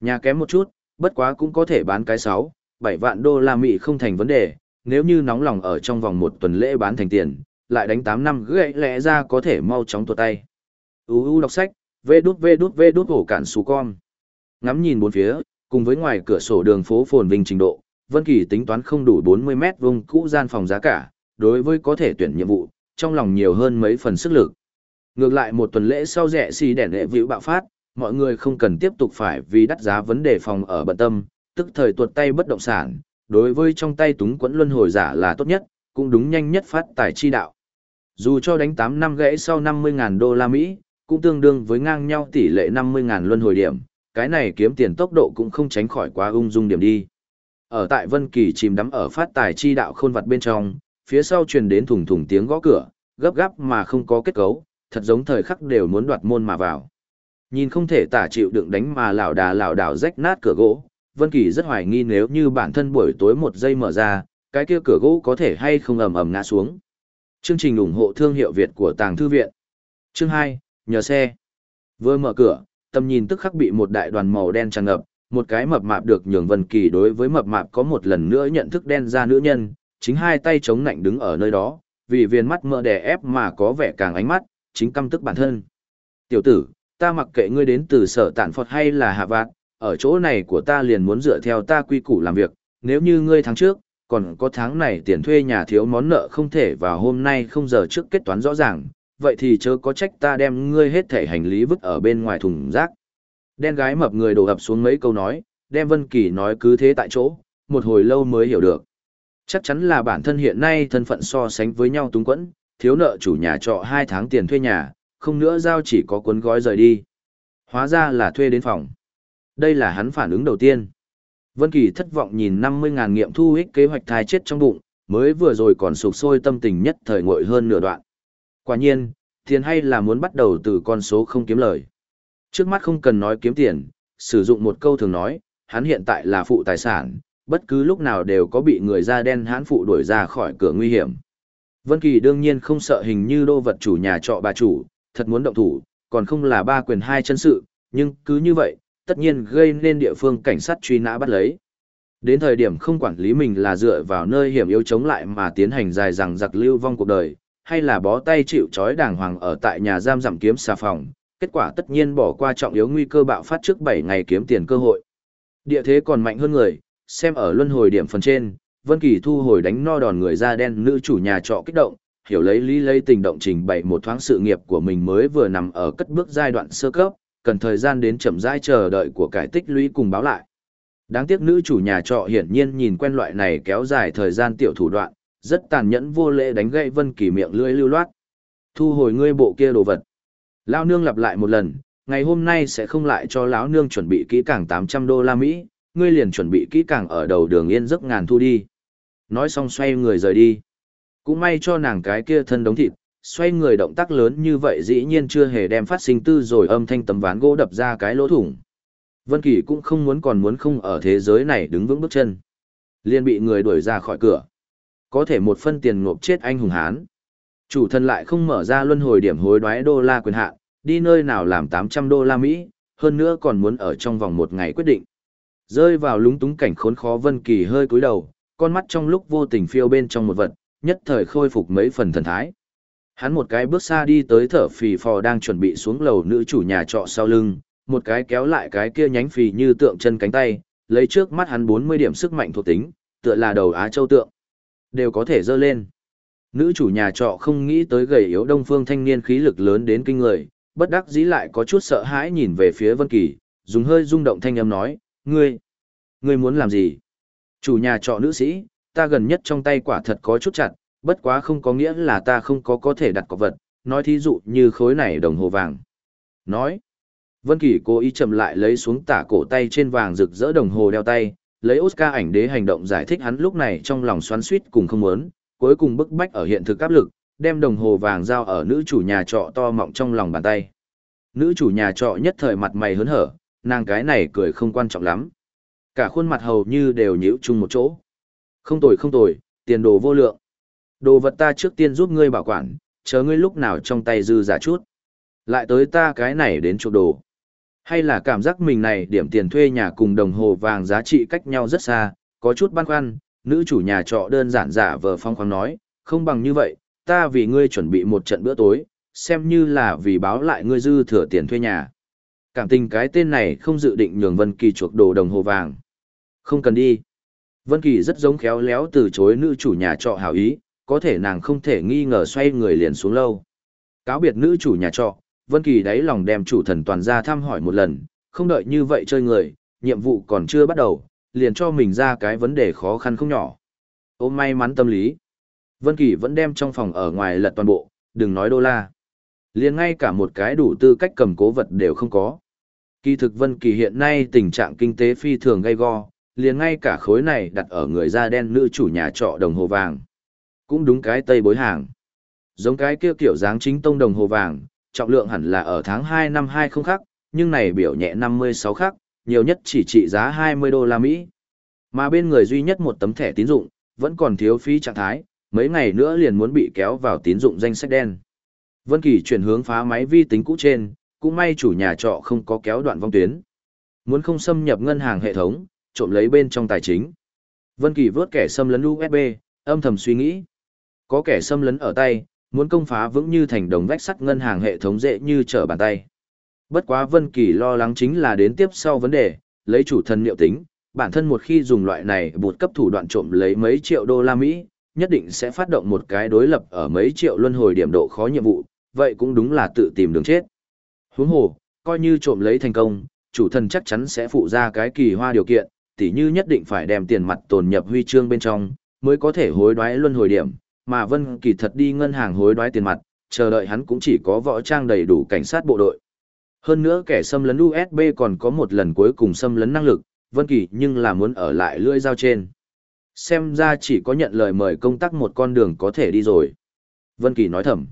Nhà kém một chút, bất quá cũng có thể bán cái 6, 7 vạn đô la Mỹ không thành vấn đề, nếu như nóng lòng ở trong vòng một tuần lễ bán thành tiền, lại đánh 8 năm gãy lẽ ra có thể mau chóng tuột tay. UU đọc sách, vê đút vê đút vê đút hổ cản xù con. Ngắm nhìn bốn phía, cùng với ngoài cửa sổ đường phố phồn vinh trình độ, Vân Kỳ tính toán không đủ 40 mét vuông cũ gian phòng giá cả, đối với có thể tuyển nhiệm vụ, trong lòng nhiều hơn mấy phần sức lực. Ngược lại một tuần lễ sau rẻ xì đèn lệ vĩu bạo phát, mọi người không cần tiếp tục phải vì đắt giá vấn đề phòng ở bận tâm, tức thời tuột tay bất động sản, đối với trong tay túng quẫn luân hồi giả là tốt nhất, cũng đúng nhanh nhất phát tài chi đạo. Dù cho đánh 8 năm gãy sau 50.000 đô la Mỹ, cũng tương đương với ngang nhau tỷ lệ 50.000 luân hồi điểm, cái này kiếm tiền tốc độ cũng không tránh khỏi quá ung dung điểm đi. Ở tại Vân Kỳ chìm đắm ở phát tài chi đạo khôn vật bên trong, phía sau truyền đến thùng thùng tiếng gõ cửa, gấp gáp mà không có kết cấu, thật giống thời khắc đều muốn đoạt môn mà vào. Nhìn không thể tả chịu đựng đánh mà lảo đà lảo đảo rách nát cửa gỗ, Vân Kỳ rất hoài nghi nếu như bản thân buổi tối một giây mở ra, cái kia cửa gỗ có thể hay không ầm ầm ngã xuống. Chương trình ủng hộ thương hiệu Việt của Tàng Thư Viện. Chương hai nhờ xe. Vừa mở cửa, tầm nhìn tức khắc bị một đại đoàn màu đen tràn ngập, một cái mập mạp được nhường Vân Kỳ đối với mập mạp có một lần nữa nhận thức đen ra nữ nhân, chính hai tay chống nạnh đứng ở nơi đó, vì viên mắt mỡ đè ép mà có vẻ càng ánh mắt, chính căm tức bản thân. Tiểu tử, ta mặc kệ ngươi đến từ sở tản Phật hay là hạ vạn, ở chỗ này của ta liền muốn dựa theo ta quy củ làm việc, nếu như ngươi tháng trước, còn có tháng này tiền thuê nhà thiếu món nợ không thể vào hôm nay không giờ trước kết toán rõ ràng, vậy thì chớ có trách ta đem ngươi hết thể hành lý vứt ở bên ngoài thùng rác. Đen gái mập người đổ ập xuống mấy câu nói, đem Vân Kỳ nói cứ thế tại chỗ, một hồi lâu mới hiểu được. Chắc chắn là bản thân hiện nay thân phận so sánh với nhau túng quẫn, thiếu nợ chủ nhà trọ 2 tháng tiền thuê nhà, không nữa giao chỉ có cuốn gói rời đi. Hóa ra là thuê đến phòng. Đây là hắn phản ứng đầu tiên. Vân Kỳ thất vọng nhìn 50.000 nghiệm thu ích kế hoạch thai chết trong bụng, mới vừa rồi còn sụp sôi tâm tình nhất thời ngội hơn nửa đoạn. Quả nhiên, tiền hay là muốn bắt đầu từ con số không kiếm lời. Trước mắt không cần nói kiếm tiền, sử dụng một câu thường nói, hắn hiện tại là phụ tài sản, bất cứ lúc nào đều có bị người da đen hãn phụ đuổi ra khỏi cửa nguy hiểm. Vân Kỳ đương nhiên không sợ hình như đô vật chủ nhà trọ bà chủ, thật muốn động thủ, còn không là ba quyền hai chân sự, nhưng cứ như vậy, tất nhiên gây nên địa phương cảnh sát truy nã bắt lấy. Đến thời điểm không quản lý mình là dựa vào nơi hiểm yếu chống lại mà tiến hành dài dằng giặc lưu vong cuộc đời, hay là bó tay chịu trói đàng hoàng ở tại nhà giam giảm kiếm xà phòng, kết quả tất nhiên bỏ qua trọng yếu nguy cơ bạo phát trước 7 ngày kiếm tiền cơ hội. Địa thế còn mạnh hơn người, xem ở luân hồi điểm phần trên, Vân Kỳ thu hồi đánh no đòn người da đen nữ chủ nhà trọ kích động, hiểu lấy lý lấy tình động trình bày một thoáng sự nghiệp của mình mới vừa nằm ở cất bước giai đoạn sơ cấp, cần thời gian đến chậm rãi chờ đợi của cải tích lũy cùng báo lại. Đáng tiếc nữ chủ nhà trọ hiển nhiên nhìn quen loại này kéo dài thời gian tiểu thủ đoạn, rất tàn nhẫn vô lễ đánh gãy Vân Kỳ miệng lưỡi lưu loát. Thu hồi ngươi bộ kia đồ vật. Lão nương lặp lại một lần, ngày hôm nay sẽ không lại cho lão nương chuẩn bị kỹ càng 800 đô la Mỹ, ngươi liền chuẩn bị kỹ càng ở đầu đường yên giấc ngàn thu đi. Nói xong xoay người rời đi. Cũng may cho nàng cái kia thân đống thịt, xoay người động tác lớn như vậy dĩ nhiên chưa hề đem phát sinh tư rồi âm thanh tấm ván gỗ đập ra cái lỗ thủng. Vân Kỳ cũng không muốn còn muốn không ở thế giới này đứng vững bước chân. Liên bị người đuổi ra khỏi cửa. Có thể một phân tiền ngộp chết anh hùng hán. Chủ thân lại không mở ra luân hồi điểm hối đoái đô la quyền hạn, đi nơi nào làm 800 đô la Mỹ, hơn nữa còn muốn ở trong vòng một ngày quyết định. Rơi vào lúng túng cảnh khốn khó Vân Kỳ hơi cúi đầu, con mắt trong lúc vô tình phiêu bên trong một vật, nhất thời khôi phục mấy phần thần thái. Hắn một cái bước xa đi tới thở phì phò đang chuẩn bị xuống lầu nữ chủ nhà trọ sau lưng, một cái kéo lại cái kia nhánh phì như tượng chân cánh tay, lấy trước mắt hắn 40 điểm sức mạnh thuộc tính, tựa là đầu Á Châu tượng. Đều có thể dơ lên. Nữ chủ nhà trọ không nghĩ tới gầy yếu đông phương thanh niên khí lực lớn đến kinh người, bất đắc dĩ lại có chút sợ hãi nhìn về phía Vân Kỳ, dùng hơi rung động thanh âm nói, ngươi, ngươi muốn làm gì? Chủ nhà trọ nữ sĩ, ta gần nhất trong tay quả thật có chút chặt, bất quá không có nghĩa là ta không có có thể đặt cọc vật, nói thí dụ như khối này đồng hồ vàng. Nói, Vân Kỳ cố ý chậm lại lấy xuống tả cổ tay trên vàng rực rỡ đồng hồ đeo tay, lấy Oscar ảnh đế hành động giải thích hắn lúc này trong lòng xoắn xuýt cùng không muốn, cuối cùng bức bách ở hiện thực áp lực, đem đồng hồ vàng giao ở nữ chủ nhà trọ to mọng trong lòng bàn tay. Nữ chủ nhà trọ nhất thời mặt mày hớn hở, nàng cái này cười không quan trọng lắm. Cả khuôn mặt hầu như đều nhíu chung một chỗ. Không tồi không tồi, tiền đồ vô lượng. Đồ vật ta trước tiên giúp ngươi bảo quản, chờ ngươi lúc nào trong tay dư giả chút. Lại tới ta cái này đến chuộc đồ. Hay là cảm giác mình này điểm tiền thuê nhà cùng đồng hồ vàng giá trị cách nhau rất xa, có chút băn khoăn, nữ chủ nhà trọ đơn giản giả vờ phong khoáng nói, không bằng như vậy, ta vì ngươi chuẩn bị một trận bữa tối, xem như là vì báo lại ngươi dư thừa tiền thuê nhà. Cảm tình cái tên này không dự định nhường Vân Kỳ chuộc đồ đồng hồ vàng. Không cần đi. Vân Kỳ rất giống khéo léo từ chối nữ chủ nhà trọ hảo ý, có thể nàng không thể nghi ngờ xoay người liền xuống lâu. Cáo biệt nữ chủ nhà trọ, Vân Kỳ đáy lòng đem chủ thần toàn ra thăm hỏi một lần, không đợi như vậy chơi người, nhiệm vụ còn chưa bắt đầu, liền cho mình ra cái vấn đề khó khăn không nhỏ. Ôm may mắn tâm lý. Vân Kỳ vẫn đem trong phòng ở ngoài lật toàn bộ, đừng nói đô la. Liền ngay cả một cái đủ tư cách cầm cố vật đều không có. Kỳ thực Vân Kỳ hiện nay tình trạng kinh tế phi thường gay go, liền ngay cả khối này đặt ở người da đen nữ chủ nhà trọ đồng hồ vàng. Cũng đúng cái tây bối hàng. Giống cái kia kiểu dáng chính tông đồng hồ vàng, trọng lượng hẳn là ở tháng 2 năm 20 khắc, nhưng này biểu nhẹ 56 khắc, nhiều nhất chỉ trị giá 20 đô la Mỹ. Mà bên người duy nhất một tấm thẻ tín dụng, vẫn còn thiếu phí trạng thái, mấy ngày nữa liền muốn bị kéo vào tín dụng danh sách đen. Vân Kỳ chuyển hướng phá máy vi tính cũ trên, cũng may chủ nhà trọ không có kéo đoạn vong tuyến. Muốn không xâm nhập ngân hàng hệ thống, trộm lấy bên trong tài chính. Vân Kỳ vớt kẻ xâm lấn USB, âm thầm suy nghĩ. Có kẻ xâm lấn ở tay, muốn công phá vững như thành đồng vách sắt ngân hàng hệ thống dễ như trở bàn tay. Bất quá Vân Kỳ lo lắng chính là đến tiếp sau vấn đề, lấy chủ thần liệu tính, bản thân một khi dùng loại này buộc cấp thủ đoạn trộm lấy mấy triệu đô la Mỹ, nhất định sẽ phát động một cái đối lập ở mấy triệu luân hồi điểm độ khó nhiệm vụ, vậy cũng đúng là tự tìm đường chết. Huống hồ, coi như trộm lấy thành công, chủ thần chắc chắn sẽ phụ ra cái kỳ hoa điều kiện, tỉ như nhất định phải đem tiền mặt tồn nhập huy chương bên trong, mới có thể hối đoái luân hồi điểm, mà Vân Kỳ thật đi ngân hàng hối đoái tiền mặt, chờ đợi hắn cũng chỉ có võ trang đầy đủ cảnh sát bộ đội. Hơn nữa kẻ xâm lấn USB còn có một lần cuối cùng xâm lấn năng lực, Vân Kỳ nhưng là muốn ở lại lưỡi dao trên. Xem ra chỉ có nhận lời mời công tác một con đường có thể đi rồi. Vân Kỳ nói thầm.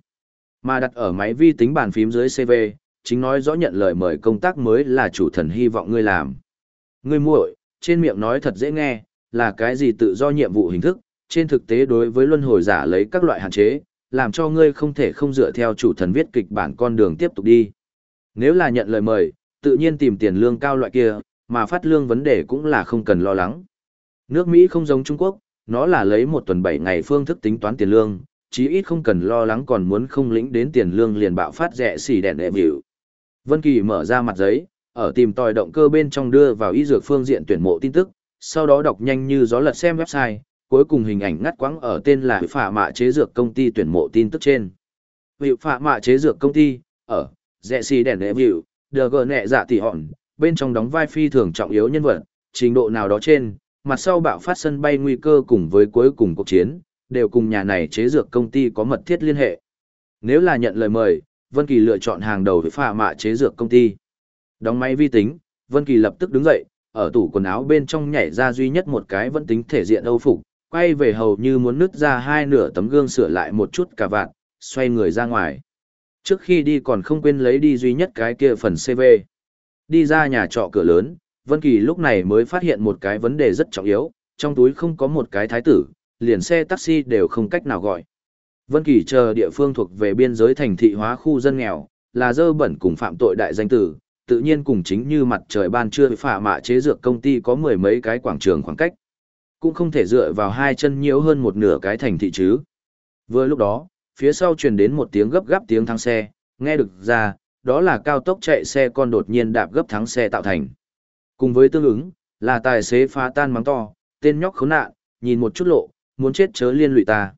Mà đặt ở máy vi tính bàn phím dưới CV, chính nói rõ nhận lời mời công tác mới là chủ thần hy vọng ngươi làm. Ngươi muội, trên miệng nói thật dễ nghe, là cái gì tự do nhiệm vụ hình thức, trên thực tế đối với luân hồi giả lấy các loại hạn chế, làm cho ngươi không thể không dựa theo chủ thần viết kịch bản con đường tiếp tục đi. Nếu là nhận lời mời, tự nhiên tìm tiền lương cao loại kia, mà phát lương vấn đề cũng là không cần lo lắng. Nước Mỹ không giống Trung Quốc, nó là lấy một tuần 7 ngày phương thức tính toán tiền lương, chí ít không cần lo lắng còn muốn không lĩnh đến tiền lương liền bạo phát rẻ xỉ đèn đệ biểu. Vân Kỳ mở ra mặt giấy, ở tìm tòi động cơ bên trong đưa vào y dược phương diện tuyển mộ tin tức, sau đó đọc nhanh như gió lật xem website, cuối cùng hình ảnh ngắt quãng ở tên là phạ mạ chế dược công ty tuyển mộ tin tức trên. Vị phạ mạ chế dược công ty, ở, rẻ xì đèn đệ biểu, đờ gờ nẹ dạ tỷ hòn, bên trong đóng vai phi thường trọng yếu nhân vật, trình độ nào đó trên, mặt sau bạo phát sân bay nguy cơ cùng với cuối cùng cuộc chiến, đều cùng nhà này chế dược công ty có mật thiết liên hệ. Nếu là nhận lời mời, Vân Kỳ lựa chọn hàng đầu với phạ mạ chế dược công ty. Đóng máy vi tính, Vân Kỳ lập tức đứng dậy, ở tủ quần áo bên trong nhảy ra duy nhất một cái vẫn tính thể diện âu phục, quay về hầu như muốn nứt ra hai nửa tấm gương sửa lại một chút cả vạn, xoay người ra ngoài. Trước khi đi còn không quên lấy đi duy nhất cái kia phần CV. Đi ra nhà trọ cửa lớn, Vân Kỳ lúc này mới phát hiện một cái vấn đề rất trọng yếu, trong túi không có một cái thái tử, liền xe taxi đều không cách nào gọi. Vân Kỳ chờ địa phương thuộc về biên giới thành thị hóa khu dân nghèo, là dơ bẩn cùng phạm tội đại danh tử, tự nhiên cùng chính như mặt trời ban trưa phả mạ chế dược công ty có mười mấy cái quảng trường khoảng cách. Cũng không thể dựa vào hai chân nhiễu hơn một nửa cái thành thị chứ. Vừa lúc đó, phía sau truyền đến một tiếng gấp gáp tiếng thắng xe, nghe được ra, đó là cao tốc chạy xe con đột nhiên đạp gấp thắng xe tạo thành. Cùng với tương ứng, là tài xế phá tan mắng to, tên nhóc khốn nạn, nhìn một chút lộ, muốn chết chớ liên lụy ta.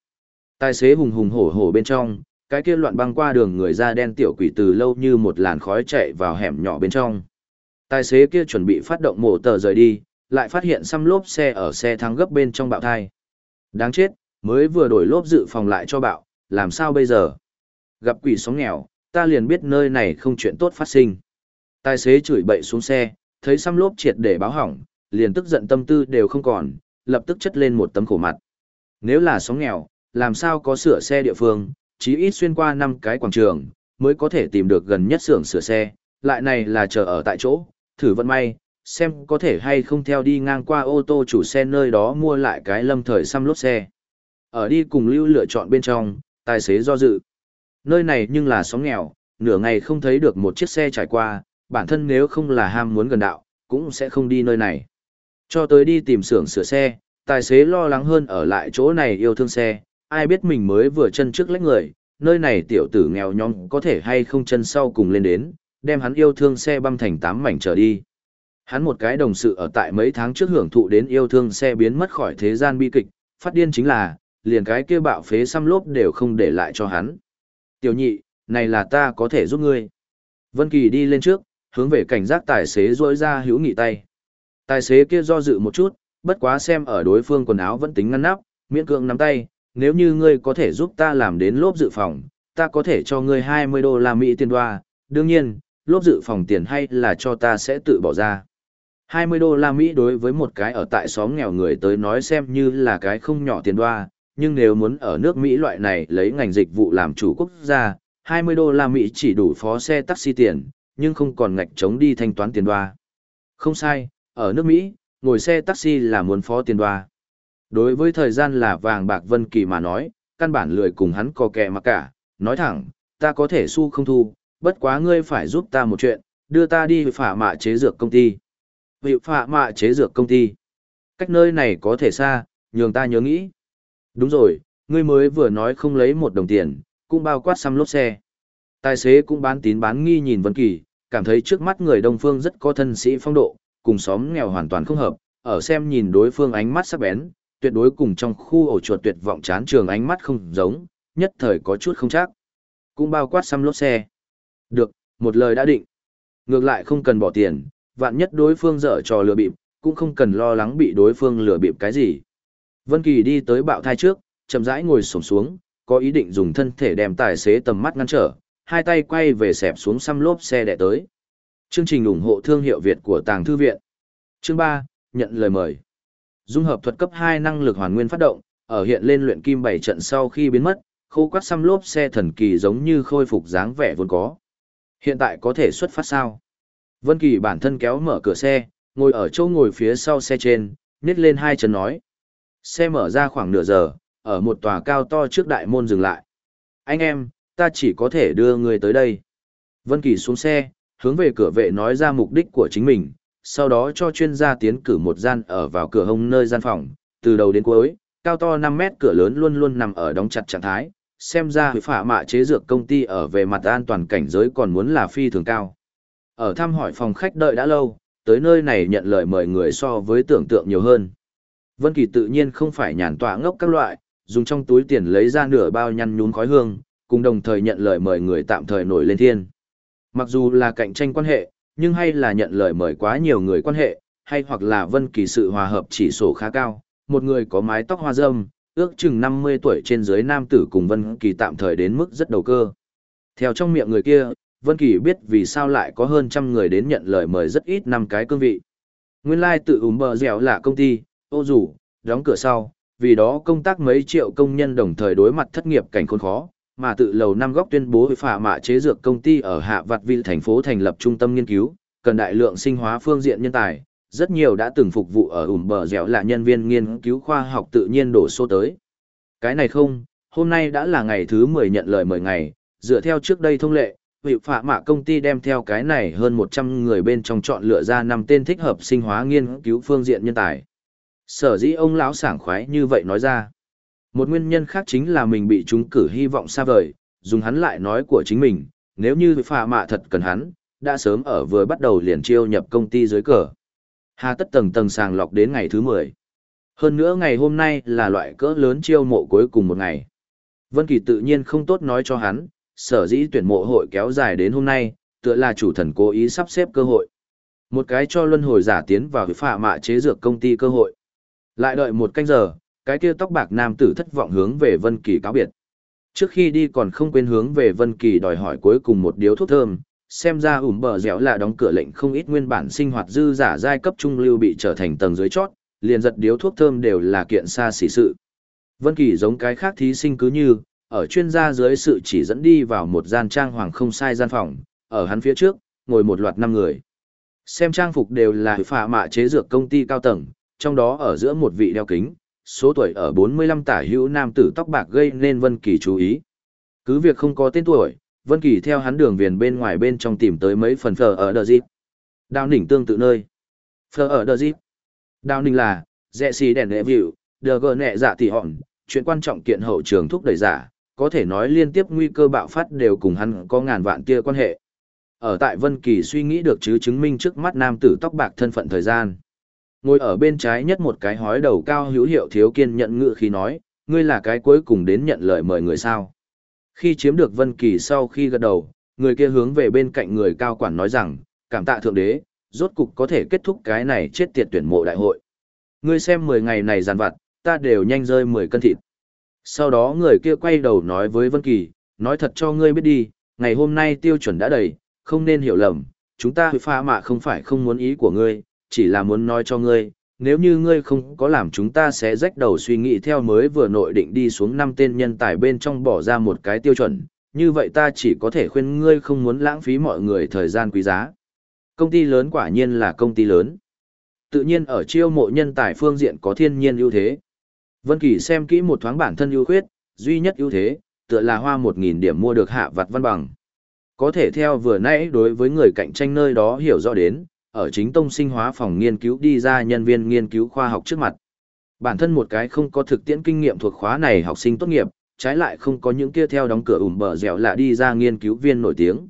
Tài xế hùng hùng hổ hổ bên trong, cái kia loạn băng qua đường người da đen tiểu quỷ từ lâu như một làn khói chạy vào hẻm nhỏ bên trong. Tài xế kia chuẩn bị phát động mổ tờ rời đi, lại phát hiện xăm lốp xe ở xe thắng gấp bên trong bạo thai. Đáng chết, mới vừa đổi lốp dự phòng lại cho bạo, làm sao bây giờ? Gặp quỷ sóng nghèo, ta liền biết nơi này không chuyện tốt phát sinh. Tài xế chửi bậy xuống xe, thấy xăm lốp triệt để báo hỏng, liền tức giận tâm tư đều không còn, lập tức chất lên một tấm khổ mặt. Nếu là sóng nghèo, làm sao có sửa xe địa phương, chí ít xuyên qua năm cái quảng trường, mới có thể tìm được gần nhất xưởng sửa xe, lại này là chờ ở tại chỗ, thử vận may, xem có thể hay không theo đi ngang qua ô tô chủ xe nơi đó mua lại cái lâm thời xăm lốt xe. Ở đi cùng lưu lựa chọn bên trong, tài xế do dự. Nơi này nhưng là sóng nghèo, nửa ngày không thấy được một chiếc xe trải qua, bản thân nếu không là ham muốn gần đạo, cũng sẽ không đi nơi này. Cho tới đi tìm xưởng sửa xe, tài xế lo lắng hơn ở lại chỗ này yêu thương xe, ai biết mình mới vừa chân trước lách người, nơi này tiểu tử nghèo nhong có thể hay không chân sau cùng lên đến, đem hắn yêu thương xe băm thành tám mảnh trở đi. Hắn một cái đồng sự ở tại mấy tháng trước hưởng thụ đến yêu thương xe biến mất khỏi thế gian bi kịch, phát điên chính là, liền cái kia bạo phế xăm lốp đều không để lại cho hắn. Tiểu nhị, này là ta có thể giúp ngươi. Vân Kỳ đi lên trước, hướng về cảnh giác tài xế rỗi ra hữu nghị tay. Tài xế kia do dự một chút, bất quá xem ở đối phương quần áo vẫn tính ngăn nắp, miễn cưỡng nắm tay, nếu như ngươi có thể giúp ta làm đến lốp dự phòng, ta có thể cho ngươi 20 đô la Mỹ tiền đoa, đương nhiên, lốp dự phòng tiền hay là cho ta sẽ tự bỏ ra. 20 đô la Mỹ đối với một cái ở tại xóm nghèo người tới nói xem như là cái không nhỏ tiền đoa, nhưng nếu muốn ở nước Mỹ loại này lấy ngành dịch vụ làm chủ quốc gia, 20 đô la Mỹ chỉ đủ phó xe taxi tiền, nhưng không còn ngạch chống đi thanh toán tiền đoa. Không sai, ở nước Mỹ, ngồi xe taxi là muốn phó tiền đoa. Đối với thời gian là vàng bạc Vân Kỳ mà nói, căn bản lười cùng hắn có kẻ mà cả, nói thẳng, ta có thể su không thu, bất quá ngươi phải giúp ta một chuyện, đưa ta đi phả mạ chế dược công ty. Vị phả mạ chế dược công ty. Cách nơi này có thể xa, nhường ta nhớ nghĩ. Đúng rồi, ngươi mới vừa nói không lấy một đồng tiền, cũng bao quát xăm lốp xe. Tài xế cũng bán tín bán nghi nhìn Vân Kỳ, cảm thấy trước mắt người Đông Phương rất có thân sĩ phong độ, cùng xóm nghèo hoàn toàn không hợp, ở xem nhìn đối phương ánh mắt sắc bén, tuyệt đối cùng trong khu ổ chuột tuyệt vọng chán trường ánh mắt không giống, nhất thời có chút không chắc. Cũng bao quát xăm lốp xe. Được, một lời đã định. Ngược lại không cần bỏ tiền, vạn nhất đối phương dở trò lừa bịp, cũng không cần lo lắng bị đối phương lừa bịp cái gì. Vân Kỳ đi tới bạo thai trước, chậm rãi ngồi xổm xuống, có ý định dùng thân thể đem tài xế tầm mắt ngăn trở, hai tay quay về xẹp xuống xăm lốp xe đè tới. Chương trình ủng hộ thương hiệu Việt của Tàng Thư Viện. Chương 3, nhận lời mời. Dung hợp thuật cấp 2 năng lực hoàn nguyên phát động, ở hiện lên luyện kim bảy trận sau khi biến mất, khô quát xăm lốp xe thần kỳ giống như khôi phục dáng vẻ vốn có. Hiện tại có thể xuất phát sao? Vân Kỳ bản thân kéo mở cửa xe, ngồi ở chỗ ngồi phía sau xe trên, nhét lên hai chân nói. Xe mở ra khoảng nửa giờ, ở một tòa cao to trước đại môn dừng lại. Anh em, ta chỉ có thể đưa người tới đây. Vân Kỳ xuống xe, hướng về cửa vệ nói ra mục đích của chính mình, sau đó cho chuyên gia tiến cử một gian ở vào cửa hông nơi gian phòng, từ đầu đến cuối, cao to 5 mét cửa lớn luôn luôn nằm ở đóng chặt trạng thái, xem ra hủy phả mạ chế dược công ty ở về mặt an toàn cảnh giới còn muốn là phi thường cao. Ở thăm hỏi phòng khách đợi đã lâu, tới nơi này nhận lời mời người so với tưởng tượng nhiều hơn. Vân Kỳ tự nhiên không phải nhàn tọa ngốc các loại, dùng trong túi tiền lấy ra nửa bao nhăn nhún khói hương, cùng đồng thời nhận lời mời người tạm thời nổi lên thiên. Mặc dù là cạnh tranh quan hệ, nhưng hay là nhận lời mời quá nhiều người quan hệ, hay hoặc là Vân Kỳ sự hòa hợp chỉ số khá cao, một người có mái tóc hoa râm, ước chừng 50 tuổi trên dưới nam tử cùng Vân Kỳ tạm thời đến mức rất đầu cơ. Theo trong miệng người kia, Vân Kỳ biết vì sao lại có hơn trăm người đến nhận lời mời rất ít năm cái cương vị. Nguyên lai tự ủng bờ dẻo là công ty, ô rủ, đóng cửa sau, vì đó công tác mấy triệu công nhân đồng thời đối mặt thất nghiệp cảnh khốn khó, mà tự lầu năm góc tuyên bố với phả mạ chế dược công ty ở Hạ Vặt vị thành phố thành lập trung tâm nghiên cứu, cần đại lượng sinh hóa phương diện nhân tài, rất nhiều đã từng phục vụ ở ủm bờ dẻo là nhân viên nghiên cứu khoa học tự nhiên đổ số tới. Cái này không, hôm nay đã là ngày thứ 10 nhận lời mời ngày, dựa theo trước đây thông lệ, vị phạ mạ công ty đem theo cái này hơn 100 người bên trong chọn lựa ra năm tên thích hợp sinh hóa nghiên cứu phương diện nhân tài. Sở dĩ ông lão sảng khoái như vậy nói ra. Một nguyên nhân khác chính là mình bị chúng cử hy vọng xa vời, dùng hắn lại nói của chính mình, nếu như phạ mạ thật cần hắn, đã sớm ở vừa bắt đầu liền chiêu nhập công ty dưới cờ. Hà tất tầng tầng sàng lọc đến ngày thứ 10. Hơn nữa ngày hôm nay là loại cỡ lớn chiêu mộ cuối cùng một ngày. Vân Kỳ tự nhiên không tốt nói cho hắn, sở dĩ tuyển mộ hội kéo dài đến hôm nay, tựa là chủ thần cố ý sắp xếp cơ hội. Một cái cho luân hồi giả tiến vào phạ mạ chế dược công ty cơ hội. Lại đợi một canh giờ, cái kia tóc bạc nam tử thất vọng hướng về Vân Kỳ cáo biệt. Trước khi đi còn không quên hướng về Vân Kỳ đòi hỏi cuối cùng một điếu thuốc thơm, xem ra ủm bờ dẻo là đóng cửa lệnh không ít nguyên bản sinh hoạt dư giả giai cấp trung lưu bị trở thành tầng dưới chót, liền giật điếu thuốc thơm đều là kiện xa xỉ sự. Vân Kỳ giống cái khác thí sinh cứ như, ở chuyên gia dưới sự chỉ dẫn đi vào một gian trang hoàng không sai gian phòng, ở hắn phía trước, ngồi một loạt năm người. Xem trang phục đều là phạ mạ chế dược công ty cao tầng, trong đó ở giữa một vị đeo kính, số tuổi ở 45 tả hữu nam tử tóc bạc gây nên Vân Kỳ chú ý. Cứ việc không có tên tuổi, Vân Kỳ theo hắn đường viền bên ngoài bên trong tìm tới mấy phần phở ở đờ dịp. Đào nỉnh tương tự nơi. Phở ở đờ dịp. Đào nỉnh là, dẹ xì đèn lệ vịu, đờ gờ nẹ dạ tỷ hòn, chuyện quan trọng kiện hậu trường thúc đẩy giả, có thể nói liên tiếp nguy cơ bạo phát đều cùng hắn có ngàn vạn tia quan hệ. Ở tại Vân Kỳ suy nghĩ được chứ chứng minh trước mắt nam tử tóc bạc thân phận thời gian. Ngồi ở bên trái nhất một cái hói đầu cao hữu hiệu thiếu kiên nhận ngự khi nói, ngươi là cái cuối cùng đến nhận lời mời người sao. Khi chiếm được Vân Kỳ sau khi gật đầu, người kia hướng về bên cạnh người cao quản nói rằng, cảm tạ thượng đế, rốt cục có thể kết thúc cái này chết tiệt tuyển mộ đại hội. Ngươi xem 10 ngày này giàn vặt, ta đều nhanh rơi 10 cân thịt. Sau đó người kia quay đầu nói với Vân Kỳ, nói thật cho ngươi biết đi, ngày hôm nay tiêu chuẩn đã đầy, không nên hiểu lầm, chúng ta pha mạ không phải không muốn ý của ngươi, chỉ là muốn nói cho ngươi, nếu như ngươi không có làm chúng ta sẽ rách đầu suy nghĩ theo mới vừa nội định đi xuống năm tên nhân tài bên trong bỏ ra một cái tiêu chuẩn, như vậy ta chỉ có thể khuyên ngươi không muốn lãng phí mọi người thời gian quý giá. Công ty lớn quả nhiên là công ty lớn. Tự nhiên ở chiêu mộ nhân tài phương diện có thiên nhiên ưu thế. Vân Kỳ xem kỹ một thoáng bản thân ưu khuyết, duy nhất ưu thế, tựa là hoa 1000 điểm mua được hạ vật văn bằng. Có thể theo vừa nãy đối với người cạnh tranh nơi đó hiểu rõ đến, ở chính tông sinh hóa phòng nghiên cứu đi ra nhân viên nghiên cứu khoa học trước mặt. Bản thân một cái không có thực tiễn kinh nghiệm thuộc khóa này học sinh tốt nghiệp, trái lại không có những kia theo đóng cửa ủm bờ dẻo lạ đi ra nghiên cứu viên nổi tiếng.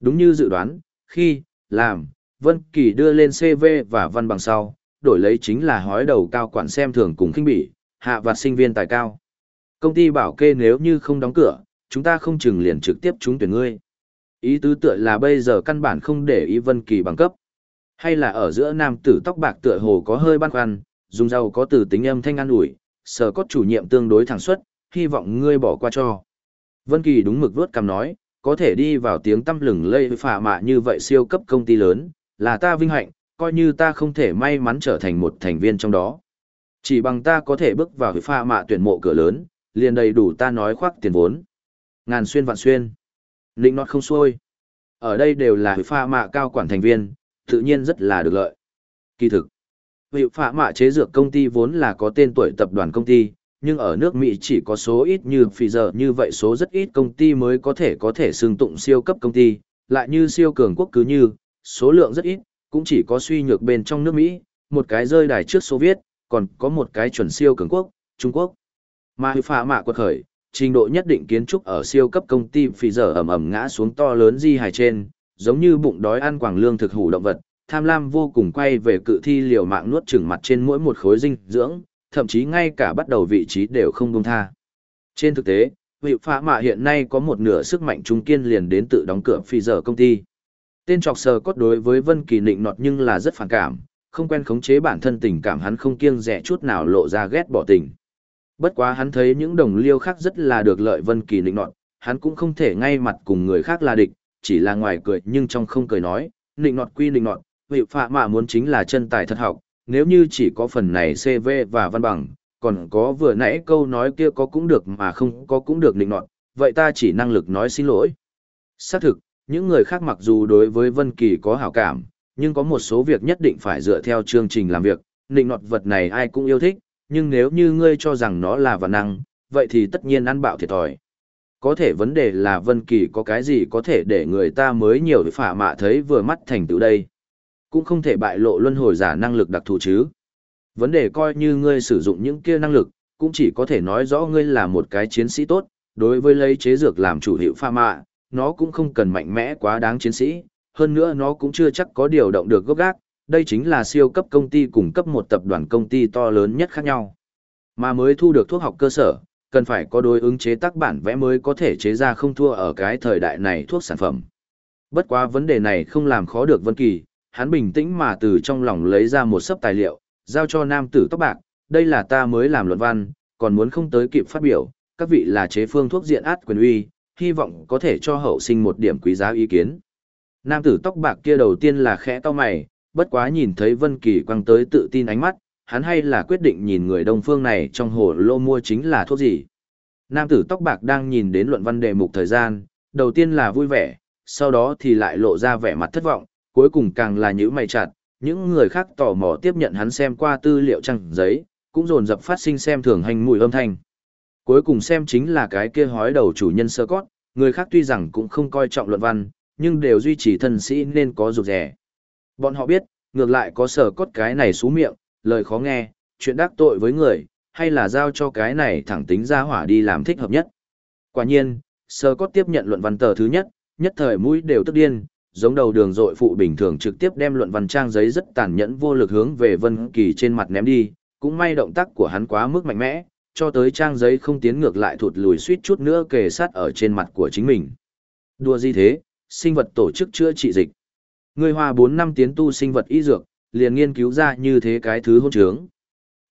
Đúng như dự đoán, khi, làm, Vân Kỳ đưa lên CV và văn bằng sau, đổi lấy chính là hói đầu cao quản xem thường cùng khinh bỉ, hạ vặt sinh viên tài cao. Công ty bảo kê nếu như không đóng cửa, chúng ta không chừng liền trực tiếp trúng tuyển ngươi. Ý tứ tựa là bây giờ căn bản không để ý Vân Kỳ bằng cấp. Hay là ở giữa nam tử tóc bạc tựa hồ có hơi băn khoăn, dùng dầu có từ tính âm thanh an ủi, sở cốt chủ nhiệm tương đối thẳng suất, hy vọng ngươi bỏ qua cho. Vân Kỳ đúng mực vuốt cằm nói, có thể đi vào tiếng tăm lừng lây phả mạ như vậy siêu cấp công ty lớn, là ta vinh hạnh, coi như ta không thể may mắn trở thành một thành viên trong đó. Chỉ bằng ta có thể bước vào phả mạ tuyển mộ cửa lớn, liền đầy đủ ta nói khoác tiền vốn. Ngàn xuyên vạn xuyên. Lĩnh nọt không xuôi. Ở đây đều là phả mạ cao quản thành viên, tự nhiên rất là được lợi. Kỳ thực, hiệu phạ mạ chế dược công ty vốn là có tên tuổi tập đoàn công ty, nhưng ở nước Mỹ chỉ có số ít như phì giờ như vậy số rất ít công ty mới có thể có thể xưng tụng siêu cấp công ty, lại như siêu cường quốc cứ như, số lượng rất ít, cũng chỉ có suy nhược bên trong nước Mỹ, một cái rơi đài trước Xô Viết, còn có một cái chuẩn siêu cường quốc, Trung Quốc. Mà hiệu phạ mạ quật khởi, trình độ nhất định kiến trúc ở siêu cấp công ty phì giờ ẩm ẩm ngã xuống to lớn di hài trên, giống như bụng đói ăn quảng lương thực hủ động vật, tham lam vô cùng quay về cự thi liều mạng nuốt chửng mặt trên mỗi một khối dinh dưỡng, thậm chí ngay cả bắt đầu vị trí đều không buông tha. Trên thực tế, vị phá mạ hiện nay có một nửa sức mạnh trung kiên liền đến tự đóng cửa phi giờ công ty. Tên trọc sờ cốt đối với Vân Kỳ nịnh nọt nhưng là rất phản cảm, không quen khống chế bản thân tình cảm hắn không kiêng dè chút nào lộ ra ghét bỏ tình. Bất quá hắn thấy những đồng liêu khác rất là được lợi Vân Kỳ nịnh nọt, hắn cũng không thể ngay mặt cùng người khác là địch, chỉ là ngoài cười nhưng trong không cười nói, nịnh nọt quy nịnh nọt, vị phạ mạ muốn chính là chân tài thật học, nếu như chỉ có phần này CV và văn bằng, còn có vừa nãy câu nói kia có cũng được mà không có cũng được nịnh nọt, vậy ta chỉ năng lực nói xin lỗi. Xác thực, những người khác mặc dù đối với Vân Kỳ có hảo cảm, nhưng có một số việc nhất định phải dựa theo chương trình làm việc, nịnh nọt vật này ai cũng yêu thích, nhưng nếu như ngươi cho rằng nó là văn năng, vậy thì tất nhiên ăn bạo thiệt thòi. Có thể vấn đề là Vân Kỳ có cái gì có thể để người ta mới nhiều phả mạ thấy vừa mắt thành tựu đây. Cũng không thể bại lộ luân hồi giả năng lực đặc thù chứ. Vấn đề coi như ngươi sử dụng những kia năng lực, cũng chỉ có thể nói rõ ngươi là một cái chiến sĩ tốt, đối với lấy chế dược làm chủ hiệu pha mạ, nó cũng không cần mạnh mẽ quá đáng chiến sĩ, hơn nữa nó cũng chưa chắc có điều động được gốc gác, đây chính là siêu cấp công ty cùng cấp một tập đoàn công ty to lớn nhất khác nhau. Mà mới thu được thuốc học cơ sở, cần phải có đối ứng chế tác bản vẽ mới có thể chế ra không thua ở cái thời đại này thuốc sản phẩm. Bất quá vấn đề này không làm khó được Vân Kỳ, hắn bình tĩnh mà từ trong lòng lấy ra một sấp tài liệu, giao cho nam tử tóc bạc, đây là ta mới làm luận văn, còn muốn không tới kịp phát biểu, các vị là chế phương thuốc diện át quyền uy, hy vọng có thể cho hậu sinh một điểm quý giá ý kiến. Nam tử tóc bạc kia đầu tiên là khẽ to mày, bất quá nhìn thấy Vân Kỳ quăng tới tự tin ánh mắt, hắn hay là quyết định nhìn người đông phương này trong hồ lô mua chính là thuốc gì. Nam tử tóc bạc đang nhìn đến luận văn đề mục thời gian, đầu tiên là vui vẻ, sau đó thì lại lộ ra vẻ mặt thất vọng, cuối cùng càng là nhữ mày chặt, những người khác tò mò tiếp nhận hắn xem qua tư liệu trang giấy, cũng dồn dập phát sinh xem thường hành mùi âm thanh. Cuối cùng xem chính là cái kia hói đầu chủ nhân sơ cót, Người khác tuy rằng cũng không coi trọng luận văn, nhưng đều duy trì thân sĩ nên có rụt rẻ. Bọn họ biết, ngược lại có sở cốt cái này xú miệng, lời khó nghe, chuyện đắc tội với người, hay là giao cho cái này thẳng tính ra hỏa đi làm thích hợp nhất. Quả nhiên, sơ cốt tiếp nhận luận văn tờ thứ nhất, nhất thời mũi đều tức điên, giống đầu đường dội phụ bình thường trực tiếp đem luận văn trang giấy rất tàn nhẫn vô lực hướng về Vân Kỳ trên mặt ném đi, cũng may động tác của hắn quá mức mạnh mẽ, cho tới trang giấy không tiến ngược lại thụt lùi suýt chút nữa kề sát ở trên mặt của chính mình. Đùa gì thế, sinh vật tổ chức chữa trị dịch. Người Hoa 4 năm tiến tu sinh vật y dược, liền nghiên cứu ra như thế cái thứ hôn trướng.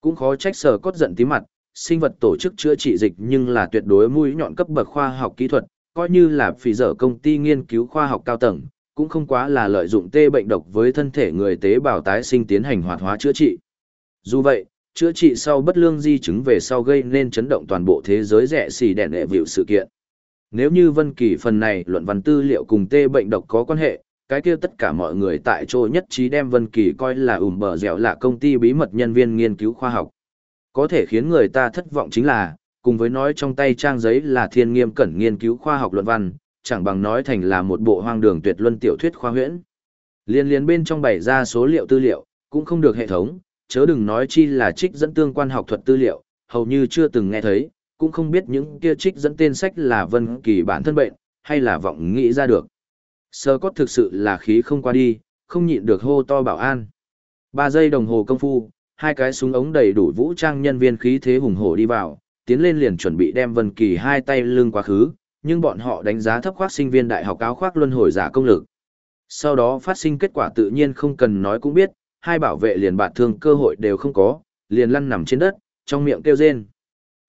Cũng khó trách sở cốt giận tí mặt, sinh vật tổ chức chữa trị dịch nhưng là tuyệt đối mũi nhọn cấp bậc khoa học kỹ thuật, coi như là phỉ dở công ty nghiên cứu khoa học cao tầng, cũng không quá là lợi dụng tê bệnh độc với thân thể người tế bào tái sinh tiến hành hoạt hóa chữa trị. Dù vậy, chữa trị sau bất lương di chứng về sau gây nên chấn động toàn bộ thế giới rẻ xì đèn đệ vịu sự kiện. Nếu như Vân Kỳ phần này luận văn tư liệu cùng tê bệnh độc có quan hệ, cái kia tất cả mọi người tại chỗ nhất trí đem Vân Kỳ coi là ủm bờ dẻo là công ty bí mật nhân viên nghiên cứu khoa học. Có thể khiến người ta thất vọng chính là, cùng với nói trong tay trang giấy là thiên nghiêm cẩn nghiên cứu khoa học luận văn, chẳng bằng nói thành là một bộ hoang đường tuyệt luân tiểu thuyết khoa huyễn. Liên liên bên trong bày ra số liệu tư liệu, cũng không được hệ thống, chớ đừng nói chi là trích dẫn tương quan học thuật tư liệu, hầu như chưa từng nghe thấy, cũng không biết những kia trích dẫn tên sách là Vân Kỳ bản thân bệnh, hay là vọng nghĩ ra được. Sơ cốt thực sự là khí không qua đi, không nhịn được hô to bảo an. Ba giây đồng hồ công phu, hai cái súng ống đầy đủ vũ trang nhân viên khí thế hùng hổ đi vào, tiến lên liền chuẩn bị đem Vân Kỳ hai tay lưng quá khứ, nhưng bọn họ đánh giá thấp khoác sinh viên đại học áo khoác luân hồi giả công lực. Sau đó phát sinh kết quả tự nhiên không cần nói cũng biết, hai bảo vệ liền bạt thương cơ hội đều không có, liền lăn nằm trên đất, trong miệng kêu rên.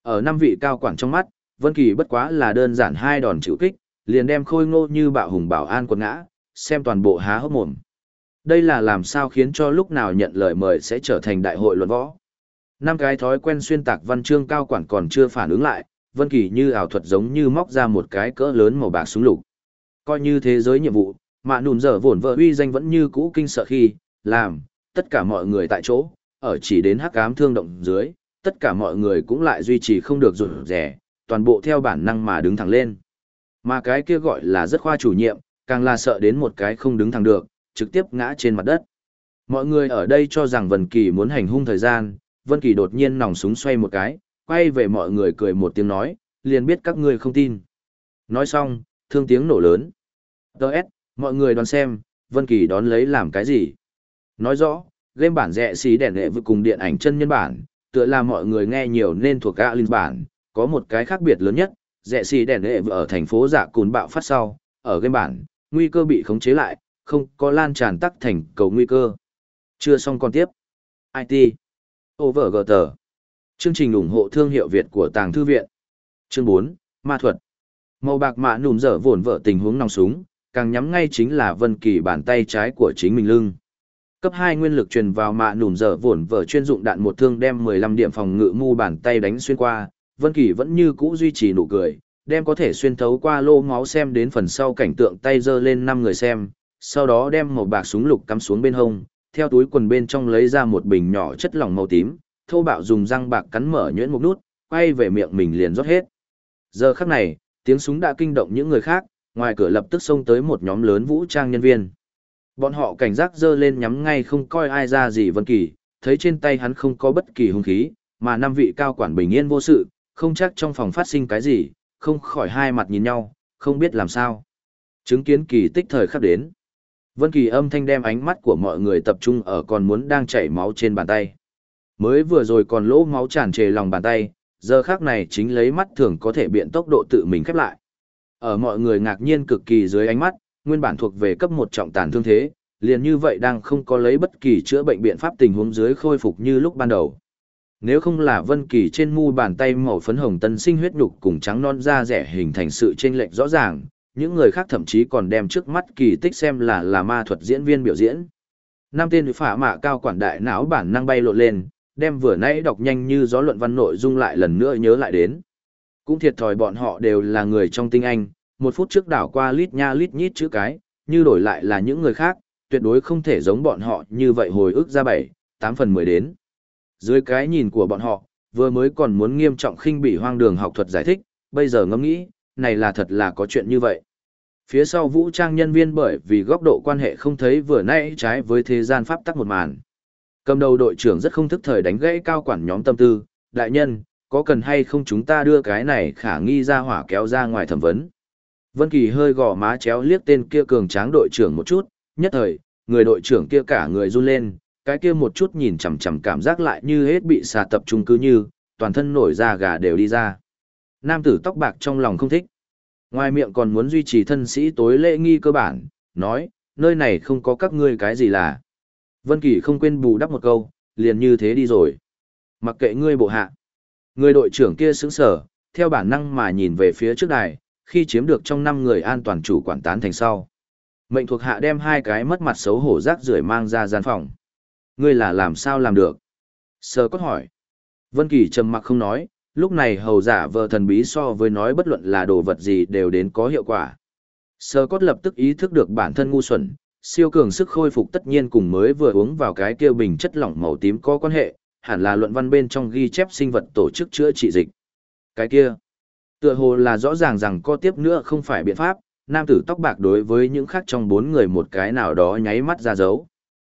Ở năm vị cao quản trong mắt, Vân Kỳ bất quá là đơn giản hai đòn chịu kích, liền đem khôi ngô như bạo hùng bảo an quật ngã, xem toàn bộ há hốc mồm. Đây là làm sao khiến cho lúc nào nhận lời mời sẽ trở thành đại hội luận võ. Năm cái thói quen xuyên tạc văn chương cao quản còn chưa phản ứng lại, Vân Kỳ như ảo thuật giống như móc ra một cái cỡ lớn màu bạc súng lục. Coi như thế giới nhiệm vụ, mà nùn dở vồn vợ uy danh vẫn như cũ kinh sợ khi, làm, tất cả mọi người tại chỗ, ở chỉ đến hắc ám thương động dưới, tất cả mọi người cũng lại duy trì không được rụt rẻ, toàn bộ theo bản năng mà đứng thẳng lên. Mà cái kia gọi là rất khoa chủ nhiệm, càng là sợ đến một cái không đứng thẳng được, trực tiếp ngã trên mặt đất. Mọi người ở đây cho rằng Vân Kỳ muốn hành hung thời gian, Vân Kỳ đột nhiên nòng súng xoay một cái, quay về mọi người cười một tiếng nói, liền biết các ngươi không tin. Nói xong, thương tiếng nổ lớn. Đợt, mọi người đoán xem, Vân Kỳ đón lấy làm cái gì? Nói rõ, game bản rẻ xí đèn lệ vừa cùng điện ảnh chân nhân bản, tựa là mọi người nghe nhiều nên thuộc gã linh bản, có một cái khác biệt lớn nhất, rẻ xì đèn lệ vừa ở thành phố giả cùn bạo phát sau, ở game bản, nguy cơ bị khống chế lại, không có lan tràn tắc thành cầu nguy cơ. Chưa xong còn tiếp. IT. Overgt. Chương trình ủng hộ thương hiệu Việt của Tàng Thư Viện. Chương 4, Ma thuật. Màu bạc mạ nùm dở vồn vợ tình huống nòng súng, càng nhắm ngay chính là Vân Kỳ bàn tay trái của chính mình lưng. Cấp 2 nguyên lực truyền vào mạ nùm dở vồn vợ chuyên dụng đạn một thương đem 15 điểm phòng ngự mu bàn tay đánh xuyên qua, Vân Kỳ vẫn như cũ duy trì nụ cười, đem có thể xuyên thấu qua lô máu xem đến phần sau cảnh tượng tay giơ lên năm người xem, sau đó đem một bạc súng lục cắm xuống bên hông, theo túi quần bên trong lấy ra một bình nhỏ chất lỏng màu tím, thô bạo dùng răng bạc cắn mở nhuyễn một nút, quay về miệng mình liền rót hết. Giờ khắc này, tiếng súng đã kinh động những người khác, ngoài cửa lập tức xông tới một nhóm lớn vũ trang nhân viên. Bọn họ cảnh giác dơ lên nhắm ngay không coi ai ra gì Vân Kỳ, thấy trên tay hắn không có bất kỳ hung khí, mà năm vị cao quản bình yên vô sự, không chắc trong phòng phát sinh cái gì, không khỏi hai mặt nhìn nhau, không biết làm sao. Chứng kiến kỳ tích thời khắc đến. Vân Kỳ âm thanh đem ánh mắt của mọi người tập trung ở còn muốn đang chảy máu trên bàn tay. Mới vừa rồi còn lỗ máu tràn trề lòng bàn tay, giờ khắc này chính lấy mắt thường có thể biện tốc độ tự mình khép lại. Ở mọi người ngạc nhiên cực kỳ dưới ánh mắt, nguyên bản thuộc về cấp một trọng tàn thương thế, liền như vậy đang không có lấy bất kỳ chữa bệnh biện pháp tình huống dưới khôi phục như lúc ban đầu. Nếu không là Vân Kỳ trên mu bàn tay màu phấn hồng tân sinh huyết nhục cùng trắng non da rẻ hình thành sự chênh lệch rõ ràng, những người khác thậm chí còn đem trước mắt kỳ tích xem là là ma thuật diễn viên biểu diễn. nam tên phả mạ cao quản đại não bản năng bay lộn lên, đem vừa nãy đọc nhanh như gió luận văn nội dung lại lần nữa nhớ lại đến. Cũng thiệt thòi bọn họ đều là người trong tinh anh, một phút trước đảo qua lít nha lít nhít chữ cái, như đổi lại là những người khác, tuyệt đối không thể giống bọn họ như vậy hồi ức ra bảy, tám phần mười đến. Dưới cái nhìn của bọn họ, vừa mới còn muốn nghiêm trọng khinh bỉ hoang đường học thuật giải thích, bây giờ ngẫm nghĩ, này là thật là có chuyện như vậy. Phía sau vũ trang nhân viên bởi vì góc độ quan hệ không thấy vừa nãy trái với thế gian pháp tắc một màn. Cầm đầu đội trưởng rất không thức thời đánh gãy cao quản nhóm tâm tư, đại nhân, có cần hay không chúng ta đưa cái này khả nghi ra hỏa kéo ra ngoài thẩm vấn. Vân Kỳ hơi gò má chéo liếc tên kia cường tráng đội trưởng một chút, nhất thời, người đội trưởng kia cả người run lên, cái kia một chút nhìn chằm chằm cảm giác lại như hết bị xà tập trung cứ như, toàn thân nổi da gà đều đi ra. Nam tử tóc bạc trong lòng không thích. Ngoài miệng còn muốn duy trì thân sĩ tối lễ nghi cơ bản, nói, nơi này không có các ngươi cái gì là. Vân Kỳ không quên bù đắp một câu, liền như thế đi rồi. Mặc kệ ngươi bộ hạ. Người đội trưởng kia sững sờ, theo bản năng mà nhìn về phía trước đài, khi chiếm được trong năm người an toàn chủ quản tán thành sau. Mệnh thuộc hạ đem hai cái mất mặt xấu hổ rác rưởi mang ra gian phòng. Ngươi là làm sao làm được? Sơ cốt hỏi. Vân Kỳ trầm mặc không nói, lúc này hầu giả vờ thần bí so với nói bất luận là đồ vật gì đều đến có hiệu quả. Sơ cốt lập tức ý thức được bản thân ngu xuẩn, siêu cường sức khôi phục tất nhiên cùng mới vừa uống vào cái kia bình chất lỏng màu tím có quan hệ, hẳn là luận văn bên trong ghi chép sinh vật tổ chức chữa trị dịch. Cái kia, tựa hồ là rõ ràng rằng có tiếp nữa không phải biện pháp, nam tử tóc bạc đối với những khác trong bốn người một cái nào đó nháy mắt ra dấu.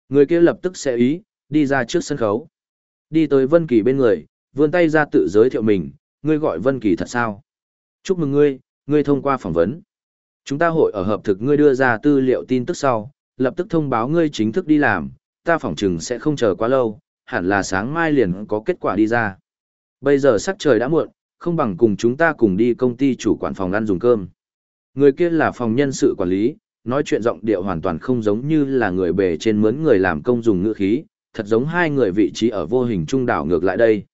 Người kia lập tức sẽ ý, đi ra trước sân khấu. Đi tới Vân Kỳ bên người, vươn tay ra tự giới thiệu mình, ngươi gọi Vân Kỳ thật sao? Chúc mừng ngươi, ngươi thông qua phỏng vấn. Chúng ta hội ở hợp thực ngươi đưa ra tư liệu tin tức sau, lập tức thông báo ngươi chính thức đi làm, ta phỏng chừng sẽ không chờ quá lâu, hẳn là sáng mai liền có kết quả đi ra. Bây giờ sắc trời đã muộn, không bằng cùng chúng ta cùng đi công ty chủ quản phòng ăn dùng cơm. Người kia là phòng nhân sự quản lý, nói chuyện giọng điệu hoàn toàn không giống như là người bề trên mướn người làm công dùng ngữ khí, thật giống hai người vị trí ở vô hình trung đảo ngược lại đây.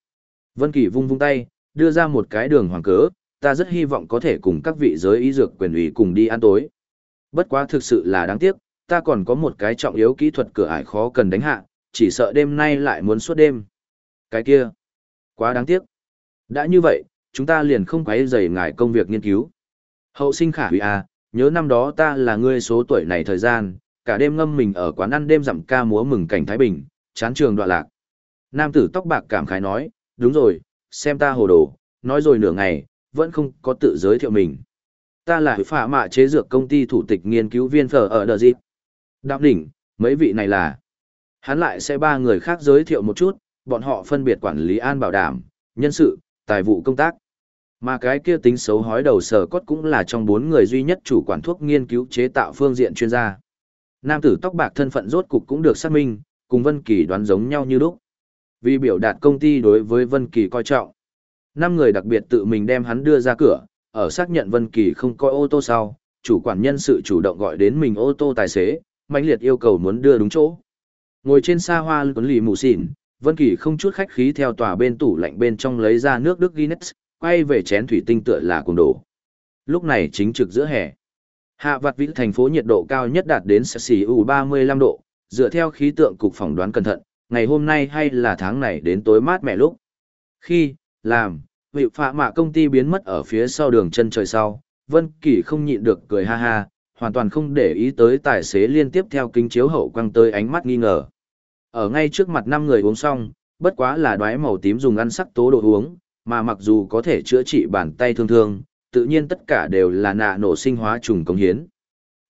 Vân Kỳ vung vung tay, đưa ra một cái đường hoàng cớ, ta rất hy vọng có thể cùng các vị giới ý dược quyền ủy cùng đi ăn tối. Bất quá thực sự là đáng tiếc, ta còn có một cái trọng yếu kỹ thuật cửa ải khó cần đánh hạ, chỉ sợ đêm nay lại muốn suốt đêm. Cái kia, quá đáng tiếc. Đã như vậy, chúng ta liền không quấy rầy ngài công việc nghiên cứu. Hậu sinh khả hủy à, nhớ năm đó ta là ngươi số tuổi này thời gian, cả đêm ngâm mình ở quán ăn đêm dặm ca múa mừng cảnh Thái Bình, chán trường đoạn lạc. Nam tử tóc bạc cảm khái nói, đúng rồi, xem ta hồ đồ, nói rồi nửa ngày, vẫn không có tự giới thiệu mình. Ta là phả mạ chế dược công ty thủ tịch nghiên cứu viên phở ở Đờ Dịp. Đạo đỉnh, mấy vị này là... Hắn lại sẽ ba người khác giới thiệu một chút, bọn họ phân biệt quản lý an bảo đảm, nhân sự, tài vụ công tác. Mà cái kia tính xấu hói đầu sở cốt cũng là trong bốn người duy nhất chủ quản thuốc nghiên cứu chế tạo phương diện chuyên gia. Nam tử tóc bạc thân phận rốt cục cũng được xác minh, cùng Vân Kỳ đoán giống nhau như lúc. Vì biểu đạt công ty đối với Vân Kỳ coi trọng. Năm người đặc biệt tự mình đem hắn đưa ra cửa, ở xác nhận Vân Kỳ không có ô tô sau, chủ quản nhân sự chủ động gọi đến mình ô tô tài xế, mãnh liệt yêu cầu muốn đưa đúng chỗ. Ngồi trên xa hoa tuấn lì mù xỉn, Vân Kỳ không chút khách khí theo tòa bên tủ lạnh bên trong lấy ra nước Đức Guinness, quay về chén thủy tinh tựa là cuồng đổ. Lúc này chính trực giữa hè. Hạ vặt vĩ thành phố nhiệt độ cao nhất đạt đến xỉ u 35 độ, dựa theo khí tượng cục phỏng đoán cẩn thận, ngày hôm nay hay là tháng này đến tối mát mẻ lúc. Khi, làm, vị phạ mạ công ty biến mất ở phía sau đường chân trời sau, Vân Kỳ không nhịn được cười ha ha, hoàn toàn không để ý tới tài xế liên tiếp theo kính chiếu hậu quăng tới ánh mắt nghi ngờ. Ở ngay trước mặt năm người uống xong, bất quá là đoái màu tím dùng ăn sắc tố đồ uống, mà mặc dù có thể chữa trị bàn tay thương thương, tự nhiên tất cả đều là nạ nổ sinh hóa trùng công hiến.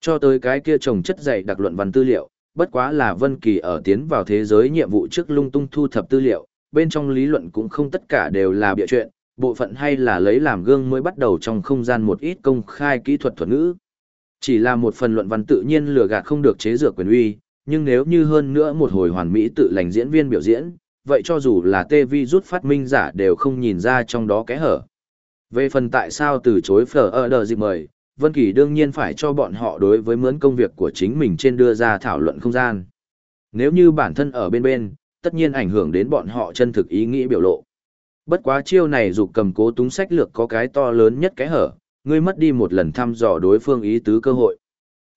Cho tới cái kia trồng chất dày đặc luận văn tư liệu, bất quá là Vân Kỳ ở tiến vào thế giới nhiệm vụ trước lung tung thu thập tư liệu, bên trong lý luận cũng không tất cả đều là bịa chuyện, bộ phận hay là lấy làm gương mới bắt đầu trong không gian một ít công khai kỹ thuật thuật ngữ. Chỉ là một phần luận văn tự nhiên lừa gạt không được chế dược quyền uy, nhưng nếu như hơn nữa một hồi hoàn mỹ tự lành diễn viên biểu diễn, vậy cho dù là tê vi rút phát minh giả đều không nhìn ra trong đó kẽ hở. Về phần tại sao từ chối phở ở đờ dịp mời, Vân Kỳ đương nhiên phải cho bọn họ đối với mướn công việc của chính mình trên đưa ra thảo luận không gian. Nếu như bản thân ở bên bên, tất nhiên ảnh hưởng đến bọn họ chân thực ý nghĩ biểu lộ. Bất quá chiêu này dục cầm cố túng sách lược có cái to lớn nhất cái hở, ngươi mất đi một lần thăm dò đối phương ý tứ cơ hội.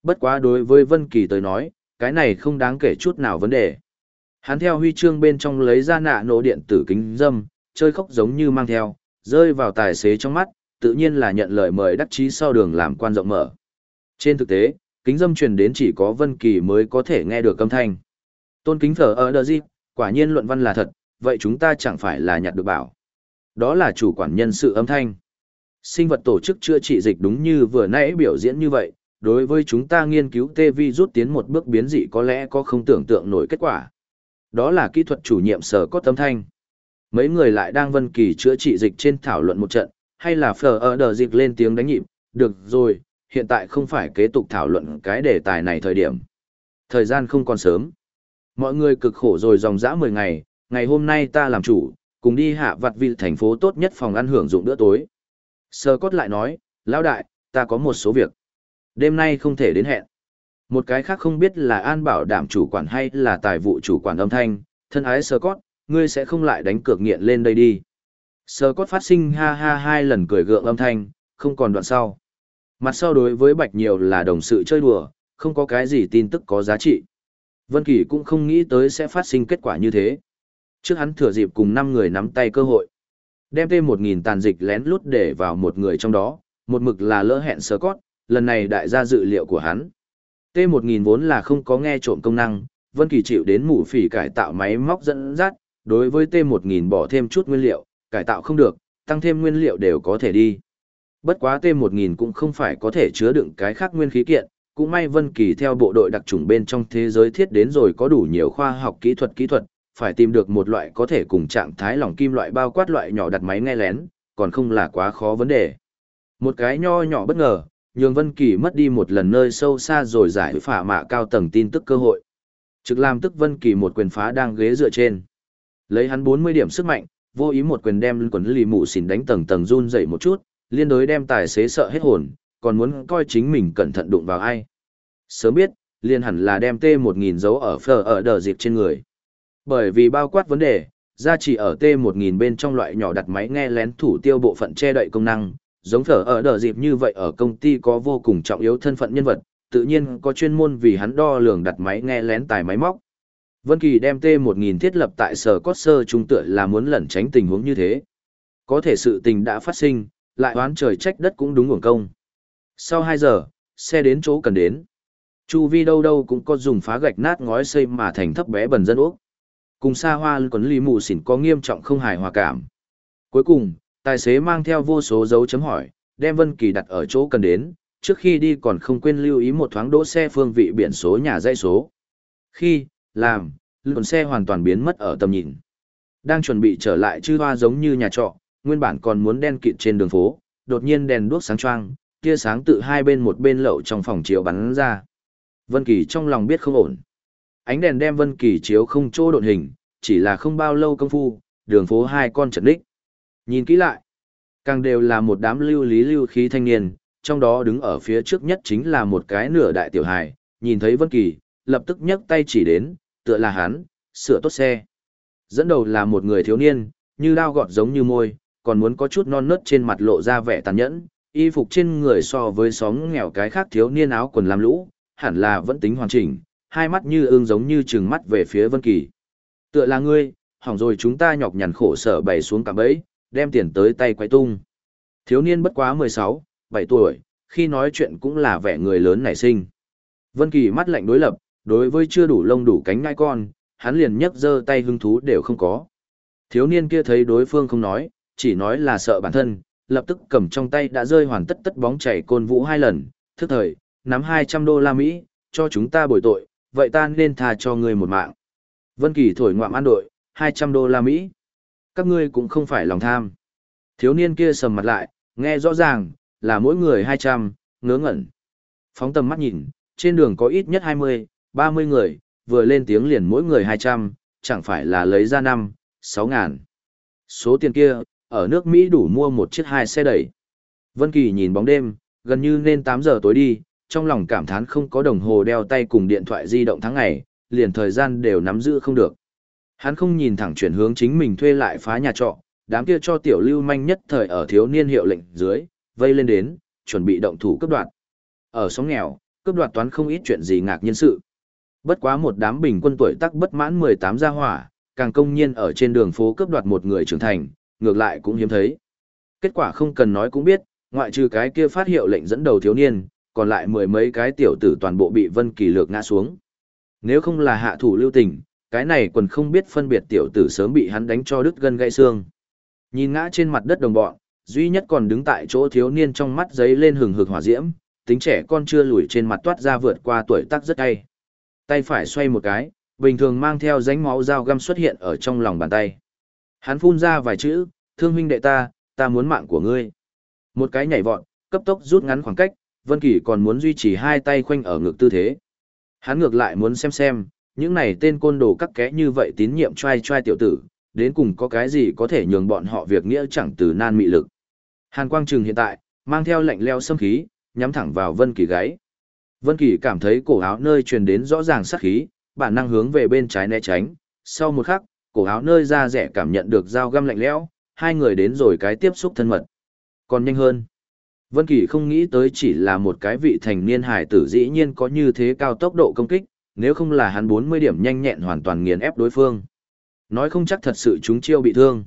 Bất quá đối với Vân Kỳ tới nói, cái này không đáng kể chút nào vấn đề. Hắn theo huy chương bên trong lấy ra nạ nổ điện tử kính dâm, chơi khóc giống như mang theo, rơi vào tài xế trong mắt, tự nhiên là nhận lời mời đắc chí sau đường làm quan rộng mở. Trên thực tế, kính dâm truyền đến chỉ có Vân Kỳ mới có thể nghe được âm thanh. Tôn kính phở ở đờ gì, quả nhiên luận văn là thật, vậy chúng ta chẳng phải là nhặt được bảo. Đó là chủ quản nhân sự âm thanh. Sinh vật tổ chức chữa trị dịch đúng như vừa nãy biểu diễn như vậy, đối với chúng ta nghiên cứu tê vi rút tiến một bước biến dị có lẽ có không tưởng tượng nổi kết quả. Đó là kỹ thuật chủ nhiệm sở có tâm thanh. Mấy người lại đang vân kỳ chữa trị dịch trên thảo luận một trận, hay là phở ở đờ dịch lên tiếng đánh nhịp, được rồi, hiện tại không phải kế tục thảo luận cái đề tài này thời điểm. Thời gian không còn sớm. Mọi người cực khổ rồi dòng dã 10 ngày, ngày hôm nay ta làm chủ, cùng đi hạ vặt vị thành phố tốt nhất phòng ăn hưởng dụng bữa tối. Sơ cốt lại nói, lão đại, ta có một số việc. Đêm nay không thể đến hẹn. Một cái khác không biết là an bảo đảm chủ quản hay là tài vụ chủ quản âm thanh, thân ái sơ ngươi sẽ không lại đánh cược nghiện lên đây đi. Sơ phát sinh ha ha hai lần cười gượng âm thanh, không còn đoạn sau. Mặt sau đối với Bạch Nhiều là đồng sự chơi đùa, không có cái gì tin tức có giá trị. Vân Kỳ cũng không nghĩ tới sẽ phát sinh kết quả như thế. Trước hắn thừa dịp cùng 5 người nắm tay cơ hội. Đem T1000 tàn dịch lén lút để vào một người trong đó, một mực là lỡ hẹn sơ lần này đại gia dự liệu của hắn. T1000 vốn là không có nghe trộm công năng, Vân Kỳ chịu đến mụ phỉ cải tạo máy móc dẫn dắt, đối với T1000 bỏ thêm chút nguyên liệu, cải tạo không được, tăng thêm nguyên liệu đều có thể đi. Bất quá T1000 cũng không phải có thể chứa đựng cái khác nguyên khí kiện, cũng may Vân Kỳ theo bộ đội đặc chủng bên trong thế giới thiết đến rồi có đủ nhiều khoa học kỹ thuật kỹ thuật, phải tìm được một loại có thể cùng trạng thái lỏng kim loại bao quát loại nhỏ đặt máy nghe lén, còn không là quá khó vấn đề. Một cái nho nhỏ bất ngờ, nhường Vân Kỳ mất đi một lần nơi sâu xa rồi giải phả mạ cao tầng tin tức cơ hội. Trực làm tức Vân Kỳ một quyền phá đang ghế dựa trên. Lấy hắn 40 điểm sức mạnh, vô ý một quyền đem quần lì mụ xỉn đánh tầng tầng run dậy một chút, liên đối đem tài xế sợ hết hồn, còn muốn coi chính mình cẩn thận đụng vào ai. Sớm biết, liên hẳn là đem T1000 dấu ở phở ở đờ dịp trên người. Bởi vì bao quát vấn đề, ra chỉ ở T1000 bên trong loại nhỏ đặt máy nghe lén thủ tiêu bộ phận che đậy công năng, giống phở ở đờ dịp như vậy ở công ty có vô cùng trọng yếu thân phận nhân vật, tự nhiên có chuyên môn vì hắn đo lường đặt máy nghe lén tài máy móc. Vân Kỳ đem T1000 thiết lập tại sở cốt sơ trung tựa là muốn lẩn tránh tình huống như thế. Có thể sự tình đã phát sinh, lại oán trời trách đất cũng đúng uổng công. Sau 2 giờ, xe đến chỗ cần đến. Chu vi đâu đâu cũng có dùng phá gạch nát ngói xây mà thành thấp bé bần dân ốc. Cùng xa hoa còn lì mù xỉn có nghiêm trọng không hài hòa cảm. Cuối cùng, tài xế mang theo vô số dấu chấm hỏi, đem Vân Kỳ đặt ở chỗ cần đến, trước khi đi còn không quên lưu ý một thoáng đỗ xe phương vị biển số nhà dãy số. Khi, làm, lượn xe hoàn toàn biến mất ở tầm nhìn. Đang chuẩn bị trở lại chư hoa giống như nhà trọ, nguyên bản còn muốn đen kịt trên đường phố, đột nhiên đèn đuốc sáng choang, tia sáng tự hai bên một bên lậu trong phòng chiếu bắn ra. Vân Kỳ trong lòng biết không ổn. Ánh đèn đem Vân Kỳ chiếu không chỗ độn hình, chỉ là không bao lâu công phu, đường phố hai con trận đích. Nhìn kỹ lại, càng đều là một đám lưu lý lưu khí thanh niên, trong đó đứng ở phía trước nhất chính là một cái nửa đại tiểu hài, nhìn thấy Vân Kỳ, lập tức nhấc tay chỉ đến, tựa là hắn, sửa tốt xe. Dẫn đầu là một người thiếu niên, như lao gọt giống như môi, còn muốn có chút non nớt trên mặt lộ ra vẻ tàn nhẫn, y phục trên người so với xóm nghèo cái khác thiếu niên áo quần làm lũ, hẳn là vẫn tính hoàn chỉnh, hai mắt như ương giống như trừng mắt về phía Vân Kỳ. Tựa là ngươi, hỏng rồi chúng ta nhọc nhằn khổ sở bày xuống cả bẫy, đem tiền tới tay quay tung. Thiếu niên bất quá 16, 7 tuổi, khi nói chuyện cũng là vẻ người lớn nảy sinh. Vân Kỳ mắt lạnh đối lập, đối với chưa đủ lông đủ cánh ngai con, hắn liền nhấc giơ tay hứng thú đều không có. Thiếu niên kia thấy đối phương không nói, chỉ nói là sợ bản thân, lập tức cầm trong tay đã rơi hoàn tất tất bóng chảy côn vũ hai lần, thức thời, nắm 200 đô la Mỹ, cho chúng ta bồi tội, vậy ta nên tha cho ngươi một mạng. Vân Kỳ thổi ngoạm an đội, 200 đô la Mỹ. Các ngươi cũng không phải lòng tham. Thiếu niên kia sầm mặt lại, nghe rõ ràng, là mỗi người 200, ngớ ngẩn. Phóng tầm mắt nhìn, trên đường có ít nhất 20, 30 người, vừa lên tiếng liền mỗi người 200, chẳng phải là lấy ra năm, 6 ngàn. Số tiền kia, ở nước Mỹ đủ mua một chiếc hai xe đẩy. Vân Kỳ nhìn bóng đêm, gần như nên 8 giờ tối đi, trong lòng cảm thán không có đồng hồ đeo tay cùng điện thoại di động tháng ngày, liền thời gian đều nắm giữ không được. Hắn không nhìn thẳng chuyển hướng chính mình thuê lại phá nhà trọ, đám kia cho tiểu lưu manh nhất thời ở thiếu niên hiệu lệnh dưới, vây lên đến, chuẩn bị động thủ cấp đoạt. Ở sóng nghèo, cấp đoạt toán không ít chuyện gì ngạc nhiên sự. Bất quá một đám bình quân tuổi tác bất mãn 18 gia hỏa, càng công nhiên ở trên đường phố cướp đoạt một người trưởng thành, ngược lại cũng hiếm thấy. Kết quả không cần nói cũng biết, ngoại trừ cái kia phát hiệu lệnh dẫn đầu thiếu niên, còn lại mười mấy cái tiểu tử toàn bộ bị Vân Kỳ lược ngã xuống. Nếu không là hạ thủ lưu tình, cái này quần không biết phân biệt tiểu tử sớm bị hắn đánh cho đứt gân gãy xương. Nhìn ngã trên mặt đất đồng bọn, duy nhất còn đứng tại chỗ thiếu niên trong mắt giấy lên hừng hực hỏa diễm, tính trẻ con chưa lùi trên mặt toát ra vượt qua tuổi tác rất cay. Tay phải xoay một cái, bình thường mang theo rãnh máu dao găm xuất hiện ở trong lòng bàn tay. Hắn phun ra vài chữ, thương huynh đệ ta, ta muốn mạng của ngươi. Một cái nhảy vọt, cấp tốc rút ngắn khoảng cách, Vân Kỳ còn muốn duy trì hai tay khoanh ở ngực tư thế. Hắn ngược lại muốn xem xem, những này tên côn đồ cắt kẽ như vậy tín nhiệm trai trai tiểu tử, đến cùng có cái gì có thể nhường bọn họ việc nghĩa chẳng từ nan mị lực. Hàn Quang Trừng hiện tại, mang theo lệnh leo xâm khí, nhắm thẳng vào Vân Kỳ gáy. Vân Kỳ cảm thấy cổ áo nơi truyền đến rõ ràng sát khí, bản năng hướng về bên trái né tránh, sau một khắc, cổ áo nơi da rẻ cảm nhận được dao găm lạnh lẽo, hai người đến rồi cái tiếp xúc thân mật. Còn nhanh hơn. Vân Kỳ không nghĩ tới chỉ là một cái vị thành niên hải tử dĩ nhiên có như thế cao tốc độ công kích, nếu không là hắn 40 điểm nhanh nhẹn hoàn toàn nghiền ép đối phương. Nói không chắc thật sự chúng chiêu bị thương.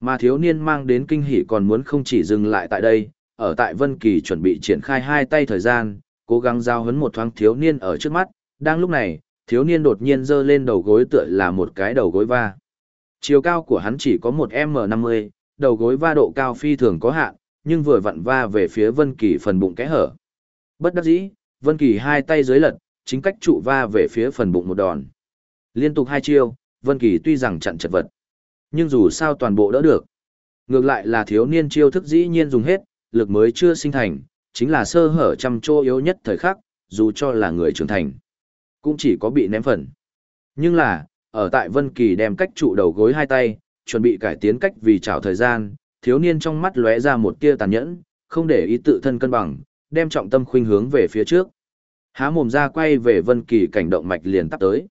Mà thiếu niên mang đến kinh hỉ còn muốn không chỉ dừng lại tại đây, ở tại Vân Kỳ chuẩn bị triển khai hai tay thời gian, cố gắng giao hấn một thoáng thiếu niên ở trước mắt, đang lúc này, thiếu niên đột nhiên giơ lên đầu gối tựa là một cái đầu gối va. Chiều cao của hắn chỉ có một M50, đầu gối va độ cao phi thường có hạn, nhưng vừa vặn va về phía Vân Kỳ phần bụng kẽ hở. Bất đắc dĩ, Vân Kỳ hai tay dưới lật, chính cách trụ va về phía phần bụng một đòn. Liên tục hai chiêu, Vân Kỳ tuy rằng chặn chật vật, nhưng dù sao toàn bộ đỡ được. Ngược lại là thiếu niên chiêu thức dĩ nhiên dùng hết, lực mới chưa sinh thành, chính là sơ hở trăm chỗ yếu nhất thời khắc, dù cho là người trưởng thành, cũng chỉ có bị ném phần. Nhưng là, ở tại Vân Kỳ đem cách trụ đầu gối hai tay, chuẩn bị cải tiến cách vì chảo thời gian, thiếu niên trong mắt lóe ra một tia tàn nhẫn, không để ý tự thân cân bằng, đem trọng tâm khuynh hướng về phía trước. Há mồm ra quay về Vân Kỳ cảnh động mạch liền tắp tới.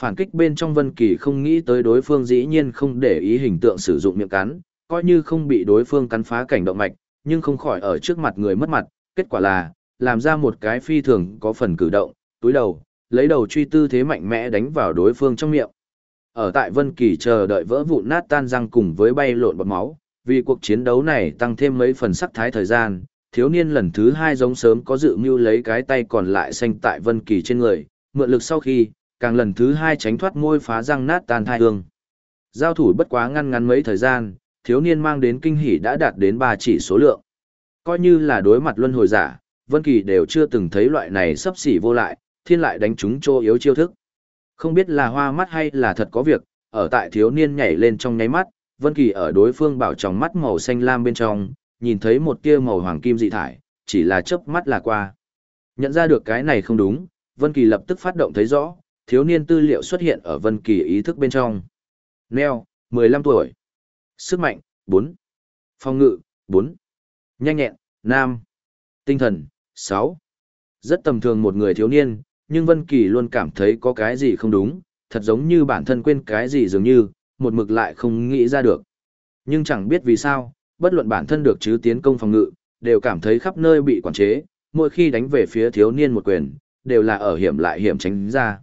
Phản kích bên trong Vân Kỳ không nghĩ tới đối phương dĩ nhiên không để ý hình tượng sử dụng miệng cắn, coi như không bị đối phương cắn phá cảnh động mạch, nhưng không khỏi ở trước mặt người mất mặt, kết quả là, làm ra một cái phi thường có phần cử động, túi đầu, lấy đầu truy tư thế mạnh mẽ đánh vào đối phương trong miệng. Ở tại Vân Kỳ chờ đợi vỡ vụn nát tan răng cùng với bay lộn bọt máu, vì cuộc chiến đấu này tăng thêm mấy phần sắc thái thời gian, thiếu niên lần thứ hai giống sớm có dự mưu lấy cái tay còn lại xanh tại Vân Kỳ trên người, mượn lực sau khi, càng lần thứ hai tránh thoát môi phá răng nát tan thai hương. Giao thủ bất quá ngăn ngắn mấy thời gian, thiếu niên mang đến kinh hỉ đã đạt đến ba chỉ số lượng. Coi như là đối mặt luân hồi giả, Vân Kỳ đều chưa từng thấy loại này sắp xỉ vô lại, thiên lại đánh chúng chỗ yếu chiêu thức. Không biết là hoa mắt hay là thật có việc, ở tại thiếu niên nhảy lên trong nháy mắt, Vân Kỳ ở đối phương bảo tròng mắt màu xanh lam bên trong, nhìn thấy một tia màu hoàng kim dị thải, chỉ là chớp mắt là qua. Nhận ra được cái này không đúng, Vân Kỳ lập tức phát động thấy rõ, thiếu niên tư liệu xuất hiện ở Vân Kỳ ý thức bên trong. Neo, 15 tuổi. Sức mạnh, 4. Phòng ngự, 4. Nhanh nhẹn, nam. Tinh thần, 6. Rất tầm thường một người thiếu niên, nhưng Vân Kỳ luôn cảm thấy có cái gì không đúng, thật giống như bản thân quên cái gì dường như, một mực lại không nghĩ ra được. Nhưng chẳng biết vì sao, bất luận bản thân được chứ tiến công phòng ngự, đều cảm thấy khắp nơi bị quản chế, mỗi khi đánh về phía thiếu niên một quyền, đều là ở hiểm lại hiểm tránh ra.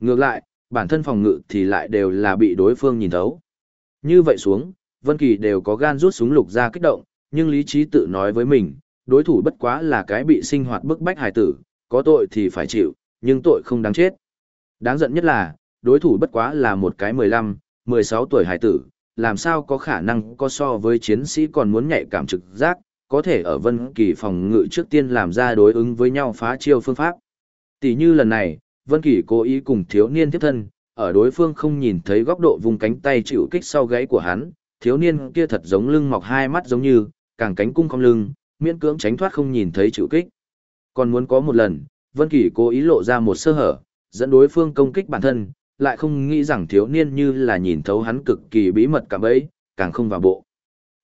Ngược lại, bản thân phòng ngự thì lại đều là bị đối phương nhìn thấu. Như vậy xuống, Vân Kỳ đều có gan rút súng lục ra kích động, nhưng lý trí tự nói với mình, đối thủ bất quá là cái bị sinh hoạt bức bách hài tử, có tội thì phải chịu, nhưng tội không đáng chết. Đáng giận nhất là, đối thủ bất quá là một cái 15, 16 tuổi hài tử, làm sao có khả năng có so với chiến sĩ còn muốn nhạy cảm trực giác, có thể ở Vân Kỳ phòng ngự trước tiên làm ra đối ứng với nhau phá chiêu phương pháp. Tỷ như lần này, Vân Kỳ cố ý cùng thiếu niên tiếp thân, ở đối phương không nhìn thấy góc độ vùng cánh tay chịu kích sau gáy của hắn, thiếu niên kia thật giống lưng mọc hai mắt giống như, càng cánh cung không lưng, miễn cưỡng tránh thoát không nhìn thấy chịu kích. Còn muốn có một lần, Vân Kỳ cố ý lộ ra một sơ hở, dẫn đối phương công kích bản thân, lại không nghĩ rằng thiếu niên như là nhìn thấu hắn cực kỳ bí mật cả bấy, càng không vào bộ.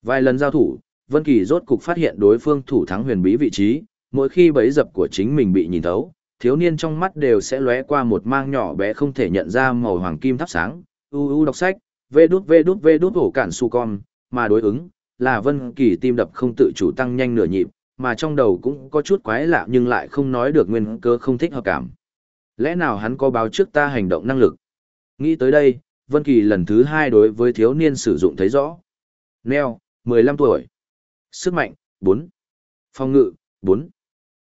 Vài lần giao thủ, Vân Kỳ rốt cục phát hiện đối phương thủ thắng huyền bí vị trí, mỗi khi bẫy dập của chính mình bị nhìn thấu, thiếu niên trong mắt đều sẽ lóe qua một mang nhỏ bé không thể nhận ra màu hoàng kim thắp sáng, u u đọc sách, vê đút vê đút vê đút hổ cản su con, mà đối ứng là Vân Kỳ tim đập không tự chủ tăng nhanh nửa nhịp, mà trong đầu cũng có chút quái lạ nhưng lại không nói được nguyên cơ không thích hợp cảm. Lẽ nào hắn có báo trước ta hành động năng lực? Nghĩ tới đây, Vân Kỳ lần thứ hai đối với thiếu niên sử dụng thấy rõ. Neo, 15 tuổi. Sức mạnh, 4. Phòng ngự, 4.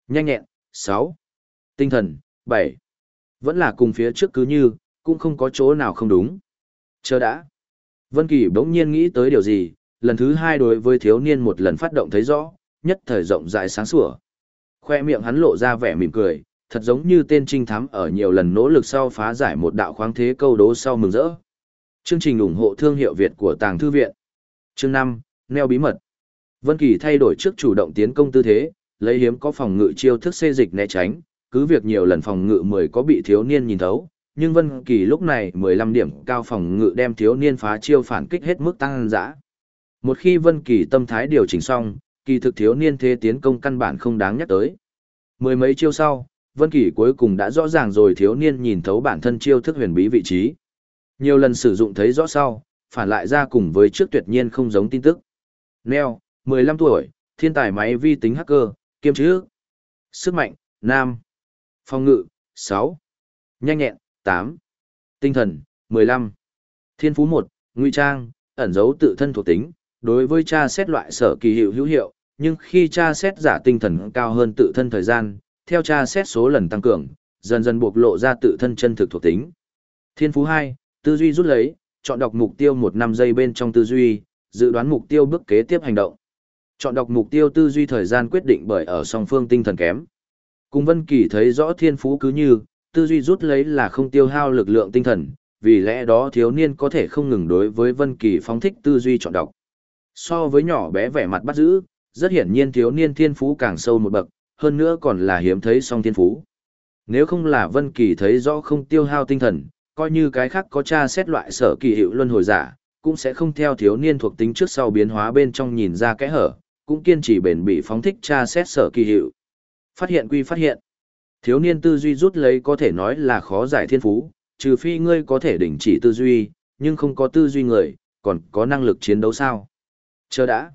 Nhanh nhẹn, 6. Tinh thần, 7. Vẫn là cùng phía trước cứ như, cũng không có chỗ nào không đúng. Chờ đã. Vân Kỳ bỗng nhiên nghĩ tới điều gì, lần thứ hai đối với thiếu niên một lần phát động thấy rõ, nhất thời rộng rãi sáng sủa. Khoe miệng hắn lộ ra vẻ mỉm cười, thật giống như tên trinh thám ở nhiều lần nỗ lực sau phá giải một đạo khoáng thế câu đố sau mừng rỡ. Chương trình ủng hộ thương hiệu Việt của Tàng Thư Viện. Chương 5, Neo bí mật. Vân Kỳ thay đổi trước chủ động tiến công tư thế, lấy hiếm có phòng ngự chiêu thức xê dịch né tránh, cứ việc nhiều lần phòng ngự 10 có bị thiếu niên nhìn thấu, nhưng Vân Kỳ lúc này 15 điểm cao phòng ngự đem thiếu niên phá chiêu phản kích hết mức tăng dã. Một khi Vân Kỳ tâm thái điều chỉnh xong, kỳ thực thiếu niên thế tiến công căn bản không đáng nhắc tới. Mười mấy chiêu sau, Vân Kỳ cuối cùng đã rõ ràng rồi thiếu niên nhìn thấu bản thân chiêu thức huyền bí vị trí. Nhiều lần sử dụng thấy rõ sau, phản lại ra cùng với trước tuyệt nhiên không giống tin tức. Neo, 15 tuổi, thiên tài máy vi tính hacker, kiêm chức. Sức mạnh, nam. Phòng ngự, 6. Nhanh nhẹn, 8. Tinh thần, 15. Thiên phú 1, ngụy trang, ẩn giấu tự thân thuộc tính, đối với tra xét loại sở kỳ hiệu hữu hiệu, nhưng khi tra xét giả tinh thần cao hơn tự thân thời gian, theo tra xét số lần tăng cường, dần dần bộc lộ ra tự thân chân thực thuộc tính. Thiên phú 2, tư duy rút lấy, chọn đọc mục tiêu 1 năm giây bên trong tư duy, dự đoán mục tiêu bước kế tiếp hành động. Chọn đọc mục tiêu tư duy thời gian quyết định bởi ở song phương tinh thần kém. Cùng Vân Kỳ thấy rõ thiên phú cứ như, tư duy rút lấy là không tiêu hao lực lượng tinh thần, vì lẽ đó thiếu niên có thể không ngừng đối với Vân Kỳ phóng thích tư duy chọn đọc. So với nhỏ bé vẻ mặt bắt giữ, rất hiển nhiên thiếu niên thiên phú càng sâu một bậc, hơn nữa còn là hiếm thấy song thiên phú. Nếu không là Vân Kỳ thấy rõ không tiêu hao tinh thần, coi như cái khác có tra xét loại sở kỳ hiệu luân hồi giả, cũng sẽ không theo thiếu niên thuộc tính trước sau biến hóa bên trong nhìn ra kẽ hở, cũng kiên trì bền bỉ phóng thích tra xét sở kỳ hiệu. Phát hiện quy phát hiện. Thiếu niên tư duy rút lấy có thể nói là khó giải thiên phú, trừ phi ngươi có thể đình chỉ tư duy, nhưng không có tư duy người, còn có năng lực chiến đấu sao? Chờ đã.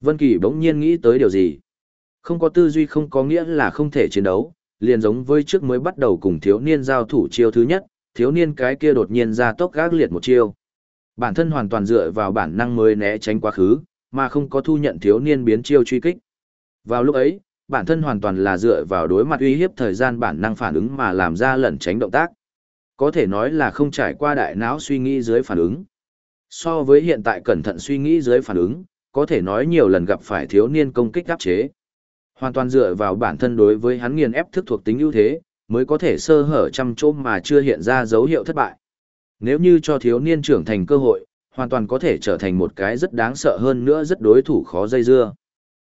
Vân Kỳ bỗng nhiên nghĩ tới điều gì? Không có tư duy không có nghĩa là không thể chiến đấu, liền giống với trước mới bắt đầu cùng thiếu niên giao thủ chiêu thứ nhất, thiếu niên cái kia đột nhiên ra tốc gác liệt một chiêu. Bản thân hoàn toàn dựa vào bản năng mới né tránh quá khứ, mà không có thu nhận thiếu niên biến chiêu truy kích. Vào lúc ấy, bản thân hoàn toàn là dựa vào đối mặt uy hiếp thời gian bản năng phản ứng mà làm ra lẩn tránh động tác. Có thể nói là không trải qua đại não suy nghĩ dưới phản ứng. So với hiện tại cẩn thận suy nghĩ dưới phản ứng, có thể nói nhiều lần gặp phải thiếu niên công kích áp chế. Hoàn toàn dựa vào bản thân đối với hắn nghiền ép thức thuộc tính ưu thế, mới có thể sơ hở trăm chỗ mà chưa hiện ra dấu hiệu thất bại. Nếu như cho thiếu niên trưởng thành cơ hội, hoàn toàn có thể trở thành một cái rất đáng sợ hơn nữa rất đối thủ khó dây dưa.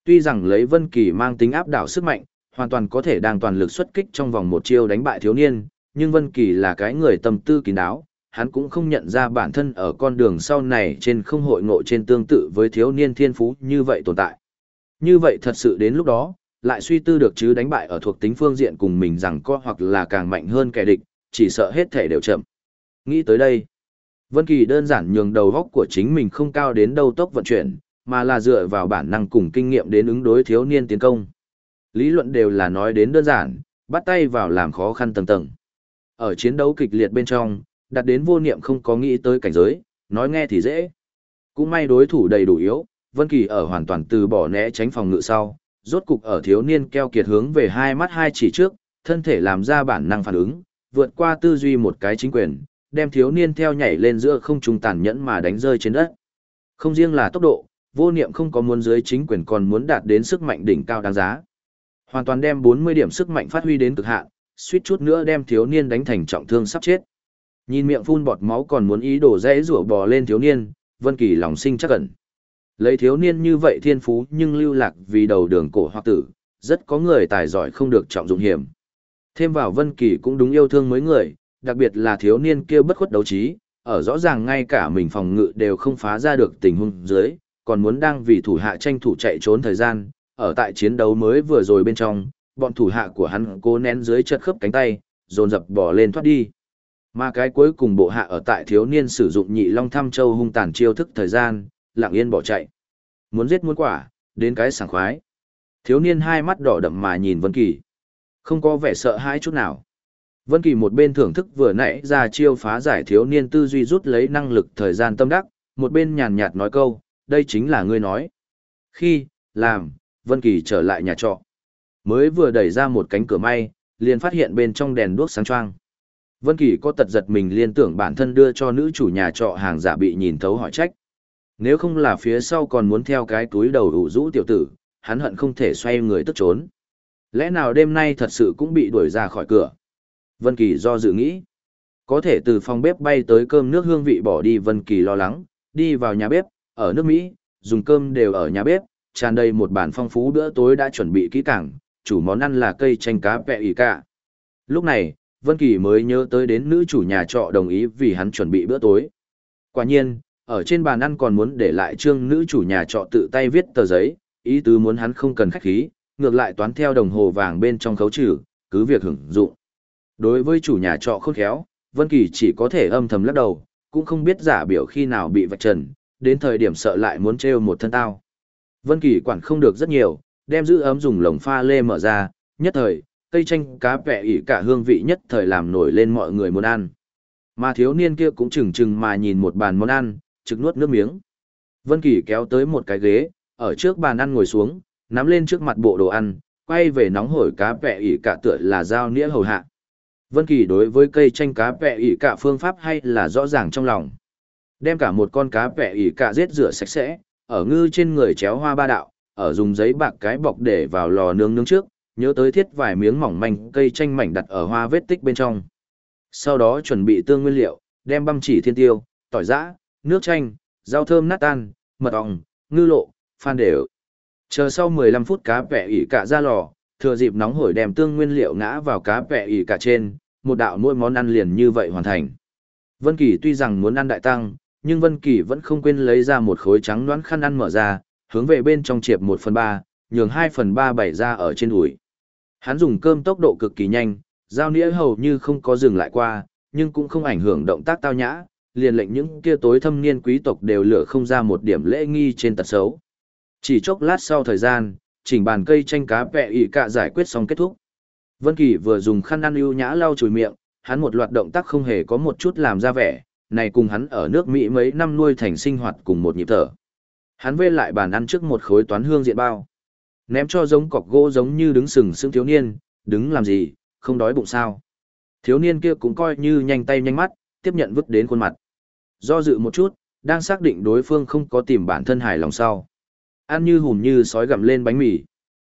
Tuy rằng lấy Vân Kỳ mang tính áp đảo sức mạnh, hoàn toàn có thể đang toàn lực xuất kích trong vòng một chiêu đánh bại thiếu niên, nhưng Vân Kỳ là cái người tâm tư kín đáo, hắn cũng không nhận ra bản thân ở con đường sau này trên không hội ngộ trên tương tự với thiếu niên thiên phú như vậy tồn tại. Như vậy thật sự đến lúc đó, lại suy tư được chứ đánh bại ở thuộc tính phương diện cùng mình rằng có hoặc là càng mạnh hơn kẻ địch, chỉ sợ hết thể đều chậm. Nghĩ tới đây, Vân Kỳ đơn giản nhường đầu góc của chính mình không cao đến đâu tốc vận chuyển, mà là dựa vào bản năng cùng kinh nghiệm đến ứng đối thiếu niên tiến công. Lý luận đều là nói đến đơn giản, bắt tay vào làm khó khăn tầng tầng. Ở chiến đấu kịch liệt bên trong, đặt đến vô niệm không có nghĩ tới cảnh giới, nói nghe thì dễ. Cũng may đối thủ đầy đủ yếu, Vân Kỳ ở hoàn toàn từ bỏ né tránh phòng ngự sau, rốt cục ở thiếu niên keo kiệt hướng về hai mắt hai chỉ trước, thân thể làm ra bản năng phản ứng, vượt qua tư duy một cái chính quyền, đem thiếu niên theo nhảy lên giữa không trung tàn nhẫn mà đánh rơi trên đất. Không riêng là tốc độ, vô niệm không có muốn dưới chính quyền còn muốn đạt đến sức mạnh đỉnh cao đáng giá. Hoàn toàn đem 40 điểm sức mạnh phát huy đến cực hạn, suýt chút nữa đem thiếu niên đánh thành trọng thương sắp chết. Nhìn miệng phun bọt máu còn muốn ý đồ dễ rủa bò lên thiếu niên, Vân Kỳ lòng sinh chắc ẩn. Lấy thiếu niên như vậy thiên phú nhưng lưu lạc vì đầu đường cổ hoặc tử, rất có người tài giỏi không được trọng dụng hiểm. Thêm vào Vân Kỳ cũng đúng yêu thương mấy người, đặc biệt là thiếu niên kia bất khuất đấu trí, ở rõ ràng ngay cả mình phòng ngự đều không phá ra được tình huống dưới, còn muốn đang vì thủ hạ tranh thủ chạy trốn thời gian, ở tại chiến đấu mới vừa rồi bên trong, bọn thủ hạ của hắn cố nén dưới chật khớp cánh tay, dồn dập bỏ lên thoát đi. Mà cái cuối cùng bộ hạ ở tại thiếu niên sử dụng nhị long thăm châu hung tàn chiêu thức thời gian, lặng yên bỏ chạy. Muốn giết muốn quả, đến cái sảng khoái. Thiếu niên hai mắt đỏ đậm mà nhìn Vân Kỳ. Không có vẻ sợ hãi chút nào. Vân Kỳ một bên thưởng thức vừa nãy ra chiêu phá giải thiếu niên tư duy rút lấy năng lực thời gian tâm đắc, một bên nhàn nhạt nói câu, đây chính là ngươi nói. Khi, làm, Vân Kỳ trở lại nhà trọ. Mới vừa đẩy ra một cánh cửa may, liền phát hiện bên trong đèn đuốc sáng choang. Vân Kỳ có tật giật mình liên tưởng bản thân đưa cho nữ chủ nhà trọ hàng giả bị nhìn thấu hỏi trách. Nếu không là phía sau còn muốn theo cái túi đầu ủ rũ tiểu tử, hắn hận không thể xoay người tức trốn. Lẽ nào đêm nay thật sự cũng bị đuổi ra khỏi cửa? Vân Kỳ do dự nghĩ. Có thể từ phòng bếp bay tới cơm nước hương vị bỏ đi Vân Kỳ lo lắng, đi vào nhà bếp, ở nước Mỹ, dùng cơm đều ở nhà bếp, tràn đầy một bàn phong phú bữa tối đã chuẩn bị kỹ càng, chủ món ăn là cây chanh cá vẹ ỉ cả. Lúc này, Vân Kỳ mới nhớ tới đến nữ chủ nhà trọ đồng ý vì hắn chuẩn bị bữa tối. Quả nhiên, ở trên bàn ăn còn muốn để lại trương nữ chủ nhà trọ tự tay viết tờ giấy, ý tứ muốn hắn không cần khách khí, ngược lại toán theo đồng hồ vàng bên trong khấu trừ, cứ việc hưởng dụng. Đối với chủ nhà trọ khôn khéo, Vân Kỳ chỉ có thể âm thầm lắc đầu, cũng không biết giả biểu khi nào bị vạch trần, đến thời điểm sợ lại muốn trêu một thân tao. Vân Kỳ quản không được rất nhiều, đem giữ ấm dùng lồng pha lê mở ra, nhất thời, cây chanh cá vẻ ỉ cả hương vị nhất thời làm nổi lên mọi người muốn ăn. Mà thiếu niên kia cũng chừng chừng mà nhìn một bàn món ăn, trực nuốt nước miếng. Vân Kỳ kéo tới một cái ghế, ở trước bàn ăn ngồi xuống, nắm lên trước mặt bộ đồ ăn, quay về nóng hổi cá vẹ ỉ cả tựa là dao nĩa hầu hạ. Vân Kỳ đối với cây chanh cá vẹ ỉ cả phương pháp hay là rõ ràng trong lòng. Đem cả một con cá vẹ ỉ cả giết rửa sạch sẽ, ở ngư trên người chéo hoa ba đạo, ở dùng giấy bạc cái bọc để vào lò nướng nướng trước, nhớ tới thiết vài miếng mỏng manh cây chanh mảnh đặt ở hoa vết tích bên trong. Sau đó chuẩn bị tương nguyên liệu, đem băm chỉ thiên tiêu, tỏi giã, nước chanh, rau thơm nát tan, mật ong, ngư lộ, phan đều. Chờ sau 15 phút cá vẹ ỉ cả ra lò, thừa dịp nóng hổi đem tương nguyên liệu ngã vào cá vẹ ỉ cả trên, một đạo nuôi món ăn liền như vậy hoàn thành. Vân Kỳ tuy rằng muốn ăn đại tăng, nhưng Vân Kỳ vẫn không quên lấy ra một khối trắng đoán khăn ăn mở ra, hướng về bên trong triệp 1 phần 3, nhường 2 phần 3 bày ra ở trên đùi. Hắn dùng cơm tốc độ cực kỳ nhanh, giao nĩa hầu như không có dừng lại qua, nhưng cũng không ảnh hưởng động tác tao nhã, liền lệnh những kia tối thâm niên quý tộc đều lựa không ra một điểm lễ nghi trên tật xấu. Chỉ chốc lát sau thời gian, chỉnh bàn cây tranh cá vẹ ỉ cạ giải quyết xong kết thúc. Vân Kỳ vừa dùng khăn ăn ưu nhã lau chùi miệng, hắn một loạt động tác không hề có một chút làm ra vẻ, này cùng hắn ở nước Mỹ mấy năm nuôi thành sinh hoạt cùng một nhịp thở. Hắn vê lại bàn ăn trước một khối toán hương diện bao. Ném cho giống cọc gỗ giống như đứng sừng sững thiếu niên, đứng làm gì, không đói bụng sao. Thiếu niên kia cũng coi như nhanh tay nhanh mắt, tiếp nhận vứt đến khuôn mặt. Do dự một chút, đang xác định đối phương không có tìm bản thân hài lòng sau. Ăn như hùm như sói gặm lên bánh mì.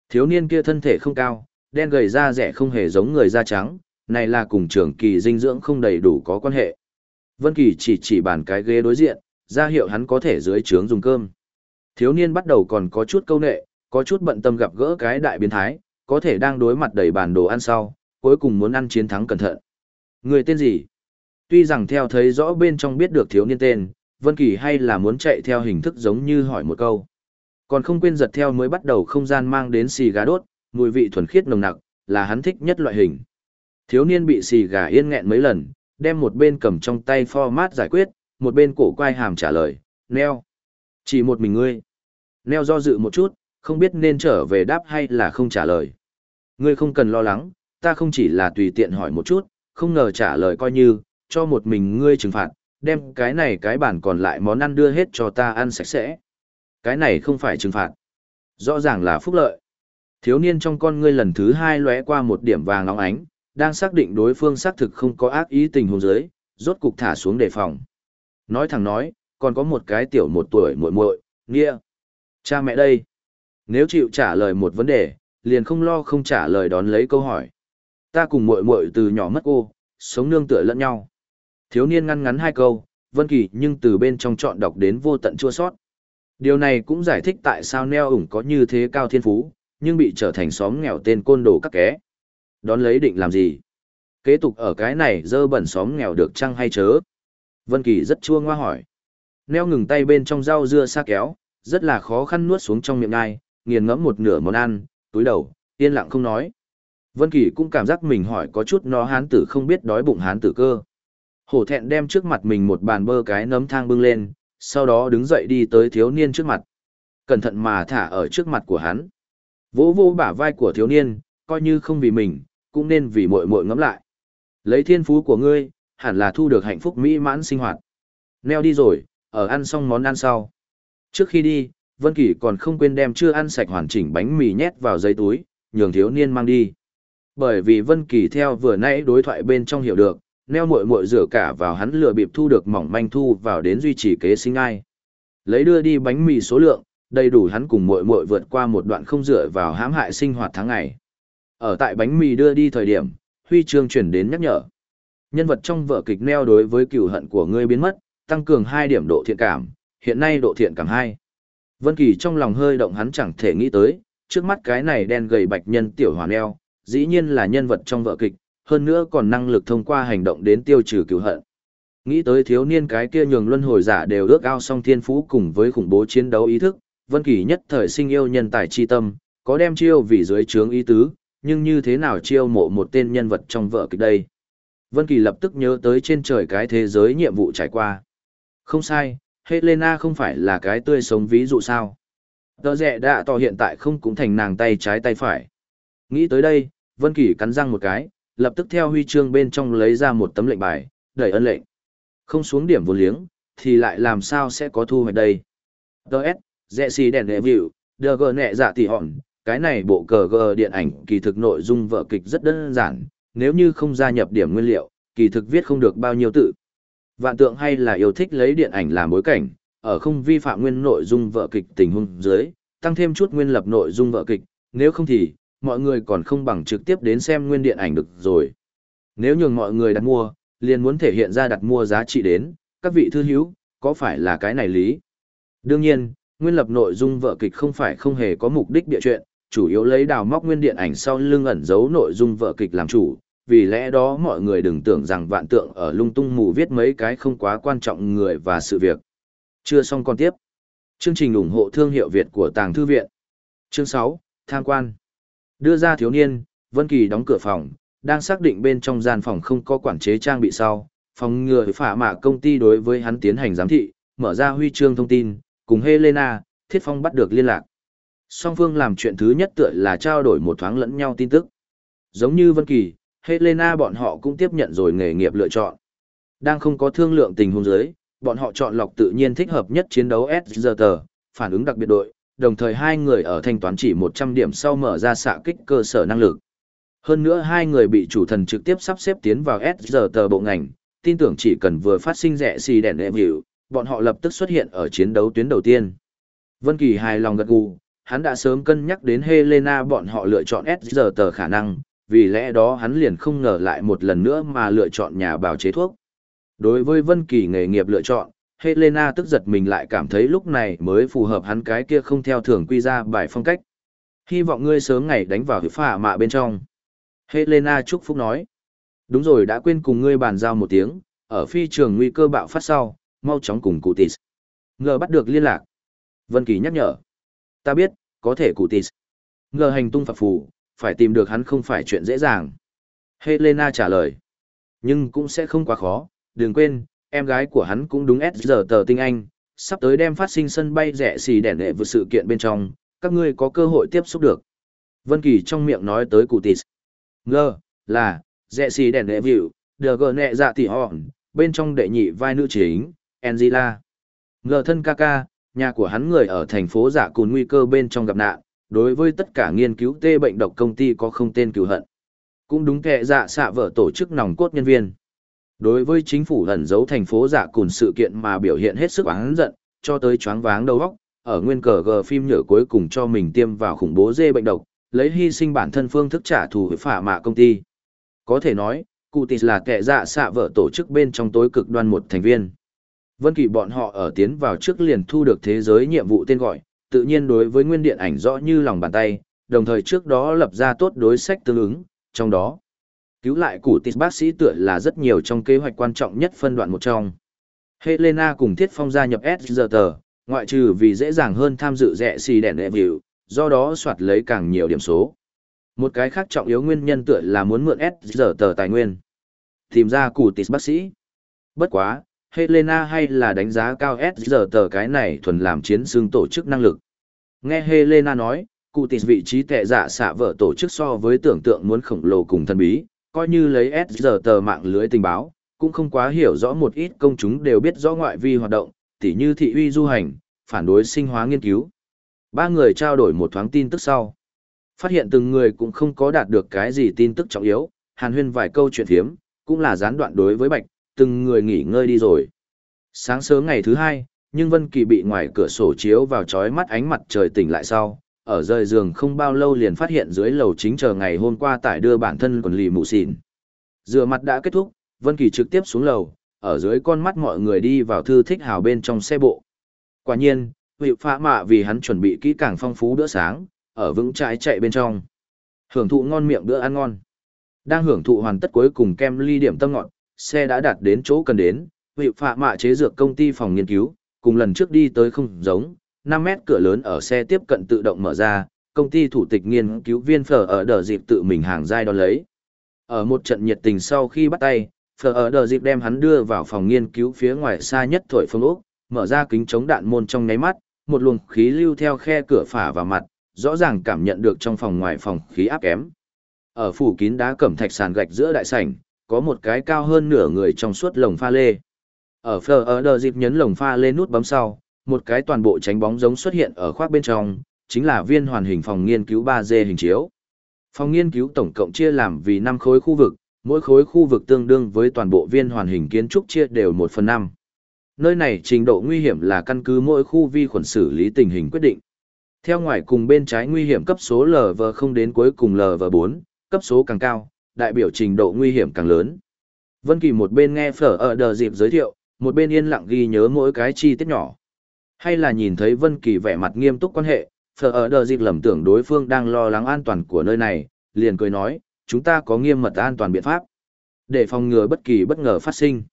Thiếu niên kia thân thể không cao, đen gầy da rẻ không hề giống người da trắng, này là cùng trưởng kỳ dinh dưỡng không đầy đủ có quan hệ. Vân Kỳ chỉ chỉ bàn cái ghế đối diện, ra hiệu hắn có thể dưới trướng dùng cơm. Thiếu niên bắt đầu còn có chút câu nệ, có chút bận tâm gặp gỡ cái đại biến thái, có thể đang đối mặt đầy bàn đồ ăn sau, cuối cùng muốn ăn chiến thắng cẩn thận. Người tên gì? Tuy rằng theo thấy rõ bên trong biết được thiếu niên tên, Vân Kỳ hay là muốn chạy theo hình thức giống như hỏi một câu. Còn không quên giật theo mới bắt đầu không gian mang đến xì gà đốt, mùi vị thuần khiết nồng nặc, là hắn thích nhất loại hình. Thiếu niên bị xì gà yên nghẹn mấy lần, đem một bên cầm trong tay format giải quyết, một bên cổ quay hàm trả lời, neo. Chỉ một mình ngươi. Neo do dự một chút, không biết nên trở về đáp hay là không trả lời. Ngươi không cần lo lắng, ta không chỉ là tùy tiện hỏi một chút, không ngờ trả lời coi như, cho một mình ngươi trừng phạt, đem cái này cái bản còn lại món ăn đưa hết cho ta ăn sạch sẽ. Cái này không phải trừng phạt. Rõ ràng là phúc lợi. Thiếu niên trong con ngươi lần thứ hai lóe qua một điểm vàng óng ánh, đang xác định đối phương xác thực không có ác ý tình huống dưới, rốt cục thả xuống đề phòng. Nói thẳng nói, còn có một cái tiểu một tuổi muội muội, nghĩa. Cha mẹ đây. Nếu chịu trả lời một vấn đề, liền không lo không trả lời đón lấy câu hỏi. Ta cùng muội muội từ nhỏ mất cô, sống nương tựa lẫn nhau. Thiếu niên ngăn ngắn hai câu, Vân Kỳ nhưng từ bên trong chọn đọc đến vô tận chua sót. Điều này cũng giải thích tại sao Neo ủng có như thế cao thiên phú, nhưng bị trở thành xóm nghèo tên côn đồ các ké. Đón lấy định làm gì? Kế tục ở cái này dơ bẩn xóm nghèo được chăng hay chớ? Vân Kỳ rất chua ngoa hỏi. Neo ngừng tay bên trong rau dưa xa kéo, rất là khó khăn nuốt xuống trong miệng ngai, nghiền ngẫm một nửa món ăn, túi đầu, yên lặng không nói. Vân Kỳ cũng cảm giác mình hỏi có chút nó hán tử không biết đói bụng hán tử cơ. Hổ thẹn đem trước mặt mình một bàn bơ cái nấm thang bưng lên, sau đó đứng dậy đi tới thiếu niên trước mặt. Cẩn thận mà thả ở trước mặt của hắn. Vỗ vỗ bả vai của thiếu niên, coi như không vì mình, cũng nên vì muội muội ngẫm lại. Lấy thiên phú của ngươi, hẳn là thu được hạnh phúc mỹ mãn sinh hoạt. Neo đi rồi, ở ăn xong món ăn sau. Trước khi đi, Vân Kỳ còn không quên đem chưa ăn sạch hoàn chỉnh bánh mì nhét vào giấy túi, nhường thiếu niên mang đi. Bởi vì Vân Kỳ theo vừa nãy đối thoại bên trong hiểu được, neo muội muội rửa cả vào hắn lừa bịp thu được mỏng manh thu vào đến duy trì kế sinh ai. Lấy đưa đi bánh mì số lượng, đầy đủ hắn cùng muội muội vượt qua một đoạn không dựa vào hãm hại sinh hoạt tháng ngày. Ở tại bánh mì đưa đi thời điểm, huy chương chuyển đến nhắc nhở. Nhân vật trong vở kịch neo đối với cửu hận của ngươi biến mất, tăng cường 2 điểm độ thiện cảm, hiện nay độ thiện cảm 2. Vân Kỳ trong lòng hơi động hắn chẳng thể nghĩ tới, trước mắt cái này đen gầy bạch nhân tiểu hoàn neo, dĩ nhiên là nhân vật trong vở kịch, hơn nữa còn năng lực thông qua hành động đến tiêu trừ cửu hận. Nghĩ tới thiếu niên cái kia nhường luân hồi giả đều ước ao song thiên phú cùng với khủng bố chiến đấu ý thức, Vân Kỳ nhất thời sinh yêu nhân tài chi tâm, có đem chiêu vì dưới trướng ý tứ, nhưng như thế nào chiêu mộ một tên nhân vật trong vở kịch đây? Vân Kỳ lập tức nhớ tới trên trời cái thế giới nhiệm vụ trải qua. Không sai, Helena không phải là cái tươi sống ví dụ sao? Tờ rẻ đã tỏ hiện tại không cũng thành nàng tay trái tay phải. Nghĩ tới đây, Vân Kỳ cắn răng một cái, lập tức theo huy chương bên trong lấy ra một tấm lệnh bài, đẩy ân lệnh. Không xuống điểm vô liếng, thì lại làm sao sẽ có thu hoạch đây? Đợt, dẹ xì đèn đệ vịu, đờ gờ nẹ dạ tỷ hòn, cái này bộ cờ gờ điện ảnh kỳ thực nội dung vở kịch rất đơn giản, nếu như không gia nhập điểm nguyên liệu, kỳ thực viết không được bao nhiêu tự. Vạn tượng hay là yêu thích lấy điện ảnh làm bối cảnh, ở không vi phạm nguyên nội dung vở kịch tình huống dưới, tăng thêm chút nguyên lập nội dung vở kịch, nếu không thì, mọi người còn không bằng trực tiếp đến xem nguyên điện ảnh được rồi. Nếu nhường mọi người đặt mua, liền muốn thể hiện ra đặt mua giá trị đến, các vị thư hữu, có phải là cái này lý? Đương nhiên, nguyên lập nội dung vợ kịch không phải không hề có mục đích địa chuyện, chủ yếu lấy đào móc nguyên điện ảnh sau lưng ẩn giấu nội dung vợ kịch làm chủ, vì lẽ đó mọi người đừng tưởng rằng vạn tượng ở lung tung mù viết mấy cái không quá quan trọng người và sự việc. Chưa xong còn tiếp. Chương trình ủng hộ thương hiệu Việt của Tàng Thư Viện. Chương 6, Tham quan. Đưa ra thiếu niên, Vân Kỳ đóng cửa phòng, đang xác định bên trong gian phòng không có quản chế trang bị sau, phòng ngừa phả mạ công ty đối với hắn tiến hành giám thị, mở ra huy chương thông tin, cùng Helena, Thiết Phong bắt được liên lạc. Song phương làm chuyện thứ nhất tựa là trao đổi một thoáng lẫn nhau tin tức. Giống như Vân Kỳ, Helena bọn họ cũng tiếp nhận rồi nghề nghiệp lựa chọn. Đang không có thương lượng tình huống dưới, bọn họ chọn lọc tự nhiên thích hợp nhất chiến đấu SGT, phản ứng đặc biệt đội, đồng thời hai người ở thanh toán chỉ 100 điểm sau mở ra xạ kích cơ sở năng lực. Hơn nữa hai người bị chủ thần trực tiếp sắp xếp tiến vào SGT bộ ngành, tin tưởng chỉ cần vừa phát sinh rẻ xì đèn em hiệu, bọn họ lập tức xuất hiện ở chiến đấu tuyến đầu tiên. Vân Kỳ hài lòng gật gù, hắn đã sớm cân nhắc đến Helena bọn họ lựa chọn SGT khả năng, vì lẽ đó hắn liền không ngờ lại một lần nữa mà lựa chọn nhà bào chế thuốc. Đối với Vân Kỳ nghề nghiệp lựa chọn, Helena tức giật mình lại cảm thấy lúc này mới phù hợp hắn cái kia không theo thường quy ra bài phong cách. Hy vọng ngươi sớm ngày đánh vào hiệp phả mạ bên trong. Helena chúc phúc nói. Đúng rồi đã quên cùng ngươi bàn giao một tiếng, ở phi trường nguy cơ bạo phát sau, mau chóng cùng cụ tịt. Ngờ bắt được liên lạc. Vân Kỳ nhắc nhở. Ta biết, có thể cụ tịt. Ngờ hành tung phạt phù, phải tìm được hắn không phải chuyện dễ dàng. Helena trả lời. Nhưng cũng sẽ không quá khó, đừng quên, em gái của hắn cũng đúng S giờ tờ tinh anh, sắp tới đem phát sinh sân bay rẻ xì đẻ nệ vượt sự kiện bên trong, các ngươi có cơ hội tiếp xúc được. Vân Kỳ trong miệng nói tới cụ tịt. Ngơ, là, rẻ xì đẻ nệ vịu, đờ gờ nẹ dạ tỉ hòn, bên trong đệ nhị vai nữ chính, Angela. Ngờ thân ca ca, nhà của hắn người ở thành phố giả cùn nguy cơ bên trong gặp nạn, đối với tất cả nghiên cứu tê bệnh độc công ty có không tên cựu hận. Cũng đúng kệ dạ xạ vợ tổ chức nòng cốt nhân viên. Đối với chính phủ ẩn giấu thành phố giả cùn sự kiện mà biểu hiện hết sức oán giận, cho tới choáng váng đầu óc, ở nguyên cờ g phim nhở cuối cùng cho mình tiêm vào khủng bố dê bệnh độc, lấy hy sinh bản thân phương thức trả thù với phả mạ công ty. Có thể nói, cụ tịt là kẻ dạ xạ vợ tổ chức bên trong tối cực đoan một thành viên. Vân Kỳ bọn họ ở tiến vào trước liền thu được thế giới nhiệm vụ tên gọi, tự nhiên đối với nguyên điện ảnh rõ như lòng bàn tay, đồng thời trước đó lập ra tốt đối sách tương ứng, trong đó Cứu lại củ tịt bác sĩ tựa là rất nhiều trong kế hoạch quan trọng nhất phân đoạn một trong. Helena cùng Thiết Phong gia nhập SGT, ngoại trừ vì dễ dàng hơn tham dự rẻ xì đèn đệ vịu, do đó soạt lấy càng nhiều điểm số. Một cái khác trọng yếu nguyên nhân tựa là muốn mượn SGT tài nguyên. Tìm ra củ tịt bác sĩ. Bất quá, Helena hay là đánh giá cao SGT cái này thuần làm chiến xương tổ chức năng lực. Nghe Helena nói, cụ tịt vị trí tệ giả xạ vợ tổ chức so với tưởng tượng muốn khổng lồ cùng thân bí, coi như lấy S tờ mạng lưới tình báo, cũng không quá hiểu rõ một ít công chúng đều biết rõ ngoại vi hoạt động, tỉ như thị uy du hành, phản đối sinh hóa nghiên cứu. Ba người trao đổi một thoáng tin tức sau. Phát hiện từng người cũng không có đạt được cái gì tin tức trọng yếu, hàn huyên vài câu chuyện thiếm, cũng là gián đoạn đối với Bạch, từng người nghỉ ngơi đi rồi. Sáng sớm ngày thứ hai, nhưng Vân Kỳ bị ngoài cửa sổ chiếu vào chói mắt ánh mặt trời tỉnh lại sau, ở rời giường không bao lâu liền phát hiện dưới lầu chính chờ ngày hôm qua tải đưa bản thân còn lì mụ xỉn. Rửa mặt đã kết thúc, Vân Kỳ trực tiếp xuống lầu, ở dưới con mắt mọi người đi vào thư thích hào bên trong xe bộ. Quả nhiên, vị Phạ mạ vì hắn chuẩn bị kỹ càng phong phú bữa sáng, ở vững trái chạy bên trong. Hưởng thụ ngon miệng bữa ăn ngon. Đang hưởng thụ hoàn tất cuối cùng kem ly điểm tâm ngọt, xe đã đạt đến chỗ cần đến, vị phạ mạ chế dược công ty phòng nghiên cứu, cùng lần trước đi tới không giống, 5 mét cửa lớn ở xe tiếp cận tự động mở ra, công ty thủ tịch nghiên cứu viên phở ở đờ dịp tự mình hàng dai đón lấy. Ở một trận nhiệt tình sau khi bắt tay, phở ở đờ dịp đem hắn đưa vào phòng nghiên cứu phía ngoài xa nhất thổi phương ốc, mở ra kính chống đạn môn trong nháy mắt, một luồng khí lưu theo khe cửa phả vào mặt, rõ ràng cảm nhận được trong phòng ngoài phòng khí áp kém. Ở phủ kín đá cẩm thạch sàn gạch giữa đại sảnh, có một cái cao hơn nửa người trong suốt lồng pha lê. Ở phở ở đờ dịp nhấn lồng pha lê nút bấm sau, một cái toàn bộ tránh bóng giống xuất hiện ở khoác bên trong, chính là viên hoàn hình phòng nghiên cứu 3D hình chiếu. Phòng nghiên cứu tổng cộng chia làm vì 5 khối khu vực, mỗi khối khu vực tương đương với toàn bộ viên hoàn hình kiến trúc chia đều 1 phần 5. Nơi này trình độ nguy hiểm là căn cứ mỗi khu vi khuẩn xử lý tình hình quyết định. Theo ngoài cùng bên trái nguy hiểm cấp số LV0 đến cuối cùng LV4, cấp số càng cao, đại biểu trình độ nguy hiểm càng lớn. Vân Kỳ một bên nghe phở ở đờ dịp giới thiệu, một bên yên lặng ghi nhớ mỗi cái chi tiết nhỏ. Hay là nhìn thấy Vân Kỳ vẻ mặt nghiêm túc quan hệ, phở ở đờ dịp lầm tưởng đối phương đang lo lắng an toàn của nơi này, liền cười nói, chúng ta có nghiêm mật an toàn biện pháp. Để phòng ngừa bất kỳ bất ngờ phát sinh.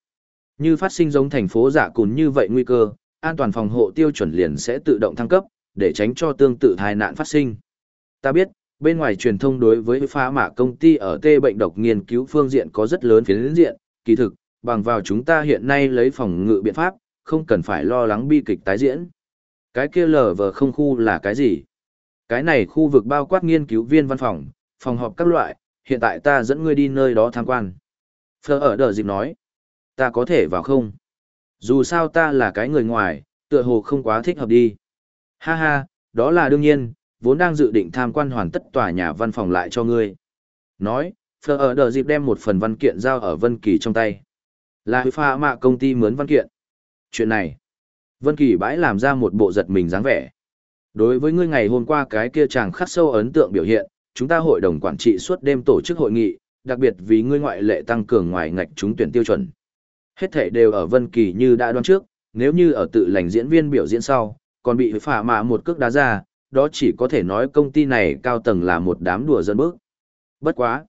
Như phát sinh giống thành phố giả cùn như vậy nguy cơ, an toàn phòng hộ tiêu chuẩn liền sẽ tự động thăng cấp, để tránh cho tương tự tai nạn phát sinh. Ta biết, bên ngoài truyền thông đối với phá mạ công ty ở tê bệnh độc nghiên cứu phương diện có rất lớn phiến diện, kỳ thực, bằng vào chúng ta hiện nay lấy phòng ngự biện pháp, không cần phải lo lắng bi kịch tái diễn. Cái kia lở vờ không khu là cái gì? Cái này khu vực bao quát nghiên cứu viên văn phòng, phòng họp các loại, hiện tại ta dẫn ngươi đi nơi đó tham quan. Phở ở đờ dịp nói, ta có thể vào không? Dù sao ta là cái người ngoài, tựa hồ không quá thích hợp đi. Ha ha, đó là đương nhiên, vốn đang dự định tham quan hoàn tất tòa nhà văn phòng lại cho ngươi. Nói, Phở ở đờ dịp đem một phần văn kiện giao ở Vân Kỳ trong tay. Là pha mạ công ty mướn văn kiện. Chuyện này, Vân Kỳ bãi làm ra một bộ giật mình dáng vẻ. Đối với ngươi ngày hôm qua cái kia chàng khắc sâu ấn tượng biểu hiện, chúng ta hội đồng quản trị suốt đêm tổ chức hội nghị, đặc biệt vì ngươi ngoại lệ tăng cường ngoài ngạch trúng tuyển tiêu chuẩn. Hết thảy đều ở Vân Kỳ như đã đoán trước, nếu như ở tự lành diễn viên biểu diễn sau, còn bị phả mạ một cước đá ra, đó chỉ có thể nói công ty này cao tầng là một đám đùa dân bước. Bất quá.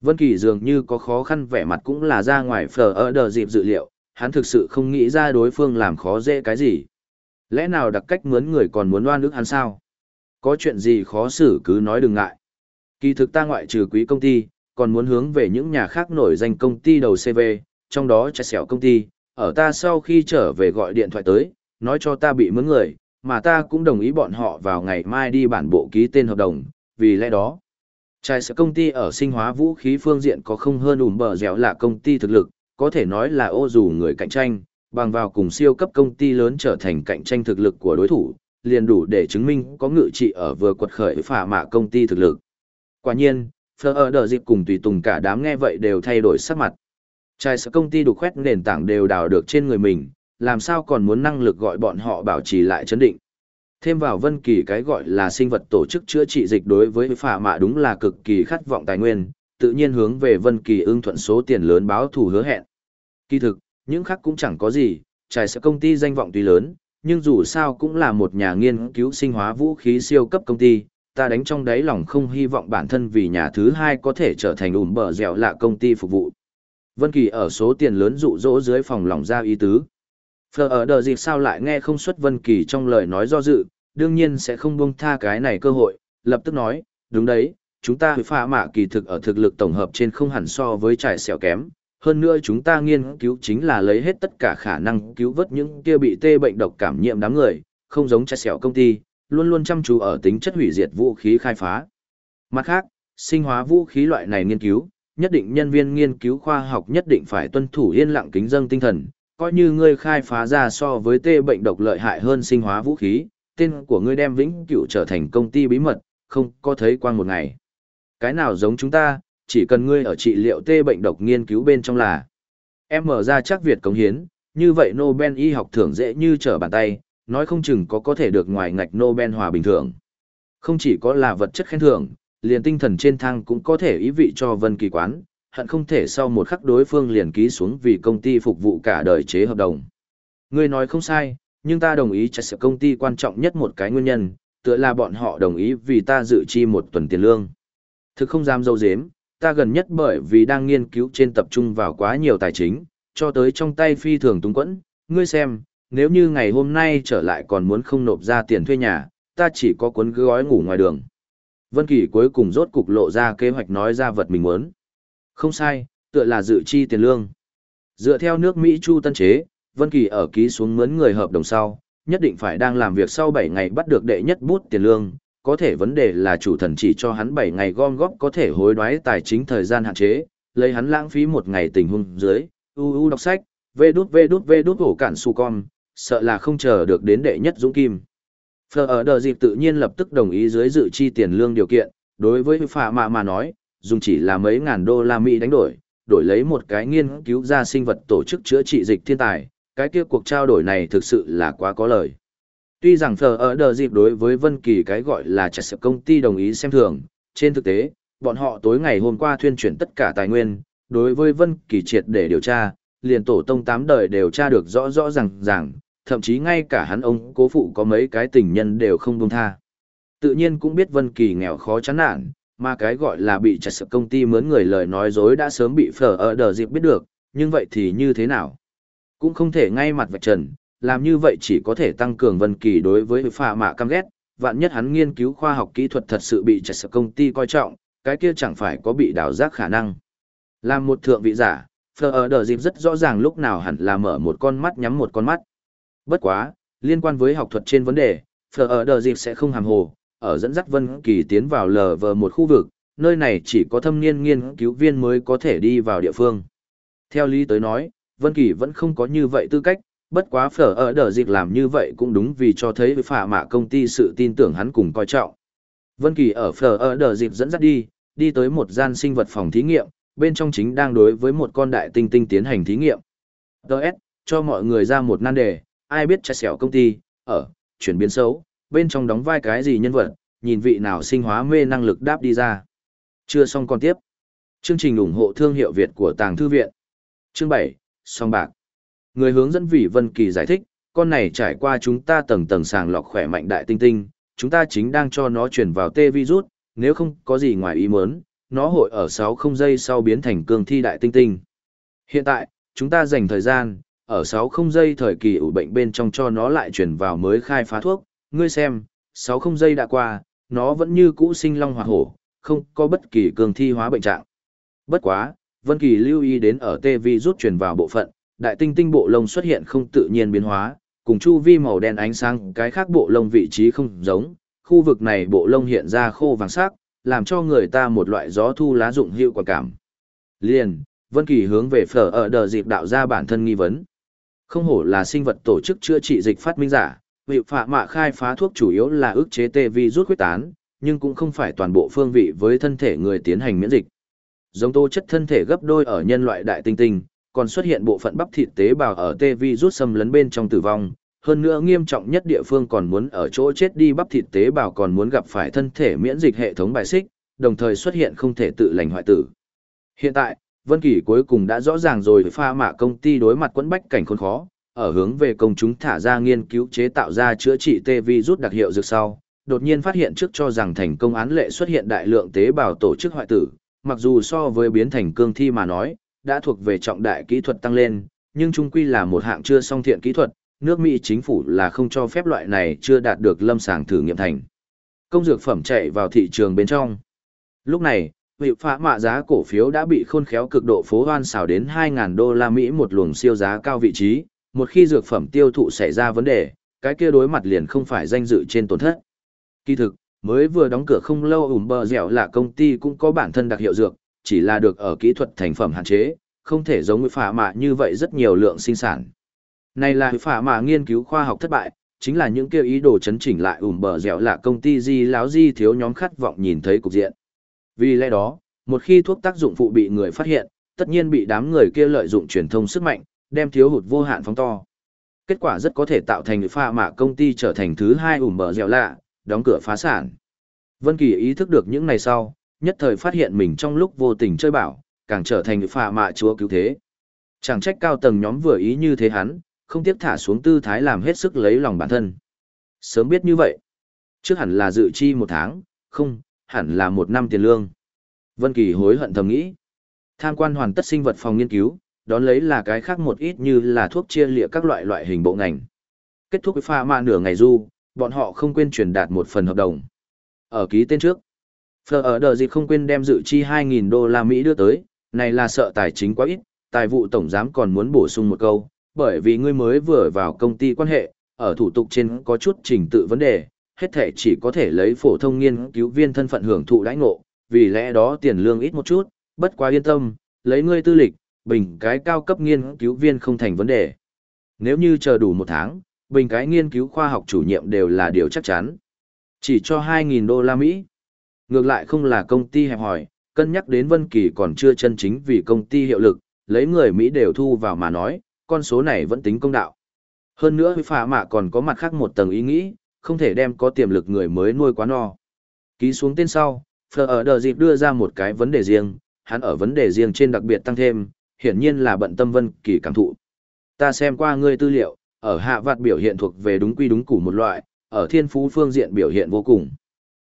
Vân Kỳ dường như có khó khăn vẻ mặt cũng là ra ngoài phở ở đờ dịp dự liệu, hắn thực sự không nghĩ ra đối phương làm khó dễ cái gì. Lẽ nào đặc cách mướn người còn muốn oan ức hắn sao? Có chuyện gì khó xử cứ nói đừng ngại. Kỳ thực ta ngoại trừ quý công ty, còn muốn hướng về những nhà khác nổi danh công ty đầu CV, trong đó chạy xẻo công ty, ở ta sau khi trở về gọi điện thoại tới, nói cho ta bị mướn người, mà ta cũng đồng ý bọn họ vào ngày mai đi bản bộ ký tên hợp đồng, vì lẽ đó. Trái sở công ty ở sinh hóa vũ khí phương diện có không hơn ủm bờ dẻo là công ty thực lực, có thể nói là ô dù người cạnh tranh, bằng vào cùng siêu cấp công ty lớn trở thành cạnh tranh thực lực của đối thủ, liền đủ để chứng minh có ngự trị ở vừa quật khởi phả mạ công ty thực lực. Quả nhiên, Phở ở đợt dịp cùng tùy tùng cả đám nghe vậy đều thay đổi sắc mặt. Trái sở công ty đục khoét nền tảng đều đào được trên người mình, làm sao còn muốn năng lực gọi bọn họ bảo trì lại chấn định. Thêm vào vân kỳ cái gọi là sinh vật tổ chức chữa trị dịch đối với phả mạ đúng là cực kỳ khát vọng tài nguyên, tự nhiên hướng về vân kỳ ưng thuận số tiền lớn báo thù hứa hẹn. Kỳ thực, những khác cũng chẳng có gì, trải sẽ công ty danh vọng tuy lớn, nhưng dù sao cũng là một nhà nghiên cứu sinh hóa vũ khí siêu cấp công ty, ta đánh trong đáy lòng không hy vọng bản thân vì nhà thứ hai có thể trở thành ủm bờ dẻo lạ công ty phục vụ. Vân Kỳ ở số tiền lớn dụ dỗ dưới phòng lòng ra ý tứ. Phờ ở đờ dịp sao lại nghe không xuất Vân Kỳ trong lời nói do dự, đương nhiên sẽ không buông tha cái này cơ hội, lập tức nói, đúng đấy, chúng ta pha mạ kỳ thực ở thực lực tổng hợp trên không hẳn so với trải xẻo kém. Hơn nữa chúng ta nghiên cứu chính là lấy hết tất cả khả năng cứu vớt những kia bị tê bệnh độc cảm nhiễm đám người, không giống trải xẻo công ty, luôn luôn chăm chú ở tính chất hủy diệt vũ khí khai phá. Mặt khác, sinh hóa vũ khí loại này nghiên cứu, nhất định nhân viên nghiên cứu khoa học nhất định phải tuân thủ yên lặng kính dâng tinh thần, coi như ngươi khai phá ra so với tê bệnh độc lợi hại hơn sinh hóa vũ khí, tên của ngươi đem vĩnh cửu trở thành công ty bí mật, không có thấy quang một ngày. Cái nào giống chúng ta, chỉ cần ngươi ở trị liệu tê bệnh độc nghiên cứu bên trong là em mở ra chắc Việt cống hiến, như vậy Nobel y học thưởng dễ như trở bàn tay, nói không chừng có có thể được ngoài ngạch Nobel hòa bình thường. Không chỉ có là vật chất khen thưởng, liền tinh thần trên thang cũng có thể ý vị cho Vân Kỳ quán, hận không thể sau một khắc đối phương liền ký xuống vì công ty phục vụ cả đời chế hợp đồng. Ngươi nói không sai, nhưng ta đồng ý chắc sự công ty quan trọng nhất một cái nguyên nhân, tựa là bọn họ đồng ý vì ta dự chi một tuần tiền lương. Thực không dám dâu dếm, ta gần nhất bởi vì đang nghiên cứu trên tập trung vào quá nhiều tài chính, cho tới trong tay phi thường túng quẫn, ngươi xem, nếu như ngày hôm nay trở lại còn muốn không nộp ra tiền thuê nhà, ta chỉ có cuốn gói ngủ ngoài đường. Vân Kỳ cuối cùng rốt cục lộ ra kế hoạch nói ra vật mình muốn. Không sai, tựa là dự chi tiền lương. Dựa theo nước Mỹ Chu Tân chế, Vân Kỳ ở ký xuống mướn người hợp đồng sau, nhất định phải đang làm việc sau 7 ngày bắt được đệ nhất bút tiền lương, có thể vấn đề là chủ thần chỉ cho hắn 7 ngày gom góp có thể hối đoái tài chính thời gian hạn chế, lấy hắn lãng phí một ngày tình huống dưới, u u đọc sách, vê đút vê đút vê đút hổ cản su con, sợ là không chờ được đến đệ nhất dũng kim. Phở ở đờ dịp tự nhiên lập tức đồng ý dưới dự chi tiền lương điều kiện, đối với phà mạ mà nói, dùng chỉ là mấy ngàn đô la Mỹ đánh đổi, đổi lấy một cái nghiên cứu ra sinh vật tổ chức chữa trị dịch thiên tài, cái kia cuộc trao đổi này thực sự là quá có lời. Tuy rằng phở ở đờ dịp đối với Vân Kỳ cái gọi là trả sự công ty đồng ý xem thường, trên thực tế, bọn họ tối ngày hôm qua thuyên chuyển tất cả tài nguyên, đối với Vân Kỳ triệt để điều tra, liền tổ tông tám đời đều tra được rõ rõ ràng ràng, thậm chí ngay cả hắn ông cố phụ có mấy cái tình nhân đều không buông tha. Tự nhiên cũng biết Vân Kỳ nghèo khó chán nản, mà cái gọi là bị trả sự công ty mướn người lời nói dối đã sớm bị phở ở đờ dịp biết được, nhưng vậy thì như thế nào? Cũng không thể ngay mặt vạch trần, làm như vậy chỉ có thể tăng cường Vân Kỳ đối với phạ mạ căm ghét, vạn nhất hắn nghiên cứu khoa học kỹ thuật thật sự bị trả sở công ty coi trọng, cái kia chẳng phải có bị đào giác khả năng. Làm một thượng vị giả, phở ở đờ dịp rất rõ ràng lúc nào hẳn là mở một con mắt nhắm một con mắt. Bất quá, liên quan với học thuật trên vấn đề, phở ở đờ dịp sẽ không hàm hồ, ở dẫn dắt Vân Kỳ tiến vào lờ vờ một khu vực, nơi này chỉ có thâm niên nghiên cứu viên mới có thể đi vào địa phương. Theo lý tới nói, Vân Kỳ vẫn không có như vậy tư cách, bất quá phở ở đờ dịp làm như vậy cũng đúng vì cho thấy phả mạ công ty sự tin tưởng hắn cùng coi trọng. Vân Kỳ ở phở ở đờ dịp dẫn dắt đi, đi tới một gian sinh vật phòng thí nghiệm, bên trong chính đang đối với một con đại tinh tinh tiến hành thí nghiệm. Đợt, cho mọi người ra một nan đề, ai biết chạy xẻo công ty, ở, chuyển biến xấu, bên trong đóng vai cái gì nhân vật, nhìn vị nào sinh hóa mê năng lực đáp đi ra. Chưa xong còn tiếp. Chương trình ủng hộ thương hiệu Việt của Tàng Thư Viện. Chương 7, song bạc. Người hướng dẫn vị Vân Kỳ giải thích, con này trải qua chúng ta tầng tầng sàng lọc khỏe mạnh đại tinh tinh, chúng ta chính đang cho nó truyền vào tê virus, nếu không có gì ngoài ý muốn, nó hội ở 60 giây sau biến thành cương thi đại tinh tinh. Hiện tại, chúng ta dành thời gian, ở 60 giây thời kỳ ủ bệnh bên trong cho nó lại truyền vào mới khai phá thuốc, ngươi xem, 60 giây đã qua, nó vẫn như cũ sinh long hoạt hổ, không có bất kỳ cường thi hóa bệnh trạng. Bất quá, Vân Kỳ lưu ý đến ở tê vi rút truyền vào bộ phận, đại tinh tinh bộ lông xuất hiện không tự nhiên biến hóa, cùng chu vi màu đen ánh sáng cái khác bộ lông vị trí không giống, khu vực này bộ lông hiện ra khô vàng sắc, làm cho người ta một loại gió thu lá dụng hiệu quả cảm. Liền, Vân Kỳ hướng về phở ở đờ dịp đạo ra bản thân nghi vấn. Không hổ là sinh vật tổ chức chữa trị dịch phát minh giả, vị phạ mạ khai phá thuốc chủ yếu là ức chế tê vi rút huyết tán, nhưng cũng không phải toàn bộ phương vị với thân thể người tiến hành miễn dịch. Giống tố chất thân thể gấp đôi ở nhân loại đại tinh tinh, còn xuất hiện bộ phận bắp thịt tế bào ở tê vi rút xâm lấn bên trong tử vong. Hơn nữa nghiêm trọng nhất địa phương còn muốn ở chỗ chết đi bắp thịt tế bào còn muốn gặp phải thân thể miễn dịch hệ thống bài xích, đồng thời xuất hiện không thể tự lành hoại tử. Hiện tại, Vân Kỳ cuối cùng đã rõ ràng rồi pha mạ công ty đối mặt quẫn bách cảnh khốn khó, ở hướng về công chúng thả ra nghiên cứu chế tạo ra chữa trị tê vi rút đặc hiệu dược sau, đột nhiên phát hiện trước cho rằng thành công án lệ xuất hiện đại lượng tế bào tổ chức hoại tử, mặc dù so với biến thành cương thi mà nói, đã thuộc về trọng đại kỹ thuật tăng lên, nhưng trung quy là một hạng chưa song thiện kỹ thuật, nước Mỹ chính phủ là không cho phép loại này chưa đạt được lâm sàng thử nghiệm thành. Công dược phẩm chạy vào thị trường bên trong. Lúc này, vị phá mạ giá cổ phiếu đã bị khôn khéo cực độ phố hoan xào đến 2.000 đô la Mỹ một luồng siêu giá cao vị trí, một khi dược phẩm tiêu thụ xảy ra vấn đề, cái kia đối mặt liền không phải danh dự trên tổn thất. Kỳ thực, mới vừa đóng cửa không lâu ủm bờ dẻo là công ty cũng có bản thân đặc hiệu dược, chỉ là được ở kỹ thuật thành phẩm hạn chế, không thể giống với phả mạ như vậy rất nhiều lượng sinh sản. Này là phả mạ nghiên cứu khoa học thất bại, chính là những kêu ý đồ chấn chỉnh lại ủm bờ dẻo là công ty di láo di thiếu nhóm khát vọng nhìn thấy cục diện. Vì lẽ đó, một khi thuốc tác dụng phụ bị người phát hiện, tất nhiên bị đám người kia lợi dụng truyền thông sức mạnh, đem thiếu hụt vô hạn phóng to. Kết quả rất có thể tạo thành pha mạ công ty trở thành thứ hai ủm bờ dẻo lạ, đóng cửa phá sản. Vân Kỳ ý thức được những ngày sau, nhất thời phát hiện mình trong lúc vô tình chơi bảo, càng trở thành pha mạ chúa cứu thế. Chẳng trách cao tầng nhóm vừa ý như thế hắn, không tiếc thả xuống tư thái làm hết sức lấy lòng bản thân. Sớm biết như vậy, trước hẳn là dự chi một tháng, không, hẳn là một năm tiền lương. Vân Kỳ hối hận thầm nghĩ. Tham quan hoàn tất sinh vật phòng nghiên cứu, đón lấy là cái khác một ít như là thuốc chia lịa các loại loại hình bộ ngành. Kết thúc với pha mạ nửa ngày du, bọn họ không quên truyền đạt một phần hợp đồng. Ở ký tên trước, Phờ ở đợt gì không quên đem dự chi 2.000 đô la Mỹ đưa tới, này là sợ tài chính quá ít, tài vụ tổng giám còn muốn bổ sung một câu, bởi vì ngươi mới vừa vào công ty quan hệ, ở thủ tục trên có chút trình tự vấn đề, hết thể chỉ có thể lấy phổ thông nghiên cứu viên thân phận hưởng thụ đãi ngộ, vì lẽ đó tiền lương ít một chút, bất quá yên tâm, lấy ngươi tư lịch, bình cái cao cấp nghiên cứu viên không thành vấn đề. Nếu như chờ đủ một tháng, bình cái nghiên cứu khoa học chủ nhiệm đều là điều chắc chắn. Chỉ cho 2.000 đô la Mỹ. Ngược lại không là công ty hẹp hỏi, cân nhắc đến Vân Kỳ còn chưa chân chính vì công ty hiệu lực, lấy người Mỹ đều thu vào mà nói, con số này vẫn tính công đạo. Hơn nữa phả mạ còn có mặt khác một tầng ý nghĩ, không thể đem có tiềm lực người mới nuôi quá no. Ký xuống tên sau, Phờ ở đờ dịp đưa ra một cái vấn đề riêng, hắn ở vấn đề riêng trên đặc biệt tăng thêm, hiển nhiên là bận tâm Vân Kỳ cảm thụ. Ta xem qua ngươi tư liệu, ở hạ vạt biểu hiện thuộc về đúng quy đúng củ một loại, ở thiên phú phương diện biểu hiện vô cùng.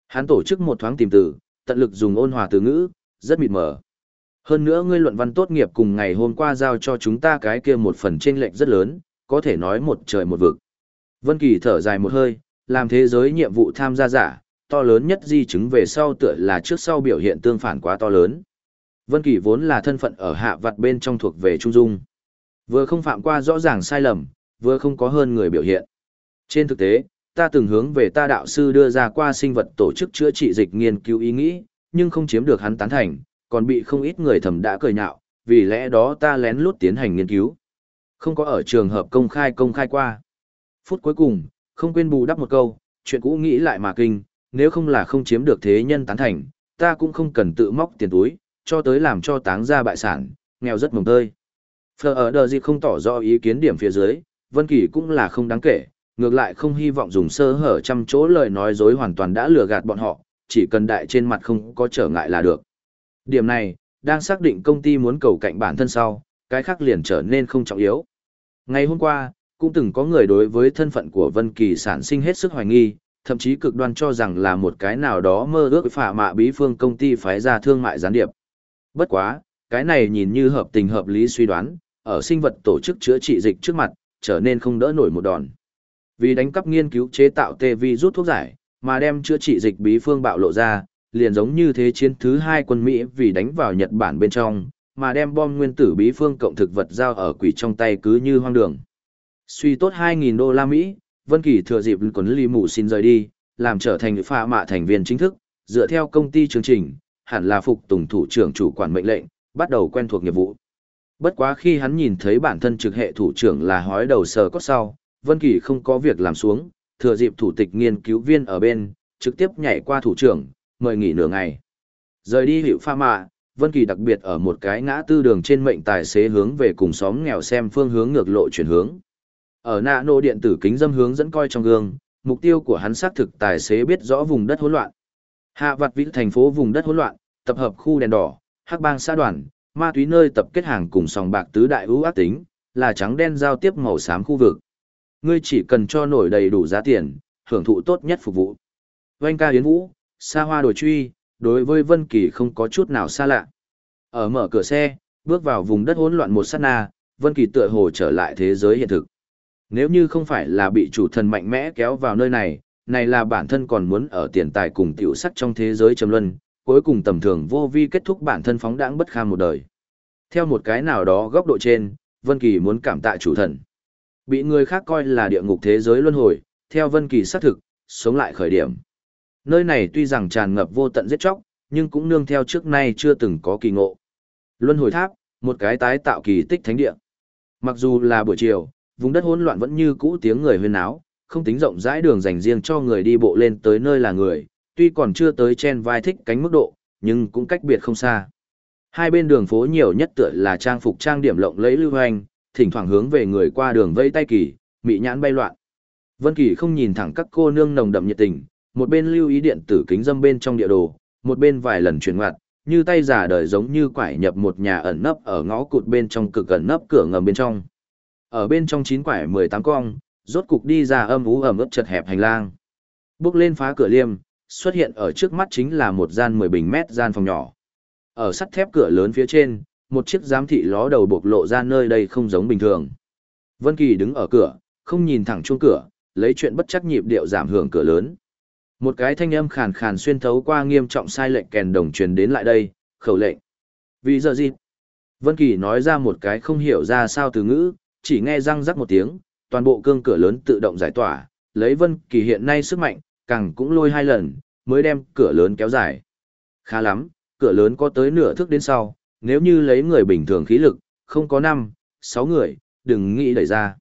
Hắn tổ chức một thoáng tìm từ, tận lực dùng ôn hòa từ ngữ, rất mịt mờ. Hơn nữa ngươi luận văn tốt nghiệp cùng ngày hôm qua giao cho chúng ta cái kia một phần chênh lệch rất lớn, có thể nói một trời một vực. Vân Kỳ thở dài một hơi, làm thế giới nhiệm vụ tham gia giả, to lớn nhất di chứng về sau tựa là trước sau biểu hiện tương phản quá to lớn. Vân Kỳ vốn là thân phận ở hạ vặt bên trong thuộc về trung dung. Vừa không phạm qua rõ ràng sai lầm, vừa không có hơn người biểu hiện. Trên thực tế, ta từng hướng về ta đạo sư đưa ra qua sinh vật tổ chức chữa trị dịch nghiên cứu ý nghĩ, nhưng không chiếm được hắn tán thành, còn bị không ít người thầm đã cười nhạo, vì lẽ đó ta lén lút tiến hành nghiên cứu. Không có ở trường hợp công khai công khai qua. Phút cuối cùng, không quên bù đắp một câu, chuyện cũ nghĩ lại mà kinh, nếu không là không chiếm được thế nhân tán thành, ta cũng không cần tự móc tiền túi, cho tới làm cho táng ra bại sản, nghèo rất mồng tơi. Phờ ở đờ gì không tỏ rõ ý kiến điểm phía dưới, Vân Kỳ cũng là không đáng kể, ngược lại không hy vọng dùng sơ hở trăm chỗ lời nói dối hoàn toàn đã lừa gạt bọn họ, chỉ cần đại trên mặt không có trở ngại là được. Điểm này, đang xác định công ty muốn cầu cạnh bản thân sau, cái khác liền trở nên không trọng yếu. Ngày hôm qua, cũng từng có người đối với thân phận của Vân Kỳ sản sinh hết sức hoài nghi, thậm chí cực đoan cho rằng là một cái nào đó mơ ước phả mạ bí phương công ty phái ra thương mại gián điệp. Bất quá, cái này nhìn như hợp tình hợp lý suy đoán, ở sinh vật tổ chức chữa trị dịch trước mặt, trở nên không đỡ nổi một đòn. Vì đánh cắp nghiên cứu chế tạo tê vi rút thuốc giải, mà đem chữa trị dịch bí phương bạo lộ ra, liền giống như thế chiến thứ hai quân Mỹ vì đánh vào Nhật Bản bên trong, mà đem bom nguyên tử bí phương cộng thực vật giao ở quỷ trong tay cứ như hoang đường. Suy tốt 2.000 đô la Mỹ, Vân Kỳ thừa dịp quấn ly mù xin rời đi, làm trở thành pha mạ thành viên chính thức, dựa theo công ty chương trình, hẳn là phục tùng thủ trưởng chủ quản mệnh lệnh, bắt đầu quen thuộc nghiệp vụ. Bất quá khi hắn nhìn thấy bản thân trực hệ thủ trưởng là hói đầu sờ cốt sau, Vân Kỳ không có việc làm xuống, thừa dịp thủ tịch nghiên cứu viên ở bên, trực tiếp nhảy qua thủ trưởng, mời nghỉ nửa ngày. Rời đi hiệu pha mạ, Vân Kỳ đặc biệt ở một cái ngã tư đường trên mệnh tài xế hướng về cùng xóm nghèo xem phương hướng ngược lộ chuyển hướng. Ở nạ nô điện tử kính dâm hướng dẫn coi trong gương, mục tiêu của hắn xác thực tài xế biết rõ vùng đất hỗn loạn. Hạ vặt vĩ thành phố vùng đất hỗn loạn, tập hợp khu đèn đỏ, hắc bang xã đoàn, ma túy nơi tập kết hàng cùng sòng bạc tứ đại ưu ác tính, là trắng đen giao tiếp màu xám khu vực. Ngươi chỉ cần cho nổi đầy đủ giá tiền, hưởng thụ tốt nhất phục vụ. Vanh ca yến vũ, xa hoa đổi truy, đối với Vân Kỳ không có chút nào xa lạ. Ở mở cửa xe, bước vào vùng đất hỗn loạn một sát na, Vân Kỳ tựa hồ trở lại thế giới hiện thực. Nếu như không phải là bị chủ thần mạnh mẽ kéo vào nơi này, này là bản thân còn muốn ở tiền tài cùng tiểu sắc trong thế giới trầm luân, cuối cùng tầm thường vô vi kết thúc bản thân phóng đãng bất kham một đời. Theo một cái nào đó góc độ trên, Vân Kỳ muốn cảm tạ chủ thần. Bị người khác coi là địa ngục thế giới luân hồi, theo Vân Kỳ xác thực, sống lại khởi điểm. Nơi này tuy rằng tràn ngập vô tận giết chóc, nhưng cũng nương theo trước nay chưa từng có kỳ ngộ. Luân hồi tháp, một cái tái tạo kỳ tích thánh địa. Mặc dù là buổi chiều, vùng đất hỗn loạn vẫn như cũ tiếng người huyên náo, không tính rộng rãi đường dành riêng cho người đi bộ lên tới nơi là người, tuy còn chưa tới chen vai thích cánh mức độ, nhưng cũng cách biệt không xa. Hai bên đường phố nhiều nhất tựa là trang phục trang điểm lộng lẫy lưu hoành, thỉnh thoảng hướng về người qua đường vây tay kỳ, mị nhãn bay loạn. Vân Kỳ không nhìn thẳng các cô nương nồng đậm nhiệt tình, một bên lưu ý điện tử kính dâm bên trong địa đồ, một bên vài lần chuyển ngoặt, như tay giả đời giống như quải nhập một nhà ẩn nấp ở ngõ cụt bên trong cực ẩn nấp cửa ngầm bên trong. Ở bên trong chín quải 18 cong, rốt cục đi ra âm ú ẩm ướt chật hẹp hành lang. Bước lên phá cửa liêm, xuất hiện ở trước mắt chính là một gian 10 bình mét gian phòng nhỏ. Ở sắt thép cửa lớn phía trên, một chiếc giám thị ló đầu bộc lộ ra nơi đây không giống bình thường. Vân Kỳ đứng ở cửa, không nhìn thẳng chuông cửa, lấy chuyện bất chắc nhịp điệu giảm hưởng cửa lớn. Một cái thanh âm khàn khàn xuyên thấu qua nghiêm trọng sai lệnh kèn đồng truyền đến lại đây, khẩu lệnh. Vì giờ gì? Vân Kỳ nói ra một cái không hiểu ra sao từ ngữ, chỉ nghe răng rắc một tiếng, toàn bộ cương cửa lớn tự động giải tỏa, lấy Vân Kỳ hiện nay sức mạnh, càng cũng lôi hai lần, mới đem cửa lớn kéo dài. Khá lắm, cửa lớn có tới nửa thước đến sau, nếu như lấy người bình thường khí lực, không có năm, sáu người, đừng nghĩ đẩy ra.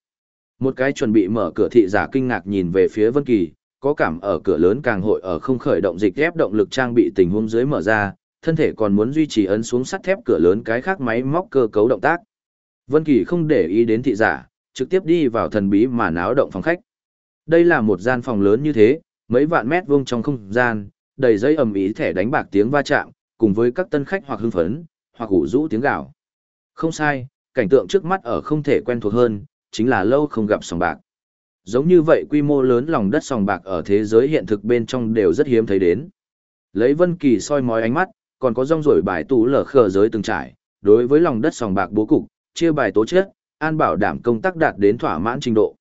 Một cái chuẩn bị mở cửa thị giả kinh ngạc nhìn về phía Vân Kỳ, có cảm ở cửa lớn càng hội ở không khởi động dịch ép động lực trang bị tình huống dưới mở ra, thân thể còn muốn duy trì ấn xuống sắt thép cửa lớn cái khác máy móc cơ cấu động tác. Vân Kỳ không để ý đến thị giả, trực tiếp đi vào thần bí mà náo động phòng khách. Đây là một gian phòng lớn như thế, mấy vạn mét vuông trong không gian, đầy dây ầm ĩ thẻ đánh bạc tiếng va chạm, cùng với các tân khách hoặc hưng phấn, hoặc ủ rũ tiếng gào. Không sai, cảnh tượng trước mắt ở không thể quen thuộc hơn, chính là lâu không gặp sòng bạc. Giống như vậy quy mô lớn lòng đất sòng bạc ở thế giới hiện thực bên trong đều rất hiếm thấy đến. Lấy Vân Kỳ soi mói ánh mắt, còn có rong rổi bài tủ lở khờ giới từng trải, đối với lòng đất sòng bạc bố cục, chia bài tố chất, an bảo đảm công tác đạt đến thỏa mãn trình độ.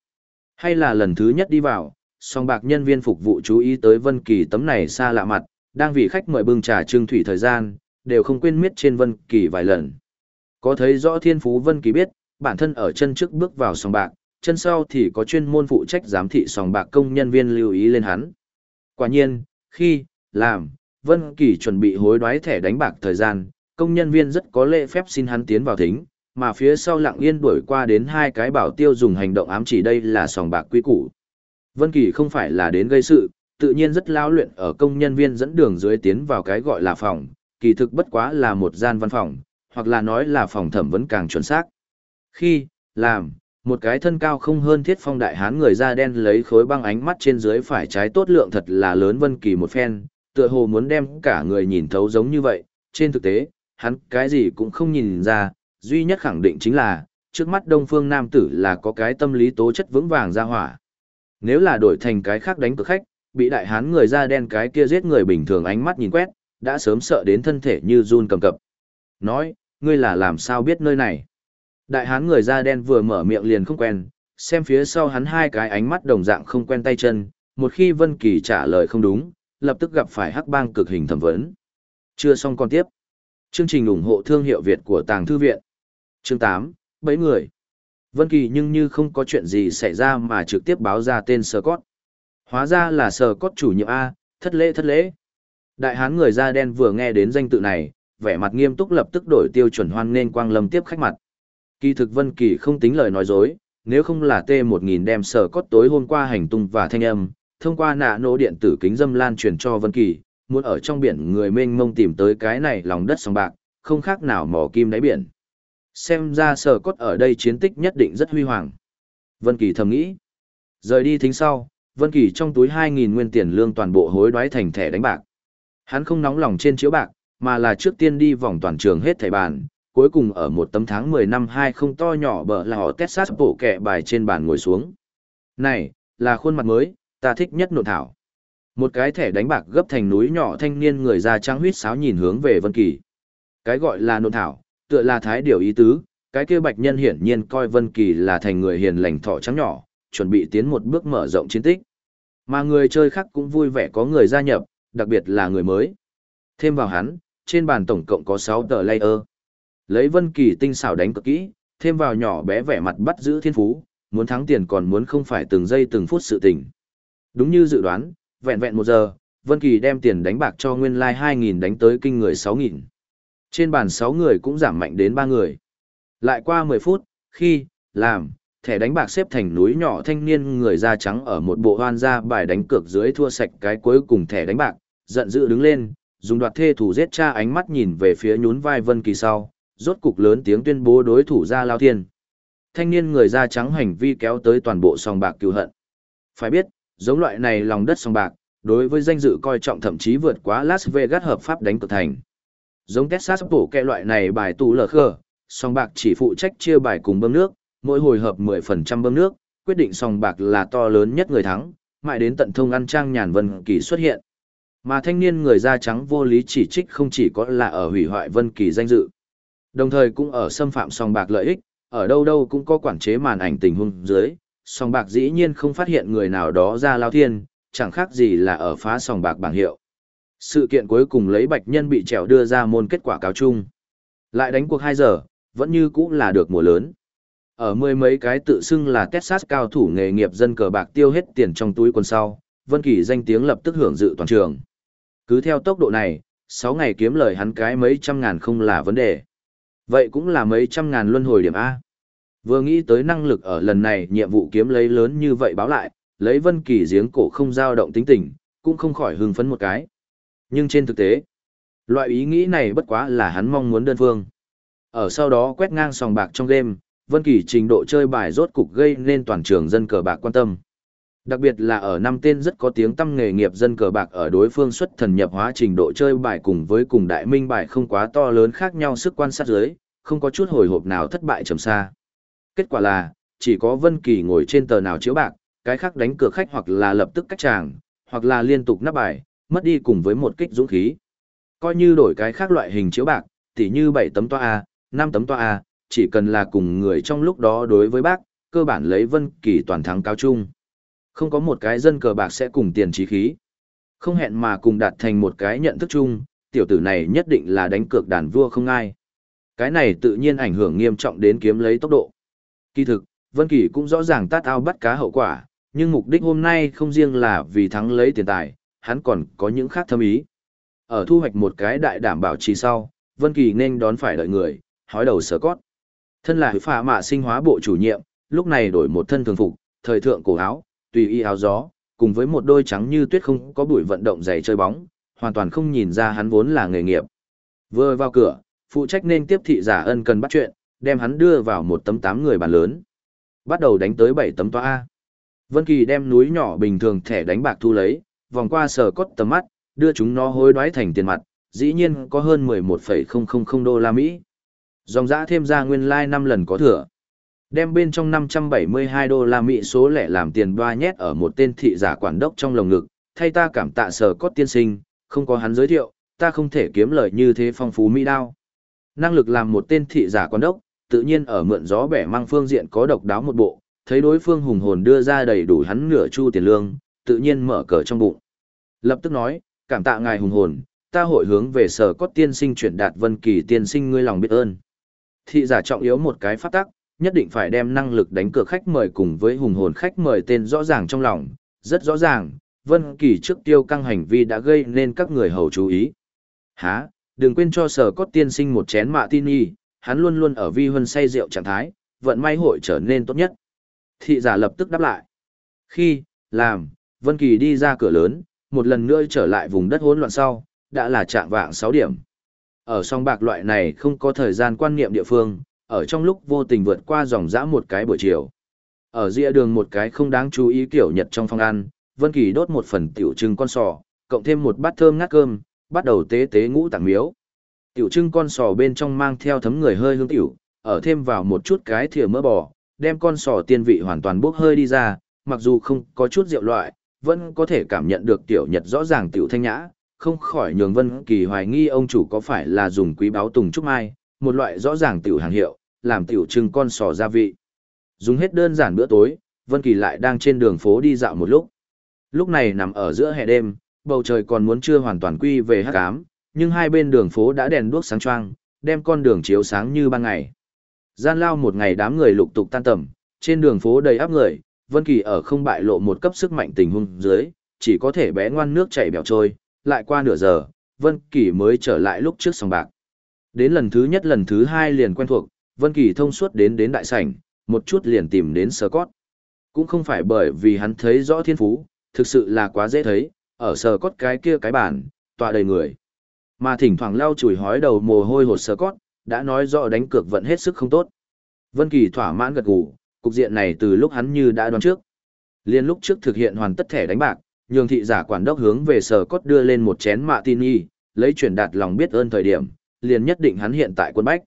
Hay là lần thứ nhất đi vào, sòng bạc nhân viên phục vụ chú ý tới Vân Kỳ tấm này xa lạ mặt, đang vì khách mời bưng trà trưng thủy thời gian, đều không quên miết trên Vân Kỳ vài lần. Có thấy rõ thiên phú Vân Kỳ biết, bản thân ở chân trước bước vào sòng bạc, chân sau thì có chuyên môn phụ trách giám thị sòng bạc công nhân viên lưu ý lên hắn. Quả nhiên, khi, làm, Vân Kỳ chuẩn bị hối đoái thẻ đánh bạc thời gian, công nhân viên rất có lễ phép xin hắn tiến vào thính, mà phía sau lặng yên đuổi qua đến hai cái bảo tiêu dùng hành động ám chỉ đây là sòng bạc quý củ. Vân Kỳ không phải là đến gây sự, tự nhiên rất lao luyện ở công nhân viên dẫn đường dưới tiến vào cái gọi là phòng, kỳ thực bất quá là một gian văn phòng, hoặc là nói là phòng thẩm vấn càng chuẩn xác. Khi, làm, một cái thân cao không hơn thiết phong đại hán người da đen lấy khối băng ánh mắt trên dưới phải trái tốt lượng thật là lớn Vân Kỳ một phen, tựa hồ muốn đem cả người nhìn thấu giống như vậy, trên thực tế, hắn cái gì cũng không nhìn ra, duy nhất khẳng định chính là, trước mắt đông phương nam tử là có cái tâm lý tố chất vững vàng ra hỏa. Nếu là đổi thành cái khác đánh cực khách, bị đại hán người da đen cái kia giết người bình thường ánh mắt nhìn quét, đã sớm sợ đến thân thể như run cầm cập. Nói, ngươi là làm sao biết nơi này? Đại hán người da đen vừa mở miệng liền không quen, xem phía sau hắn hai cái ánh mắt đồng dạng không quen tay chân, một khi Vân Kỳ trả lời không đúng, lập tức gặp phải hắc bang cực hình thẩm vấn. Chưa xong còn tiếp. Chương trình ủng hộ thương hiệu Việt của Tàng Thư Viện. Chương 8, bấy người. Vân Kỳ nhưng như không có chuyện gì xảy ra mà trực tiếp báo ra tên Sơ Cốt. Hóa ra là Sơ Cốt chủ nhiệm A, thất lễ thất lễ. Đại hán người da đen vừa nghe đến danh tự này, vẻ mặt nghiêm túc lập tức đổi tiêu chuẩn hoan nên quang lâm tiếp khách mặt. Kỳ thực Vân Kỳ không tính lời nói dối, nếu không là T1000 đem sở Cốt tối hôm qua hành tung và thanh âm, thông qua nạ nổ điện tử kính dâm lan truyền cho Vân Kỳ, muốn ở trong biển người mênh mông tìm tới cái này lòng đất sông bạc, không khác nào mỏ kim đáy biển. Xem ra sở cốt ở đây chiến tích nhất định rất huy hoàng. Vân Kỳ thầm nghĩ. Rời đi thính sau, Vân Kỳ trong túi 2.000 nguyên tiền lương toàn bộ hối đoái thành thẻ đánh bạc. Hắn không nóng lòng trên chiếu bạc, mà là trước tiên đi vòng toàn trường hết thẻ bàn, cuối cùng ở một tấm tháng 10 năm 20 to nhỏ bờ là họ Texas bổ kẹ bài trên bàn ngồi xuống. Này, là khuôn mặt mới, ta thích nhất nộn thảo. Một cái thẻ đánh bạc gấp thành núi nhỏ thanh niên người da trắng huyết sáo nhìn hướng về Vân Kỳ. Cái gọi là nộn thảo, tựa là thái điều ý tứ, cái kia bạch nhân hiển nhiên coi Vân Kỳ là thành người hiền lành thọ trắng nhỏ, chuẩn bị tiến một bước mở rộng chiến tích. Mà người chơi khác cũng vui vẻ có người gia nhập, đặc biệt là người mới. Thêm vào hắn, trên bàn tổng cộng có 6 tờ layer. Lấy Vân Kỳ tinh xảo đánh cực kỹ, thêm vào nhỏ bé vẻ mặt bắt giữ thiên phú, muốn thắng tiền còn muốn không phải từng giây từng phút sự tình. Đúng như dự đoán, vẹn vẹn một giờ, Vân Kỳ đem tiền đánh bạc cho nguyên lai like 2000 đánh tới kinh người 6000. Trên bàn 6 người cũng giảm mạnh đến 3 người. Lại qua 10 phút, khi, làm, thẻ đánh bạc xếp thành núi nhỏ thanh niên người da trắng ở một bộ hoan gia bài đánh cược dưới thua sạch cái cuối cùng thẻ đánh bạc, giận dữ đứng lên, dùng đoạt thê thủ giết cha ánh mắt nhìn về phía nhún vai Vân Kỳ sau, rốt cục lớn tiếng tuyên bố đối thủ ra lao thiên. thanh niên người da trắng hành vi kéo tới toàn bộ sòng bạc cừu hận. Phải biết, giống loại này lòng đất sòng bạc, đối với danh dự coi trọng thậm chí vượt quá Las Vegas hợp pháp đánh cược thành. Giống Texas bổ kẹ loại này bài tù lờ khờ, sòng bạc chỉ phụ trách chia bài cùng bơm nước, mỗi hồi hợp 10% bơm nước, quyết định sòng bạc là to lớn nhất người thắng, mãi đến tận thông ăn trang nhàn vân kỳ xuất hiện. Mà thanh niên người da trắng vô lý chỉ trích không chỉ có là ở hủy hoại vân kỳ danh dự, đồng thời cũng ở xâm phạm sòng bạc lợi ích, ở đâu đâu cũng có quản chế màn ảnh tình huống dưới, sòng bạc dĩ nhiên không phát hiện người nào đó ra lao thiên, chẳng khác gì là ở phá sòng bạc bảng hiệu. Sự kiện cuối cùng lấy bạch nhân bị trèo đưa ra môn kết quả cáo chung. Lại đánh cuộc 2 giờ, vẫn như cũng là được mùa lớn. Ở mười mấy cái tự xưng là Texas cao thủ nghề nghiệp dân cờ bạc tiêu hết tiền trong túi quần sau, Vân Kỳ danh tiếng lập tức hưởng dự toàn trường. Cứ theo tốc độ này, 6 ngày kiếm lời hắn cái mấy trăm ngàn không là vấn đề. Vậy cũng là mấy trăm ngàn luân hồi điểm A. Vừa nghĩ tới năng lực ở lần này nhiệm vụ kiếm lấy lớn như vậy báo lại, lấy Vân Kỳ giếng cổ không dao động tính tình, cũng không khỏi hưng phấn một cái. Nhưng trên thực tế, loại ý nghĩ này bất quá là hắn mong muốn đơn phương. Ở sau đó quét ngang sòng bạc trong game, Vân Kỳ trình độ chơi bài rốt cục gây nên toàn trường dân cờ bạc quan tâm. Đặc biệt là ở năm tên rất có tiếng tăm nghề nghiệp dân cờ bạc ở đối phương xuất thần nhập hóa trình độ chơi bài cùng với cùng đại minh bài không quá to lớn khác nhau sức quan sát dưới, không có chút hồi hộp nào thất bại trầm xa. Kết quả là, chỉ có Vân Kỳ ngồi trên tờ nào chiếu bạc, cái khác đánh cược khách hoặc là lập tức cách chàng, hoặc là liên tục nắp bài, mất đi cùng với một kích dũng khí. Coi như đổi cái khác loại hình chiếu bạc, tỉ như 7 tấm toa A, 5 tấm toa A, chỉ cần là cùng người trong lúc đó đối với bác, cơ bản lấy Vân Kỳ toàn thắng cao chung. Không có một cái dân cờ bạc sẽ cùng tiền trí khí. Không hẹn mà cùng đạt thành một cái nhận thức chung, tiểu tử này nhất định là đánh cược đàn vua không ai. Cái này tự nhiên ảnh hưởng nghiêm trọng đến kiếm lấy tốc độ. Kỳ thực, Vân Kỳ cũng rõ ràng tát ao bắt cá hậu quả, nhưng mục đích hôm nay không riêng là vì thắng lấy tiền tài, hắn còn có những khác thâm ý. Ở thu hoạch một cái đại đảm bảo trì sau, Vân Kỳ nên đón phải đợi người, hói đầu sở cốt. Thân là phạ mạ sinh hóa bộ chủ nhiệm, lúc này đổi một thân thường phục, thời thượng cổ áo, tùy y áo gió, cùng với một đôi trắng như tuyết không có bụi vận động giày chơi bóng, hoàn toàn không nhìn ra hắn vốn là nghề nghiệp. Vừa vào cửa, phụ trách nên tiếp thị giả ân cần bắt chuyện, đem hắn đưa vào một tấm tám người bàn lớn. Bắt đầu đánh tới bảy tấm toa A. Vân Kỳ đem núi nhỏ bình thường thẻ đánh bạc thu lấy, vòng qua sờ cốt tầm mắt, đưa chúng nó hối đoái thành tiền mặt, dĩ nhiên có hơn 11,000 đô la Mỹ. Dòng giã thêm ra nguyên lai like 5 lần có thừa. Đem bên trong 572 đô la Mỹ số lẻ làm tiền đoa nhét ở một tên thị giả quản đốc trong lồng ngực, thay ta cảm tạ sở cốt tiên sinh, không có hắn giới thiệu, ta không thể kiếm lời như thế phong phú Mỹ đao. Năng lực làm một tên thị giả quản đốc, tự nhiên ở mượn gió bẻ mang phương diện có độc đáo một bộ, thấy đối phương hùng hồn đưa ra đầy đủ hắn nửa chu tiền lương, tự nhiên mở cờ trong bụng. Lập tức nói, cảm tạ ngài hùng hồn, ta hội hướng về sở cốt tiên sinh chuyển đạt vân kỳ tiên sinh ngươi lòng biết ơn. Thị giả trọng yếu một cái phát tắc, nhất định phải đem năng lực đánh cược khách mời cùng với hùng hồn khách mời tên rõ ràng trong lòng, rất rõ ràng, Vân Kỳ trước tiêu căng hành vi đã gây nên các người hầu chú ý. Hả, đừng quên cho sở cốt tiên sinh một chén mạ tin y, hắn luôn luôn ở vi huân say rượu trạng thái, vận may hội trở nên tốt nhất. Thị giả lập tức đáp lại. Khi, làm, Vân Kỳ đi ra cửa lớn, một lần nữa trở lại vùng đất hỗn loạn sau, đã là trạng vạng 6 điểm. Ở song bạc loại này không có thời gian quan niệm địa phương, ở trong lúc vô tình vượt qua dòng dã một cái buổi chiều. Ở rìa đường một cái không đáng chú ý kiểu Nhật trong phòng ăn, Vân Kỳ đốt một phần tiểu trưng con sò, cộng thêm một bát thơm ngát cơm, bắt đầu tế tế ngũ tạng miếu. Tiểu trưng con sò bên trong mang theo thấm người hơi hương tiểu, ở thêm vào một chút cái thìa mỡ bò, đem con sò tiên vị hoàn toàn bốc hơi đi ra, mặc dù không có chút rượu loại, vẫn có thể cảm nhận được tiểu Nhật rõ ràng tiểu thanh nhã, không khỏi nhường Vân Kỳ hoài nghi ông chủ có phải là dùng quý báo tùng trúc mai, một loại rõ ràng tiểu hàng hiệu, làm tiểu trưng con sò gia vị. Dùng hết đơn giản bữa tối, Vân Kỳ lại đang trên đường phố đi dạo một lúc. Lúc này nằm ở giữa hè đêm, bầu trời còn muốn chưa hoàn toàn quy về hắc ám, nhưng hai bên đường phố đã đèn đuốc sáng choang, đem con đường chiếu sáng như ban ngày. Gian lao một ngày đám người lục tục tan tầm, trên đường phố đầy áp người, Vân Kỳ ở không bại lộ một cấp sức mạnh tình huống dưới, chỉ có thể bé ngoan nước chảy bèo trôi, lại qua nửa giờ, Vân Kỳ mới trở lại lúc trước sòng bạc. Đến lần thứ nhất lần thứ hai liền quen thuộc, Vân Kỳ thông suốt đến đến đại sảnh, một chút liền tìm đến Sở Cốt. Cũng không phải bởi vì hắn thấy rõ thiên phú, thực sự là quá dễ thấy, ở Sở Cốt cái kia cái bàn, tọa đầy người. Mà thỉnh thoảng lau chùi hói đầu mồ hôi hột Sở Cốt, đã nói rõ đánh cược vận hết sức không tốt. Vân Kỳ thỏa mãn gật gù, cục diện này từ lúc hắn như đã đoán trước. Liên lúc trước thực hiện hoàn tất thẻ đánh bạc, nhường thị giả quản đốc hướng về sở cốt đưa lên một chén mạ tin y, lấy truyền đạt lòng biết ơn thời điểm, liền nhất định hắn hiện tại quân bách.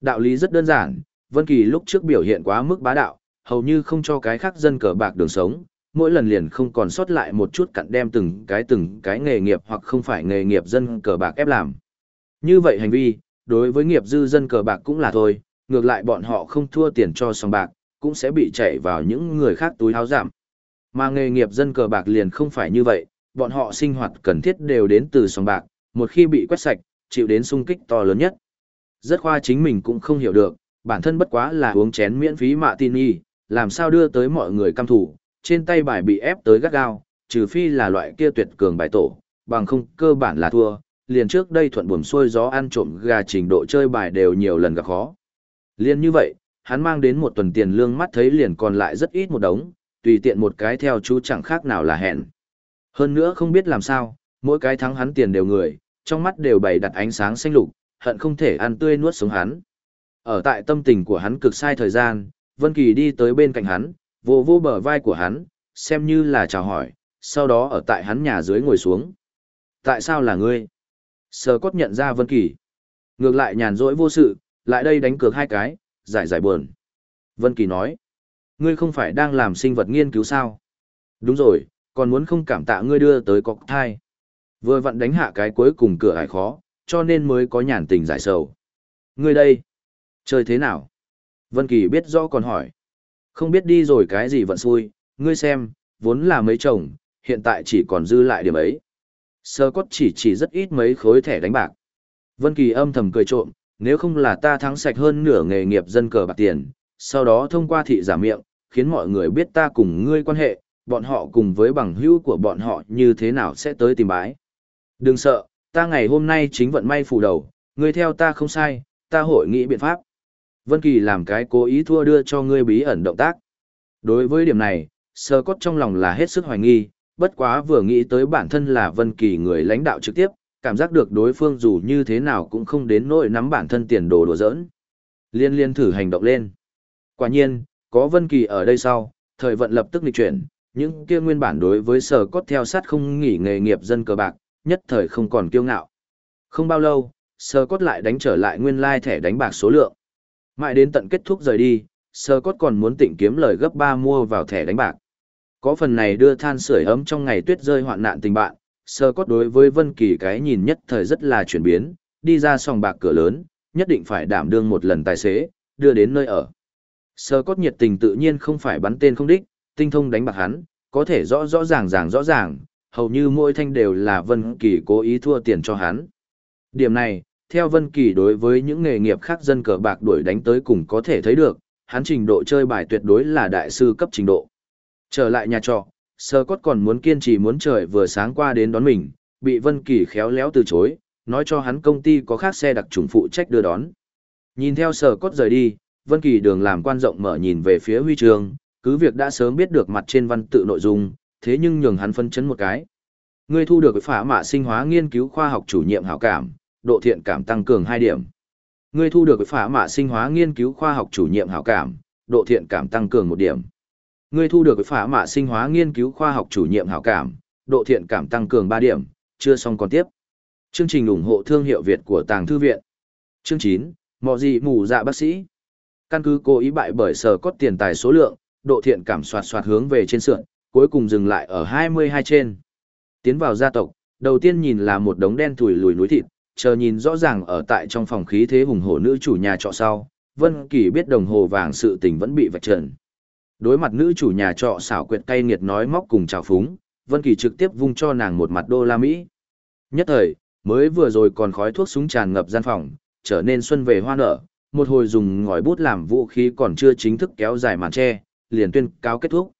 Đạo lý rất đơn giản, Vân Kỳ lúc trước biểu hiện quá mức bá đạo, hầu như không cho cái khác dân cờ bạc đường sống, mỗi lần liền không còn sót lại một chút cặn đem từng cái từng cái nghề nghiệp hoặc không phải nghề nghiệp dân cờ bạc ép làm. Như vậy hành vi, đối với nghiệp dư dân cờ bạc cũng là thôi, ngược lại bọn họ không thua tiền cho sòng bạc, cũng sẽ bị chảy vào những người khác túi áo giảm. Mà nghề nghiệp dân cờ bạc liền không phải như vậy, bọn họ sinh hoạt cần thiết đều đến từ sòng bạc, một khi bị quét sạch, chịu đến sung kích to lớn nhất. Rất khoa chính mình cũng không hiểu được, bản thân bất quá là uống chén miễn phí mạ tin y, làm sao đưa tới mọi người căm thủ, trên tay bài bị ép tới gắt gao, trừ phi là loại kia tuyệt cường bài tổ, bằng không cơ bản là thua, liền trước đây thuận buồm xuôi gió ăn trộm gà trình độ chơi bài đều nhiều lần gặp khó. Liên như vậy, hắn mang đến một tuần tiền lương mắt thấy liền còn lại rất ít một đống, tùy tiện một cái theo chú chẳng khác nào là hẹn. Hơn nữa không biết làm sao, mỗi cái thắng hắn tiền đều người, trong mắt đều bày đặt ánh sáng xanh lục, hận không thể ăn tươi nuốt sống hắn. Ở tại tâm tình của hắn cực sai thời gian, Vân Kỳ đi tới bên cạnh hắn, vỗ vỗ bờ vai của hắn, xem như là chào hỏi, sau đó ở tại hắn nhà dưới ngồi xuống. Tại sao là ngươi? Sơ cốt nhận ra Vân Kỳ. Ngược lại nhàn rỗi vô sự, lại đây đánh cược hai cái, giải giải buồn. Vân Kỳ nói, ngươi không phải đang làm sinh vật nghiên cứu sao? Đúng rồi, còn muốn không cảm tạ ngươi đưa tới cọc thai. Vừa vặn đánh hạ cái cuối cùng cửa ải khó, cho nên mới có nhàn tình giải sầu. Ngươi đây, chơi thế nào? Vân Kỳ biết rõ còn hỏi. Không biết đi rồi cái gì vận xui, ngươi xem, vốn là mấy chồng, hiện tại chỉ còn dư lại điểm ấy. Sơ cốt chỉ chỉ rất ít mấy khối thẻ đánh bạc. Vân Kỳ âm thầm cười trộm, nếu không là ta thắng sạch hơn nửa nghề nghiệp dân cờ bạc tiền, sau đó thông qua thị giả miệng, khiến mọi người biết ta cùng ngươi quan hệ, bọn họ cùng với bằng hữu của bọn họ như thế nào sẽ tới tìm bái. Đừng sợ, ta ngày hôm nay chính vận may phủ đầu, ngươi theo ta không sai, ta hội nghị biện pháp. Vân Kỳ làm cái cố ý thua đưa cho ngươi bí ẩn động tác. Đối với điểm này, sơ cốt trong lòng là hết sức hoài nghi, bất quá vừa nghĩ tới bản thân là Vân Kỳ người lãnh đạo trực tiếp, cảm giác được đối phương dù như thế nào cũng không đến nỗi nắm bản thân tiền đồ đùa giỡn. Liên liên thử hành động lên. Quả nhiên, có Vân Kỳ ở đây sau, thời vận lập tức nghịch chuyển, những kia nguyên bản đối với Sơ cốt theo sát không nghỉ nghề nghiệp dân cờ bạc, nhất thời không còn kiêu ngạo. Không bao lâu, sơ cốt lại đánh trở lại nguyên lai thẻ đánh bạc số lượng. Mãi đến tận kết thúc rời đi, sơ cốt còn muốn tỉnh kiếm lời gấp 3 mua vào thẻ đánh bạc. Có phần này đưa than sưởi ấm trong ngày tuyết rơi hoạn nạn tình bạn, sơ cốt đối với Vân Kỳ cái nhìn nhất thời rất là chuyển biến, đi ra sòng bạc cửa lớn, nhất định phải đảm đương một lần tài xế, đưa đến nơi ở. Sơ cốt nhiệt tình tự nhiên không phải bắn tên không đích, tinh thông đánh bạc hắn, có thể rõ rõ ràng ràng rõ ràng, hầu như mỗi thanh đều là Vân Kỳ cố ý thua tiền cho hắn. Điểm này, theo Vân Kỳ đối với những nghề nghiệp khác dân cờ bạc đuổi đánh tới cùng có thể thấy được, hắn trình độ chơi bài tuyệt đối là đại sư cấp trình độ. Trở lại nhà trọ, sơ cốt còn muốn kiên trì muốn trời vừa sáng qua đến đón mình, bị Vân Kỳ khéo léo từ chối, nói cho hắn công ty có khác xe đặc trùng phụ trách đưa đón. Nhìn theo sơ cốt rời đi, Vân Kỳ đường làm quan rộng mở nhìn về phía huy trường, cứ việc đã sớm biết được mặt trên văn tự nội dung, thế nhưng nhường hắn phân chấn một cái. Ngươi thu được phả mạ sinh hóa nghiên cứu khoa học chủ nhiệm hảo cảm, độ thiện cảm tăng cường 2 điểm. Ngươi thu được phả mạ sinh hóa nghiên cứu khoa học chủ nhiệm hảo cảm, độ thiện cảm tăng cường 1 điểm. Ngươi thu được phả mạ sinh hóa nghiên cứu khoa học chủ nhiệm hảo cảm, độ thiện cảm tăng cường 3 điểm, chưa xong còn tiếp. Chương trình ủng hộ thương hiệu Việt của Tàng Thư Viện. Chương 9, mò gì mù dạ bác sĩ. Căn cứ cố ý bại bởi sở cốt tiền tài số lượng, độ thiện cảm soạt soạt hướng về trên sườn, cuối cùng dừng lại ở 22 trên. Tiến vào gia tộc, đầu tiên nhìn là một đống đen thủi lùi núi thịt, chờ nhìn rõ ràng ở tại trong phòng khí thế hùng hổ nữ chủ nhà trọ sau, Vân Kỳ biết đồng hồ vàng sự tình vẫn bị vạch trần. Đối mặt nữ chủ nhà trọ xảo quyệt cay nghiệt nói móc cùng chào phúng, Vân Kỳ trực tiếp vung cho nàng một mặt đô la Mỹ. Nhất thời, mới vừa rồi còn khói thuốc súng tràn ngập gian phòng, trở nên xuân về hoa nở, một hồi dùng ngòi bút làm vũ khí còn chưa chính thức kéo dài màn che, liền tuyên cáo kết thúc.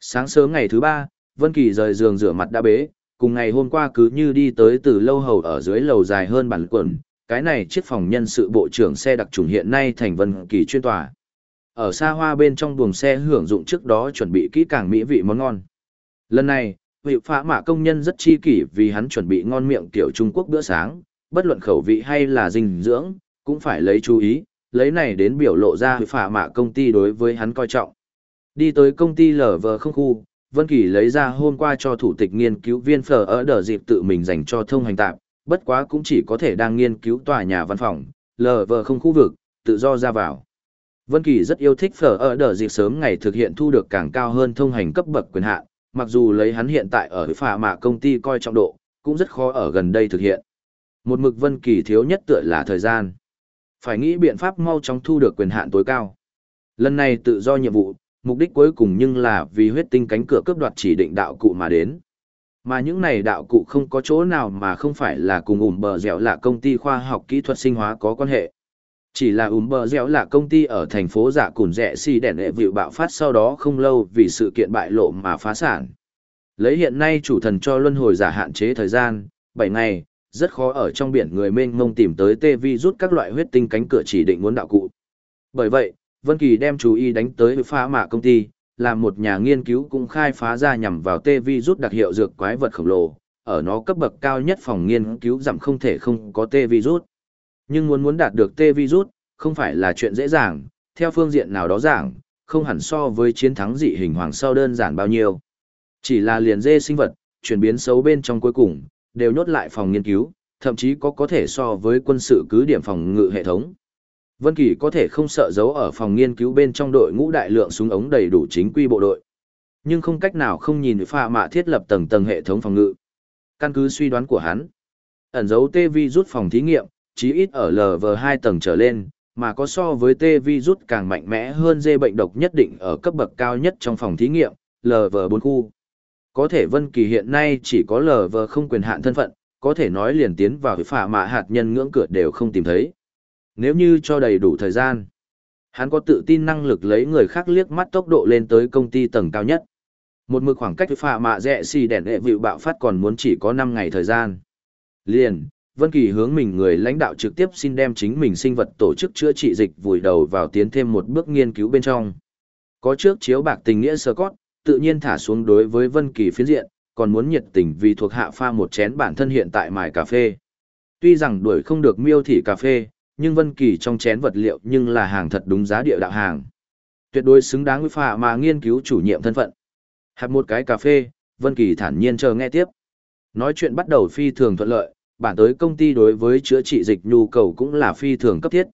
Sáng sớm ngày thứ ba, Vân Kỳ rời giường rửa mặt đã bế, cùng ngày hôm qua cứ như đi tới từ lâu hầu ở dưới lầu dài hơn bản quần, cái này chiếc phòng nhân sự bộ trưởng xe đặc trùng hiện nay thành Vân Kỳ chuyên tòa. Ở xa hoa bên trong buồng xe hưởng dụng trước đó chuẩn bị kỹ càng mỹ vị món ngon. Lần này, vị phá mạ công nhân rất chi kỷ vì hắn chuẩn bị ngon miệng kiểu Trung Quốc bữa sáng, bất luận khẩu vị hay là dinh dưỡng, cũng phải lấy chú ý, lấy này đến biểu lộ ra phả mạ công ty đối với hắn coi trọng. Đi tới công ty lở vờ không khu, Vân Kỳ lấy ra hôm qua cho thủ tịch nghiên cứu viên phở ở đờ dịp tự mình dành cho thông hành tạm, bất quá cũng chỉ có thể đang nghiên cứu tòa nhà văn phòng, lờ vờ không khu vực, tự do ra vào. Vân Kỳ rất yêu thích phở ở đờ dịp sớm ngày thực hiện thu được càng cao hơn thông hành cấp bậc quyền hạn, mặc dù lấy hắn hiện tại ở phà mạ công ty coi trọng độ, cũng rất khó ở gần đây thực hiện. Một mực Vân Kỳ thiếu nhất tựa là thời gian. Phải nghĩ biện pháp mau chóng thu được quyền hạn tối cao. Lần này tự do nhiệm vụ, mục đích cuối cùng nhưng là vì huyết tinh cánh cửa cướp đoạt chỉ định đạo cụ mà đến. Mà những này đạo cụ không có chỗ nào mà không phải là cùng ủm bờ dẻo là công ty khoa học kỹ thuật sinh hóa có quan hệ. Chỉ là ủm bờ dẻo là công ty ở thành phố giả cùn rẻ si đèn hệ vịu bạo phát sau đó không lâu vì sự kiện bại lộ mà phá sản. Lấy hiện nay chủ thần cho luân hồi giả hạn chế thời gian, 7 ngày, rất khó ở trong biển người mênh mông tìm tới tê vi rút các loại huyết tinh cánh cửa chỉ định muốn đạo cụ. Bởi vậy, Vân Kỳ đem chú ý đánh tới phá mạ công ty, làm một nhà nghiên cứu cũng khai phá ra nhằm vào tê vi rút đặc hiệu dược quái vật khổng lồ, ở nó cấp bậc cao nhất phòng nghiên cứu giảm không thể không có tê vi rút. Nhưng muốn muốn đạt được tê vi rút, không phải là chuyện dễ dàng, theo phương diện nào đó giảng, không hẳn so với chiến thắng dị hình hoàng sau đơn giản bao nhiêu. Chỉ là liền dê sinh vật, chuyển biến xấu bên trong cuối cùng, đều nhốt lại phòng nghiên cứu, thậm chí có có thể so với quân sự cứ điểm phòng ngự hệ thống. Vân Kỳ có thể không sợ giấu ở phòng nghiên cứu bên trong đội ngũ đại lượng súng ống đầy đủ chính quy bộ đội. Nhưng không cách nào không nhìn pha mạ thiết lập tầng tầng hệ thống phòng ngự. Căn cứ suy đoán của hắn, ẩn dấu tê vi rút phòng thí nghiệm, chí ít ở LV2 tầng trở lên, mà có so với tê vi rút càng mạnh mẽ hơn dê bệnh độc nhất định ở cấp bậc cao nhất trong phòng thí nghiệm, LV4 khu. Có thể Vân Kỳ hiện nay chỉ có LV không quyền hạn thân phận, có thể nói liền tiến vào phả mạ hạt nhân ngưỡng cửa đều không tìm thấy. Nếu như cho đầy đủ thời gian, hắn có tự tin năng lực lấy người khác liếc mắt tốc độ lên tới công ty tầng cao nhất. Một mực khoảng cách phạ mạ rẻ xì đèn hệ vịu bạo phát còn muốn chỉ có 5 ngày thời gian. Liền, Vân Kỳ hướng mình người lãnh đạo trực tiếp xin đem chính mình sinh vật tổ chức chữa trị dịch vùi đầu vào tiến thêm một bước nghiên cứu bên trong. Có trước chiếu bạc tình nghĩa sơ cót, tự nhiên thả xuống đối với Vân Kỳ phiến diện, còn muốn nhiệt tình vì thuộc hạ pha một chén bản thân hiện tại mài cà phê. Tuy rằng đuổi không được miêu thị cà phê, nhưng Vân Kỳ trong chén vật liệu nhưng là hàng thật đúng giá địa đạo hàng. Tuyệt đối xứng đáng với phạ mà nghiên cứu chủ nhiệm thân phận. Hạt một cái cà phê, Vân Kỳ thản nhiên chờ nghe tiếp. Nói chuyện bắt đầu phi thường thuận lợi, bản tới công ty đối với chữa trị dịch nhu cầu cũng là phi thường cấp thiết.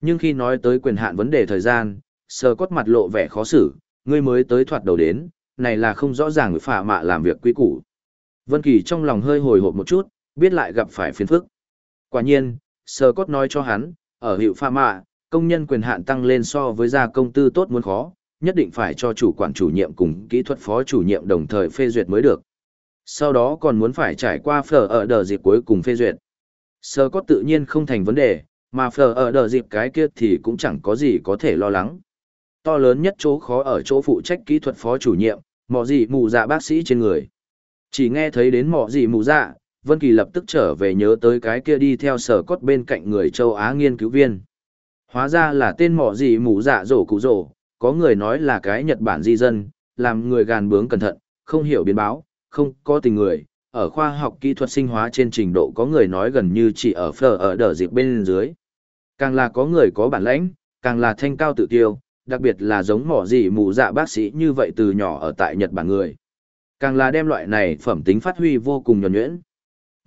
Nhưng khi nói tới quyền hạn vấn đề thời gian, sờ cốt mặt lộ vẻ khó xử, ngươi mới tới thoạt đầu đến, này là không rõ ràng với phạ mạ làm việc quý củ. Vân Kỳ trong lòng hơi hồi hộp một chút, biết lại gặp phải phiền phức. Quả nhiên, Sơ Cốt nói cho hắn, ở hiệu pha mạ, công nhân quyền hạn tăng lên so với gia công tư tốt muốn khó, nhất định phải cho chủ quản chủ nhiệm cùng kỹ thuật phó chủ nhiệm đồng thời phê duyệt mới được. Sau đó còn muốn phải trải qua phở ở đợt dịp cuối cùng phê duyệt. Sơ Cốt tự nhiên không thành vấn đề, mà phở ở đợt dịp cái kia thì cũng chẳng có gì có thể lo lắng. To lớn nhất chỗ khó ở chỗ phụ trách kỹ thuật phó chủ nhiệm, mọ gì mù dạ bác sĩ trên người. Chỉ nghe thấy đến mọ gì mù dạ, Vân Kỳ lập tức trở về nhớ tới cái kia đi theo sở cốt bên cạnh người châu Á nghiên cứu viên. Hóa ra là tên mọ gì mù dạ rổ cụ rổ, có người nói là cái Nhật Bản di dân, làm người gàn bướng cẩn thận, không hiểu biến báo, không có tình người. Ở khoa học kỹ thuật sinh hóa trên trình độ có người nói gần như chỉ ở phở ở đờ dịp bên dưới. Càng là có người có bản lãnh, càng là thanh cao tự tiêu, đặc biệt là giống mỏ gì mù dạ bác sĩ như vậy từ nhỏ ở tại Nhật Bản người. Càng là đem loại này phẩm tính phát huy vô cùng nhuẩn nhuyễn.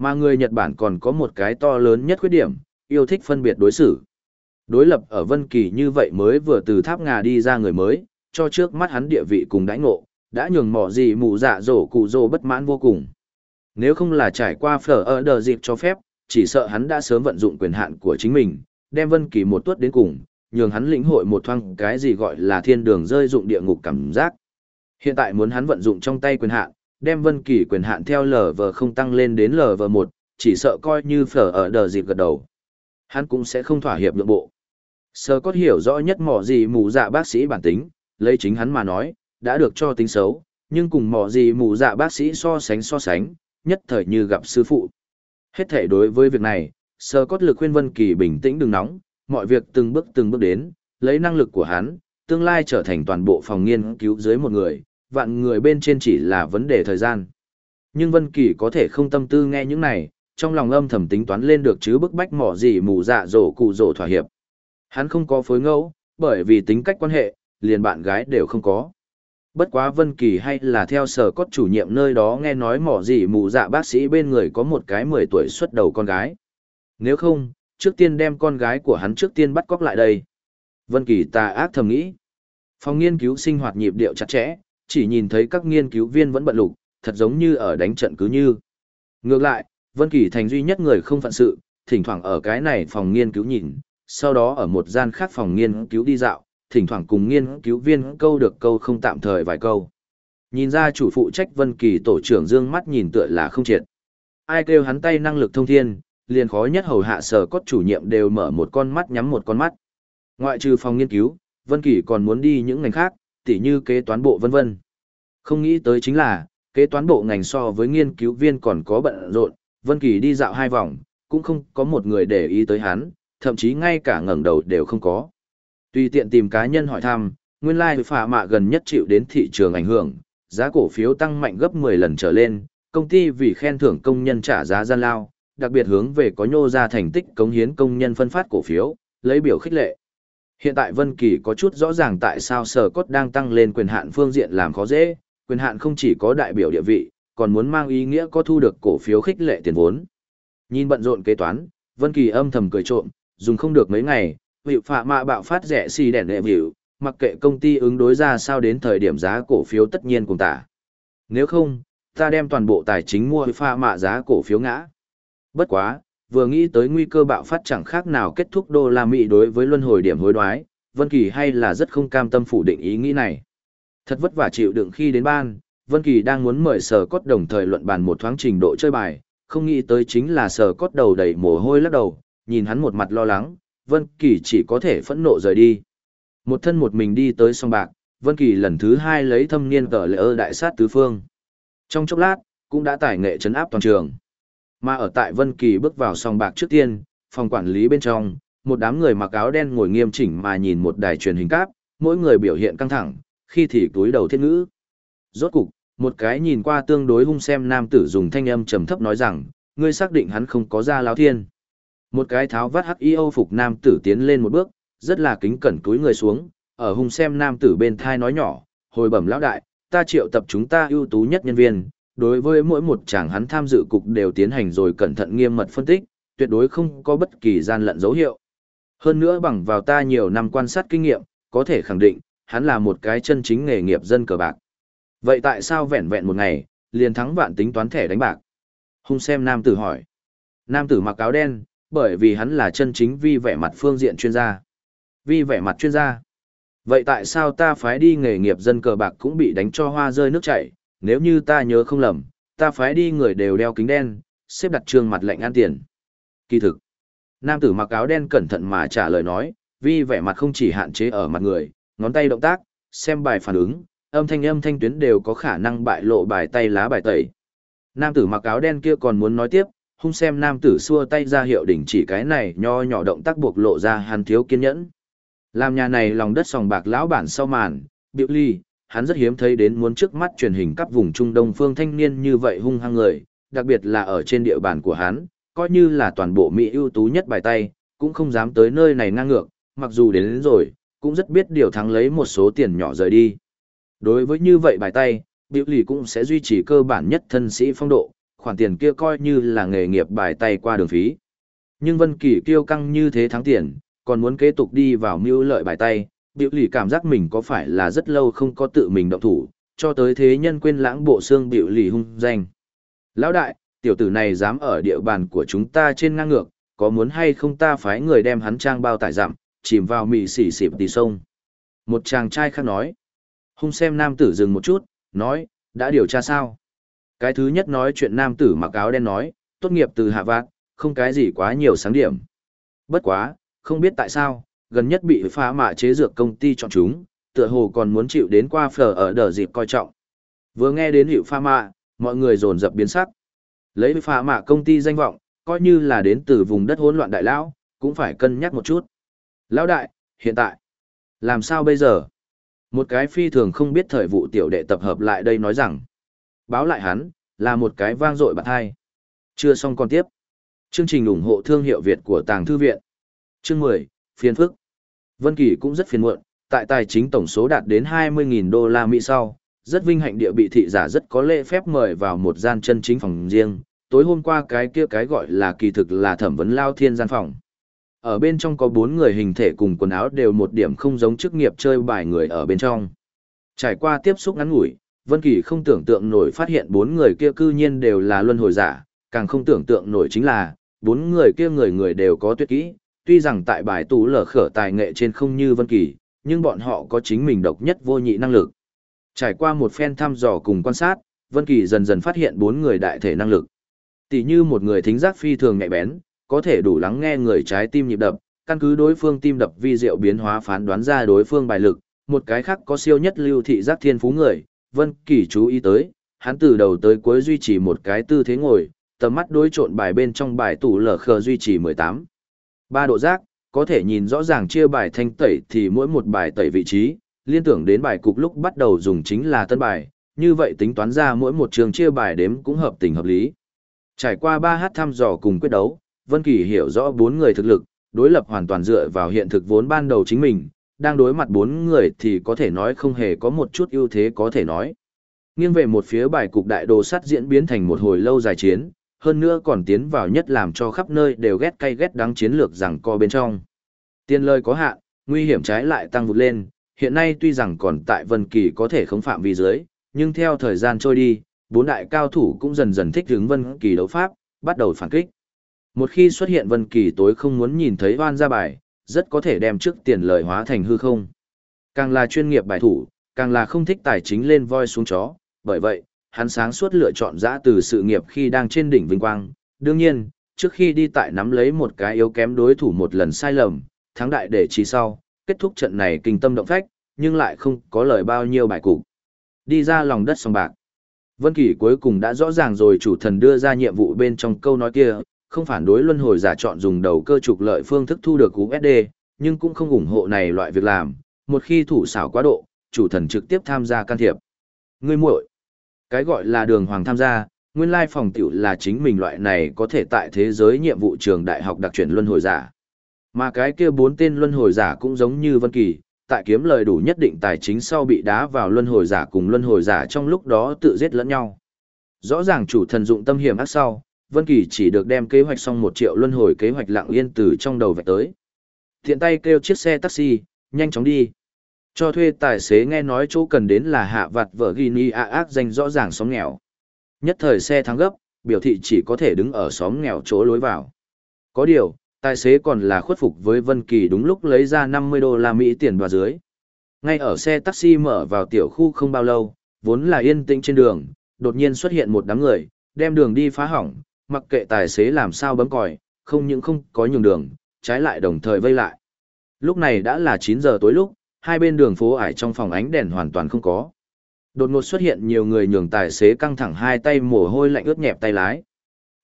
Mà người Nhật Bản còn có một cái to lớn nhất khuyết điểm, yêu thích phân biệt đối xử. Đối lập ở Vân Kỳ như vậy mới vừa từ tháp ngà đi ra người mới, cho trước mắt hắn địa vị cùng đãi ngộ, đã nhường mỏ gì mù dạ dỗ cụ dỗ bất mãn vô cùng. Nếu không là trải qua phở ở đờ dịp cho phép, chỉ sợ hắn đã sớm vận dụng quyền hạn của chính mình, đem Vân Kỳ một tuất đến cùng, nhường hắn lĩnh hội một thoáng cái gì gọi là thiên đường rơi dụng địa ngục cảm giác. Hiện tại muốn hắn vận dụng trong tay quyền hạn, đem Vân Kỳ quyền hạn theo LV không tăng lên đến lv một chỉ sợ coi như phở ở đờ dịp gật đầu. Hắn cũng sẽ không thỏa hiệp nội bộ. Sơ có hiểu rõ nhất mỏ gì mù dạ bác sĩ bản tính, lấy chính hắn mà nói, đã được cho tính xấu, nhưng cùng mỏ gì mù dạ bác sĩ so sánh so sánh, nhất thời như gặp sư phụ. Hết thể đối với việc này, sơ cốt lực khuyên Vân Kỳ bình tĩnh đừng nóng, mọi việc từng bước từng bước đến, lấy năng lực của hắn, tương lai trở thành toàn bộ phòng nghiên cứu dưới một người, vạn người bên trên chỉ là vấn đề thời gian. Nhưng Vân Kỳ có thể không tâm tư nghe những này, trong lòng âm thầm tính toán lên được chứ bức bách mỏ gì mù dạ dỗ cụ dỗ thỏa hiệp. Hắn không có phối ngẫu, bởi vì tính cách quan hệ, liền bạn gái đều không có. Bất quá Vân Kỳ hay là theo sở cốt chủ nhiệm nơi đó nghe nói mỏ gì mù dạ bác sĩ bên người có một cái 10 tuổi xuất đầu con gái. Nếu không, trước tiên đem con gái của hắn trước tiên bắt cóc lại đây. Vân Kỳ tà ác thầm nghĩ. Phòng nghiên cứu sinh hoạt nhịp điệu chặt chẽ, chỉ nhìn thấy các nghiên cứu viên vẫn bận lục, thật giống như ở đánh trận cứ như. Ngược lại, Vân Kỳ thành duy nhất người không phận sự, thỉnh thoảng ở cái này phòng nghiên cứu nhìn, sau đó ở một gian khác phòng nghiên cứu đi dạo, thỉnh thoảng cùng nghiên cứu viên câu được câu không tạm thời vài câu. Nhìn ra chủ phụ trách Vân Kỳ tổ trưởng dương mắt nhìn tựa là không triệt. Ai kêu hắn tay năng lực thông thiên, liền khó nhất hầu hạ sở cốt chủ nhiệm đều mở một con mắt nhắm một con mắt. Ngoại trừ phòng nghiên cứu, Vân Kỳ còn muốn đi những ngành khác, tỉ như kế toán bộ vân vân. Không nghĩ tới chính là, kế toán bộ ngành so với nghiên cứu viên còn có bận rộn, Vân Kỳ đi dạo hai vòng, cũng không có một người để ý tới hắn, thậm chí ngay cả ngẩng đầu đều không có. Tùy tiện tìm cá nhân hỏi thăm, nguyên lai like phạ mạ gần nhất chịu đến thị trường ảnh hưởng, giá cổ phiếu tăng mạnh gấp 10 lần trở lên, công ty vì khen thưởng công nhân trả giá gian lao, đặc biệt hướng về có nhô ra thành tích cống hiến công nhân phân phát cổ phiếu, lấy biểu khích lệ. Hiện tại Vân Kỳ có chút rõ ràng tại sao Sở Cốt đang tăng lên quyền hạn phương diện làm khó dễ, quyền hạn không chỉ có đại biểu địa vị, còn muốn mang ý nghĩa có thu được cổ phiếu khích lệ tiền vốn. Nhìn bận rộn kế toán, Vân Kỳ âm thầm cười trộm, dùng không được mấy ngày, hiệu phạ mạ bạo phát rẻ xì đèn đệ hiệu, mặc kệ công ty ứng đối ra sao đến thời điểm giá cổ phiếu tất nhiên cùng tả. Nếu không, ta đem toàn bộ tài chính mua phạ mạ giá cổ phiếu ngã. Bất quá, vừa nghĩ tới nguy cơ bạo phát chẳng khác nào kết thúc đô la Mỹ đối với luân hồi điểm hối đoái, Vân Kỳ hay là rất không cam tâm phủ định ý nghĩ này. Thật vất vả chịu đựng khi đến ban, Vân Kỳ đang muốn mời sở cốt đồng thời luận bàn một thoáng trình độ chơi bài, không nghĩ tới chính là sở cốt đầu đầy mồ hôi lắc đầu, nhìn hắn một mặt lo lắng, Vân Kỳ chỉ có thể phẫn nộ rời đi. Một thân một mình đi tới song bạc, Vân Kỳ lần thứ hai lấy thâm niên tờ lệ ơ đại sát tứ phương. Trong chốc lát, cũng đã tải nghệ chấn áp toàn trường. Mà ở tại Vân Kỳ bước vào song bạc trước tiên, phòng quản lý bên trong, một đám người mặc áo đen ngồi nghiêm chỉnh mà nhìn một đài truyền hình cáp, mỗi người biểu hiện căng thẳng, khi thì cúi đầu thiết ngữ. Rốt cục, một cái nhìn qua tương đối hung xem nam tử dùng thanh âm trầm thấp nói rằng, ngươi xác định hắn không có ra lão thiên. Một cái tháo vắt hắc y âu phục nam tử tiến lên một bước, rất là kính cẩn cúi người xuống, ở hung xem nam tử bên thai nói nhỏ, hồi bẩm lão đại, ta triệu tập chúng ta ưu tú nhất nhân viên, đối với mỗi một chàng hắn tham dự cục đều tiến hành rồi cẩn thận nghiêm mật phân tích, tuyệt đối không có bất kỳ gian lận dấu hiệu. Hơn nữa bằng vào ta nhiều năm quan sát kinh nghiệm, có thể khẳng định, hắn là một cái chân chính nghề nghiệp dân cờ bạc. Vậy tại sao vẹn vẹn một ngày, liền thắng vạn tính toán thẻ đánh bạc? Hung xem nam tử hỏi. Nam tử mặc áo đen, bởi vì hắn là chân chính vi vẻ mặt phương diện chuyên gia. Vi vẻ mặt chuyên gia. Vậy tại sao ta phái đi nghề nghiệp dân cờ bạc cũng bị đánh cho hoa rơi nước chảy, nếu như ta nhớ không lầm, ta phái đi người đều đeo kính đen, xếp đặt trương mặt lệnh an tiền. Kỳ thực, nam tử mặc áo đen cẩn thận mà trả lời nói, vi vẻ mặt không chỉ hạn chế ở mặt người, ngón tay động tác, xem bài phản ứng, âm thanh âm thanh tuyến đều có khả năng bại lộ bài tay lá bài tẩy. Nam tử mặc áo đen kia còn muốn nói tiếp, hung xem nam tử xua tay ra hiệu đỉnh chỉ cái này nho nhỏ động tác buộc lộ ra hàn thiếu kiên nhẫn. Làm nhà này lòng đất sòng bạc lão bản sau màn, biểu ly, hắn rất hiếm thấy đến muốn trước mắt truyền hình các vùng Trung Đông phương thanh niên như vậy hung hăng người, đặc biệt là ở trên địa bàn của hắn, coi như là toàn bộ Mỹ ưu tú nhất bài tay, cũng không dám tới nơi này ngang ngược, mặc dù đến, đến rồi, cũng rất biết điều thắng lấy một số tiền nhỏ rời đi. Đối với như vậy bài tay, biểu lì cũng sẽ duy trì cơ bản nhất thân sĩ phong độ, khoản tiền kia coi như là nghề nghiệp bài tay qua đường phí. Nhưng Vân Kỳ kiêu căng như thế thắng tiền, còn muốn kế tục đi vào mưu lợi bài tay, biểu lì cảm giác mình có phải là rất lâu không có tự mình động thủ, cho tới thế nhân quên lãng bộ xương biểu lì hung danh. Lão đại, tiểu tử này dám ở địa bàn của chúng ta trên ngang ngược, có muốn hay không ta phái người đem hắn trang bao tải giảm, chìm vào mị xỉ xịp tì sông. Một chàng trai khác nói. Hung xem nam tử dừng một chút, nói, đã điều tra sao? Cái thứ nhất nói chuyện nam tử mặc áo đen nói, tốt nghiệp từ hạ vạn, không cái gì quá nhiều sáng điểm. Bất quá, không biết tại sao, gần nhất bị phá mạ chế dược công ty chọn chúng, tựa hồ còn muốn chịu đến qua phở ở đợt dịp coi trọng. Vừa nghe đến hiệu pha mạ, mọi người dồn dập biến sắc. Lấy pha mạ công ty danh vọng, coi như là đến từ vùng đất hỗn loạn đại lão, cũng phải cân nhắc một chút. Lão đại, hiện tại, làm sao bây giờ? Một cái phi thường không biết thời vụ tiểu đệ tập hợp lại đây nói rằng, báo lại hắn, là một cái vang dội bạn hai. Chưa xong còn tiếp. Chương trình ủng hộ thương hiệu Việt của Tàng Thư Viện. Chương 10, phiền phức. Vân Kỳ cũng rất phiền muộn, tại tài chính tổng số đạt đến 20.000 đô la Mỹ sau, rất vinh hạnh địa bị thị giả rất có lễ phép mời vào một gian chân chính phòng riêng, tối hôm qua cái kia cái gọi là kỳ thực là thẩm vấn lao thiên gian phòng. Ở bên trong có bốn người hình thể cùng quần áo đều một điểm không giống chức nghiệp chơi bài người ở bên trong. Trải qua tiếp xúc ngắn ngủi, Vân Kỳ không tưởng tượng nổi phát hiện bốn người kia cư nhiên đều là luân hồi giả, càng không tưởng tượng nổi chính là, bốn người kia người người đều có tuyệt kỹ, tuy rằng tại bài tủ lở khở tài nghệ trên không như Vân Kỳ, nhưng bọn họ có chính mình độc nhất vô nhị năng lực. Trải qua một phen thăm dò cùng quan sát, Vân Kỳ dần dần phát hiện bốn người đại thể năng lực. Tỷ như một người thính giác phi thường nhạy bén, có thể đủ lắng nghe người trái tim nhịp đập, căn cứ đối phương tim đập vi diệu biến hóa phán đoán ra đối phương bài lực, một cái khác có siêu nhất lưu thị giác thiên phú người, Vân Kỳ chú ý tới, hắn từ đầu tới cuối duy trì một cái tư thế ngồi, tầm mắt đối trộn bài bên trong bài tủ lở khờ duy trì 18. Ba độ giác, có thể nhìn rõ ràng chia bài thanh tẩy thì mỗi một bài tẩy vị trí, liên tưởng đến bài cục lúc bắt đầu dùng chính là tân bài, như vậy tính toán ra mỗi một trường chia bài đếm cũng hợp tình hợp lý. Trải qua 3h thăm dò cùng quyết đấu, Vân Kỳ hiểu rõ bốn người thực lực, đối lập hoàn toàn dựa vào hiện thực vốn ban đầu chính mình, đang đối mặt bốn người thì có thể nói không hề có một chút ưu thế có thể nói. Nghiêng về một phía bài cục đại đồ sắt diễn biến thành một hồi lâu dài chiến, hơn nữa còn tiến vào nhất làm cho khắp nơi đều ghét cay ghét đắng chiến lược rằng co bên trong. Tiên lời có hạn, nguy hiểm trái lại tăng vụt lên, hiện nay tuy rằng còn tại Vân Kỳ có thể không phạm vi dưới, nhưng theo thời gian trôi đi, bốn đại cao thủ cũng dần dần thích ứng Vân Kỳ đấu pháp, bắt đầu phản kích. Một khi xuất hiện Vân Kỳ tối không muốn nhìn thấy oan ra bài, rất có thể đem trước tiền lời hóa thành hư không. Càng là chuyên nghiệp bài thủ, càng là không thích tài chính lên voi xuống chó, bởi vậy, hắn sáng suốt lựa chọn giã từ sự nghiệp khi đang trên đỉnh vinh quang. Đương nhiên, trước khi đi tại nắm lấy một cái yếu kém đối thủ một lần sai lầm, thắng đại để chỉ sau, kết thúc trận này kinh tâm động phách, nhưng lại không có lời bao nhiêu bài cục. Đi ra lòng đất sông bạc. Vân Kỳ cuối cùng đã rõ ràng rồi chủ thần đưa ra nhiệm vụ bên trong câu nói kia, không phản đối luân hồi giả chọn dùng đầu cơ trục lợi phương thức thu được USD, nhưng cũng không ủng hộ này loại việc làm, một khi thủ xảo quá độ, chủ thần trực tiếp tham gia can thiệp. Ngươi muội, cái gọi là đường hoàng tham gia, nguyên lai phòng tiểu là chính mình loại này có thể tại thế giới nhiệm vụ trường đại học đặc chuyển luân hồi giả. Mà cái kia bốn tên luân hồi giả cũng giống như Vân Kỳ, tại kiếm lời đủ nhất định tài chính sau bị đá vào luân hồi giả cùng luân hồi giả trong lúc đó tự giết lẫn nhau. Rõ ràng chủ thần dụng tâm hiểm ác sau, Vân Kỳ chỉ được đem kế hoạch xong một triệu luân hồi kế hoạch lặng yên từ trong đầu vạch tới. Thiện tay kêu chiếc xe taxi, nhanh chóng đi. Cho thuê tài xế nghe nói chỗ cần đến là hạ vặt vợ Gini A ác danh rõ ràng xóm nghèo. Nhất thời xe thắng gấp, biểu thị chỉ có thể đứng ở xóm nghèo chỗ lối vào. Có điều, tài xế còn là khuất phục với Vân Kỳ đúng lúc lấy ra 50 đô la Mỹ tiền vào dưới. Ngay ở xe taxi mở vào tiểu khu không bao lâu, vốn là yên tĩnh trên đường, đột nhiên xuất hiện một đám người, đem đường đi phá hỏng, mặc kệ tài xế làm sao bấm còi, không những không có nhường đường, trái lại đồng thời vây lại. Lúc này đã là 9 giờ tối lúc, hai bên đường phố ải trong phòng ánh đèn hoàn toàn không có. Đột ngột xuất hiện nhiều người nhường tài xế căng thẳng hai tay mồ hôi lạnh ướt nhẹp tay lái.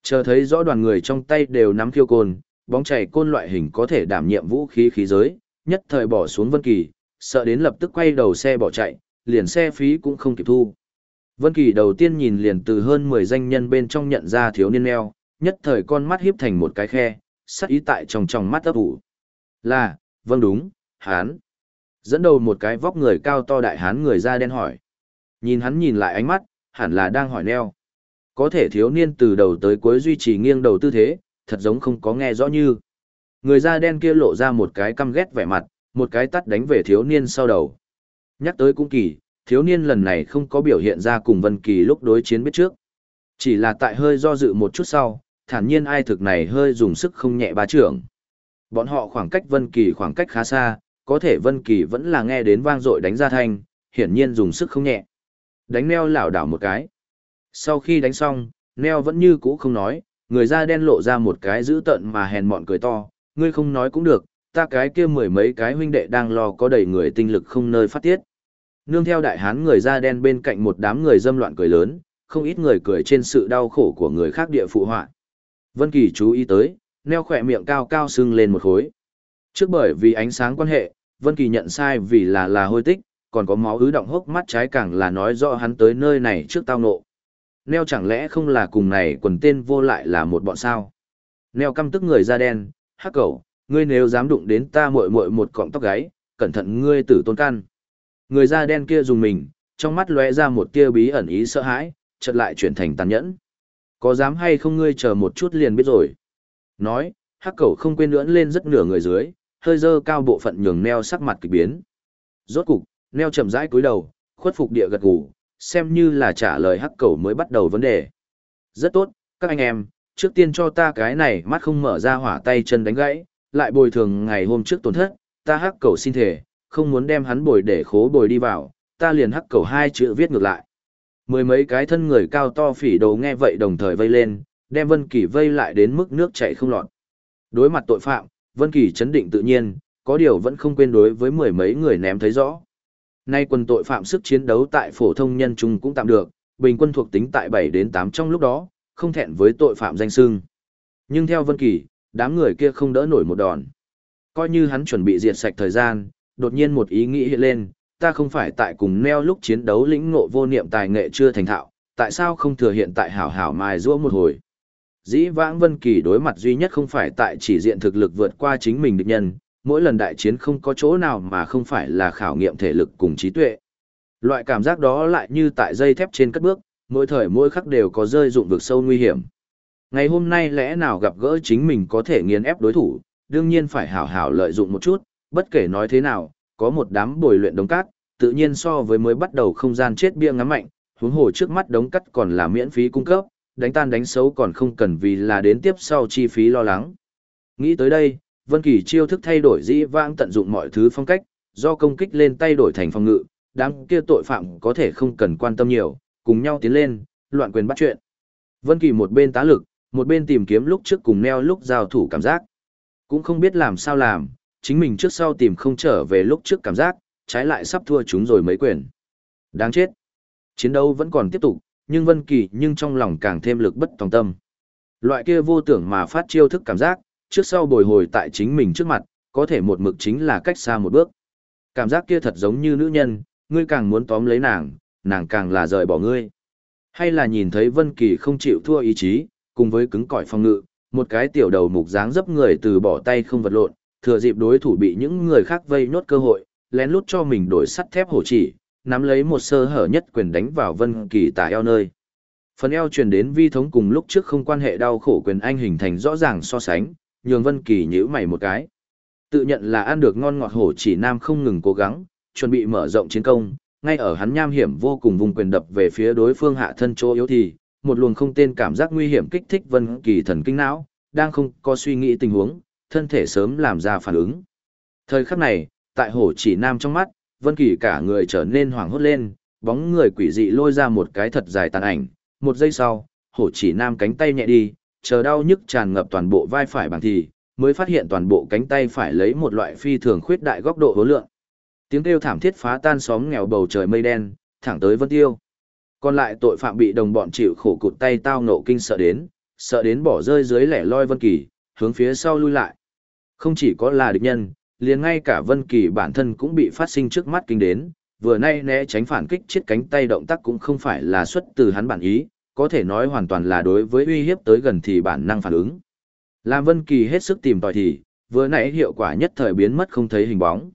Chờ thấy rõ đoàn người trong tay đều nắm khiêu côn, bóng chảy côn loại hình có thể đảm nhiệm vũ khí khí giới, nhất thời bỏ xuống Vân Kỳ, sợ đến lập tức quay đầu xe bỏ chạy, liền xe phí cũng không kịp thu. Vân Kỳ đầu tiên nhìn liền từ hơn 10 danh nhân bên trong nhận ra thiếu niên neo, nhất thời con mắt híp thành một cái khe, sắc ý tại trong trong mắt ấp ủ. Là, vâng đúng, hán. Dẫn đầu một cái vóc người cao to đại hán người da đen hỏi. Nhìn hắn nhìn lại ánh mắt, hẳn là đang hỏi neo. Có thể thiếu niên từ đầu tới cuối duy trì nghiêng đầu tư thế, thật giống không có nghe rõ như. Người da đen kia lộ ra một cái căm ghét vẻ mặt, một cái tắt đánh về thiếu niên sau đầu. Nhắc tới cũng kỳ, thiếu niên lần này không có biểu hiện ra cùng Vân Kỳ lúc đối chiến biết trước. Chỉ là tại hơi do dự một chút sau, thản nhiên ai thực này hơi dùng sức không nhẹ bá trưởng. Bọn họ khoảng cách Vân Kỳ khoảng cách khá xa, có thể Vân Kỳ vẫn là nghe đến vang dội đánh ra thanh, hiển nhiên dùng sức không nhẹ. Đánh neo lảo đảo một cái. Sau khi đánh xong, neo vẫn như cũ không nói, người da đen lộ ra một cái dữ tợn mà hèn mọn cười to, ngươi không nói cũng được, ta cái kia mười mấy cái huynh đệ đang lo có đầy người tinh lực không nơi phát tiết. Nương theo đại hán người da đen bên cạnh một đám người dâm loạn cười lớn, không ít người cười trên sự đau khổ của người khác địa phụ họa. Vân Kỳ chú ý tới, neo khỏe miệng cao cao sưng lên một khối. Trước bởi vì ánh sáng quan hệ, Vân Kỳ nhận sai vì là là hôi tích, còn có máu ứ động hốc mắt trái càng là nói rõ hắn tới nơi này trước tao nộ. Neo chẳng lẽ không là cùng này quần tên vô lại là một bọn sao? Neo căm tức người da đen, hắc cẩu, ngươi nếu dám đụng đến ta muội muội một cọng tóc gáy, cẩn thận ngươi tử tôn căn. Người da đen kia dùng mình, trong mắt lóe ra một tia bí ẩn ý sợ hãi, chợt lại chuyển thành tàn nhẫn. Có dám hay không ngươi chờ một chút liền biết rồi. Nói, hắc cẩu không quên lưỡn lên rất nửa người dưới, hơi dơ cao bộ phận nhường neo sắc mặt kỳ biến. Rốt cục, neo chậm rãi cúi đầu, khuất phục địa gật gù, xem như là trả lời hắc cầu mới bắt đầu vấn đề. Rất tốt, các anh em, trước tiên cho ta cái này mắt không mở ra hỏa tay chân đánh gãy, lại bồi thường ngày hôm trước tổn thất, ta hắc cầu xin thể, không muốn đem hắn bồi để khố bồi đi vào, ta liền hắc cầu hai chữ viết ngược lại. Mười mấy cái thân người cao to phỉ đồ nghe vậy đồng thời vây lên, đem Vân Kỳ vây lại đến mức nước chảy không lọt. Đối mặt tội phạm, Vân Kỳ chấn định tự nhiên, có điều vẫn không quên đối với mười mấy người ném thấy rõ. Nay quân tội phạm sức chiến đấu tại phổ thông nhân trung cũng tạm được, bình quân thuộc tính tại 7 đến 8 trong lúc đó, không thẹn với tội phạm danh xưng. Nhưng theo Vân Kỳ, đám người kia không đỡ nổi một đòn. Coi như hắn chuẩn bị diệt sạch thời gian, đột nhiên một ý nghĩ hiện lên, ta không phải tại cùng neo lúc chiến đấu lĩnh ngộ vô niệm tài nghệ chưa thành thạo, tại sao không thừa hiện tại hảo hảo mài giũa một hồi. Dĩ vãng Vân Kỳ đối mặt duy nhất không phải tại chỉ diện thực lực vượt qua chính mình địch nhân, mỗi lần đại chiến không có chỗ nào mà không phải là khảo nghiệm thể lực cùng trí tuệ. Loại cảm giác đó lại như tại dây thép trên cất bước, mỗi thời mỗi khắc đều có rơi dụng vực sâu nguy hiểm. Ngày hôm nay lẽ nào gặp gỡ chính mình có thể nghiền ép đối thủ, đương nhiên phải hảo hảo lợi dụng một chút, bất kể nói thế nào, có một đám bồi luyện đống cát, tự nhiên so với mới bắt đầu không gian chết bia ngắm mạnh, huống hồ trước mắt đống cắt còn là miễn phí cung cấp, đánh tan đánh xấu còn không cần vì là đến tiếp sau chi phí lo lắng. Nghĩ tới đây, Vân Kỳ chiêu thức thay đổi dĩ vãng tận dụng mọi thứ phong cách, do công kích lên tay đổi thành phòng ngự, đám kia tội phạm có thể không cần quan tâm nhiều, cùng nhau tiến lên, loạn quyền bắt chuyện. Vân Kỳ một bên tá lực, một bên tìm kiếm lúc trước cùng neo lúc giao thủ cảm giác. Cũng không biết làm sao làm, chính mình trước sau tìm không trở về lúc trước cảm giác, trái lại sắp thua chúng rồi mấy quyền. Đáng chết. Chiến đấu vẫn còn tiếp tục, nhưng Vân Kỳ nhưng trong lòng càng thêm lực bất tòng tâm. Loại kia vô tưởng mà phát chiêu thức cảm giác, trước sau bồi hồi tại chính mình trước mặt, có thể một mực chính là cách xa một bước. Cảm giác kia thật giống như nữ nhân, ngươi càng muốn tóm lấy nàng, nàng càng là rời bỏ ngươi. Hay là nhìn thấy Vân Kỳ không chịu thua ý chí, cùng với cứng cỏi phong ngự, một cái tiểu đầu mục dáng dấp người từ bỏ tay không vật lộn, thừa dịp đối thủ bị những người khác vây nốt cơ hội, lén lút cho mình đổi sắt thép hổ chỉ, nắm lấy một sơ hở nhất quyền đánh vào Vân Kỳ tả eo nơi. Phần eo truyền đến vi thống cùng lúc trước không quan hệ đau khổ quyền anh hình thành rõ ràng so sánh, nhường Vân Kỳ nhíu mày một cái. Tự nhận là ăn được ngon ngọt hổ chỉ nam không ngừng cố gắng, chuẩn bị mở rộng chiến công, ngay ở hắn nham hiểm vô cùng vùng quyền đập về phía đối phương hạ thân chỗ yếu thì, một luồng không tên cảm giác nguy hiểm kích thích Vân Kỳ thần kinh não, đang không có suy nghĩ tình huống, thân thể sớm làm ra phản ứng. Thời khắc này, tại hổ chỉ nam trong mắt, Vân Kỳ cả người trở nên hoảng hốt lên, bóng người quỷ dị lôi ra một cái thật dài tàn ảnh, một giây sau, hổ chỉ nam cánh tay nhẹ đi, chờ đau nhức tràn ngập toàn bộ vai phải bằng thì, mới phát hiện toàn bộ cánh tay phải lấy một loại phi thường khuyết đại góc độ hố lượng. Tiếng kêu thảm thiết phá tan sóng nghèo bầu trời mây đen, thẳng tới Vân Tiêu. Còn lại tội phạm bị đồng bọn chịu khổ cụt tay tao ngộ kinh sợ đến, sợ đến bỏ rơi dưới lẻ loi Vân Kỳ, hướng phía sau lui lại. Không chỉ có là địch nhân, liền ngay cả Vân Kỳ bản thân cũng bị phát sinh trước mắt kinh đến, vừa nay né tránh phản kích chết cánh tay động tác cũng không phải là xuất từ hắn bản ý, có thể nói hoàn toàn là đối với uy hiếp tới gần thì bản năng phản ứng. Làm Vân Kỳ hết sức tìm tòi thì, vừa nãy hiệu quả nhất thời biến mất không thấy hình bóng.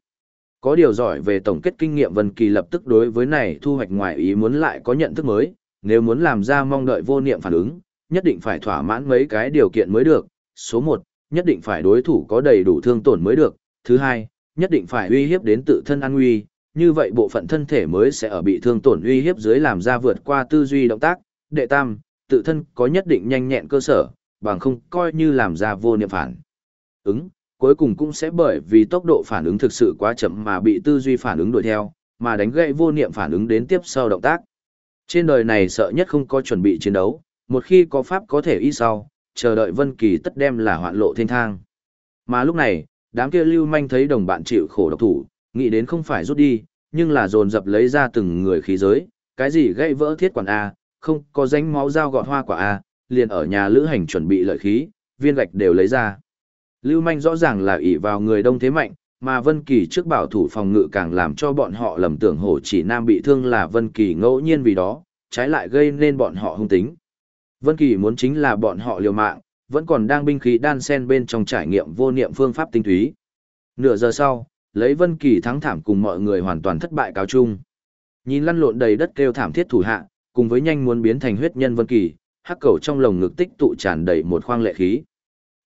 Có điều giỏi về tổng kết kinh nghiệm Vân Kỳ lập tức đối với này thu hoạch ngoài ý muốn lại có nhận thức mới, nếu muốn làm ra mong đợi vô niệm phản ứng, nhất định phải thỏa mãn mấy cái điều kiện mới được. Số 1, nhất định phải đối thủ có đầy đủ thương tổn mới được. Thứ hai, nhất định phải uy hiếp đến tự thân an nguy, như vậy bộ phận thân thể mới sẽ ở bị thương tổn uy hiếp dưới làm ra vượt qua tư duy động tác. Đệ tam, tự thân có nhất định nhanh nhẹn cơ sở, bằng không coi như làm ra vô niệm phản. Ứng, cuối cùng cũng sẽ bởi vì tốc độ phản ứng thực sự quá chậm mà bị tư duy phản ứng đuổi theo, mà đánh gãy vô niệm phản ứng đến tiếp sau động tác. Trên đời này sợ nhất không có chuẩn bị chiến đấu, một khi có pháp có thể y sau, chờ đợi Vân Kỳ tất đem là hoạn lộ thiên thang. Mà lúc này, đám kia lưu manh thấy đồng bạn chịu khổ độc thủ, nghĩ đến không phải rút đi, nhưng là dồn dập lấy ra từng người khí giới, cái gì gãy vỡ thiết quản A, không có danh máu dao gọt hoa quả A, liền ở nhà lữ hành chuẩn bị lợi khí, viên gạch đều lấy ra. Lưu manh rõ ràng là ỷ vào người đông thế mạnh, mà Vân Kỳ trước bảo thủ phòng ngự càng làm cho bọn họ lầm tưởng hổ chỉ nam bị thương là Vân Kỳ ngẫu nhiên vì đó, trái lại gây nên bọn họ hung tính. Vân Kỳ muốn chính là bọn họ liều mạng, vẫn còn đang binh khí đan sen bên trong trải nghiệm vô niệm phương pháp tinh túy. Nửa giờ sau, lấy Vân Kỳ thắng thảm cùng mọi người hoàn toàn thất bại cáo chung. Nhìn lăn lộn đầy đất kêu thảm thiết thủ hạ, cùng với nhanh muốn biến thành huyết nhân Vân Kỳ, hắc cầu trong lồng ngực tích tụ tràn đầy một khoang lệ khí.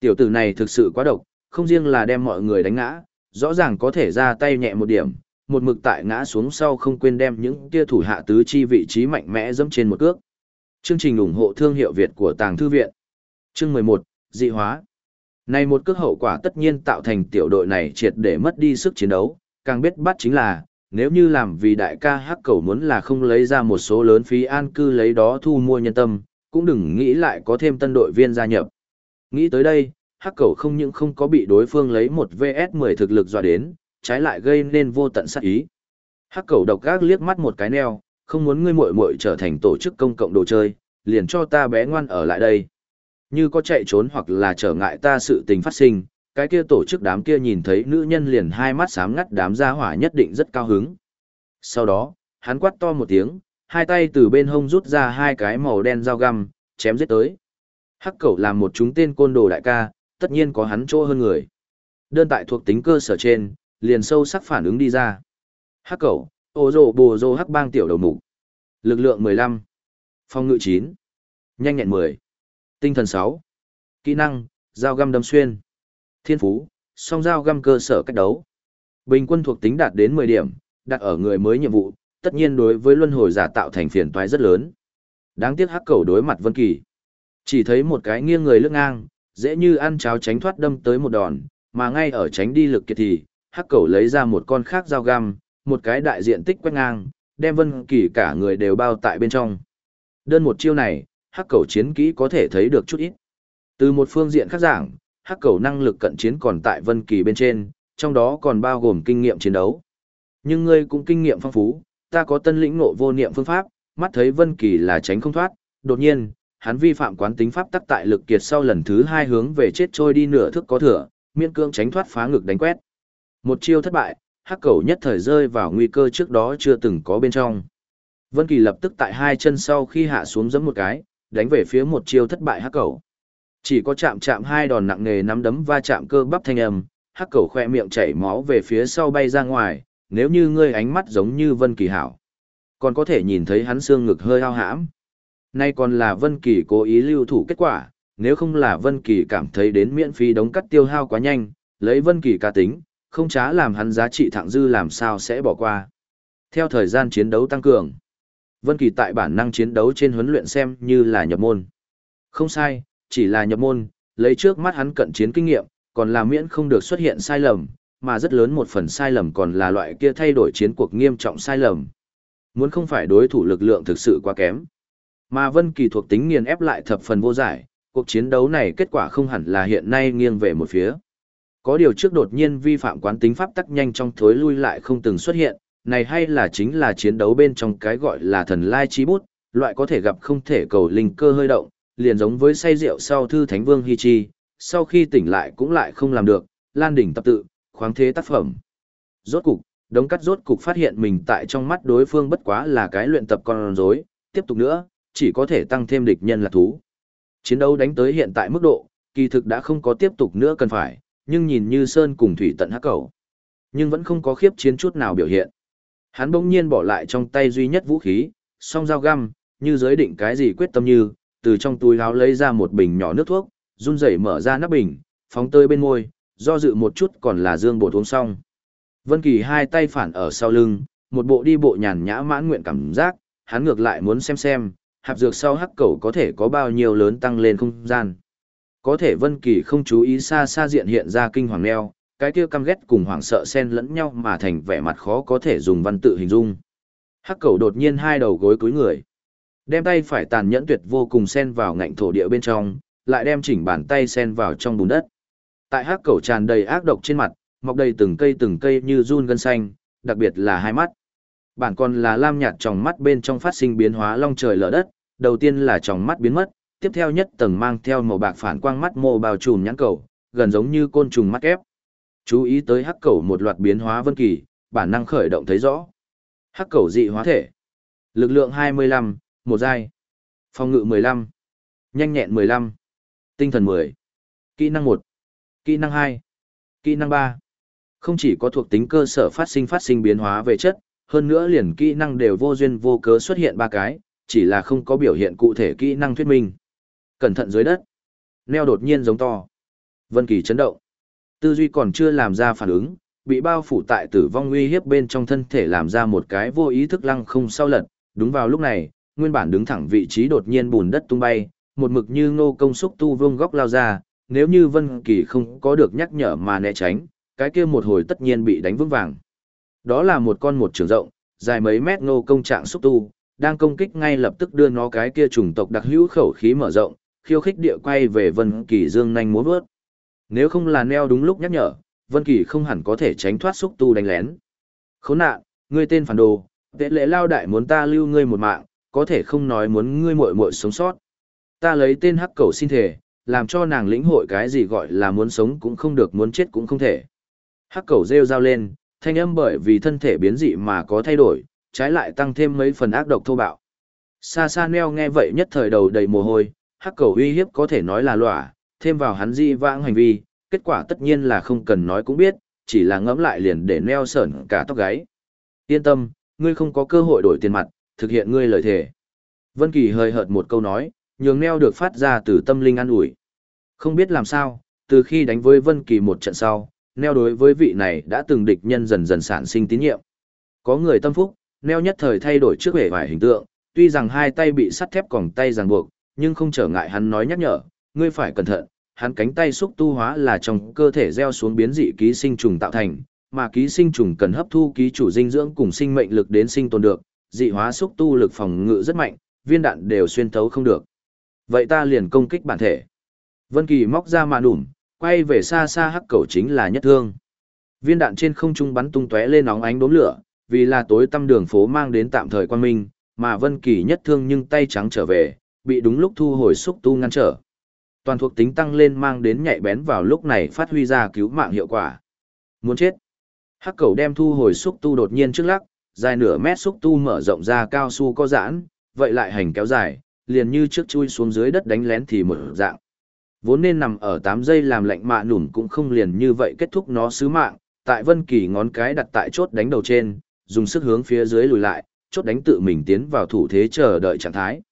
Tiểu tử này thực sự quá độc, không riêng là đem mọi người đánh ngã, rõ ràng có thể ra tay nhẹ một điểm, một mực tại ngã xuống sau không quên đem những kia thủ hạ tứ chi vị trí mạnh mẽ dẫm trên một cước. Chương trình ủng hộ thương hiệu Việt của Tàng Thư Viện. Chương 11, dị hóa. Này một cước hậu quả tất nhiên tạo thành tiểu đội này triệt để mất đi sức chiến đấu, càng biết bắt chính là, nếu như làm vì đại ca hắc cầu muốn là không lấy ra một số lớn phí an cư lấy đó thu mua nhân tâm, cũng đừng nghĩ lại có thêm tân đội viên gia nhập. Nghĩ tới đây, hắc cầu không những không có bị đối phương lấy một VS10 thực lực dọa đến, trái lại gây nên vô tận sát ý. Hắc cầu độc gác liếc mắt một cái neo, không muốn ngươi muội muội trở thành tổ chức công cộng đồ chơi, liền cho ta bé ngoan ở lại đây. Như có chạy trốn hoặc là trở ngại ta sự tình phát sinh, cái kia tổ chức đám kia nhìn thấy nữ nhân liền hai mắt sám ngắt đám gia hỏa nhất định rất cao hứng. Sau đó, hắn quát to một tiếng, hai tay từ bên hông rút ra hai cái màu đen dao găm, chém giết tới. Hắc cẩu làm một chúng tên côn đồ đại ca, tất nhiên có hắn chỗ hơn người. Đơn tại thuộc tính cơ sở trên, liền sâu sắc phản ứng đi ra. Hắc cẩu, ô rồ bồ rồ hắc bang tiểu đầu mục. Lực lượng 15. Phong ngự 9. Nhanh nhẹn 10. Tinh thần 6. Kỹ năng, dao găm đâm xuyên. Thiên phú, song dao găm cơ sở cách đấu. Bình quân thuộc tính đạt đến 10 điểm, đặt ở người mới nhiệm vụ, tất nhiên đối với luân hồi giả tạo thành phiền toái rất lớn. Đáng tiếc hắc cầu đối mặt Vân Kỳ. Chỉ thấy một cái nghiêng người lướt ngang, dễ như ăn cháo tránh thoát đâm tới một đòn, mà ngay ở tránh đi lực kiệt thì, hắc cầu lấy ra một con khác dao găm, một cái đại diện tích quét ngang, đem Vân Kỳ cả người đều bao tại bên trong. Đơn một chiêu này, hắc cầu chiến kỹ có thể thấy được chút ít. Từ một phương diện khác giảng, hắc cầu năng lực cận chiến còn tại Vân Kỳ bên trên, trong đó còn bao gồm kinh nghiệm chiến đấu. Nhưng ngươi cũng kinh nghiệm phong phú, ta có tân lĩnh ngộ vô niệm phương pháp, mắt thấy Vân Kỳ là tránh không thoát, đột nhiên, hắn vi phạm quán tính pháp tắc tại lực kiệt sau lần thứ hai hướng về chết trôi đi nửa thức có thừa, miễn cương tránh thoát phá ngực đánh quét. Một chiêu thất bại, hắc cầu nhất thời rơi vào nguy cơ trước đó chưa từng có bên trong. Vân Kỳ lập tức tại hai chân sau khi hạ xuống giẫm một cái, đánh về phía một chiêu thất bại hắc cầu. Chỉ có chạm chạm hai đòn nặng nề nắm đấm va chạm cơ bắp thanh âm, hắc cầu khoe miệng chảy máu về phía sau bay ra ngoài, nếu như ngươi ánh mắt giống như Vân Kỳ hảo. Còn có thể nhìn thấy hắn xương ngực hơi hao hãm. Nay còn là Vân Kỳ cố ý lưu thủ kết quả, nếu không là Vân Kỳ cảm thấy đến miễn phí đóng cắt tiêu hao quá nhanh, lấy Vân Kỳ ca tính, không chá làm hắn giá trị thẳng dư làm sao sẽ bỏ qua. Theo thời gian chiến đấu tăng cường, Vân Kỳ tại bản năng chiến đấu trên huấn luyện xem như là nhập môn. Không sai, chỉ là nhập môn, lấy trước mắt hắn cận chiến kinh nghiệm, còn là miễn không được xuất hiện sai lầm, mà rất lớn một phần sai lầm còn là loại kia thay đổi chiến cuộc nghiêm trọng sai lầm. Muốn không phải đối thủ lực lượng thực sự quá kém. Mà Vân Kỳ thuộc tính nghiền ép lại thập phần vô giải, cuộc chiến đấu này kết quả không hẳn là hiện nay nghiêng về một phía. Có điều trước đột nhiên vi phạm quán tính pháp tắc nhanh trong thối lui lại không từng xuất hiện, này hay là chính là chiến đấu bên trong cái gọi là thần lai chi bút, loại có thể gặp không thể cầu linh cơ hơi động, liền giống với say rượu sau thư thánh vương hy Chi, sau khi tỉnh lại cũng lại không làm được, lan đỉnh tập tự, khoáng thế tác phẩm. Rốt cục, đống cắt rốt cục phát hiện mình tại trong mắt đối phương bất quá là cái luyện tập con rối, tiếp tục nữa, chỉ có thể tăng thêm địch nhân là thú. Chiến đấu đánh tới hiện tại mức độ, kỳ thực đã không có tiếp tục nữa cần phải, nhưng nhìn như Sơn cùng Thủy tận hắc cầu. Nhưng vẫn không có khiếp chiến chút nào biểu hiện. Hắn bỗng nhiên bỏ lại trong tay duy nhất vũ khí, song dao găm, như giới định cái gì quyết tâm như, từ trong túi áo lấy ra một bình nhỏ nước thuốc, run rẩy mở ra nắp bình, phóng tơi bên môi, do dự một chút còn là dương bột uống xong. Vân Kỳ hai tay phản ở sau lưng, một bộ đi bộ nhàn nhã mãn nguyện cảm giác, hắn ngược lại muốn xem xem, hạp dược sau hắc cầu có thể có bao nhiêu lớn tăng lên không gian. Có thể Vân Kỳ không chú ý xa xa diện hiện ra kinh hoàng neo, cái kia căm ghét cùng hoảng sợ xen lẫn nhau mà thành vẻ mặt khó có thể dùng văn tự hình dung. Hắc cầu đột nhiên hai đầu gối cúi người, đem tay phải tàn nhẫn tuyệt vô cùng xen vào ngạnh thổ địa bên trong, lại đem chỉnh bàn tay xen vào trong bùn đất. Tại hắc cầu tràn đầy ác độc trên mặt, mọc đầy từng cây từng cây như run gân xanh, đặc biệt là hai mắt. Bản còn là lam nhạt trong mắt bên trong phát sinh biến hóa long trời lở đất, đầu tiên là trong mắt biến mất, tiếp theo nhất tầng mang theo màu bạc phản quang mắt mô bao trùm nhãn cầu, gần giống như côn trùng mắt ép. Chú ý tới hắc cầu một loạt biến hóa vân kỳ, bản năng khởi động thấy rõ. Hắc cầu dị hóa thể. Lực lượng 25, một giai. Phòng ngự 15. Nhanh nhẹn 15. Tinh thần 10. Kỹ năng 1. Kỹ năng 2. Kỹ năng 3. Không chỉ có thuộc tính cơ sở phát sinh phát sinh biến hóa về chất, hơn nữa liền kỹ năng đều vô duyên vô cớ xuất hiện ba cái, chỉ là không có biểu hiện cụ thể kỹ năng thuyết minh. Cẩn thận dưới đất. Neo đột nhiên giống to. Vân Kỳ chấn động. Tư duy còn chưa làm ra phản ứng, bị bao phủ tại tử vong uy hiếp bên trong thân thể làm ra một cái vô ý thức lăng không sau lật. Đúng vào lúc này, nguyên bản đứng thẳng vị trí đột nhiên bùn đất tung bay, một mực như ngô công xúc tu vương góc lao ra, nếu như Vân Kỳ không có được nhắc nhở mà né tránh, cái kia một hồi tất nhiên bị đánh vững vàng. Đó là một con một trường rộng, dài mấy mét ngô công trạng xúc tu, đang công kích ngay lập tức đưa nó cái kia chủng tộc đặc hữu khẩu khí mở rộng, khiêu khích địa quay về Vân Kỳ dương nhanh múa vớt. Nếu không là neo đúng lúc nhắc nhở, Vân Kỳ không hẳn có thể tránh thoát xúc tu đánh lén. Khốn nạn, ngươi tên phản đồ, Vệ lễ lao đại muốn ta lưu ngươi một mạng, có thể không nói muốn ngươi muội muội sống sót. Ta lấy tên hắc cầu xin thể, làm cho nàng lĩnh hội cái gì gọi là muốn sống cũng không được muốn chết cũng không thể. Hắc cầu rêu rao lên, thanh âm bởi vì thân thể biến dị mà có thay đổi, trái lại tăng thêm mấy phần ác độc thô bạo. Sa Sa Neo nghe vậy nhất thời đầu đầy mồ hôi, hắc cầu uy hiếp có thể nói là lỏa, thêm vào hắn di vãng hành vi, kết quả tất nhiên là không cần nói cũng biết, chỉ là ngẫm lại liền để Neo sởn cả tóc gáy. Yên tâm, ngươi không có cơ hội đổi tiền mặt, thực hiện ngươi lời thề. Vân Kỳ hơi hợt một câu nói, nhường Neo được phát ra từ tâm linh an ủi. Không biết làm sao, từ khi đánh với Vân Kỳ một trận sau, Neo đối với vị này đã từng địch nhân dần dần sản sinh tín nhiệm. Có người tâm phúc, Neo nhất thời thay đổi trước vẻ vài hình tượng, tuy rằng hai tay bị sắt thép còng tay ràng buộc, nhưng không trở ngại hắn nói nhắc nhở, ngươi phải cẩn thận, hắn cánh tay xúc tu hóa là trong cơ thể gieo xuống biến dị ký sinh trùng tạo thành, mà ký sinh trùng cần hấp thu ký chủ dinh dưỡng cùng sinh mệnh lực đến sinh tồn được, dị hóa xúc tu lực phòng ngự rất mạnh, viên đạn đều xuyên thấu không được. Vậy ta liền công kích bản thể. Vân Kỳ móc ra màn đủm, quay về xa xa hắc cầu chính là nhất thương. Viên đạn trên không trung bắn tung tóe lên nóng ánh đốm lửa, vì là tối tăm đường phố mang đến tạm thời quan minh, mà Vân Kỳ nhất thương nhưng tay trắng trở về, bị đúng lúc thu hồi xúc tu ngăn trở. Toàn thuộc tính tăng lên mang đến nhạy bén vào lúc này phát huy ra cứu mạng hiệu quả. Muốn chết. Hắc cầu đem thu hồi xúc tu đột nhiên trước lắc, dài nửa mét xúc tu mở rộng ra cao su có giãn, vậy lại hành kéo dài, liền như trước chui xuống dưới đất đánh lén thì một dạng. Vốn nên nằm ở 8 giây làm lạnh mạ nủm cũng không liền như vậy kết thúc nó sứ mạng, tại Vân Kỳ ngón cái đặt tại chốt đánh đầu trên, dùng sức hướng phía dưới lùi lại, chốt đánh tự mình tiến vào thủ thế chờ đợi trạng thái.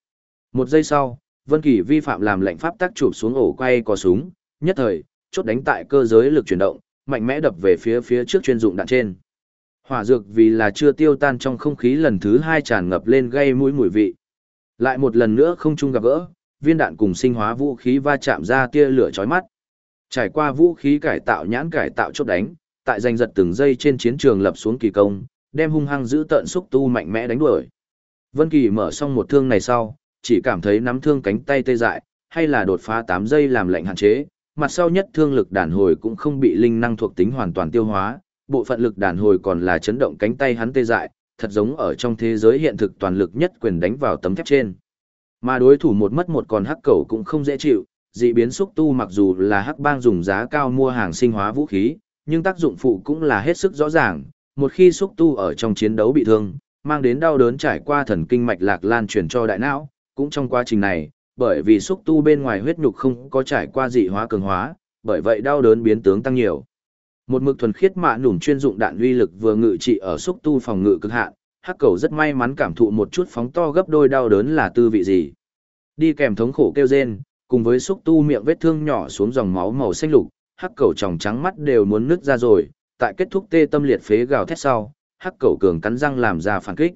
Một giây sau, Vân Kỳ vi phạm làm lệnh pháp tác chụp xuống ổ quay có súng, nhất thời, chốt đánh tại cơ giới lực chuyển động, mạnh mẽ đập về phía phía trước chuyên dụng đạn trên. Hỏa dược vì là chưa tiêu tan trong không khí lần thứ hai tràn ngập lên gây mũi mùi vị. Lại một lần nữa không chung gặp gỡ, viên đạn cùng sinh hóa vũ khí va chạm ra tia lửa chói mắt. Trải qua vũ khí cải tạo nhãn cải tạo chốt đánh, tại giành giật từng giây trên chiến trường lập xuống kỳ công, đem hung hăng giữ tận xúc tu mạnh mẽ đánh đuổi. Vân Kỳ mở xong một thương này sau, chỉ cảm thấy nắm thương cánh tay tê dại, hay là đột phá 8 giây làm lệnh hạn chế, mặt sau nhất thương lực đàn hồi cũng không bị linh năng thuộc tính hoàn toàn tiêu hóa, bộ phận lực đàn hồi còn là chấn động cánh tay hắn tê dại, thật giống ở trong thế giới hiện thực toàn lực nhất quyền đánh vào tấm thép trên. Mà đối thủ một mất một còn hắc cầu cũng không dễ chịu, dị biến xúc tu mặc dù là hắc bang dùng giá cao mua hàng sinh hóa vũ khí, nhưng tác dụng phụ cũng là hết sức rõ ràng, một khi xúc tu ở trong chiến đấu bị thương, mang đến đau đớn trải qua thần kinh mạch lạc lan truyền cho đại não, cũng trong quá trình này, bởi vì xúc tu bên ngoài huyết nhục không có trải qua dị hóa cường hóa, bởi vậy đau đớn biến tướng tăng nhiều. Một mực thuần khiết mạ nủm chuyên dụng đạn uy lực vừa ngự trị ở xúc tu phòng ngự cực hạn, hắc cầu rất may mắn cảm thụ một chút phóng to gấp đôi đau đớn là tư vị gì. Đi kèm thống khổ kêu rên, cùng với xúc tu miệng vết thương nhỏ xuống dòng máu màu xanh lục, hắc cầu tròng trắng mắt đều muốn nứt ra rồi, tại kết thúc tê tâm liệt phế gào thét sau, hắc cầu cường cắn răng làm ra phản kích.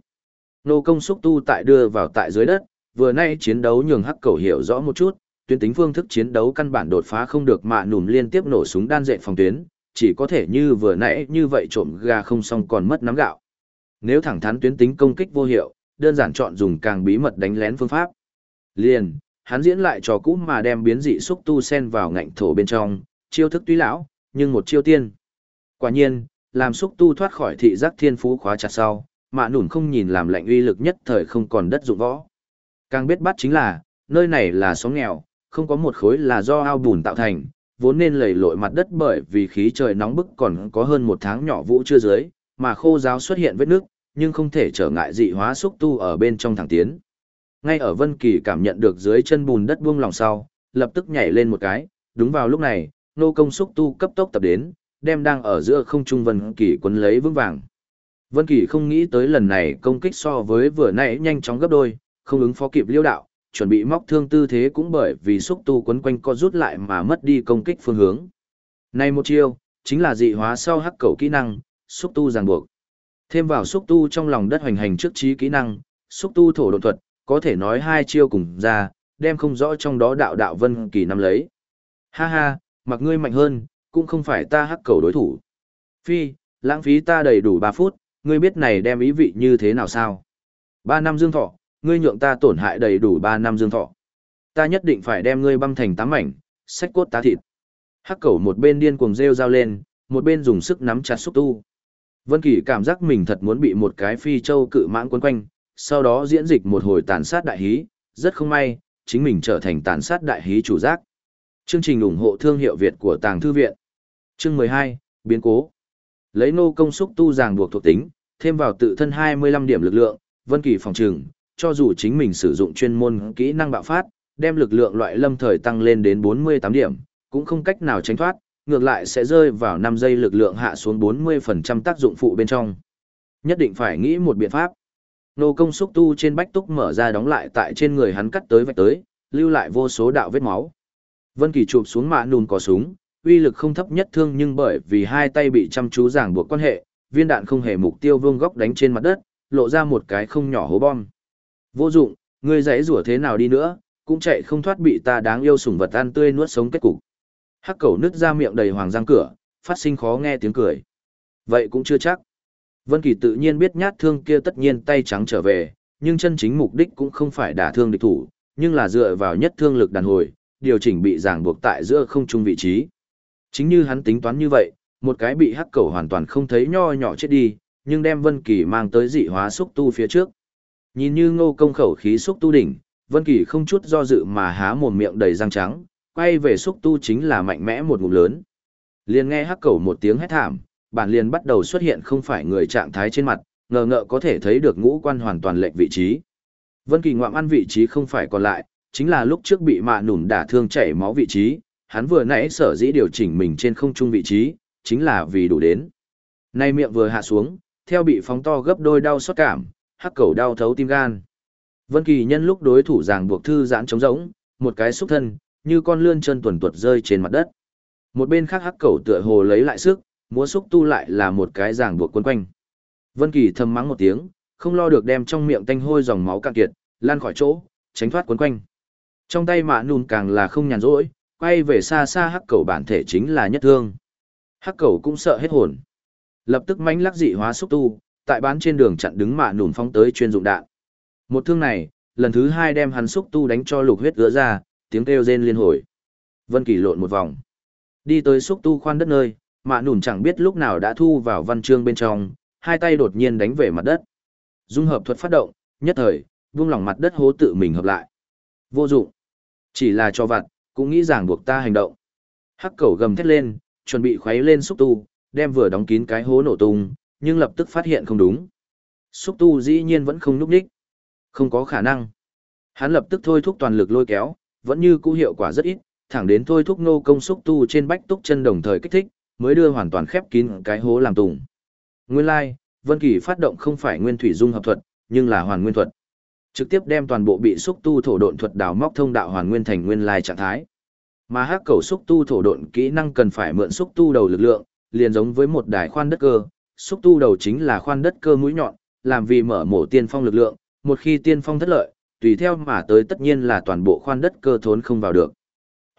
Nô công xúc tu tại đưa vào tại dưới đất, vừa nay chiến đấu nhường hắc cầu hiểu rõ một chút, tuyến tính phương thức chiến đấu căn bản đột phá không được mạ nùm liên tiếp nổ súng đan dệt phòng tuyến, chỉ có thể như vừa nãy như vậy trộm gà không xong còn mất nắm gạo. Nếu thẳng thắn tuyến tính công kích vô hiệu, đơn giản chọn dùng càng bí mật đánh lén phương pháp. Liền, hắn diễn lại trò cũ mà đem biến dị xúc tu sen vào ngạnh thổ bên trong, chiêu thức tuy lão, nhưng một chiêu tiên. Quả nhiên, làm xúc tu thoát khỏi thị giác thiên phú khóa chặt sau, mạ nùn không nhìn làm lạnh uy lực nhất thời không còn đất dụng võ. Càng biết bắt chính là, nơi này là xóm nghèo, không có một khối là do ao bùn tạo thành, vốn nên lầy lội mặt đất bởi vì khí trời nóng bức còn có hơn một tháng nhỏ vũ chưa dưới, mà khô giáo xuất hiện vết nước, nhưng không thể trở ngại dị hóa xúc tu ở bên trong thẳng tiến. Ngay ở Vân Kỳ cảm nhận được dưới chân bùn đất buông lòng sau, lập tức nhảy lên một cái, đúng vào lúc này, nô công xúc tu cấp tốc tập đến, đem đang ở giữa không trung Vân Kỳ quấn lấy vững vàng. Vân Kỳ không nghĩ tới lần này công kích so với vừa nãy nhanh chóng gấp đôi, không ứng phó kịp liêu đạo, chuẩn bị móc thương tư thế cũng bởi vì xúc tu quấn quanh co rút lại mà mất đi công kích phương hướng. Này một chiêu, chính là dị hóa sau hắc cầu kỹ năng, xúc tu ràng buộc. Thêm vào xúc tu trong lòng đất hoành hành trước trí kỹ năng, xúc tu thổ độn thuật, có thể nói hai chiêu cùng ra, đem không rõ trong đó đạo đạo Vân Kỳ nắm lấy. Ha ha, mặc ngươi mạnh hơn, cũng không phải ta hắc cầu đối thủ. Phi, lãng phí ta đầy đủ 3 phút, ngươi biết này đem ý vị như thế nào sao? 3 năm dương thọ, ngươi nhượng ta tổn hại đầy đủ 3 năm dương thọ. Ta nhất định phải đem ngươi băm thành tám mảnh, sách cốt tá thịt. Hắc Cẩu một bên điên cuồng rêu rao lên, một bên dùng sức nắm chặt xúc tu. Vân Kỳ cảm giác mình thật muốn bị một cái phi châu cự mãng quấn quanh, sau đó diễn dịch một hồi tàn sát đại hí, rất không may, chính mình trở thành tàn sát đại hí chủ giác. Chương trình ủng hộ thương hiệu Việt của Tàng Thư Viện. Chương 12, biến cố. Lấy nô công xúc tu ràng buộc thuộc tính, thêm vào tự thân 25 điểm lực lượng, Vân Kỳ phòng trừng, cho dù chính mình sử dụng chuyên môn kỹ năng bạo phát, đem lực lượng loại lâm thời tăng lên đến 48 điểm, cũng không cách nào tránh thoát, ngược lại sẽ rơi vào 5 giây lực lượng hạ xuống 40% tác dụng phụ bên trong. Nhất định phải nghĩ một biện pháp. Nô công xúc tu trên bách túc mở ra đóng lại tại trên người hắn cắt tới vạch tới, lưu lại vô số đạo vết máu. Vân Kỳ chụp xuống mạ nùn có súng, uy lực không thấp nhất thương nhưng bởi vì hai tay bị chăm chú ràng buộc quan hệ, viên đạn không hề mục tiêu vương góc đánh trên mặt đất, lộ ra một cái không nhỏ hố bom. Vô dụng, ngươi dãy rủa thế nào đi nữa, cũng chạy không thoát bị ta đáng yêu sủng vật ăn tươi nuốt sống kết cục. Hắc cầu nứt ra miệng đầy hoàng răng cửa, phát sinh khó nghe tiếng cười. Vậy cũng chưa chắc. Vân Kỳ tự nhiên biết nhát thương kia tất nhiên tay trắng trở về, nhưng chân chính mục đích cũng không phải đả thương địch thủ, nhưng là dựa vào nhất thương lực đàn hồi, điều chỉnh bị ràng buộc tại giữa không trung vị trí. Chính như hắn tính toán như vậy, một cái bị hắc cầu hoàn toàn không thấy nho nhỏ chết đi, nhưng đem Vân Kỳ mang tới dị hóa xúc tu phía trước. Nhìn như ngô công khẩu khí xúc tu đỉnh, Vân Kỳ không chút do dự mà há mồm miệng đầy răng trắng, quay về xúc tu chính là mạnh mẽ một ngụm lớn. Liền nghe hắc cẩu một tiếng hét thảm, bản liền bắt đầu xuất hiện không phải người trạng thái trên mặt, ngờ ngợ có thể thấy được ngũ quan hoàn toàn lệch vị trí. Vân Kỳ ngoạm ăn vị trí không phải còn lại, chính là lúc trước bị mạ nổn đả thương chảy máu vị trí, hắn vừa nãy sở dĩ điều chỉnh mình trên không trung vị trí, chính là vì đủ đến. Nay miệng vừa hạ xuống, theo bị phóng to gấp đôi đau sót cảm, hắc cầu đau thấu tim gan. Vân Kỳ nhân lúc đối thủ ràng buộc thư giãn trống rỗng, một cái xúc thân, như con lươn chân tuần tuột rơi trên mặt đất. Một bên khác hắc cầu tựa hồ lấy lại sức, múa xúc tu lại là một cái ràng buộc quấn quanh. Vân Kỳ thầm mắng một tiếng, không lo được đem trong miệng tanh hôi dòng máu cạn kiệt, lan khỏi chỗ, tránh thoát quấn quanh. Trong tay mạ nùn càng là không nhàn rỗi, quay về xa xa hắc cầu bản thể chính là nhất thương. Hắc cầu cũng sợ hết hồn. Lập tức mãnh lắc dị hóa xúc tu, tại bán trên đường chặn đứng mạ nùn phóng tới chuyên dụng đạn. Một thương này, lần thứ hai đem hắn xúc tu đánh cho lục huyết gỡ ra, tiếng kêu rên liên hồi. Vân Kỳ lộn một vòng. Đi tới xúc tu khoan đất nơi, mạ nùn chẳng biết lúc nào đã thu vào văn chương bên trong, hai tay đột nhiên đánh về mặt đất. Dung hợp thuật phát động, nhất thời, vung lòng mặt đất hố tự mình hợp lại. Vô dụng. Chỉ là cho vặt, cũng nghĩ rằng buộc ta hành động. Hắc cầu gầm thét lên, chuẩn bị khuấy lên xúc tu, đem vừa đóng kín cái hố nổ tung, nhưng lập tức phát hiện không đúng. Xúc tu dĩ nhiên vẫn không núp đích. Không có khả năng. Hắn lập tức thôi thúc toàn lực lôi kéo, vẫn như cũ hiệu quả rất ít, thẳng đến thôi thúc nô công xúc tu trên bách túc chân đồng thời kích thích, mới đưa hoàn toàn khép kín cái hố làm tùng. Nguyên lai, like, Vân Kỳ phát động không phải nguyên thủy dung hợp thuật, nhưng là hoàn nguyên thuật trực tiếp đem toàn bộ bị xúc tu thổ độn thuật đào móc thông đạo hoàn nguyên thành nguyên lai trạng thái. Mà hắc cầu xúc tu thổ độn kỹ năng cần phải mượn xúc tu đầu lực lượng, liền giống với một đài khoan đất cơ, xúc tu đầu chính là khoan đất cơ mũi nhọn, làm vì mở mổ tiên phong lực lượng, một khi tiên phong thất lợi, tùy theo mà tới tất nhiên là toàn bộ khoan đất cơ thốn không vào được.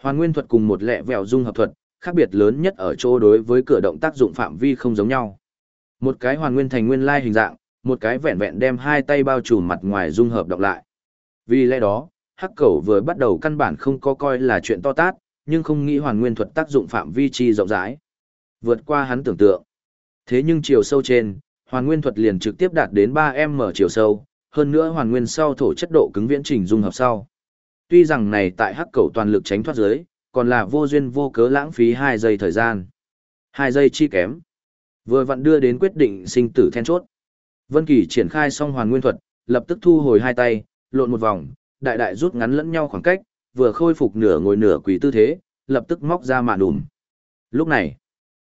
Hoàn nguyên thuật cùng một lẹ vẹo dung hợp thuật, khác biệt lớn nhất ở chỗ đối với cửa động tác dụng phạm vi không giống nhau. Một cái hoàn nguyên thành nguyên lai hình dạng, một cái vẹn vẹn đem hai tay bao trùm mặt ngoài dung hợp đọc lại. Vì lẽ đó, hắc cẩu vừa bắt đầu căn bản không có coi là chuyện to tát, nhưng không nghĩ hoàn nguyên thuật tác dụng phạm vi chi rộng rãi. Vượt qua hắn tưởng tượng. Thế nhưng chiều sâu trên, hoàn nguyên thuật liền trực tiếp đạt đến 3m chiều sâu, hơn nữa hoàn nguyên sau thổ chất độ cứng viễn trình dung hợp sau. Tuy rằng này tại hắc cầu toàn lực tránh thoát dưới, còn là vô duyên vô cớ lãng phí 2 giây thời gian. 2 giây chi kém. Vừa vặn đưa đến quyết định sinh tử then chốt. Vân Kỳ triển khai xong hoàn nguyên thuật, lập tức thu hồi hai tay, lộn một vòng, đại đại rút ngắn lẫn nhau khoảng cách, vừa khôi phục nửa ngồi nửa quỳ tư thế, lập tức móc ra mạ đùm. Lúc này,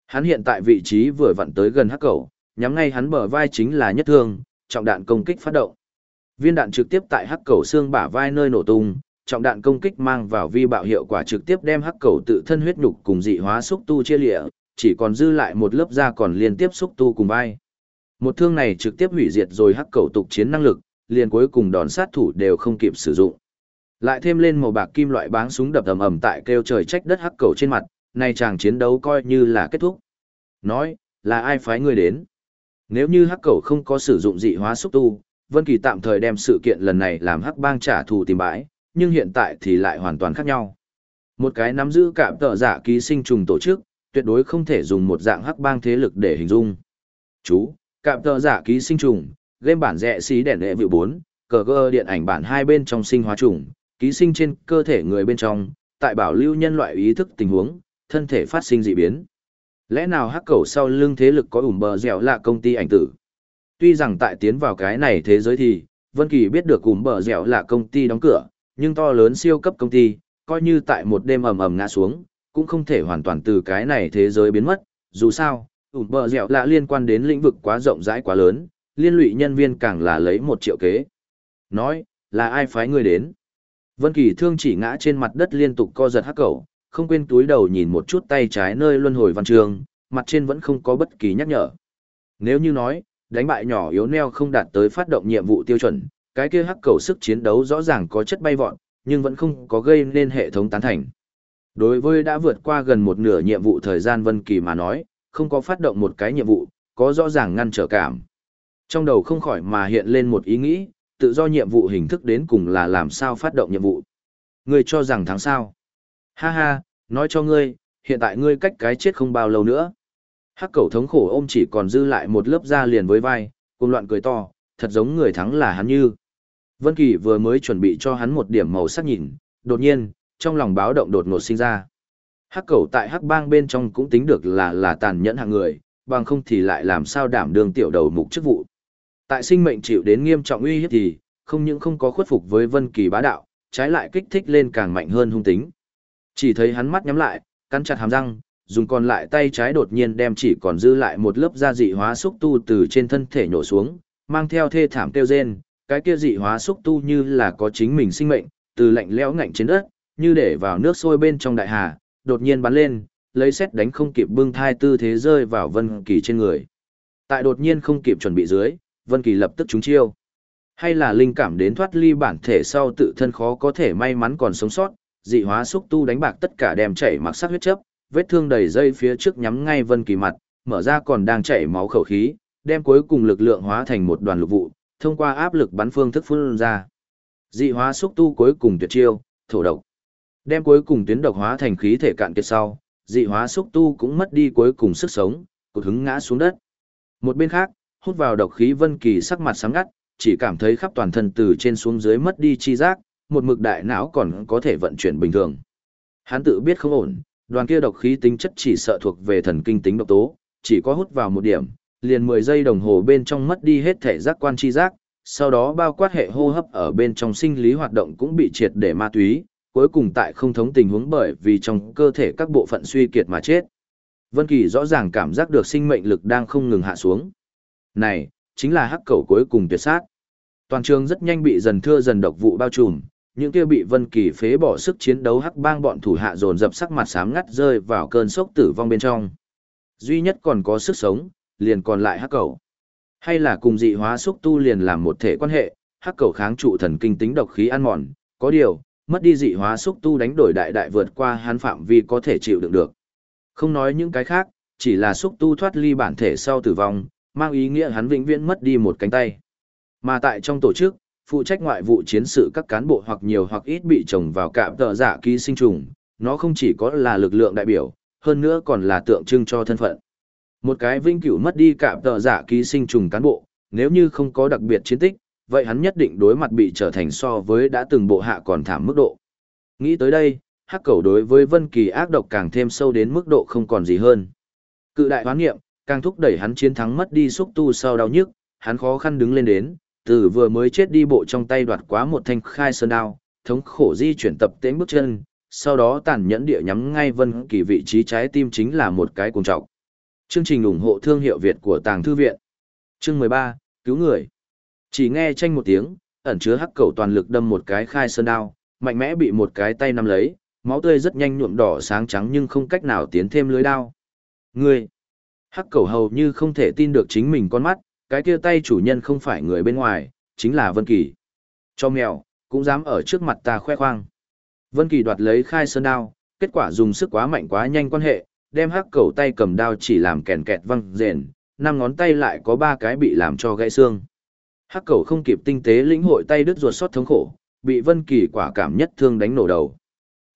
hắn hiện tại vị trí vừa vặn tới gần hắc cầu, nhắm ngay hắn bờ vai chính là nhất thương, trọng đạn công kích phát động. Viên đạn trực tiếp tại hắc cầu xương bả vai nơi nổ tung, trọng đạn công kích mang vào vi bạo hiệu quả trực tiếp đem hắc cầu tự thân huyết nhục cùng dị hóa xúc tu chia lịa, chỉ còn dư lại một lớp da còn liên tiếp xúc tu cùng vai. Một thương này trực tiếp hủy diệt rồi hắc cầu tục chiến năng lực, liền cuối cùng đòn sát thủ đều không kịp sử dụng. Lại thêm lên màu bạc kim loại báng súng đập ầm ầm tại kêu trời trách đất hắc cầu trên mặt, này chàng chiến đấu coi như là kết thúc. Nói, là ai phái người đến? Nếu như hắc cầu không có sử dụng dị hóa xúc tu, Vân Kỳ tạm thời đem sự kiện lần này làm hắc bang trả thù tìm bãi, nhưng hiện tại thì lại hoàn toàn khác nhau. Một cái nắm giữ cảm tợ giả ký sinh trùng tổ chức, tuyệt đối không thể dùng một dạng hắc bang thế lực để hình dung. Chú, cảm tợ giả ký sinh trùng, game bản rẻ xí đèn đệ vịu 4, cờ gơ điện ảnh bản hai bên trong sinh hóa trùng, ký sinh trên cơ thể người bên trong, tại bảo lưu nhân loại ý thức tình huống, thân thể phát sinh dị biến. Lẽ nào hắc cầu sau lưng thế lực có ủm bờ dẻo là công ty ảnh tử? Tuy rằng tại tiến vào cái này thế giới thì, Vân Kỳ biết được ủm bờ dẻo là công ty đóng cửa, nhưng to lớn siêu cấp công ty, coi như tại một đêm ầm ầm ngã xuống, cũng không thể hoàn toàn từ cái này thế giới biến mất, dù sao, ủm bờ dẻo là liên quan đến lĩnh vực quá rộng rãi quá lớn, liên lụy nhân viên càng là lấy một triệu kế. Nói, là ai phái người đến? Vân Kỳ thương chỉ ngã trên mặt đất liên tục co giật hắc cầu, không quên túi đầu nhìn một chút tay trái nơi luân hồi văn trường, mặt trên vẫn không có bất kỳ nhắc nhở. Nếu như nói, đánh bại nhỏ yếu neo không đạt tới phát động nhiệm vụ tiêu chuẩn, cái kia hắc cầu sức chiến đấu rõ ràng có chất bay vọt, nhưng vẫn không có gây nên hệ thống tán thành. Đối với đã vượt qua gần một nửa nhiệm vụ thời gian Vân Kỳ mà nói, không có phát động một cái nhiệm vụ, có rõ ràng ngăn trở cảm. Trong đầu không khỏi mà hiện lên một ý nghĩ, tự do nhiệm vụ hình thức đến cùng là làm sao phát động nhiệm vụ. người cho rằng thắng sao? Ha ha, nói cho ngươi, hiện tại ngươi cách cái chết không bao lâu nữa. Hắc cẩu thống khổ ôm chỉ còn dư lại một lớp da liền với vai, cùng loạn cười to, thật giống người thắng là hắn như. Vân Kỳ vừa mới chuẩn bị cho hắn một điểm màu sắc nhìn, đột nhiên, trong lòng báo động đột ngột sinh ra. Hắc cẩu tại Hắc bang bên trong cũng tính được là là tàn nhẫn hạng người, bằng không thì lại làm sao đảm đương tiểu đầu mục chức vụ. Tại sinh mệnh chịu đến nghiêm trọng uy hiếp thì, không những không có khuất phục với Vân Kỳ bá đạo, trái lại kích thích lên càng mạnh hơn hung tính. Chỉ thấy hắn mắt nhắm lại, cắn chặt hàm răng, dùng còn lại tay trái đột nhiên đem chỉ còn dư lại một lớp da dị hóa xúc tu từ trên thân thể nhổ xuống, mang theo thê thảm kêu rên, cái kia dị hóa xúc tu như là có chính mình sinh mệnh, từ lạnh lẽo ngạnh trên đất, như để vào nước sôi bên trong đại hà, đột nhiên bắn lên, lấy xét đánh không kịp bưng thai tư thế rơi vào Vân Kỳ trên người. Tại đột nhiên không kịp chuẩn bị dưới, Vân Kỳ lập tức trúng chiêu. Hay là linh cảm đến thoát ly bản thể sau tự thân khó có thể may mắn còn sống sót, dị hóa xúc tu đánh bạc tất cả đem chảy mặc sắc huyết chấp, vết thương đầy dây phía trước nhắm ngay Vân Kỳ mặt, mở ra còn đang chảy máu khẩu khí, đem cuối cùng lực lượng hóa thành một đoàn lục vụ, thông qua áp lực bắn phương thức phun ra. Dị hóa xúc tu cuối cùng tuyệt chiêu, thổ độc. Đem cuối cùng tuyến độc hóa thành khí thể cạn kiệt sau, dị hóa xúc tu cũng mất đi cuối cùng sức sống, cụt hứng ngã xuống đất. Một bên khác, hút vào độc khí Vân Kỳ sắc mặt sáng ngắt, chỉ cảm thấy khắp toàn thân từ trên xuống dưới mất đi chi giác, một mực đại não còn có thể vận chuyển bình thường. Hắn tự biết không ổn, đoàn kia độc khí tính chất chỉ sợ thuộc về thần kinh tính độc tố, chỉ có hút vào một điểm, liền 10 giây đồng hồ bên trong mất đi hết thể giác quan chi giác, sau đó bao quát hệ hô hấp ở bên trong sinh lý hoạt động cũng bị triệt để ma túy, cuối cùng tại không thống tình huống bởi vì trong cơ thể các bộ phận suy kiệt mà chết. Vân Kỳ rõ ràng cảm giác được sinh mệnh lực đang không ngừng hạ xuống. Này, chính là hắc cầu cuối cùng tuyệt sát. Toàn trường rất nhanh bị dần thưa dần độc vụ bao trùm, những kia bị Vân Kỳ phế bỏ sức chiến đấu hắc bang bọn thủ hạ dồn dập sắc mặt xám ngắt rơi vào cơn sốc tử vong bên trong. Duy nhất còn có sức sống, liền còn lại hắc cầu. Hay là cùng dị hóa xúc tu liền làm một thể quan hệ, hắc cầu kháng trụ thần kinh tính độc khí ăn mòn, có điều, mất đi dị hóa xúc tu đánh đổi đại đại vượt qua hắn phạm vi có thể chịu đựng được. Không nói những cái khác, chỉ là xúc tu thoát ly bản thể sau tử vong, mang ý nghĩa hắn vĩnh viễn mất đi một cánh tay. Mà tại trong tổ chức, phụ trách ngoại vụ chiến sự các cán bộ hoặc nhiều hoặc ít bị trồng vào cạm tợ giả ký sinh trùng, nó không chỉ có là lực lượng đại biểu, hơn nữa còn là tượng trưng cho thân phận. Một cái vinh cửu mất đi cạm tợ giả ký sinh trùng cán bộ, nếu như không có đặc biệt chiến tích, vậy hắn nhất định đối mặt bị trở thành so với đã từng bộ hạ còn thảm mức độ. Nghĩ tới đây, hắc cầu đối với Vân Kỳ ác độc càng thêm sâu đến mức độ không còn gì hơn. Cự đại hoán nghiệm, càng thúc đẩy hắn chiến thắng mất đi xúc tu sau đau nhức, hắn khó khăn đứng lên đến, từ vừa mới chết đi bộ trong tay đoạt quá một thanh khai sơn đao, thống khổ di chuyển tập tễnh bước chân, sau đó tàn nhẫn địa nhắm ngay Vân Kỳ vị trí trái tim chính là một cái cuồng trọng. Chương trình ủng hộ thương hiệu Việt của Tàng Thư Viện. Chương 13, Cứu Người. Chỉ nghe tranh một tiếng, ẩn chứa hắc cầu toàn lực đâm một cái khai sơn đao, mạnh mẽ bị một cái tay nắm lấy, máu tươi rất nhanh nhuộm đỏ sáng trắng nhưng không cách nào tiến thêm lưới đao. Ngươi! Hắc cầu hầu như không thể tin được chính mình con mắt, cái kia tay chủ nhân không phải người bên ngoài, chính là Vân Kỳ. Cho mèo, cũng dám ở trước mặt ta khoe khoang. Vân Kỳ đoạt lấy khai sơn đao, kết quả dùng sức quá mạnh quá nhanh quan hệ, đem hắc cầu tay cầm đao chỉ làm kèn kẹt văng rền, năm ngón tay lại có ba cái bị làm cho gãy xương. Hắc cầu không kịp tinh tế lĩnh hội tay đứt ruột sót thống khổ, bị Vân Kỳ quả cảm nhất thương đánh nổ đầu.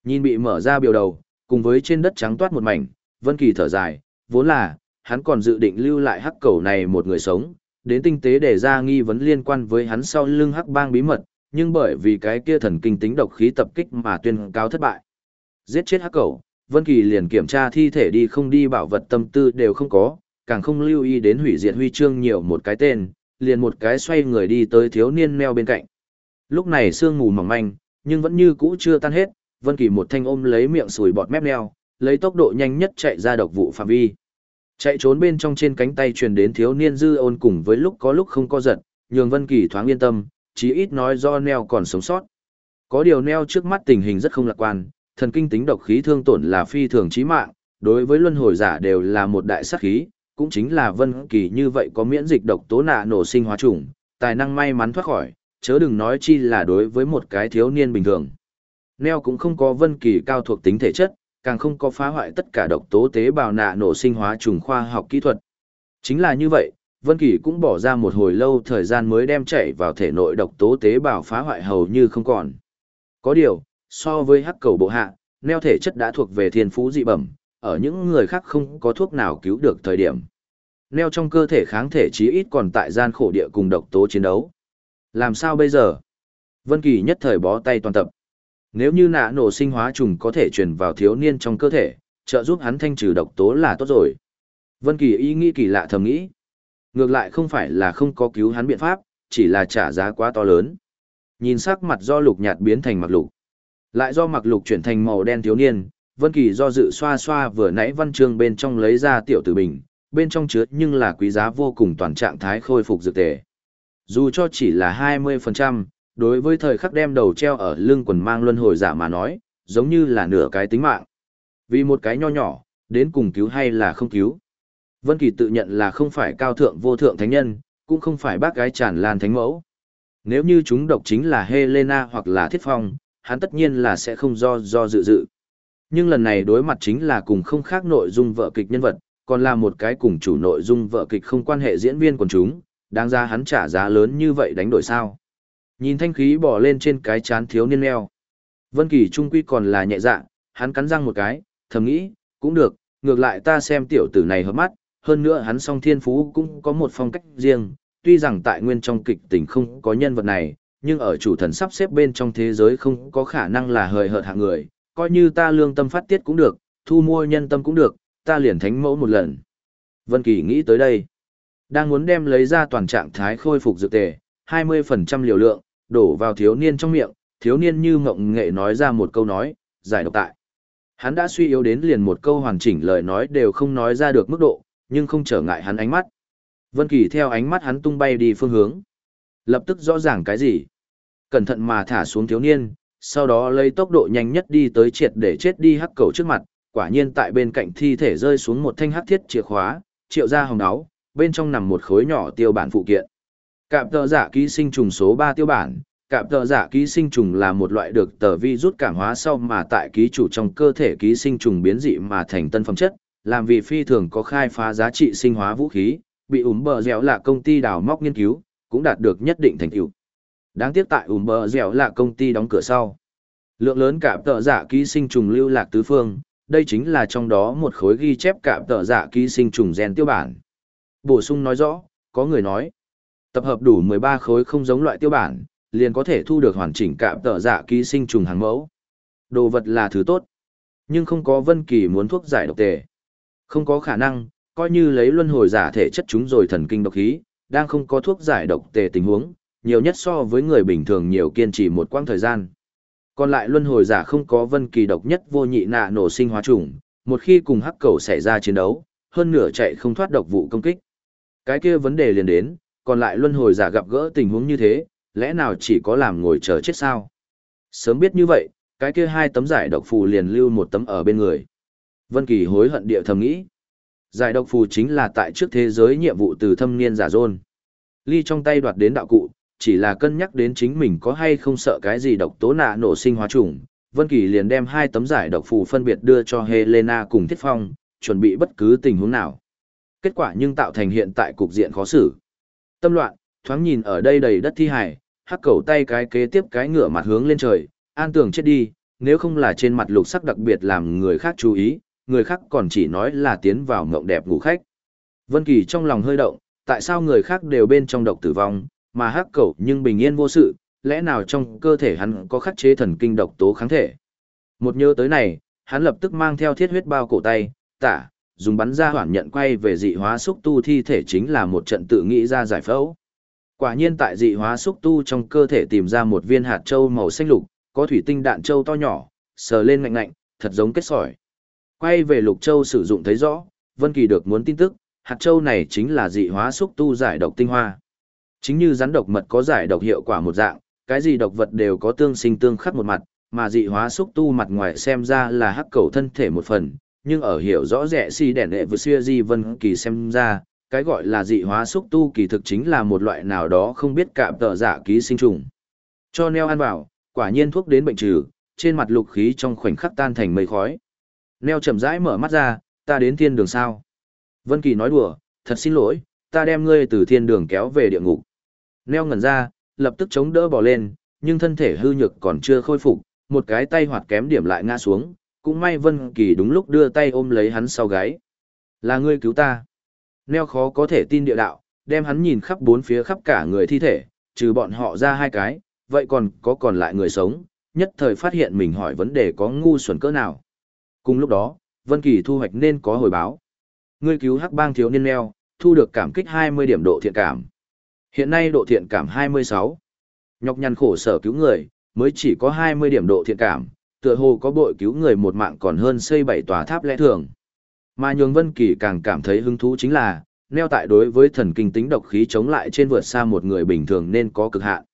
Nhìn bị mở ra biểu đầu, cùng với trên đất trắng toát một mảnh, Vân Kỳ thở dài, vốn là, hắn còn dự định lưu lại hắc cầu này một người sống, đến tinh tế để ra nghi vấn liên quan với hắn sau lưng hắc bang bí mật, nhưng bởi vì cái kia thần kinh tính độc khí tập kích mà tuyên cáo thất bại. Giết chết hắc cầu, Vân Kỳ liền kiểm tra thi thể đi không đi bảo vật tâm tư đều không có, càng không lưu ý đến hủy diệt huy chương nhiều một cái tên, liền một cái xoay người đi tới thiếu niên meo bên cạnh. Lúc này sương mù mỏng manh, nhưng vẫn như cũ chưa tan hết, Vân Kỳ một thanh ôm lấy miệng sùi bọt mép neo, lấy tốc độ nhanh nhất chạy ra độc vụ phạm vi. Chạy trốn bên trong trên cánh tay truyền đến thiếu niên dư ôn cùng với lúc có lúc không có giật, nhường Vân Kỳ thoáng yên tâm, chí ít nói do neo còn sống sót. Có điều neo trước mắt tình hình rất không lạc quan, thần kinh tính độc khí thương tổn là phi thường chí mạng, đối với luân hồi giả đều là một đại sát khí, cũng chính là Vân Kỳ như vậy có miễn dịch độc tố nạ nổ sinh hóa trùng, tài năng may mắn thoát khỏi, chớ đừng nói chi là đối với một cái thiếu niên bình thường. Neo cũng không có Vân Kỳ cao thuộc tính thể chất, càng không có phá hoại tất cả độc tố tế bào nạ nổ sinh hóa trùng khoa học kỹ thuật. Chính là như vậy, Vân Kỳ cũng bỏ ra một hồi lâu thời gian mới đem chạy vào thể nội độc tố tế bào phá hoại hầu như không còn. Có điều, so với hắc cầu bộ hạ, neo thể chất đã thuộc về thiên phú dị bẩm, ở những người khác không có thuốc nào cứu được thời điểm. Neo trong cơ thể kháng thể chí ít còn tại gian khổ địa cùng độc tố chiến đấu. Làm sao bây giờ? Vân Kỳ nhất thời bó tay toàn tập. Nếu như nạ nổ sinh hóa trùng có thể truyền vào thiếu niên trong cơ thể, trợ giúp hắn thanh trừ độc tố là tốt rồi. Vân Kỳ ý nghĩ kỳ lạ thầm nghĩ. Ngược lại không phải là không có cứu hắn biện pháp, chỉ là trả giá quá to lớn. Nhìn sắc mặt do lục nhạt biến thành mặc lục. Lại do mặc lục chuyển thành màu đen thiếu niên, Vân Kỳ do dự xoa xoa vừa nãy văn chương bên trong lấy ra tiểu tử bình, bên trong chứa nhưng là quý giá vô cùng toàn trạng thái khôi phục dược tề. Dù cho chỉ là 20%, đối với thời khắc đem đầu treo ở lưng quần mang luân hồi giả mà nói, giống như là nửa cái tính mạng. Vì một cái nho nhỏ, đến cùng cứu hay là không cứu. Vân Kỳ tự nhận là không phải cao thượng vô thượng thánh nhân, cũng không phải bác gái tràn lan thánh mẫu. Nếu như chúng độc chính là Helena hoặc là Thiết Phong, hắn tất nhiên là sẽ không do do dự dự. Nhưng lần này đối mặt chính là cùng không khác nội dung vợ kịch nhân vật, còn là một cái cùng chủ nội dung vợ kịch không quan hệ diễn viên quần chúng, đáng ra hắn trả giá lớn như vậy đánh đổi sao. Nhìn thanh khí bỏ lên trên cái chán thiếu niên leo Vân Kỳ trung quy còn là nhẹ dạ, hắn cắn răng một cái, thầm nghĩ, cũng được, ngược lại ta xem tiểu tử này hợp mắt, hơn nữa hắn song thiên phú cũng có một phong cách riêng, tuy rằng tại nguyên trong kịch tình không có nhân vật này, nhưng ở chủ thần sắp xếp bên trong thế giới không có khả năng là hời hợt hạng người, coi như ta lương tâm phát tiết cũng được, thu mua nhân tâm cũng được, ta liền thánh mẫu một lần. Vân Kỳ nghĩ tới đây, đang muốn đem lấy ra toàn trạng thái khôi phục dược tề, 20% liều lượng, đổ vào thiếu niên trong miệng, thiếu niên như mộng nghệ nói ra một câu nói, giải độc tại. Hắn đã suy yếu đến liền một câu hoàn chỉnh lời nói đều không nói ra được mức độ, nhưng không trở ngại hắn ánh mắt. Vân Kỳ theo ánh mắt hắn tung bay đi phương hướng. Lập tức rõ ràng cái gì? Cẩn thận mà thả xuống thiếu niên, sau đó lấy tốc độ nhanh nhất đi tới triệt để chết đi hắc cầu trước mặt, quả nhiên tại bên cạnh thi thể rơi xuống một thanh hắc thiết chìa khóa, triệu ra hồng áo, bên trong nằm một khối nhỏ tiêu bản phụ kiện. Cạm tờ giả ký sinh trùng số 3 tiêu bản, cạm tờ giả ký sinh trùng là một loại được tờ vi rút cảm hóa sau mà tại ký chủ trong cơ thể ký sinh trùng biến dị mà thành tân phẩm chất, làm vì phi thường có khai phá giá trị sinh hóa vũ khí, bị ủm bờ dẻo là công ty đào móc nghiên cứu, cũng đạt được nhất định thành tựu. Đáng tiếc tại ủm bờ dẻo là công ty đóng cửa sau. Lượng lớn cạm tờ giả ký sinh trùng lưu lạc tứ phương, đây chính là trong đó một khối ghi chép cạm tờ giả ký sinh trùng gen tiêu bản. Bổ sung nói rõ, có người nói, tập hợp đủ 13 khối không giống loại tiêu bản, liền có thể thu được hoàn chỉnh cạm tờ giả dạ ký sinh trùng hàng mẫu. Đồ vật là thứ tốt, nhưng không có Vân Kỳ muốn thuốc giải độc tề. Không có khả năng, coi như lấy luân hồi giả thể chất chúng rồi thần kinh độc khí, đang không có thuốc giải độc tề tình huống, nhiều nhất so với người bình thường nhiều kiên trì một quãng thời gian. Còn lại luân hồi giả không có vân kỳ độc nhất vô nhị nạ nổ sinh hóa trùng, một khi cùng hắc cầu xảy ra chiến đấu, hơn nửa chạy không thoát độc vụ công kích. Cái kia vấn đề liền đến, còn lại luân hồi giả gặp gỡ tình huống như thế, lẽ nào chỉ có làm ngồi chờ chết sao? Sớm biết như vậy, cái kia hai tấm giải độc phù liền lưu một tấm ở bên người. Vân Kỳ hối hận địa thầm nghĩ. Giải độc phù chính là tại trước thế giới nhiệm vụ từ thâm niên giả dôn. Ly trong tay đoạt đến đạo cụ, chỉ là cân nhắc đến chính mình có hay không sợ cái gì độc tố nạ nổ sinh hóa trùng. Vân Kỳ liền đem hai tấm giải độc phù phân biệt đưa cho Helena cùng Thiết Phong, chuẩn bị bất cứ tình huống nào. Kết quả nhưng tạo thành hiện tại cục diện khó xử. Tâm loạn, thoáng nhìn ở đây đầy đất thi hải, hắc cầu tay cái kế tiếp cái ngửa mặt hướng lên trời, an tưởng chết đi, nếu không là trên mặt lục sắc đặc biệt làm người khác chú ý, người khác còn chỉ nói là tiến vào ngộng đẹp ngủ khách. Vân Kỳ trong lòng hơi động, tại sao người khác đều bên trong độc tử vong, mà hắc cầu nhưng bình yên vô sự, lẽ nào trong cơ thể hắn có khắc chế thần kinh độc tố kháng thể. Một nhớ tới này, hắn lập tức mang theo thiết huyết bao cổ tay, tả, dùng bắn ra hoản nhận quay về dị hóa xúc tu thi thể chính là một trận tự nghĩ ra giải phẫu. Quả nhiên tại dị hóa xúc tu trong cơ thể tìm ra một viên hạt châu màu xanh lục, có thủy tinh đạn châu to nhỏ, sờ lên ngạnh ngạnh, thật giống kết sỏi. Quay về lục châu sử dụng thấy rõ, Vân Kỳ được muốn tin tức, hạt châu này chính là dị hóa xúc tu giải độc tinh hoa. Chính như rắn độc mật có giải độc hiệu quả một dạng, cái gì độc vật đều có tương sinh tương khắc một mặt, mà dị hóa xúc tu mặt ngoài xem ra là hắc cầu thân thể một phần, nhưng ở hiểu rõ rẻ si đèn đệ vừa xưa di vân kỳ xem ra, cái gọi là dị hóa xúc tu kỳ thực chính là một loại nào đó không biết cạm tợ giả ký sinh trùng. Cho neo ăn vào, quả nhiên thuốc đến bệnh trừ, trên mặt lục khí trong khoảnh khắc tan thành mây khói. Neo chậm rãi mở mắt ra, ta đến thiên đường sao. Vân Kỳ nói đùa, thật xin lỗi, ta đem ngươi từ thiên đường kéo về địa ngục. Neo ngẩn ra, lập tức chống đỡ bò lên, nhưng thân thể hư nhược còn chưa khôi phục, một cái tay hoạt kém điểm lại ngã xuống, cũng may Vân Kỳ đúng lúc đưa tay ôm lấy hắn sau gáy. Là ngươi cứu ta. Neo khó có thể tin địa đạo, đem hắn nhìn khắp bốn phía khắp cả người thi thể, trừ bọn họ ra hai cái, vậy còn có còn lại người sống, nhất thời phát hiện mình hỏi vấn đề có ngu xuẩn cỡ nào. Cùng lúc đó, Vân Kỳ thu hoạch nên có hồi báo. Ngươi cứu Hắc Bang thiếu niên Neo, thu được cảm kích 20 điểm độ thiện cảm. Hiện nay độ thiện cảm 26. Nhọc nhằn khổ sở cứu người, mới chỉ có 20 điểm độ thiện cảm, tựa hồ có bội cứu người một mạng còn hơn xây bảy tòa tháp lẽ thường. Mà nhường Vân Kỳ càng cảm thấy hứng thú chính là, neo tại đối với thần kinh tính độc khí chống lại trên vượt xa một người bình thường nên có cực hạn.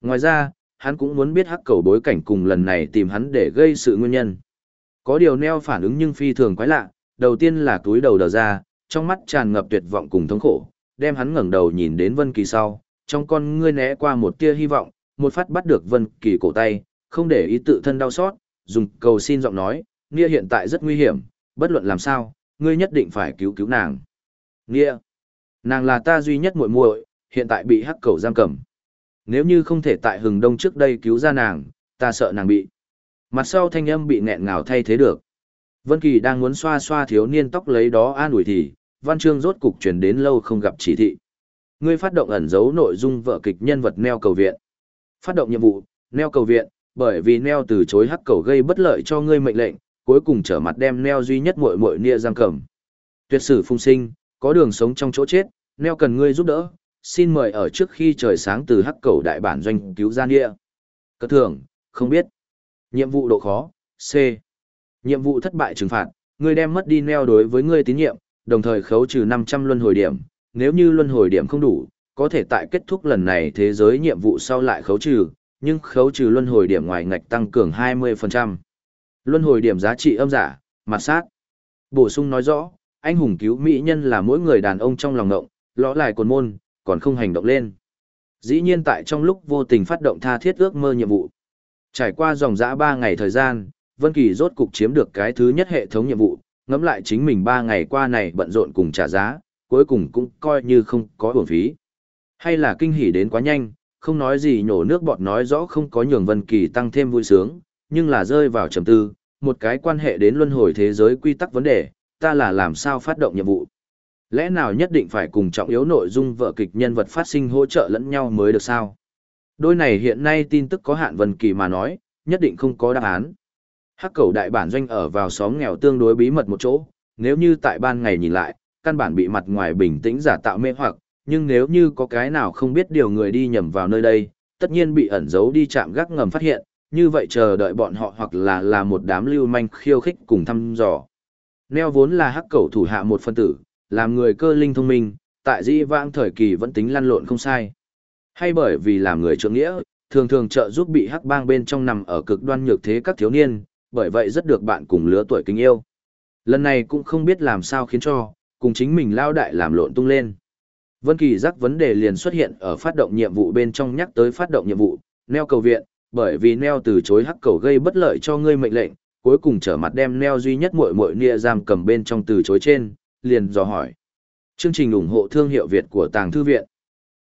Ngoài ra, hắn cũng muốn biết hắc cầu bối cảnh cùng lần này tìm hắn để gây sự nguyên nhân. Có điều neo phản ứng nhưng phi thường quái lạ, đầu tiên là túi đầu đờ ra, trong mắt tràn ngập tuyệt vọng cùng thống khổ, đem hắn ngẩng đầu nhìn đến Vân Kỳ sau, trong con ngươi né qua một tia hy vọng, một phát bắt được Vân Kỳ cổ tay, không để ý tự thân đau xót, dùng cầu xin giọng nói, Nia hiện tại rất nguy hiểm, bất luận làm sao, ngươi nhất định phải cứu cứu nàng. Nia, nàng là ta duy nhất muội muội, hiện tại bị hắc cầu giam cầm. Nếu như không thể tại hừng đông trước đây cứu ra nàng, ta sợ nàng bị. Mặt sau thanh âm bị nghẹn ngào thay thế được. Vân Kỳ đang muốn xoa xoa thiếu niên tóc lấy đó an ủi thì, văn chương rốt cục truyền đến lâu không gặp chỉ thị. Ngươi phát động ẩn dấu nội dung vở kịch nhân vật neo cầu viện. Phát động nhiệm vụ, neo cầu viện, bởi vì neo từ chối hắc cầu gây bất lợi cho ngươi mệnh lệnh, cuối cùng trở mặt đem neo duy nhất muội muội nia giam cầm. Tuyệt sử phung sinh, có đường sống trong chỗ chết, neo cần ngươi giúp đỡ, xin mời ở trước khi trời sáng từ hắc cầu đại bản doanh cứu gia nia. Cất thường, không biết. Nhiệm vụ độ khó, C. Nhiệm vụ thất bại trừng phạt, ngươi đem mất đi neo đối với ngươi tín nhiệm, đồng thời khấu trừ 500 luân hồi điểm, nếu như luân hồi điểm không đủ, có thể tại kết thúc lần này thế giới nhiệm vụ sau lại khấu trừ, nhưng khấu trừ luân hồi điểm ngoài ngạch tăng cường 20%. Luân hồi điểm giá trị âm giả, mặt sát. Bổ sung nói rõ, anh hùng cứu mỹ nhân là mỗi người đàn ông trong lòng ngộng, lõ lại cồn môn, còn không hành động lên. Dĩ nhiên tại trong lúc vô tình phát động tha thiết ước mơ nhiệm vụ. Trải qua dòng dã 3 ngày thời gian, Vân Kỳ rốt cục chiếm được cái thứ nhất hệ thống nhiệm vụ, ngẫm lại chính mình 3 ngày qua này bận rộn cùng trả giá, cuối cùng cũng coi như không có uổng phí. Hay là kinh hỉ đến quá nhanh, không nói gì nhổ nước bọt nói rõ không có nhường Vân Kỳ tăng thêm vui sướng, nhưng là rơi vào trầm tư, một cái quan hệ đến luân hồi thế giới quy tắc vấn đề, ta là làm sao phát động nhiệm vụ. Lẽ nào nhất định phải cùng trọng yếu nội dung vở kịch nhân vật phát sinh hỗ trợ lẫn nhau mới được sao? Đôi này hiện nay tin tức có hạn Vân Kỳ mà nói, nhất định không có đáp án. Hắc cầu đại bản doanh ở vào xóm nghèo tương đối bí mật một chỗ, nếu như tại ban ngày nhìn lại, căn bản bị mặt ngoài bình tĩnh giả tạo mê hoặc, nhưng nếu như có cái nào không biết điều người đi nhầm vào nơi đây, tất nhiên bị ẩn giấu đi chạm gác ngầm phát hiện, như vậy chờ đợi bọn họ hoặc là là một đám lưu manh khiêu khích cùng thăm dò. Neo vốn là hắc cầu thủ hạ một phân tử, làm người cơ linh thông minh, tại dĩ vãng thời kỳ vẫn tính lăn lộn không sai. Hay bởi vì làm người trượng nghĩa, thường thường trợ giúp bị hắc bang bên trong nằm ở cực đoan nhược thế các thiếu niên, bởi vậy rất được bạn cùng lứa tuổi kính yêu. Lần này cũng không biết làm sao khiến cho, cùng chính mình lao đại làm lộn tung lên. Vân Kỳ giác vấn đề liền xuất hiện ở phát động nhiệm vụ bên trong nhắc tới phát động nhiệm vụ, neo cầu viện, bởi vì neo từ chối hắc cầu gây bất lợi cho ngươi mệnh lệnh, cuối cùng trở mặt đem neo duy nhất muội muội nia giam cầm bên trong từ chối trên, liền dò hỏi. Chương trình ủng hộ thương hiệu Việt của Tàng Thư Viện.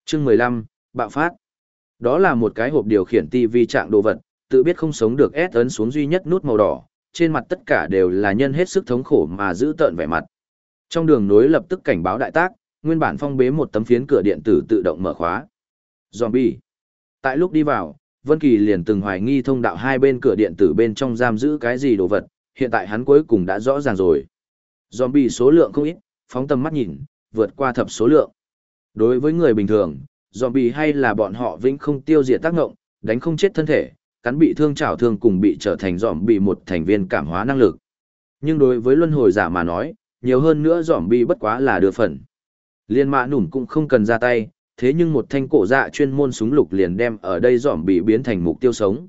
Chương 15, Bạo Phát. Đó là một cái hộp điều khiển TV trạng đồ vật, tự biết không sống được S ấn xuống duy nhất nút màu đỏ, trên mặt tất cả đều là nhân hết sức thống khổ mà giữ tợn vẻ mặt. Trong đường nối lập tức cảnh báo đại tác, nguyên bản phong bế một tấm phiến cửa điện tử tự động mở khóa. Zombie. Tại lúc đi vào, Vân Kỳ liền từng hoài nghi thông đạo hai bên cửa điện tử bên trong giam giữ cái gì đồ vật, hiện tại hắn cuối cùng đã rõ ràng rồi. Zombie số lượng không ít, phóng tầm mắt nhìn, vượt qua thập số lượng. Đối với người bình thường, zombie hay là bọn họ vĩnh không tiêu diệt tác động đánh không chết thân thể, cắn bị thương chảo thương cùng bị trở thành zombie một thành viên cảm hóa năng lực. Nhưng đối với luân hồi giả mà nói, nhiều hơn nữa zombie bất quá là đưa phần. Liên mã nủm cũng không cần ra tay, thế nhưng một thanh cổ dạ chuyên môn súng lục liền đem ở đây zombie biến thành mục tiêu sống.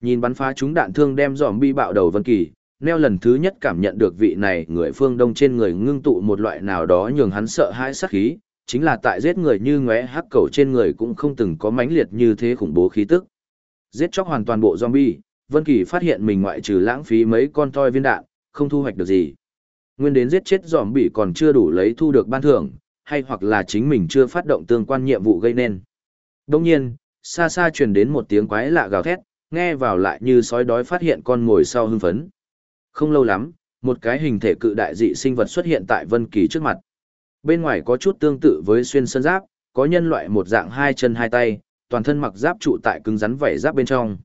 Nhìn bắn phá chúng đạn thương đem zombie bạo đầu Vân Kỳ, Neo lần thứ nhất cảm nhận được vị này người phương Đông trên người ngưng tụ một loại nào đó nhường hắn sợ hãi sát khí, chính là tại giết người như ngóe hắc cầu trên người cũng không từng có mãnh liệt như thế khủng bố khí tức. Giết chóc hoàn toàn bộ zombie, Vân Kỳ phát hiện mình ngoại trừ lãng phí mấy con toy viên đạn, không thu hoạch được gì. Nguyên đến giết chết zombie còn chưa đủ lấy thu được ban thưởng, hay hoặc là chính mình chưa phát động tương quan nhiệm vụ gây nên. Đồng nhiên, xa xa truyền đến một tiếng quái lạ gào thét, nghe vào lại như sói đói phát hiện con ngồi sau hưng phấn. Không lâu lắm, một cái hình thể cự đại dị sinh vật xuất hiện tại Vân Kỳ trước mặt. Bên ngoài có chút tương tự với xuyên sơn giáp, có nhân loại một dạng hai chân hai tay, toàn thân mặc giáp trụ tại cứng rắn vảy giáp bên trong.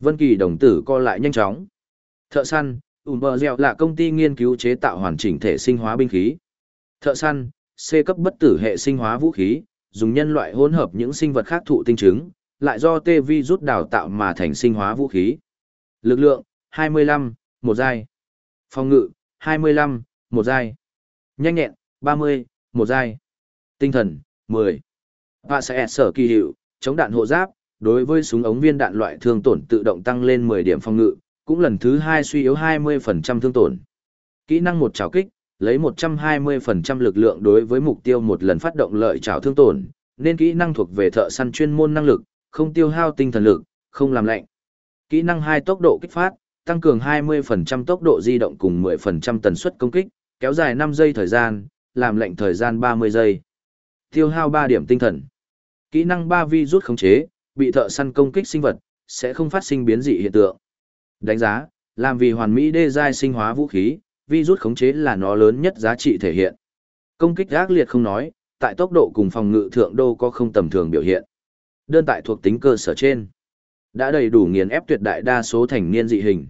Vân Kỳ đồng tử co lại nhanh chóng. Thợ săn, Umbrella là công ty nghiên cứu chế tạo hoàn chỉnh thể sinh hóa binh khí. Thợ săn, C cấp bất tử hệ sinh hóa vũ khí, dùng nhân loại hỗn hợp những sinh vật khác thụ tinh trứng, lại do tê vi rút đào tạo mà thành sinh hóa vũ khí. Lực lượng, 25, một giai. Phòng ngự, 25, một giai. Nhanh nhẹn, 30, một giai. Tinh thần, 10. Và sẽ sở kỳ hiệu, chống đạn hộ giáp, đối với súng ống viên đạn loại thương tổn tự động tăng lên 10 điểm phòng ngự, cũng lần thứ hai suy yếu 20% thương tổn. Kỹ năng một trào kích, lấy 120% lực lượng đối với mục tiêu một lần phát động lợi trảo thương tổn, nên kỹ năng thuộc về thợ săn chuyên môn năng lực, không tiêu hao tinh thần lực, không làm lạnh. Kỹ năng 2 tốc độ kích phát, tăng cường 20% tốc độ di động cùng 10% tần suất công kích, kéo dài 5 giây thời gian, làm lệnh thời gian 30 giây. Tiêu hao 3 điểm tinh thần. Kỹ năng 3 vi rút khống chế, bị thợ săn công kích sinh vật, sẽ không phát sinh biến dị hiện tượng. Đánh giá, làm vì hoàn mỹ đê giai sinh hóa vũ khí, vi rút khống chế là nó lớn nhất giá trị thể hiện. Công kích ác liệt không nói, tại tốc độ cùng phòng ngự thượng đô có không tầm thường biểu hiện. Đơn tại thuộc tính cơ sở trên, đã đầy đủ nghiền ép tuyệt đại đa số thành niên dị hình.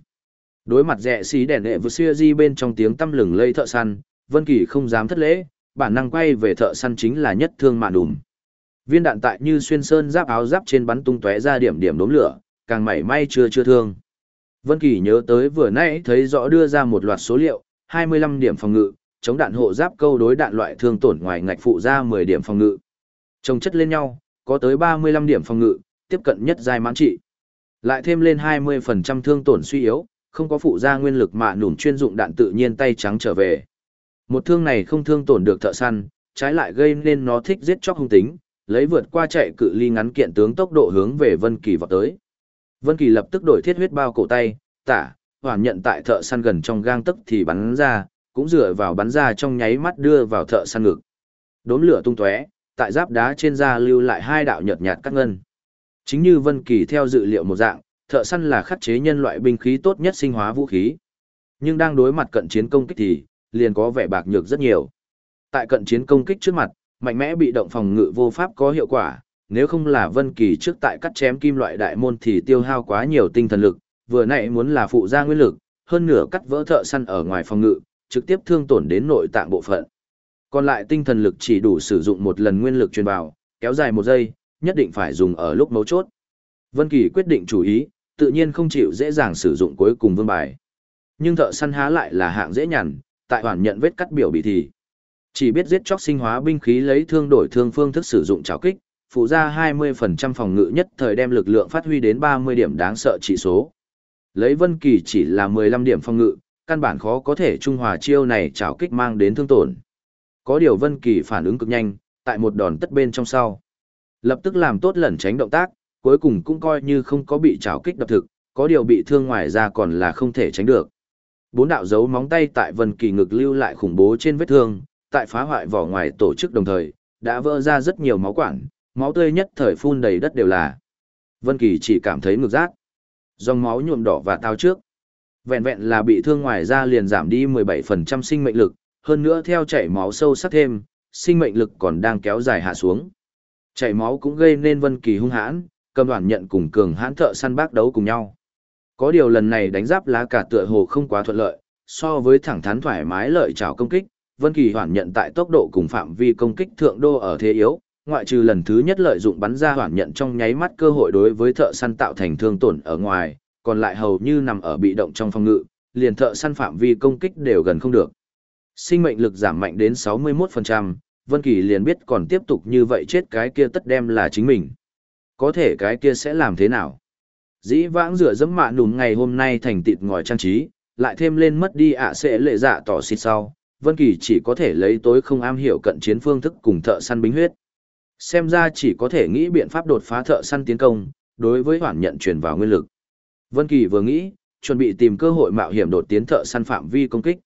Đối mặt rẻ xí đèn đệ vừa xưa di bên trong tiếng tâm lừng lây thợ săn, Vân Kỳ không dám thất lễ, bản năng quay về thợ săn chính là nhất thương mạn đùm. Viên đạn tại như xuyên sơn giáp áo giáp trên bắn tung tóe ra điểm điểm đốm lửa, càng mảy may chưa chưa thương. Vân Kỳ nhớ tới vừa nãy thấy rõ đưa ra một loạt số liệu, 25 điểm phòng ngự, chống đạn hộ giáp câu đối đạn loại thương tổn ngoài ngạch phụ ra 10 điểm phòng ngự. Chồng chất lên nhau, có tới 35 điểm phòng ngự, tiếp cận nhất giai mãn trị. Lại thêm lên 20% thương tổn suy yếu, không có phụ gia nguyên lực mạ nủm chuyên dụng đạn tự nhiên tay trắng trở về. Một thương này không thương tổn được thợ săn, trái lại gây nên nó thích giết chóc hung tính, lấy vượt qua chạy cự ly ngắn kiện tướng tốc độ hướng về Vân Kỳ vọt tới. Vân Kỳ lập tức đổi thiết huyết bao cổ tay, tả, hoàn nhận tại thợ săn gần trong gang tấc thì bắn ra, cũng dựa vào bắn ra trong nháy mắt đưa vào thợ săn ngực. Đốm lửa tung tóe, tại giáp đá trên da lưu lại hai đạo nhợt nhạt cắt ngân. Chính như Vân Kỳ theo dự liệu một dạng, thợ săn là khắc chế nhân loại binh khí tốt nhất sinh hóa vũ khí. Nhưng đang đối mặt cận chiến công kích thì, liền có vẻ bạc nhược rất nhiều. Tại cận chiến công kích trước mặt, mạnh mẽ bị động phòng ngự vô pháp có hiệu quả, nếu không là Vân Kỳ trước tại cắt chém kim loại đại môn thì tiêu hao quá nhiều tinh thần lực, vừa nãy muốn là phụ gia nguyên lực, hơn nửa cắt vỡ thợ săn ở ngoài phòng ngự, trực tiếp thương tổn đến nội tạng bộ phận. Còn lại tinh thần lực chỉ đủ sử dụng một lần nguyên lực truyền vào, kéo dài một giây, nhất định phải dùng ở lúc mấu chốt. Vân Kỳ quyết định chủ ý, tự nhiên không chịu dễ dàng sử dụng cuối cùng vương bài. Nhưng thợ săn há lại là hạng dễ nhằn, tại hoàn nhận vết cắt biểu bị thì. Chỉ biết giết chóc sinh hóa binh khí lấy thương đổi thương phương thức sử dụng trảo kích, phụ ra 20% phòng ngự nhất thời đem lực lượng phát huy đến 30 điểm đáng sợ chỉ số. Lấy Vân Kỳ chỉ là 15 điểm phòng ngự, căn bản khó có thể trung hòa chiêu này chảo kích mang đến thương tổn. Có điều Vân Kỳ phản ứng cực nhanh, tại một đòn tất bên trong sau. Lập tức làm tốt lẩn tránh động tác, cuối cùng cũng coi như không có bị chảo kích đập thực, có điều bị thương ngoài ra còn là không thể tránh được. Bốn đạo dấu móng tay tại Vân Kỳ ngực lưu lại khủng bố trên vết thương, tại phá hoại vỏ ngoài tổ chức đồng thời, đã vỡ ra rất nhiều máu quản, máu tươi nhất thời phun đầy đất đều là. Vân Kỳ chỉ cảm thấy ngực rát. Dòng máu nhuộm đỏ và tao trước. Vẹn vẹn là bị thương ngoài ra liền giảm đi 17% sinh mệnh lực, hơn nữa theo chảy máu sâu sắc thêm, sinh mệnh lực còn đang kéo dài hạ xuống. Chảy máu cũng gây nên Vân Kỳ hung hãn, cầm đoàn nhận cùng cường hãn thợ săn bác đấu cùng nhau. Có điều lần này đánh giáp lá cả tựa hồ không quá thuận lợi, so với thẳng thắn thoải mái lợi trảo công kích, Vân Kỳ hoàn nhận tại tốc độ cùng phạm vi công kích thượng đô ở thế yếu, ngoại trừ lần thứ nhất lợi dụng bắn ra hoàn nhận trong nháy mắt cơ hội đối với thợ săn tạo thành thương tổn ở ngoài, còn lại hầu như nằm ở bị động trong phòng ngự, liền thợ săn phạm vi công kích đều gần không được. Sinh mệnh lực giảm mạnh đến 61%, Vân Kỳ liền biết còn tiếp tục như vậy chết cái kia tất đem là chính mình. Có thể cái kia sẽ làm thế nào? Dĩ vãng rửa dẫm mạ nùm ngày hôm nay thành tịt ngòi trang trí, lại thêm lên mất đi ạ sẽ lệ dạ tỏ xịt sau, Vân Kỳ chỉ có thể lấy tối không am hiểu cận chiến phương thức cùng thợ săn bính huyết. Xem ra chỉ có thể nghĩ biện pháp đột phá thợ săn tiến công, đối với hoàn nhận truyền vào nguyên lực. Vân Kỳ vừa nghĩ, chuẩn bị tìm cơ hội mạo hiểm đột tiến thợ săn phạm vi công kích.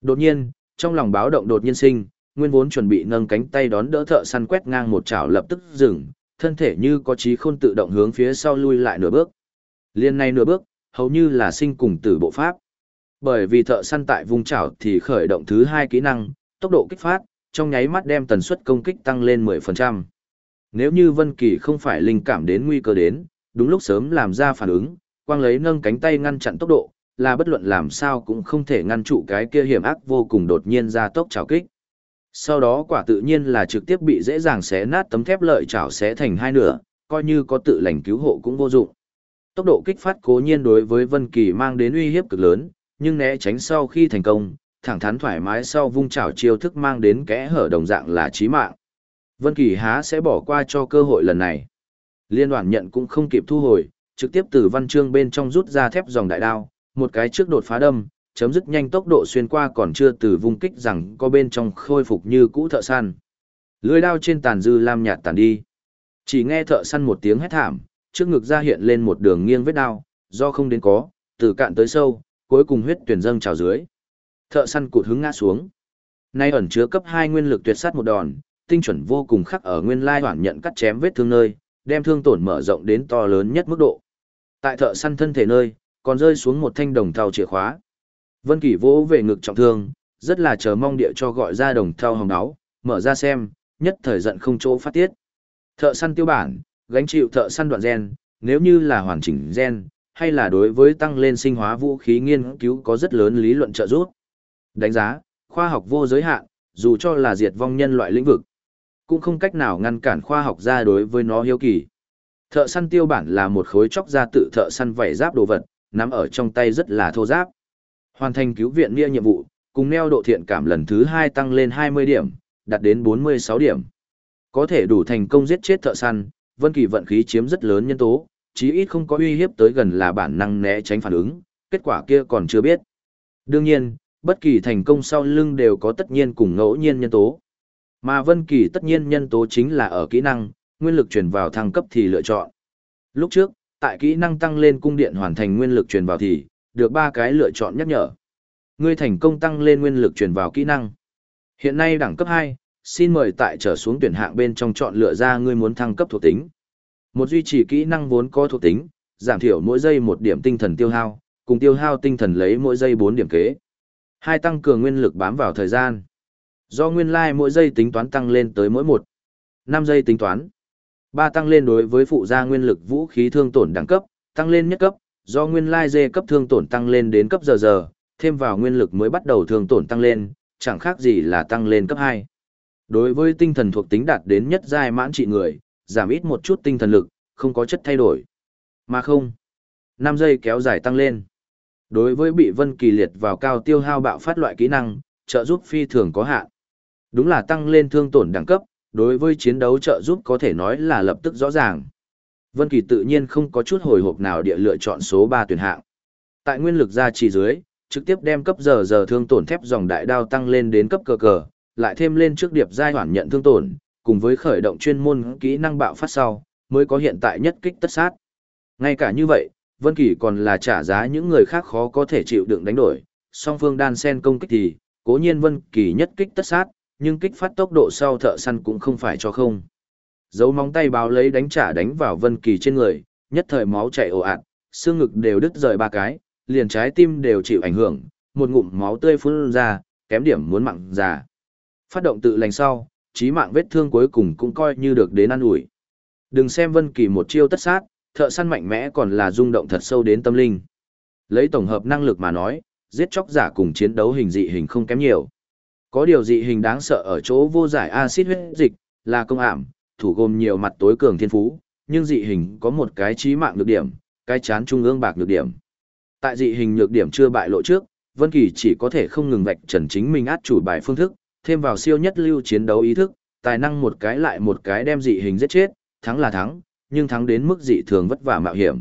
Đột nhiên, trong lòng báo động đột nhiên sinh, nguyên vốn chuẩn bị nâng cánh tay đón đỡ thợ săn quét ngang một chảo lập tức dừng, thân thể như có trí khôn tự động hướng phía sau lui lại nửa bước. Liên này nửa bước, hầu như là sinh cùng tử bộ pháp. Bởi vì thợ săn tại vùng chảo thì khởi động thứ hai kỹ năng, tốc độ kích phát, trong nháy mắt đem tần suất công kích tăng lên 10%. Nếu như Vân Kỳ không phải linh cảm đến nguy cơ đến, đúng lúc sớm làm ra phản ứng, quang lấy nâng cánh tay ngăn chặn tốc độ, là bất luận làm sao cũng không thể ngăn trụ cái kia hiểm ác vô cùng đột nhiên ra tốc chảo kích. Sau đó quả tự nhiên là trực tiếp bị dễ dàng xé nát tấm thép lợi chảo xé thành hai nửa, coi như có tự lành cứu hộ cũng vô dụng. Tốc độ kích phát cố nhiên đối với Vân Kỳ mang đến uy hiếp cực lớn, nhưng né tránh sau khi thành công, thẳng thắn thoải mái sau vung chảo chiêu thức mang đến kẽ hở đồng dạng là chí mạng. Vân Kỳ há sẽ bỏ qua cho cơ hội lần này. Liên đoàn nhận cũng không kịp thu hồi, trực tiếp từ văn chương bên trong rút ra thép dòng đại đao, một cái trước đột phá đâm, chấm dứt nhanh tốc độ xuyên qua còn chưa từ vung kích rằng có bên trong khôi phục như cũ thợ săn. Lưỡi đao trên tàn dư lam nhạt tàn đi. Chỉ nghe thợ săn một tiếng hét thảm, trước ngực ra hiện lên một đường nghiêng vết đao, do không đến có, từ cạn tới sâu, cuối cùng huyết tuyển dâng trào dưới. Thợ săn cụt hứng ngã xuống. Nay ẩn chứa cấp 2 nguyên lực tuyệt sát một đòn, tinh chuẩn vô cùng khắc ở nguyên lai hoàn nhận cắt chém vết thương nơi, đem thương tổn mở rộng đến to lớn nhất mức độ. Tại thợ săn thân thể nơi, còn rơi xuống một thanh đồng thau chìa khóa. Vân Kỳ vỗ về ngực trọng thương, rất là chờ mong địa cho gọi ra đồng thau hồng áo, mở ra xem, nhất thời giận không chỗ phát tiết. Thợ săn tiêu bản, gánh chịu thợ săn đoạn gen, nếu như là hoàn chỉnh gen, hay là đối với tăng lên sinh hóa vũ khí nghiên cứu có rất lớn lý luận trợ giúp. Đánh giá, khoa học vô giới hạn, dù cho là diệt vong nhân loại lĩnh vực, cũng không cách nào ngăn cản khoa học ra đối với nó hiếu kỳ. Thợ săn tiêu bản là một khối chóc ra tự thợ săn vảy giáp đồ vật, nắm ở trong tay rất là thô giáp. Hoàn thành cứu viện nghĩa nhiệm vụ, cùng neo độ thiện cảm lần thứ 2 tăng lên 20 điểm, đạt đến 46 điểm. Có thể đủ thành công giết chết thợ săn, Vân Kỳ vận khí chiếm rất lớn nhân tố, chí ít không có uy hiếp tới gần là bản năng né tránh phản ứng, kết quả kia còn chưa biết. Đương nhiên, bất kỳ thành công sau lưng đều có tất nhiên cùng ngẫu nhiên nhân tố. Mà Vân Kỳ tất nhiên nhân tố chính là ở kỹ năng, nguyên lực truyền vào thăng cấp thì lựa chọn. Lúc trước, tại kỹ năng tăng lên cung điện hoàn thành nguyên lực truyền vào thì, được ba cái lựa chọn nhắc nhở. Ngươi thành công tăng lên nguyên lực truyền vào kỹ năng. Hiện nay đẳng cấp 2, xin mời tại trở xuống tuyển hạng bên trong chọn lựa ra ngươi muốn thăng cấp thuộc tính. Một duy trì kỹ năng vốn có thuộc tính, giảm thiểu mỗi giây một điểm tinh thần tiêu hao, cùng tiêu hao tinh thần lấy mỗi giây 4 điểm kế. Hai tăng cường nguyên lực bám vào thời gian. Do nguyên lai like mỗi giây tính toán tăng lên tới mỗi một năm giây tính toán. ba tăng lên đối với phụ gia nguyên lực vũ khí thương tổn đẳng cấp, tăng lên nhất cấp, do nguyên lai like cấp thương tổn tăng lên đến cấp giờ giờ, thêm vào nguyên lực mới bắt đầu thương tổn tăng lên, chẳng khác gì là tăng lên cấp hai. Đối với tinh thần thuộc tính đạt đến nhất giai mãn trị người, giảm ít một chút tinh thần lực, không có chất thay đổi. Mà không. năm giây kéo dài tăng lên. Đối với bị Vân Kỳ liệt vào cao tiêu hao bạo phát loại kỹ năng, trợ giúp phi thường có hạn. Đúng là tăng lên thương tổn đẳng cấp, đối với chiến đấu trợ giúp có thể nói là lập tức rõ ràng. Vân Kỳ tự nhiên không có chút hồi hộp nào địa lựa chọn số 3 tuyển hạng. Tại nguyên lực gia trì dưới, trực tiếp đem cấp giờ giờ thương tổn thép dòng đại đao tăng lên đến cấp cờ cờ, lại thêm lên trước điệp giai hoàn nhận thương tổn, cùng với khởi động chuyên môn kỹ năng bạo phát sau, mới có hiện tại nhất kích tất sát. Ngay cả như vậy, Vân Kỳ còn là trả giá những người khác khó có thể chịu đựng đánh đổi, song phương đan sen công kích thì, cố nhiên Vân Kỳ nhất kích tất sát, nhưng kích phát tốc độ sau thợ săn cũng không phải cho không. Dấu móng tay báo lấy đánh trả đánh vào Vân Kỳ trên người, nhất thời máu chảy ồ ạt, xương ngực đều đứt rời ba cái, liền trái tim đều chịu ảnh hưởng, một ngụm máu tươi phun ra, kém điểm muốn mạng già. Phát động tự lành sau, chí mạng vết thương cuối cùng cũng coi như được đến an ủi. Đừng xem Vân Kỳ một chiêu tất sát, thợ săn mạnh mẽ còn là rung động thật sâu đến tâm linh. Lấy tổng hợp năng lực mà nói, giết chóc giả cùng chiến đấu hình dị hình không kém nhiều. Có điều dị hình đáng sợ ở chỗ vô giải axit huyết dịch, là công ảm, thủ gồm nhiều mặt tối cường thiên phú, nhưng dị hình có một cái chí mạng nhược điểm, cái chán trung ương bạc nhược điểm. Tại dị hình nhược điểm chưa bại lộ trước, Vân Kỳ chỉ có thể không ngừng vạch trần chính mình át chủ bài phương thức, thêm vào siêu nhất lưu chiến đấu ý thức, tài năng một cái lại một cái đem dị hình giết chết, thắng là thắng, nhưng thắng đến mức dị thường vất vả mạo hiểm.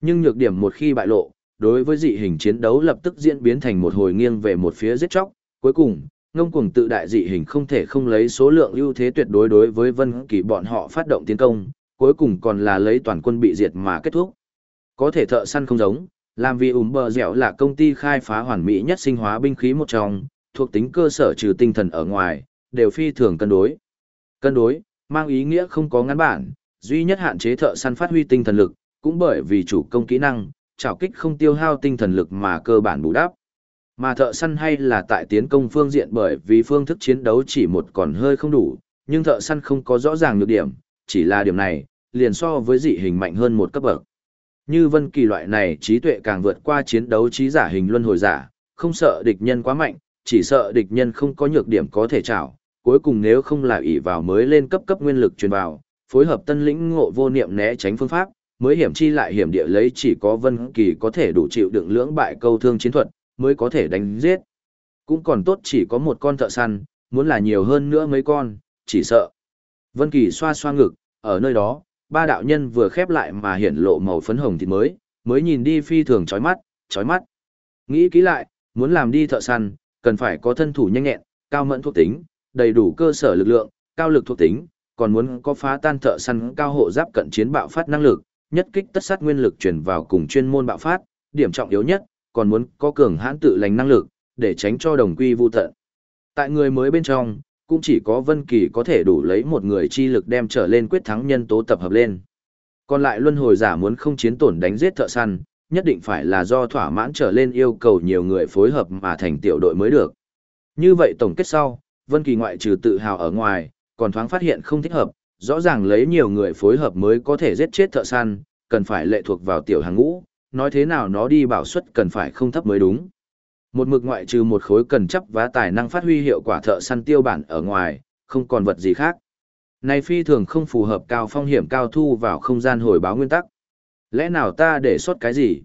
Nhưng nhược điểm một khi bại lộ, đối với dị hình chiến đấu lập tức diễn biến thành một hồi nghiêng về một phía giết chóc, cuối cùng, ngông cuồng tự đại dị hình không thể không lấy số lượng ưu thế tuyệt đối đối với Vân Kỳ bọn họ phát động tiến công, cuối cùng còn là lấy toàn quân bị diệt mà kết thúc. Có thể thợ săn không giống, làm vì ủm bờ dẻo là công ty khai phá hoàn mỹ nhất sinh hóa binh khí một trong, thuộc tính cơ sở trừ tinh thần ở ngoài, đều phi thường cân đối. Cân đối, mang ý nghĩa không có ngắn bản, duy nhất hạn chế thợ săn phát huy tinh thần lực, cũng bởi vì chủ công kỹ năng, trảo kích không tiêu hao tinh thần lực mà cơ bản bù đắp. Mà thợ săn hay là tại tiến công phương diện bởi vì phương thức chiến đấu chỉ một còn hơi không đủ, nhưng thợ săn không có rõ ràng nhược điểm, chỉ là điểm này, liền so với dị hình mạnh hơn một cấp bậc. Như vân kỳ loại này trí tuệ càng vượt qua chiến đấu trí giả hình luân hồi giả, không sợ địch nhân quá mạnh, chỉ sợ địch nhân không có nhược điểm có thể trảo, cuối cùng nếu không là ỷ vào mới lên cấp cấp nguyên lực truyền vào, phối hợp tân lĩnh ngộ vô niệm né tránh phương pháp, mới hiểm chi lại hiểm địa lấy chỉ có Vân Kỳ có thể đủ chịu đựng lưỡng bại câu thương chiến thuật, mới có thể đánh giết. Cũng còn tốt chỉ có một con thợ săn, muốn là nhiều hơn nữa mấy con, chỉ sợ. Vân Kỳ xoa xoa ngực, ở nơi đó, ba đạo nhân vừa khép lại mà hiện lộ màu phấn hồng thịt mới, mới nhìn đi phi thường chói mắt, chói mắt. Nghĩ kỹ lại, muốn làm đi thợ săn, cần phải có thân thủ nhanh nhẹn, cao mẫn thuộc tính, đầy đủ cơ sở lực lượng, cao lực thuộc tính, còn muốn có phá tan thợ săn cao hộ giáp cận chiến bạo phát năng lực, nhất kích tất sát nguyên lực chuyển vào cùng chuyên môn bạo phát, điểm trọng yếu nhất, còn muốn có cường hãn tự lành năng lực, để tránh cho đồng quy vu tận. Tại người mới bên trong, cũng chỉ có Vân Kỳ có thể đủ lấy một người chi lực đem trở lên quyết thắng nhân tố tập hợp lên. Còn lại luân hồi giả muốn không chiến tổn đánh giết thợ săn, nhất định phải là do thỏa mãn trở lên yêu cầu nhiều người phối hợp mà thành tiểu đội mới được. Như vậy tổng kết sau, Vân Kỳ ngoại trừ tự hào ở ngoài, còn thoáng phát hiện không thích hợp, rõ ràng lấy nhiều người phối hợp mới có thể giết chết thợ săn, cần phải lệ thuộc vào tiểu hàng ngũ, nói thế nào nó đi bảo suất cần phải không thấp mới đúng. Một mực ngoại trừ một khối cần chấp và tài năng phát huy hiệu quả thợ săn tiêu bản ở ngoài, không còn vật gì khác. Này phi thường không phù hợp cao phong hiểm cao thu vào không gian hồi báo nguyên tắc. Lẽ nào ta để xuất cái gì?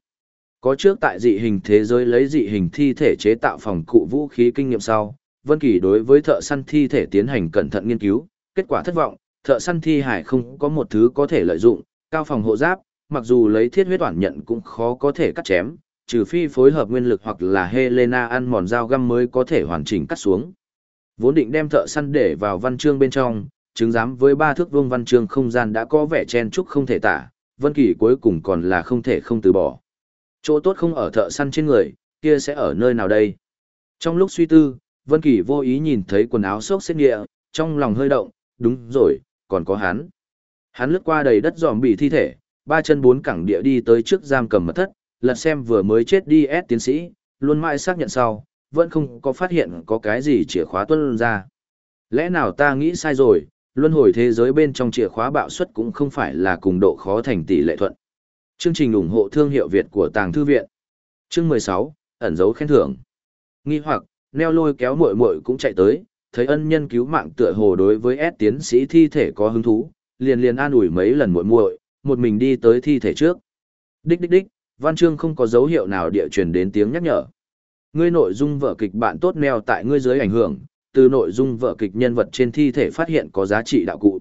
Có trước tại dị hình thế giới lấy dị hình thi thể chế tạo phòng cụ vũ khí kinh nghiệm sau, Vân Kỳ đối với thợ săn thi thể tiến hành cẩn thận nghiên cứu, kết quả thất vọng, thợ săn thi hải không có một thứ có thể lợi dụng, cao phòng hộ giáp, mặc dù lấy thiết huyết toàn nhận cũng khó có thể cắt chém, trừ phi phối hợp nguyên lực hoặc là Helena ăn mòn dao găm mới có thể hoàn chỉnh cắt xuống. Vốn định đem thợ săn để vào văn chương bên trong, chứng giám với ba thước vuông văn chương không gian đã có vẻ chen chúc không thể tả, Vân Kỳ cuối cùng còn là không thể không từ bỏ. Chỗ tốt không ở thợ săn trên người, kia sẽ ở nơi nào đây? Trong lúc suy tư, Vân Kỳ vô ý nhìn thấy quần áo xốc xếch nghĩa, trong lòng hơi động, đúng rồi, còn có hắn. Hắn lướt qua đầy đất giòm bị thi thể, ba chân bốn cẳng địa đi tới trước giam cầm mật thất, lật xem vừa mới chết đi S tiến sĩ, luôn mãi xác nhận sau, vẫn không có phát hiện có cái gì chìa khóa tuân ra. Lẽ nào ta nghĩ sai rồi, luân hồi thế giới bên trong chìa khóa bạo suất cũng không phải là cùng độ khó thành tỷ lệ thuận. Chương trình ủng hộ thương hiệu Việt của Tàng Thư Viện. Chương 16, ẩn dấu khen thưởng. Nghi hoặc, neo lôi kéo muội muội cũng chạy tới, thấy ân nhân cứu mạng tựa hồ đối với S tiến sĩ thi thể có hứng thú, liền liền an ủi mấy lần muội muội, một mình đi tới thi thể trước. Đích đích đích, văn chương không có dấu hiệu nào địa truyền đến tiếng nhắc nhở. Ngươi nội dung vở kịch bạn tốt neo tại ngươi dưới ảnh hưởng, từ nội dung vở kịch nhân vật trên thi thể phát hiện có giá trị đạo cụ.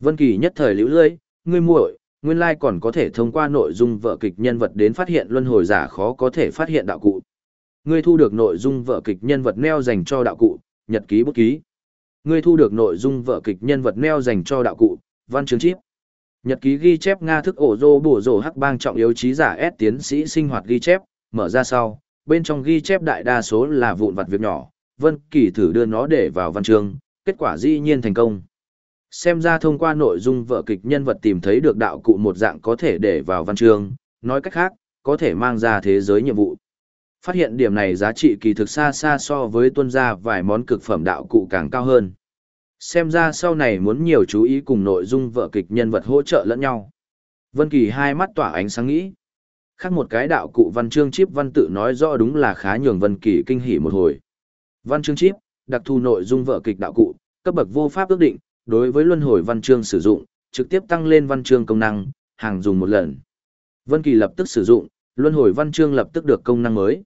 Vân Kỳ nhất thời lưu lưỡi, ngươi muội, nguyên lai còn có thể thông qua nội dung vở kịch nhân vật đến phát hiện luân hồi giả khó có thể phát hiện đạo cụ. Ngươi thu được nội dung vở kịch nhân vật neo dành cho đạo cụ, nhật ký bút ký. Ngươi thu được nội dung vở kịch nhân vật neo dành cho đạo cụ, văn chương chip. Nhật ký ghi chép Nga thức ổ rô bổ rổ hắc bang trọng yếu trí giả S tiến sĩ sinh hoạt ghi chép, mở ra sau, bên trong ghi chép đại đa số là vụn vặt việc nhỏ, Vân Kỳ thử đưa nó để vào văn chương, kết quả dĩ nhiên thành công. Xem ra thông qua nội dung vở kịch nhân vật tìm thấy được đạo cụ một dạng có thể để vào văn chương, nói cách khác, có thể mang ra thế giới nhiệm vụ. Phát hiện điểm này giá trị kỳ thực xa xa so với tuân ra vài món cực phẩm đạo cụ càng cao hơn. Xem ra sau này muốn nhiều chú ý cùng nội dung vở kịch nhân vật hỗ trợ lẫn nhau. Vân Kỳ hai mắt tỏa ánh sáng nghĩ. Khác một cái đạo cụ văn chương chip văn tự nói rõ đúng là khá nhường Vân Kỳ kinh hỉ một hồi. Văn chương chip, đặc thù nội dung vở kịch đạo cụ, cấp bậc vô pháp ước định, đối với luân hồi văn chương sử dụng, trực tiếp tăng lên văn chương công năng, hàng dùng một lần. Vân Kỳ lập tức sử dụng, luân hồi văn chương lập tức được công năng mới.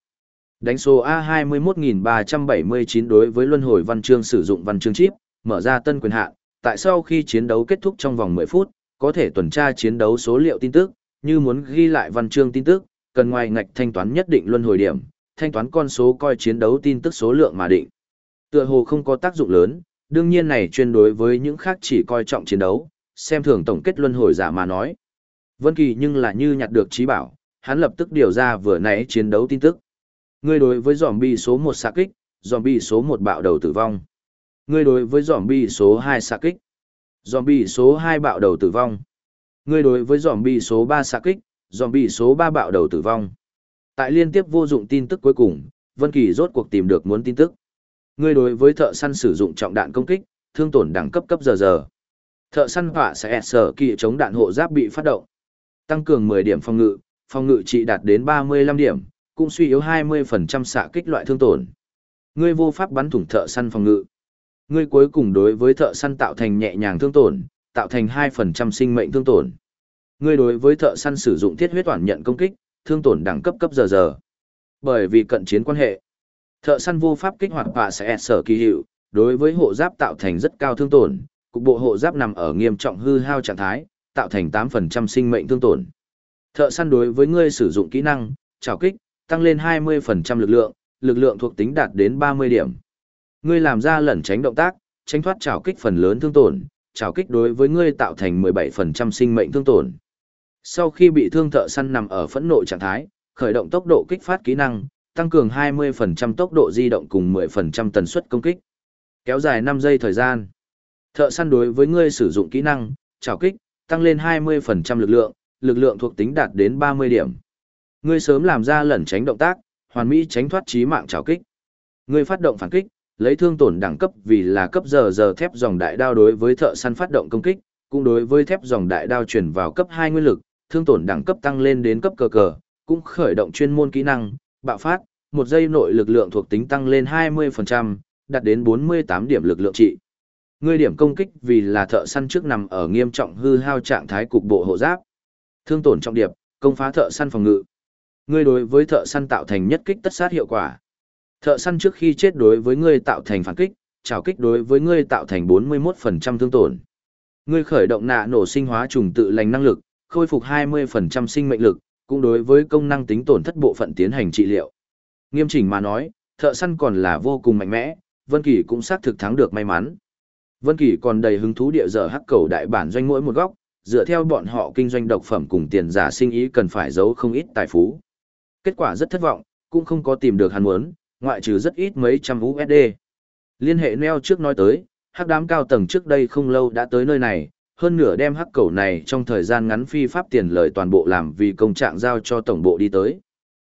Đánh số A21379 đối với luân hồi văn chương sử dụng văn chương chip, mở ra tân quyền hạn, tại sau khi chiến đấu kết thúc trong vòng 10 phút, có thể tuần tra chiến đấu số liệu tin tức, như muốn ghi lại văn chương tin tức, cần ngoài ngạch thanh toán nhất định luân hồi điểm, thanh toán con số coi chiến đấu tin tức số lượng mà định. Tựa hồ không có tác dụng lớn, đương nhiên này chuyên đối với những khác chỉ coi trọng chiến đấu, xem thường tổng kết luân hồi giả mà nói. Vân Kỳ nhưng là như nhặt được trí bảo, hắn lập tức điều ra vừa nãy chiến đấu tin tức. Ngươi đối với zombie số 1 xạ kích, zombie số 1 bạo đầu tử vong. Ngươi đối với zombie số 2 xạ kích, zombie số 2 bạo đầu tử vong. Ngươi đối với zombie số 3 xạ kích, zombie số 3 bạo đầu tử vong. Tại liên tiếp vô dụng tin tức cuối cùng, Vân Kỳ rốt cuộc tìm được muốn tin tức. Ngươi đối với thợ săn sử dụng trọng đạn công kích, thương tổn đẳng cấp cấp giờ giờ. Thợ săn họa sẽ sở kỳ chống đạn hộ giáp bị phát động. Tăng cường 10 điểm phòng ngự, phòng ngự trị đạt đến 35 điểm, cũng suy yếu 20% xạ kích loại thương tổn. Ngươi vô pháp bắn thủng thợ săn phòng ngự. Ngươi cuối cùng đối với thợ săn tạo thành nhẹ nhàng thương tổn, tạo thành 2% sinh mệnh thương tổn. Ngươi đối với thợ săn sử dụng thiết huyết toàn nhận công kích, thương tổn đẳng cấp cấp giờ giờ. Bởi vì cận chiến quan hệ, thợ săn vô pháp kích hoạt và sẽ sở kỳ hiệu, đối với hộ giáp tạo thành rất cao thương tổn, cục bộ hộ giáp nằm ở nghiêm trọng hư hao trạng thái, tạo thành 8% sinh mệnh thương tổn. Thợ săn đối với ngươi sử dụng kỹ năng, trào kích, tăng lên 20% lực lượng, lực lượng thuộc tính đạt đến 30 điểm. Ngươi làm ra lẩn tránh động tác, tránh thoát trảo kích phần lớn thương tổn, trảo kích đối với ngươi tạo thành 17% sinh mệnh thương tổn. Sau khi bị thương thợ săn nằm ở phẫn nộ trạng thái, khởi động tốc độ kích phát kỹ năng, tăng cường 20% tốc độ di động cùng 10% tần suất công kích. Kéo dài 5 giây thời gian. Thợ săn đối với ngươi sử dụng kỹ năng, trảo kích, tăng lên 20% lực lượng, lực lượng thuộc tính đạt đến 30 điểm. Ngươi sớm làm ra lẩn tránh động tác, hoàn mỹ tránh thoát chí mạng trảo kích. Ngươi phát động phản kích, lấy thương tổn đẳng cấp vì là cấp giờ giờ thép dòng đại đao đối với thợ săn phát động công kích, cũng đối với thép dòng đại đao chuyển vào cấp hai nguyên lực, thương tổn đẳng cấp tăng lên đến cấp cờ cờ, cũng khởi động chuyên môn kỹ năng, bạo phát, một giây nội lực lượng thuộc tính tăng lên 20%, đạt đến 48 điểm lực lượng trị. Ngươi điểm công kích vì là thợ săn trước nằm ở nghiêm trọng hư hao trạng thái cục bộ hộ giáp. Thương tổn trọng điệp, công phá thợ săn phòng ngự. Ngươi đối với thợ săn tạo thành nhất kích tất sát hiệu quả. Thợ săn trước khi chết đối với ngươi tạo thành phản kích, trào kích đối với ngươi tạo thành 41% thương tổn. Ngươi khởi động nạ nổ sinh hóa trùng tự lành năng lực, khôi phục 20% sinh mệnh lực, cũng đối với công năng tính tổn thất bộ phận tiến hành trị liệu. Nghiêm chỉnh mà nói, thợ săn còn là vô cùng mạnh mẽ, Vân Kỳ cũng xác thực thắng được may mắn. Vân Kỳ còn đầy hứng thú địa dở hắc cầu đại bản doanh mỗi một góc, dựa theo bọn họ kinh doanh độc phẩm cùng tiền giả sinh ý cần phải giấu không ít tài phú. Kết quả rất thất vọng, cũng không có tìm được hắn muốn, ngoại trừ rất ít mấy trăm USD. Liên hệ neo trước nói tới, hắc đám cao tầng trước đây không lâu đã tới nơi này, hơn nửa đem hắc cầu này trong thời gian ngắn phi pháp tiền lợi toàn bộ làm vì công trạng giao cho tổng bộ đi tới.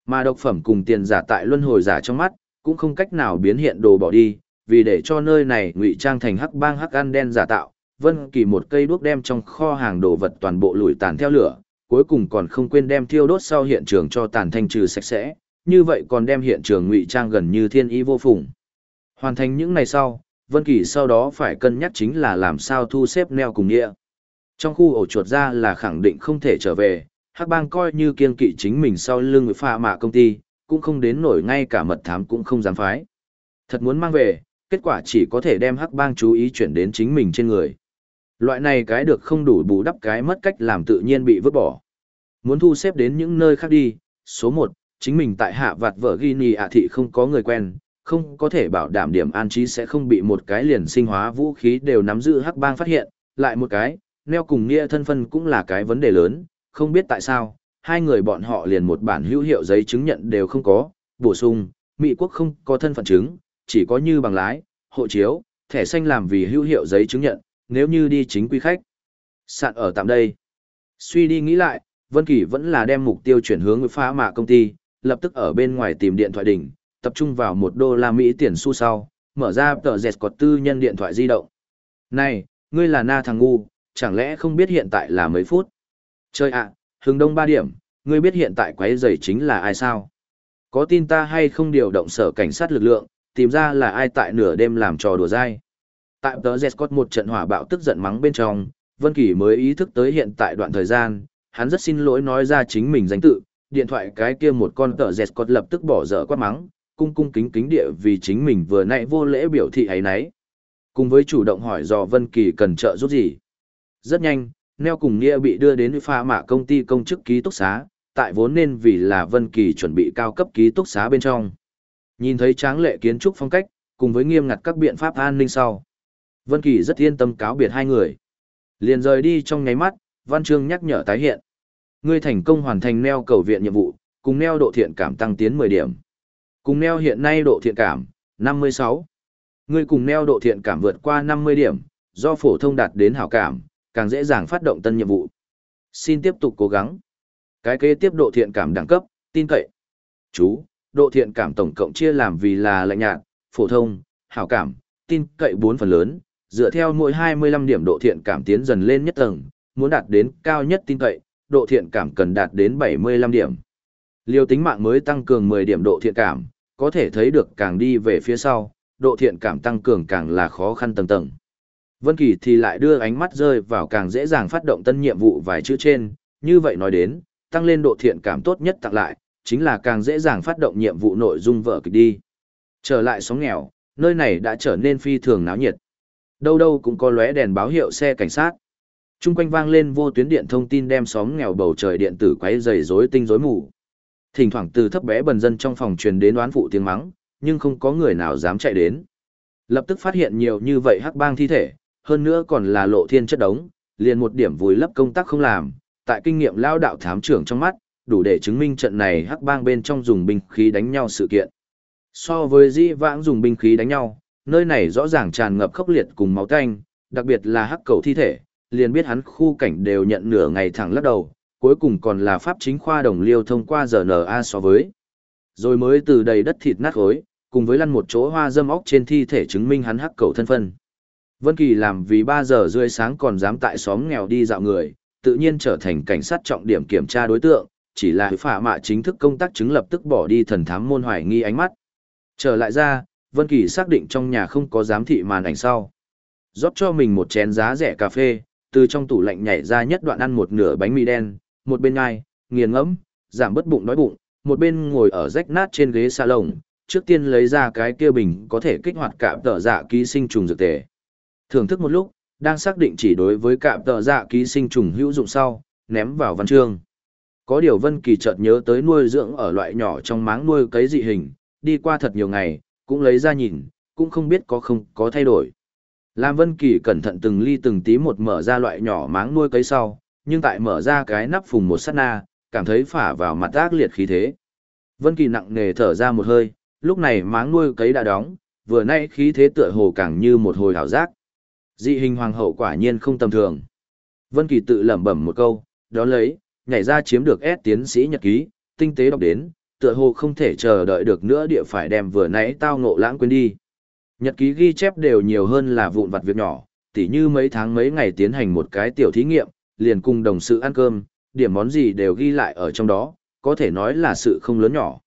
Mà độc phẩm cùng tiền giả tại luân hồi giả trong mắt, cũng không cách nào biến hiện đồ bỏ đi, vì để cho nơi này ngụy trang thành hắc bang hắc ăn đen giả tạo, Vân Kỳ một cây đuốc đem trong kho hàng đồ vật toàn bộ lùi tàn theo lửa, cuối cùng còn không quên đem thiêu đốt sau hiện trường cho tàn thanh trừ sạch sẽ, như vậy còn đem hiện trường ngụy trang gần như thiên ý vô phùng. Hoàn thành những này sau, Vân Kỳ sau đó phải cân nhắc chính là làm sao thu xếp neo cùng nghĩa. Trong khu ổ chuột ra là khẳng định không thể trở về, Hắc bang coi như kiên kỵ chính mình sau lưng người pha mạ công ty, cũng không đến nổi ngay cả mật thám cũng không dám phái. Thật muốn mang về, kết quả chỉ có thể đem hắc bang chú ý chuyển đến chính mình trên người. Loại này cái được không đủ bù đắp cái mất cách làm tự nhiên bị vứt bỏ. Muốn thu xếp đến những nơi khác đi, số một chính mình tại hạ vạt vợ Ghi Gini ạ thị không có người quen, không có thể bảo đảm điểm an trí sẽ không bị một cái liền sinh hóa vũ khí đều nắm giữ hắc bang phát hiện, lại một cái, neo cùng nghĩa thân phân cũng là cái vấn đề lớn, không biết tại sao, hai người bọn họ liền một bản hữu hiệu giấy chứng nhận đều không có, bổ sung, Mỹ quốc không có thân phận chứng, chỉ có như bằng lái, hộ chiếu, thẻ xanh làm vì hữu hiệu giấy chứng nhận, nếu như đi chính quy khách. Sạn ở tạm đây. Suy đi nghĩ lại, Vân Kỳ vẫn là đem mục tiêu chuyển hướng với phá mạ công ty, lập tức ở bên ngoài tìm điện thoại đỉnh, tập trung vào một đô la Mỹ tiền xu sau, mở ra tờ dẹt cột tư nhân điện thoại di động. Này, ngươi là na thằng ngu, chẳng lẽ không biết hiện tại là mấy phút? Chơi ạ, hướng đông 3 điểm, ngươi biết hiện tại quái giày chính là ai sao? Có tin ta hay không điều động sở cảnh sát lực lượng, tìm ra là ai tại nửa đêm làm trò đùa dai? Tại tờ Zescott một trận hỏa bạo tức giận mắng bên trong, Vân Kỳ mới ý thức tới hiện tại đoạn thời gian, hắn rất xin lỗi nói ra chính mình danh tự, điện thoại cái kia một con tờ Zescott lập tức bỏ dở quát mắng, cung cung kính kính địa vì chính mình vừa nãy vô lễ biểu thị ấy nấy. Cùng với chủ động hỏi dò Vân Kỳ cần trợ giúp gì. Rất nhanh, Neo cùng Nghĩa bị đưa đến pha mạ công ty công chức ký túc xá, tại vốn nên vì là Vân Kỳ chuẩn bị cao cấp ký túc xá bên trong. Nhìn thấy tráng lệ kiến trúc phong cách, cùng với nghiêm ngặt các biện pháp an ninh sau. Vân Kỳ rất yên tâm cáo biệt hai người. Liền rời đi trong nháy mắt, Văn Trương nhắc nhở tái hiện. Ngươi thành công hoàn thành neo cầu viện nhiệm vụ, cùng neo độ thiện cảm tăng tiến 10 điểm. Cùng neo hiện nay độ thiện cảm, 56. Ngươi cùng neo độ thiện cảm vượt qua 50 điểm, do phổ thông đạt đến hảo cảm, càng dễ dàng phát động tân nhiệm vụ. Xin tiếp tục cố gắng. Cái kế tiếp độ thiện cảm đẳng cấp, tin cậy. Chú, độ thiện cảm tổng cộng chia làm vì là lạnh nhạt, phổ thông, hảo cảm, tin cậy 4 phần lớn, dựa theo mỗi 25 điểm độ thiện cảm tiến dần lên nhất tầng, muốn đạt đến cao nhất tin cậy, độ thiện cảm cần đạt đến 75 điểm. Liều tính mạng mới tăng cường 10 điểm độ thiện cảm, có thể thấy được càng đi về phía sau, độ thiện cảm tăng cường càng là khó khăn tầng tầng. Vân Kỳ thì lại đưa ánh mắt rơi vào càng dễ dàng phát động tân nhiệm vụ vài chữ trên, như vậy nói đến, tăng lên độ thiện cảm tốt nhất tặng lại, chính là càng dễ dàng phát động nhiệm vụ nội dung vở kịch đi. Trở lại sóng nghèo, nơi này đã trở nên phi thường náo nhiệt. Đâu đâu cũng có lóe đèn báo hiệu xe cảnh sát. Trung quanh vang lên vô tuyến điện thông tin đem xóm nghèo bầu trời điện tử quấy rầy rối tinh rối mù. Thỉnh thoảng từ thấp bé bần dân trong phòng truyền đến đoán phụ tiếng mắng, nhưng không có người nào dám chạy đến. Lập tức phát hiện nhiều như vậy hắc bang thi thể, hơn nữa còn là lộ thiên chất đống, liền một điểm vùi lấp công tác không làm, tại kinh nghiệm lao đạo thám trưởng trong mắt, đủ để chứng minh trận này hắc bang bên trong dùng binh khí đánh nhau sự kiện. So với di vãng dùng binh khí đánh nhau, nơi này rõ ràng tràn ngập khốc liệt cùng máu tanh, đặc biệt là hắc cầu thi thể, liền biết hắn khu cảnh đều nhận nửa ngày thẳng lắc đầu, cuối cùng còn là pháp chính khoa đồng liêu thông qua RNA so với. Rồi mới từ đầy đất thịt nát khối, cùng với lăn một chỗ hoa dâm óc trên thi thể chứng minh hắn hắc cầu thân phân. Vân Kỳ làm vì 3 giờ rưỡi sáng còn dám tại xóm nghèo đi dạo người, tự nhiên trở thành cảnh sát trọng điểm kiểm tra đối tượng, chỉ là phả mạ chính thức công tác chứng lập tức bỏ đi thần thám môn hoài nghi ánh mắt. Trở lại ra, Vân Kỳ xác định trong nhà không có giám thị màn ảnh sau. rót cho mình một chén giá rẻ cà phê, từ trong tủ lạnh nhảy ra nhất đoạn ăn một nửa bánh mì đen, một bên nhai, nghiền ngẫm, giảm bớt bụng đói bụng, một bên ngồi ở rách nát trên ghế salon, trước tiên lấy ra cái kia bình có thể kích hoạt cạm tợ dạ ký sinh trùng dược tề. Thưởng thức một lúc, đang xác định chỉ đối với cạm tợ dạ ký sinh trùng hữu dụng sau, ném vào văn chương. Có điều Vân Kỳ chợt nhớ tới nuôi dưỡng ở loại nhỏ trong máng nuôi cấy dị hình, đi qua thật nhiều ngày, cũng lấy ra nhìn, cũng không biết có không có thay đổi. Lam Vân Kỳ cẩn thận từng ly từng tí một mở ra loại nhỏ máng nuôi cấy sau, nhưng tại mở ra cái nắp phùng một sát na, cảm thấy phả vào mặt ác liệt khí thế. Vân Kỳ nặng nề thở ra một hơi, lúc này máng nuôi cấy đã đóng, vừa nay khí thế tựa hồ càng như một hồi ảo giác. Dị hình hoàng hậu quả nhiên không tầm thường. Vân Kỳ tự lẩm bẩm một câu, đó lấy, nhảy ra chiếm được S tiến sĩ nhật ký, tinh tế đọc đến, tựa hồ không thể chờ đợi được nữa địa phải đem vừa nãy tao ngộ lãng quên đi. Nhật ký ghi chép đều nhiều hơn là vụn vặt việc nhỏ, tỉ như mấy tháng mấy ngày tiến hành một cái tiểu thí nghiệm, liền cùng đồng sự ăn cơm, điểm món gì đều ghi lại ở trong đó, có thể nói là sự không lớn nhỏ.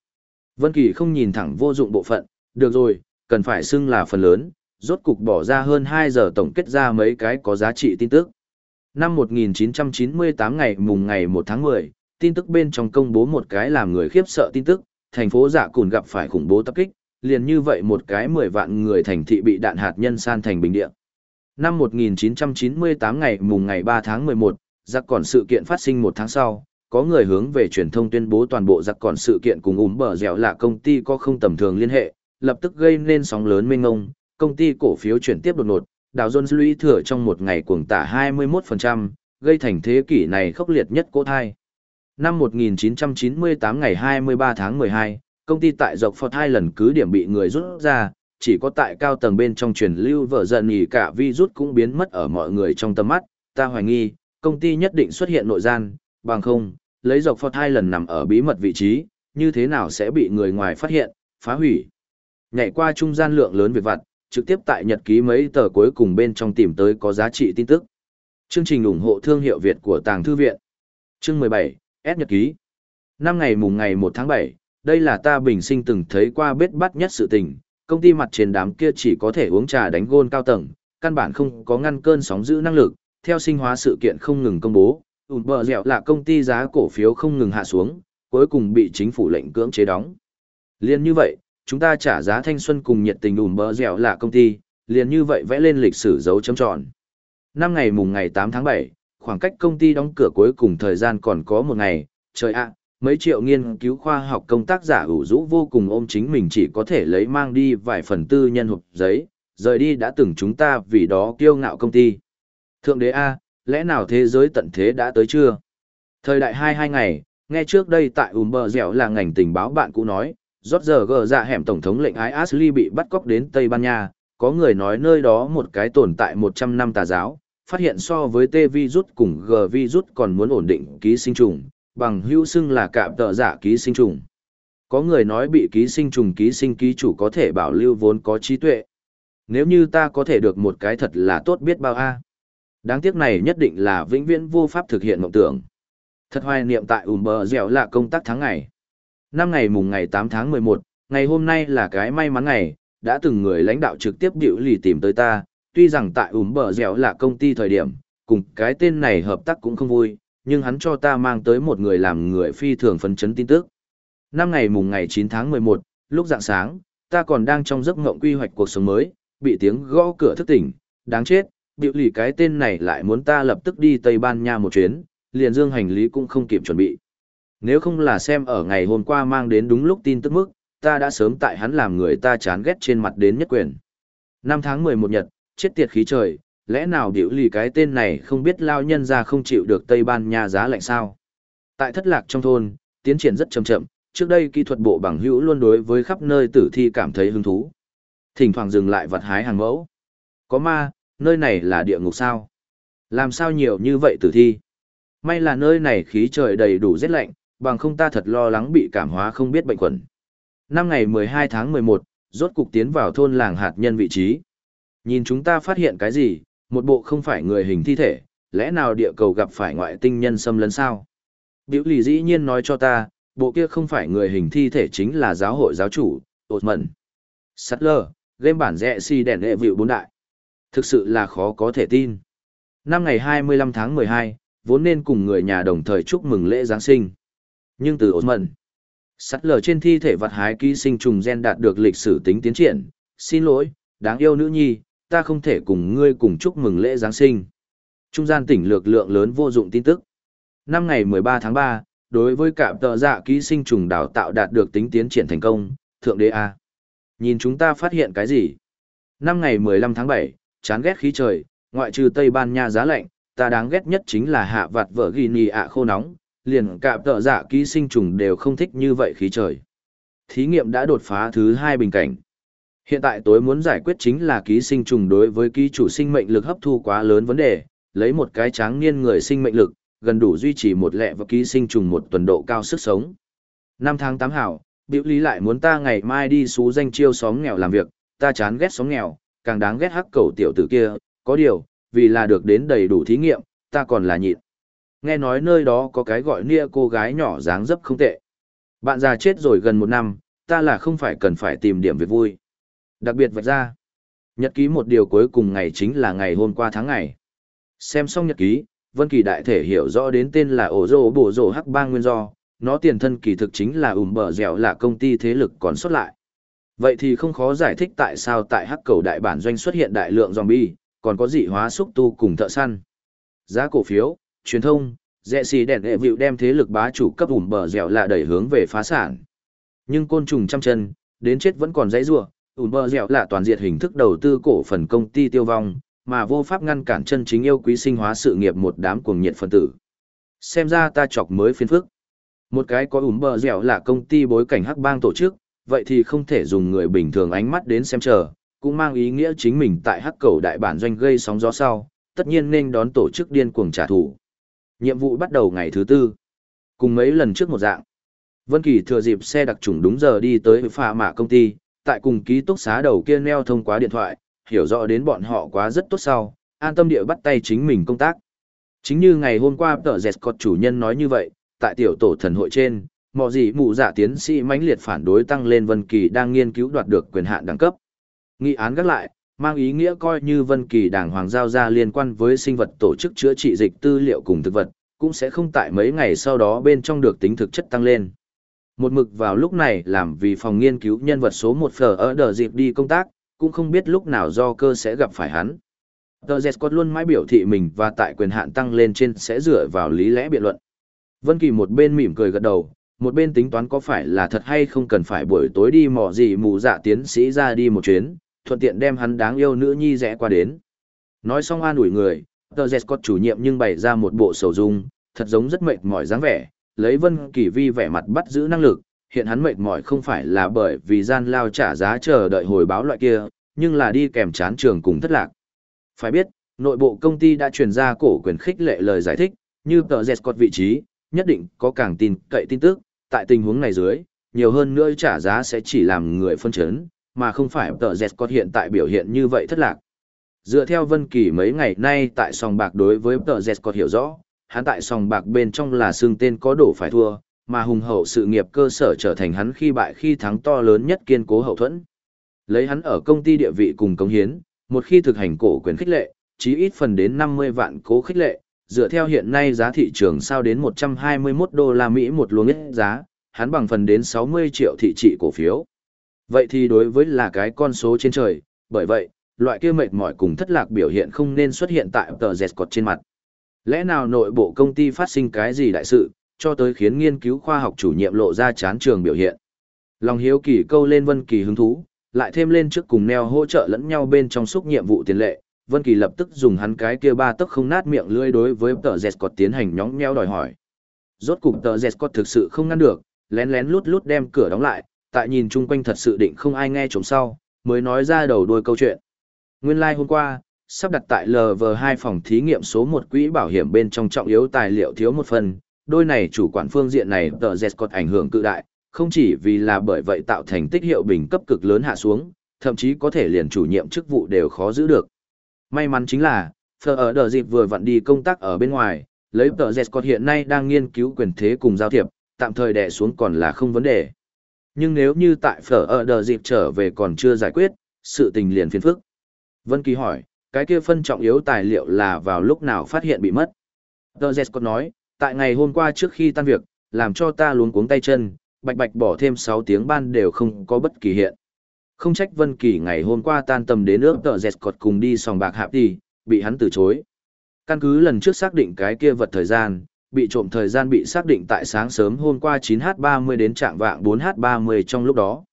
Vân Kỳ không nhìn thẳng vô dụng bộ phận, được rồi, cần phải xưng là phần lớn, rốt cục bỏ ra hơn 2 giờ tổng kết ra mấy cái có giá trị tin tức. Năm 1998 ngày mùng ngày 1 tháng 10, tin tức bên trong công bố một cái làm người khiếp sợ tin tức, thành phố dạ cùn gặp phải khủng bố tập kích, liền như vậy một cái 10 vạn người thành thị bị đạn hạt nhân san thành bình địa. Năm 1998 ngày mùng ngày 3 tháng 11, giặc còn sự kiện phát sinh một tháng sau, có người hướng về truyền thông tuyên bố toàn bộ dạ giặc còn sự kiện cùng úm bờ dẻo là công ty có không tầm thường liên hệ, lập tức gây nên sóng lớn mênh ngông, công ty cổ phiếu chuyển tiếp đột ngột, Dow Jones lũy thừa trong một ngày cuồng tả 21%, gây thành thế kỷ này khốc liệt nhất cỗ thai. Năm 1998 ngày 23 tháng 12, công ty tại dọc Fort hai lần cứ điểm bị người rút ra, chỉ có tại cao tầng bên trong truyền lưu vợ giận nghỉ cả virus cũng biến mất ở mọi người trong tầm mắt, ta hoài nghi, công ty nhất định xuất hiện nội gian, bằng không, lấy dọc Fort hai lần nằm ở bí mật vị trí, như thế nào sẽ bị người ngoài phát hiện, phá hủy. Nhảy qua trung gian lượng lớn việc vặt, trực tiếp tại nhật ký mấy tờ cuối cùng bên trong tìm tới có giá trị tin tức. Chương trình ủng hộ thương hiệu Việt của Tàng Thư Viện. Chương 17, S Nhật Ký. Năm ngày mùng ngày 1 tháng 7, đây là ta bình sinh từng thấy qua bết bắt nhất sự tình, công ty mặt trên đám kia chỉ có thể uống trà đánh gôn cao tầng, căn bản không có ngăn cơn sóng giữ năng lực, theo sinh hóa sự kiện không ngừng công bố, ủn bờ dẻo là công ty giá cổ phiếu không ngừng hạ xuống, cuối cùng bị chính phủ lệnh cưỡng chế đóng. Liên như vậy, chúng ta trả giá thanh xuân cùng nhiệt tình ủn bờ dẻo là công ty, liền như vậy vẽ lên lịch sử dấu chấm tròn. Năm ngày mùng ngày 8 tháng 7, khoảng cách công ty đóng cửa cuối cùng thời gian còn có một ngày, trời ạ, mấy triệu nghiên cứu khoa học công tác giả ủ rũ vô cùng ôm chính mình chỉ có thể lấy mang đi vài phần tư nhân hộp giấy, rời đi đã từng chúng ta vì đó kiêu ngạo công ty. Thượng đế A, lẽ nào thế giới tận thế đã tới chưa? Thời đại hai hai ngày, nghe trước đây tại ùm dẻo là ngành tình báo bạn cũ nói, rót giờ gờ dạ hẻm tổng thống lệnh ái Ashley bị bắt cóc đến Tây Ban Nha, có người nói nơi đó một cái tồn tại 100 năm tà giáo, phát hiện so với T virus cùng G virus còn muốn ổn định ký sinh trùng, bằng hữu xưng là cạm tợ giả ký sinh trùng. Có người nói bị ký sinh trùng ký sinh ký chủ có thể bảo lưu vốn có trí tuệ. Nếu như ta có thể được một cái thật là tốt biết bao a. Đáng tiếc này nhất định là vĩnh viễn vô pháp thực hiện mộng tưởng. Thật hoài niệm tại ùm bờ dẻo là công tác tháng ngày. Năm ngày mùng ngày 8 tháng 11, ngày hôm nay là cái may mắn ngày, đã từng người lãnh đạo trực tiếp điệu lì tìm tới ta, tuy rằng tại ủm bờ dẻo là công ty thời điểm, cùng cái tên này hợp tác cũng không vui, nhưng hắn cho ta mang tới một người làm người phi thường phấn chấn tin tức. Năm ngày mùng ngày 9 tháng 11, lúc dạng sáng, ta còn đang trong giấc ngộng quy hoạch cuộc sống mới, bị tiếng gõ cửa thức tỉnh, đáng chết, biểu lì cái tên này lại muốn ta lập tức đi Tây Ban Nha một chuyến, liền dương hành lý cũng không kịp chuẩn bị. Nếu không là xem ở ngày hôm qua mang đến đúng lúc tin tức mức, ta đã sớm tại hắn làm người ta chán ghét trên mặt đến nhất quyền. Năm tháng 11 nhật, chết tiệt khí trời, lẽ nào điệu lì cái tên này không biết lao nhân ra không chịu được Tây Ban Nha giá lạnh sao? Tại thất lạc trong thôn, tiến triển rất chậm chậm, trước đây kỹ thuật bộ bằng hữu luôn đối với khắp nơi tử thi cảm thấy hứng thú. Thỉnh thoảng dừng lại vật hái hàng mẫu. Có ma, nơi này là địa ngục sao? Làm sao nhiều như vậy tử thi? May là nơi này khí trời đầy đủ rét lạnh, bằng không ta thật lo lắng bị cảm hóa không biết bệnh quẩn. Năm ngày 12 tháng 11, rốt cục tiến vào thôn làng hạt nhân vị trí. Nhìn chúng ta phát hiện cái gì, một bộ không phải người hình thi thể, lẽ nào địa cầu gặp phải ngoại tinh nhân xâm lấn sao? Biểu lì dĩ nhiên nói cho ta, bộ kia không phải người hình thi thể chính là giáo hội giáo chủ, ột mẩn. Sattler, game bản rẽ si đèn đệ vịu bốn đại. Thực sự là khó có thể tin. Năm ngày 25 tháng 12, vốn nên cùng người nhà đồng thời chúc mừng lễ Giáng sinh. Nhưng từ ột mẩn, Sattler trên thi thể vật hái ký sinh trùng gen đạt được lịch sử tính tiến triển. Xin lỗi, đáng yêu nữ nhi, ta không thể cùng ngươi cùng chúc mừng lễ Giáng sinh. Trung gian tỉnh lược lượng lớn vô dụng tin tức. Năm ngày 13 tháng 3, đối với cả tờ dạ ký sinh trùng đào tạo đạt được tính tiến triển thành công, thượng đế A. Nhìn chúng ta phát hiện cái gì? Năm ngày 15 tháng 7, chán ghét khí trời, ngoại trừ Tây Ban Nha giá lạnh, ta đáng ghét nhất chính là hạ vặt vợ ghi nì ạ khô nóng, liền cả tờ dạ ký sinh trùng đều không thích như vậy khí trời. Thí nghiệm đã đột phá thứ hai bình cảnh. Hiện tại tối muốn giải quyết chính là ký sinh trùng đối với ký chủ sinh mệnh lực hấp thu quá lớn vấn đề, lấy một cái tráng niên người sinh mệnh lực, gần đủ duy trì một lẹ và ký sinh trùng một tuần độ cao sức sống. Năm tháng tám hảo, biểu lý lại muốn ta ngày mai đi xú danh chiêu xóm nghèo làm việc, ta chán ghét xóm nghèo, càng đáng ghét hắc cầu tiểu tử kia, có điều, vì là được đến đầy đủ thí nghiệm, ta còn là nhịn. Nghe nói nơi đó có cái gọi nia cô gái nhỏ dáng dấp không tệ. Bạn già chết rồi gần một năm, ta là không phải cần phải tìm điểm việc vui. Đặc biệt vạch ra, nhật ký một điều cuối cùng ngày chính là ngày hôm qua tháng ngày. Xem xong nhật ký, Vân Kỳ đại thể hiểu rõ đến tên là ổ rô bổ rổ hắc bang nguyên do, nó tiền thân kỳ thực chính là ủm bờ dẻo là công ty thế lực còn sót lại. Vậy thì không khó giải thích tại sao tại hắc cầu đại bản doanh xuất hiện đại lượng zombie, còn có dị hóa xúc tu cùng thợ săn. Giá cổ phiếu, truyền thông, rẻ xì đèn hệ vịu đem thế lực bá chủ cấp ủm bờ dẻo là đẩy hướng về phá sản. Nhưng côn trùng trăm chân, đến chết vẫn còn dãy rủa, Ủn bờ dẻo là toàn diện hình thức đầu tư cổ phần công ty tiêu vong, mà vô pháp ngăn cản chân chính yêu quý sinh hóa sự nghiệp một đám cuồng nhiệt phân tử. Xem ra ta chọc mới phiên phức. Một cái có ủn bờ dẻo là công ty bối cảnh hắc bang tổ chức, vậy thì không thể dùng người bình thường ánh mắt đến xem chờ, cũng mang ý nghĩa chính mình tại hắc cầu đại bản doanh gây sóng gió sau, tất nhiên nên đón tổ chức điên cuồng trả thù. Nhiệm vụ bắt đầu ngày thứ tư. Cùng mấy lần trước một dạng. Vân Kỳ thừa dịp xe đặc trùng đúng giờ đi tới phà mạ công ty, tại cùng ký túc xá đầu kia neo thông qua điện thoại, hiểu rõ đến bọn họ quá rất tốt sau, an tâm địa bắt tay chính mình công tác. Chính như ngày hôm qua tờ dẹt chủ nhân nói như vậy, tại tiểu tổ thần hội trên, mọi gì mụ giả tiến sĩ mãnh liệt phản đối tăng lên Vân Kỳ đang nghiên cứu đoạt được quyền hạn đẳng cấp. Nghị án gác lại, mang ý nghĩa coi như Vân Kỳ đảng hoàng giao ra liên quan với sinh vật tổ chức chữa trị dịch tư liệu cùng thực vật, cũng sẽ không tại mấy ngày sau đó bên trong được tính thực chất tăng lên. Một mực vào lúc này làm vì phòng nghiên cứu nhân vật số một phở ở đờ dịp đi công tác, cũng không biết lúc nào do cơ sẽ gặp phải hắn. Tờ Scott luôn mãi biểu thị mình và tại quyền hạn tăng lên trên sẽ dựa vào lý lẽ biện luận. Vân Kỳ một bên mỉm cười gật đầu, một bên tính toán có phải là thật hay không cần phải buổi tối đi mò gì mù dạ tiến sĩ ra đi một chuyến, thuận tiện đem hắn đáng yêu nữ nhi rẽ qua đến. Nói xong an ủi người, tờ Scott chủ nhiệm nhưng bày ra một bộ sầu dung, thật giống rất mệt mỏi dáng vẻ, lấy Vân Kỳ vi vẻ mặt bắt giữ năng lực, hiện hắn mệt mỏi không phải là bởi vì gian lao trả giá chờ đợi hồi báo loại kia, nhưng là đi kèm chán trường cùng thất lạc. Phải biết, nội bộ công ty đã truyền ra cổ quyền khích lệ lời giải thích, như tờ Scott vị trí, nhất định có càng tin cậy tin tức, tại tình huống này dưới, nhiều hơn nữa trả giá sẽ chỉ làm người phân chấn, mà không phải tờ Scott hiện tại biểu hiện như vậy thất lạc. Dựa theo Vân Kỳ mấy ngày nay tại sòng bạc đối với tờ Scott hiểu rõ, hắn tại sòng bạc bên trong là xương tên có đổ phải thua, mà hùng hậu sự nghiệp cơ sở trở thành hắn khi bại khi thắng to lớn nhất kiên cố hậu thuẫn. Lấy hắn ở công ty địa vị cùng cống hiến, một khi thực hành cổ quyền khích lệ, chí ít phần đến 50 vạn cố khích lệ, dựa theo hiện nay giá thị trường sao đến 121 đô la Mỹ một luồng ít giá, hắn bằng phần đến 60 triệu thị trị cổ phiếu. Vậy thì đối với là cái con số trên trời, bởi vậy, loại kia mệt mỏi cùng thất lạc biểu hiện không nên xuất hiện tại tờ Zscot trên mặt. Lẽ nào nội bộ công ty phát sinh cái gì đại sự, cho tới khiến nghiên cứu khoa học chủ nhiệm lộ ra chán trường biểu hiện. Lòng hiếu kỳ câu lên Vân Kỳ hứng thú, lại thêm lên trước cùng neo hỗ trợ lẫn nhau bên trong xúc nhiệm vụ tiền lệ, Vân Kỳ lập tức dùng hắn cái kia ba tấc không nát miệng lưỡi đối với tờ Zscott tiến hành nhõng nhẽo đòi hỏi. Rốt cục tờ Zscott thực sự không ngăn được, lén lén lút lút đem cửa đóng lại, tại nhìn chung quanh thật sự định không ai nghe trộm sau, mới nói ra đầu đuôi câu chuyện. Nguyên lai like hôm qua, sắp đặt tại LV2 phòng thí nghiệm số 1 quỹ bảo hiểm bên trong trọng yếu tài liệu thiếu một phần, đôi này chủ quản phương diện này tờ Zscott ảnh hưởng cự đại, không chỉ vì là bởi vậy tạo thành tích hiệu bình cấp cực lớn hạ xuống, thậm chí có thể liền chủ nhiệm chức vụ đều khó giữ được. May mắn chính là, phở ở đợt dịp vừa vặn đi công tác ở bên ngoài, lấy tờ Zscott hiện nay đang nghiên cứu quyền thế cùng giao thiệp, tạm thời đè xuống còn là không vấn đề. Nhưng nếu như tại Phở ở đợt dịp trở về còn chưa giải quyết, sự tình liền phiền phức. Vân Kỳ hỏi, cái kia phân trọng yếu tài liệu là vào lúc nào phát hiện bị mất. Tờ Zscott nói, tại ngày hôm qua trước khi tan việc, làm cho ta luống cuống tay chân, bạch bạch bỏ thêm 6 tiếng ban đều không có bất kỳ hiện. Không trách Vân Kỳ ngày hôm qua tan tầm đến ước tờ dẹt cọt cùng đi sòng bạc hạp đi, bị hắn từ chối. Căn cứ lần trước xác định cái kia vật thời gian, bị trộm thời gian bị xác định tại sáng sớm hôm qua 9h30 đến trạng vạng 4h30 trong lúc đó.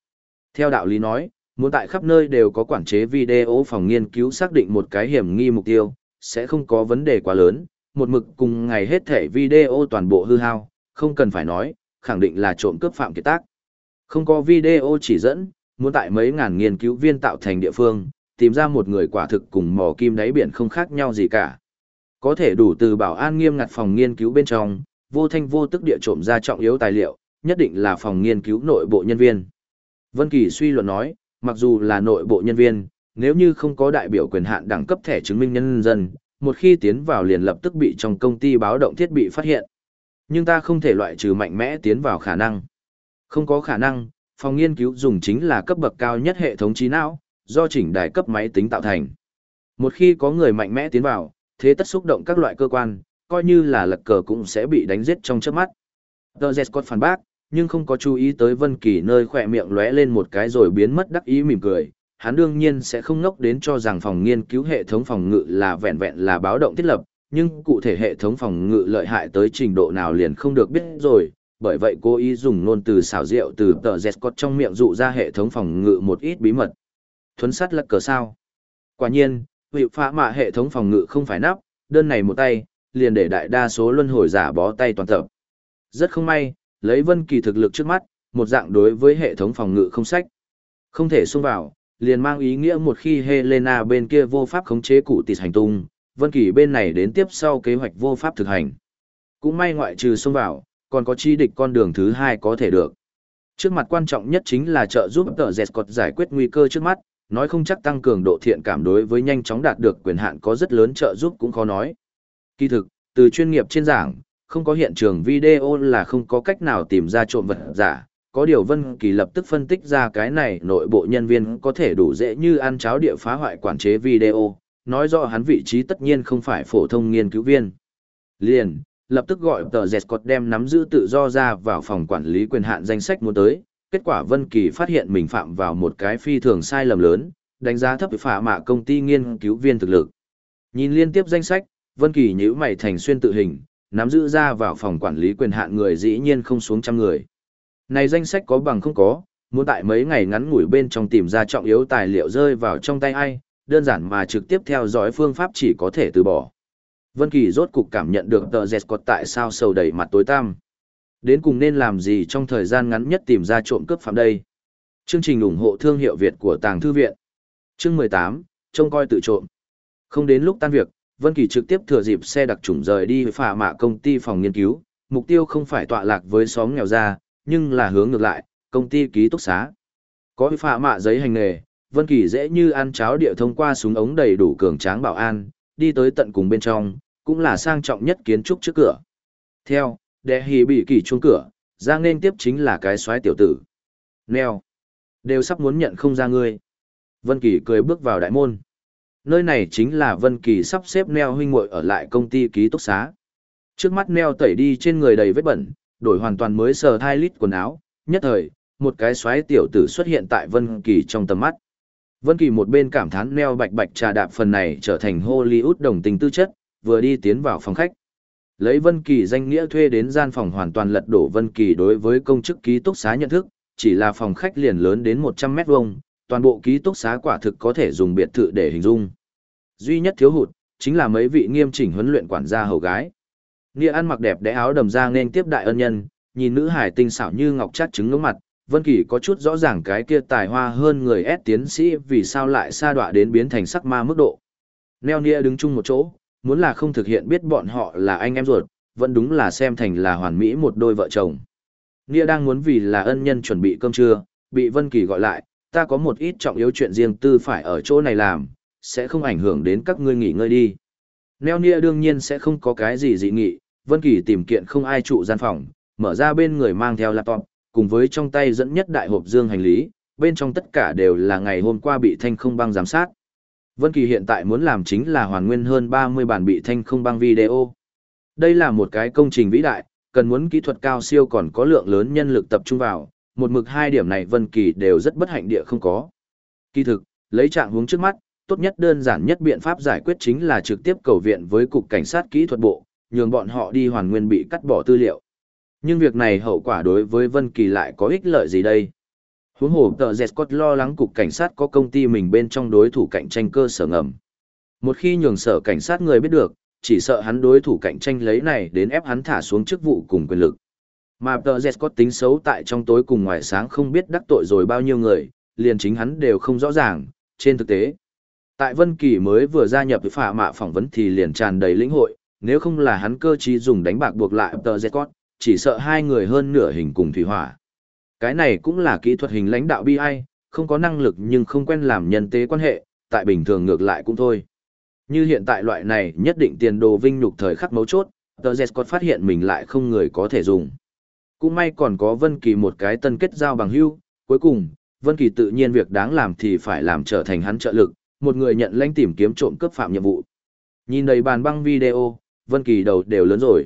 Theo đạo lý nói, muốn tại khắp nơi đều có quản chế video phòng nghiên cứu xác định một cái hiểm nghi mục tiêu, sẽ không có vấn đề quá lớn, một mực cùng ngày hết thể video toàn bộ hư hao, không cần phải nói, khẳng định là trộm cướp phạm kiệt tác. Không có video chỉ dẫn, muốn tại mấy ngàn nghiên cứu viên tạo thành địa phương, tìm ra một người quả thực cùng mò kim đáy biển không khác nhau gì cả. Có thể đủ từ bảo an nghiêm ngặt phòng nghiên cứu bên trong, vô thanh vô tức địa trộm ra trọng yếu tài liệu, nhất định là phòng nghiên cứu nội bộ nhân viên. Vân Kỳ suy luận nói, mặc dù là nội bộ nhân viên, nếu như không có đại biểu quyền hạn đẳng cấp thẻ chứng minh nhân dân, một khi tiến vào liền lập tức bị trong công ty báo động thiết bị phát hiện. Nhưng ta không thể loại trừ mạnh mẽ tiến vào khả năng. Không có khả năng, phòng nghiên cứu dùng chính là cấp bậc cao nhất hệ thống trí não, do chỉnh đài cấp máy tính tạo thành. Một khi có người mạnh mẽ tiến vào, thế tất xúc động các loại cơ quan, coi như là lật cờ cũng sẽ bị đánh giết trong chớp mắt. The Scott phản bác, nhưng không có chú ý tới Vân Kỳ nơi khỏe miệng lóe lên một cái rồi biến mất đắc ý mỉm cười. Hắn đương nhiên sẽ không ngốc đến cho rằng phòng nghiên cứu hệ thống phòng ngự là vẹn vẹn là báo động thiết lập, nhưng cụ thể hệ thống phòng ngự lợi hại tới trình độ nào liền không được biết rồi, bởi vậy cố ý dùng ngôn từ xảo diệu từ tờ Zcot trong miệng dụ ra hệ thống phòng ngự một ít bí mật. Thuấn sắt lật cờ sao? Quả nhiên, vị phá mạ hệ thống phòng ngự không phải nắp, đơn này một tay, liền để đại đa số luân hồi giả bó tay toàn tập. Rất không may, lấy Vân Kỳ thực lực trước mắt, một dạng đối với hệ thống phòng ngự không sách. Không thể xông vào, liền mang ý nghĩa một khi Helena bên kia vô pháp khống chế cụ tịt hành tung, Vân Kỳ bên này đến tiếp sau kế hoạch vô pháp thực hành. Cũng may ngoại trừ xông vào, còn có chi địch con đường thứ hai có thể được. Trước mặt quan trọng nhất chính là trợ giúp tờ dẹt cột giải quyết nguy cơ trước mắt, nói không chắc tăng cường độ thiện cảm đối với nhanh chóng đạt được quyền hạn có rất lớn trợ giúp cũng khó nói. Kỳ thực, từ chuyên nghiệp trên giảng, không có hiện trường video là không có cách nào tìm ra trộm vật giả. Có điều Vân Kỳ lập tức phân tích ra cái này nội bộ nhân viên có thể đủ dễ như ăn cháo địa phá hoại quản chế video, nói rõ hắn vị trí tất nhiên không phải phổ thông nghiên cứu viên. Liền, lập tức gọi tờ Zcot đem nắm giữ tự do ra vào phòng quản lý quyền hạn danh sách muốn tới, kết quả Vân Kỳ phát hiện mình phạm vào một cái phi thường sai lầm lớn, đánh giá thấp phả mạ công ty nghiên cứu viên thực lực. Nhìn liên tiếp danh sách, Vân Kỳ nhíu mày thành xuyên tự hình, nắm giữ ra vào phòng quản lý quyền hạn người dĩ nhiên không xuống trăm người. Này danh sách có bằng không có, muốn tại mấy ngày ngắn ngủi bên trong tìm ra trọng yếu tài liệu rơi vào trong tay ai, đơn giản mà trực tiếp theo dõi phương pháp chỉ có thể từ bỏ. Vân Kỳ rốt cục cảm nhận được tờ dẹt cột tại sao sầu đầy mặt tối tăm. Đến cùng nên làm gì trong thời gian ngắn nhất tìm ra trộm cướp phạm đây. Chương trình ủng hộ thương hiệu Việt của Tàng Thư Viện. Chương 18, trông coi tự trộm. Không đến lúc tan việc, Vân Kỳ trực tiếp thừa dịp xe đặc trùng rời đi phả mạ công ty phòng nghiên cứu, mục tiêu không phải tọa lạc với xóm nghèo ra, nhưng là hướng ngược lại, công ty ký túc xá. Có phả mạ giấy hành nghề, Vân Kỳ dễ như ăn cháo địa thông qua súng ống đầy đủ cường tráng bảo an, đi tới tận cùng bên trong, cũng là sang trọng nhất kiến trúc trước cửa. Theo, đệ hỉ bị kỳ chuông cửa, ra nên tiếp chính là cái xoái tiểu tử. Nèo, đều sắp muốn nhận không ra ngươi. Vân Kỳ cười bước vào đại môn. Nơi này chính là Vân Kỳ sắp xếp neo huynh muội ở lại công ty ký túc xá. Trước mắt neo tẩy đi trên người đầy vết bẩn, đổi hoàn toàn mới sờ thai lít quần áo, nhất thời, một cái xoáy tiểu tử xuất hiện tại Vân Kỳ trong tầm mắt. Vân Kỳ một bên cảm thán neo bạch bạch trà đạp phần này trở thành Hollywood đồng tình tư chất, vừa đi tiến vào phòng khách. Lấy Vân Kỳ danh nghĩa thuê đến gian phòng hoàn toàn lật đổ Vân Kỳ đối với công chức ký túc xá nhận thức, chỉ là phòng khách liền lớn đến 100 mét vuông, toàn bộ ký túc xá quả thực có thể dùng biệt thự để hình dung. Duy nhất thiếu hụt chính là mấy vị nghiêm chỉnh huấn luyện quản gia hầu gái. Nia ăn mặc đẹp đẽ áo đầm ra nên tiếp đại ân nhân, nhìn nữ hải tinh xảo như ngọc chát trứng ngưỡng mặt, Vân Kỳ có chút rõ ràng cái kia tài hoa hơn người S tiến sĩ vì sao lại sa đọa đến biến thành sắc ma mức độ. Neo Nia đứng chung một chỗ, muốn là không thực hiện biết bọn họ là anh em ruột, vẫn đúng là xem thành là hoàn mỹ một đôi vợ chồng. Nia đang muốn vì là ân nhân chuẩn bị cơm trưa, bị Vân Kỳ gọi lại, ta có một ít trọng yếu chuyện riêng tư phải ở chỗ này làm, sẽ không ảnh hưởng đến các ngươi nghỉ ngơi đi. Neo Nia đương nhiên sẽ không có cái gì dị nghị, Vân Kỳ tìm kiện không ai trụ gian phòng, mở ra bên người mang theo laptop, cùng với trong tay dẫn nhất đại hộp dương hành lý, bên trong tất cả đều là ngày hôm qua bị thanh không băng giám sát. Vân Kỳ hiện tại muốn làm chính là hoàn nguyên hơn 30 bản bị thanh không băng video. Đây là một cái công trình vĩ đại, cần muốn kỹ thuật cao siêu còn có lượng lớn nhân lực tập trung vào, một mực hai điểm này Vân Kỳ đều rất bất hạnh địa không có. Kỳ thực, lấy trạng huống trước mắt, tốt nhất đơn giản nhất biện pháp giải quyết chính là trực tiếp cầu viện với cục cảnh sát kỹ thuật bộ, nhường bọn họ đi hoàn nguyên bị cắt bỏ tư liệu. Nhưng việc này hậu quả đối với Vân Kỳ lại có ích lợi gì đây? Huống hồ tờ Scott lo lắng cục cảnh sát có công ty mình bên trong đối thủ cạnh tranh cơ sở ngầm. Một khi nhường sở cảnh sát người biết được, chỉ sợ hắn đối thủ cạnh tranh lấy này đến ép hắn thả xuống chức vụ cùng quyền lực. Mà tờ Zscott tính xấu tại trong tối cùng ngoài sáng không biết đắc tội rồi bao nhiêu người, liền chính hắn đều không rõ ràng, trên thực tế. Tại Vân Kỳ mới vừa gia nhập với phả mạ phỏng vấn thì liền tràn đầy lĩnh hội, nếu không là hắn cơ trí dùng đánh bạc buộc lại tờ Zscott, chỉ sợ hai người hơn nửa hình cùng thủy hỏa. Cái này cũng là kỹ thuật hình lãnh đạo bi ai, không có năng lực nhưng không quen làm nhân tế quan hệ, tại bình thường ngược lại cũng thôi. Như hiện tại loại này nhất định tiền đồ vinh nhục thời khắc mấu chốt, tờ Zscott phát hiện mình lại không người có thể dùng. Cũng may còn có Vân Kỳ một cái tân kết giao bằng hữu, cuối cùng, Vân Kỳ tự nhiên việc đáng làm thì phải làm trở thành hắn trợ lực, một người nhận lãnh tìm kiếm trộm cướp phạm nhiệm vụ. Nhìn đầy bàn băng video, Vân Kỳ đầu đều lớn rồi.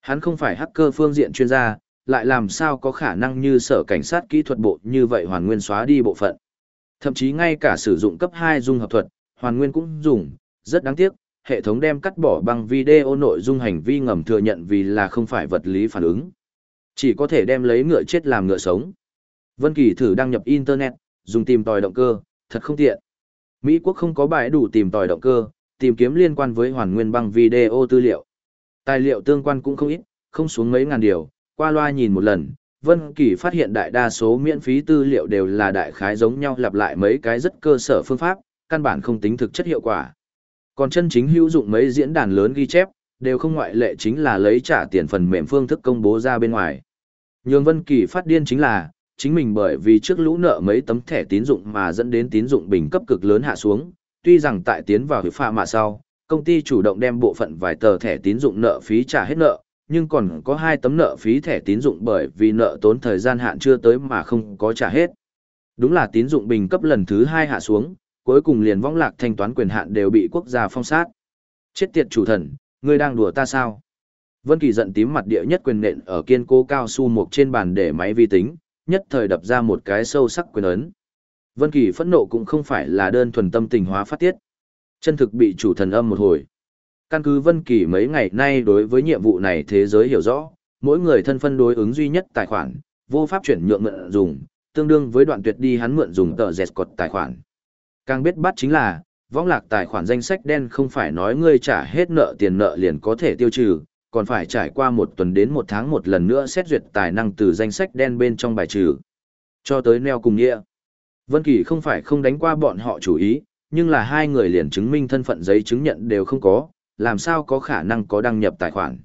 Hắn không phải hacker phương diện chuyên gia, lại làm sao có khả năng như sở cảnh sát kỹ thuật bộ như vậy hoàn nguyên xóa đi bộ phận. Thậm chí ngay cả sử dụng cấp 2 dung hợp thuật, hoàn nguyên cũng dùng, rất đáng tiếc, hệ thống đem cắt bỏ bằng video nội dung hành vi ngầm thừa nhận vì là không phải vật lý phản ứng. Chỉ có thể đem lấy ngựa chết làm ngựa sống. Vân Kỳ thử đăng nhập Internet, dùng tìm tòi động cơ, thật không tiện. Mỹ quốc không có bài đủ tìm tòi động cơ, tìm kiếm liên quan với hoàn nguyên băng video tư liệu. Tài liệu tương quan cũng không ít, không xuống mấy ngàn điều, qua loa nhìn một lần, Vân Kỳ phát hiện đại đa số miễn phí tư liệu đều là đại khái giống nhau lặp lại mấy cái rất cơ sở phương pháp, căn bản không tính thực chất hiệu quả. Còn chân chính hữu dụng mấy diễn đàn lớn ghi chép, đều không ngoại lệ chính là lấy trả tiền phần mềm phương thức công bố ra bên ngoài. Nhường Vân Kỳ phát điên chính là, chính mình bởi vì trước lũ nợ mấy tấm thẻ tín dụng mà dẫn đến tín dụng bình cấp cực lớn hạ xuống, tuy rằng tại tiến vào hiệp pha mà sau, công ty chủ động đem bộ phận vài tờ thẻ tín dụng nợ phí trả hết nợ, nhưng còn có hai tấm nợ phí thẻ tín dụng bởi vì nợ tốn thời gian hạn chưa tới mà không có trả hết. Đúng là tín dụng bình cấp lần thứ hai hạ xuống, cuối cùng liền vong lạc thanh toán quyền hạn đều bị quốc gia phong sát. Chết tiệt chủ thần, ngươi đang đùa ta sao? Vân Kỳ giận tím mặt địa nhất quyền nện ở kiên cố cao su một trên bàn để máy vi tính, nhất thời đập ra một cái sâu sắc quyền ấn. Vân Kỳ phẫn nộ cũng không phải là đơn thuần tâm tình hóa phát tiết. Chân thực bị chủ thần âm một hồi. Căn cứ Vân Kỳ mấy ngày nay đối với nhiệm vụ này thế giới hiểu rõ, mỗi người thân phân đối ứng duy nhất tài khoản, vô pháp chuyển nhượng mượn dùng, tương đương với đoạn tuyệt đi hắn mượn dùng tờ dẹt cột tài khoản. Càng biết bắt chính là, võng lạc tài khoản danh sách đen không phải nói ngươi trả hết nợ tiền nợ liền có thể tiêu trừ, còn phải trải qua một tuần đến một tháng một lần nữa xét duyệt tài năng từ danh sách đen bên trong bài trừ. Cho tới neo cùng nghĩa. Vân Kỳ không phải không đánh qua bọn họ chủ ý, nhưng là hai người liền chứng minh thân phận giấy chứng nhận đều không có, làm sao có khả năng có đăng nhập tài khoản.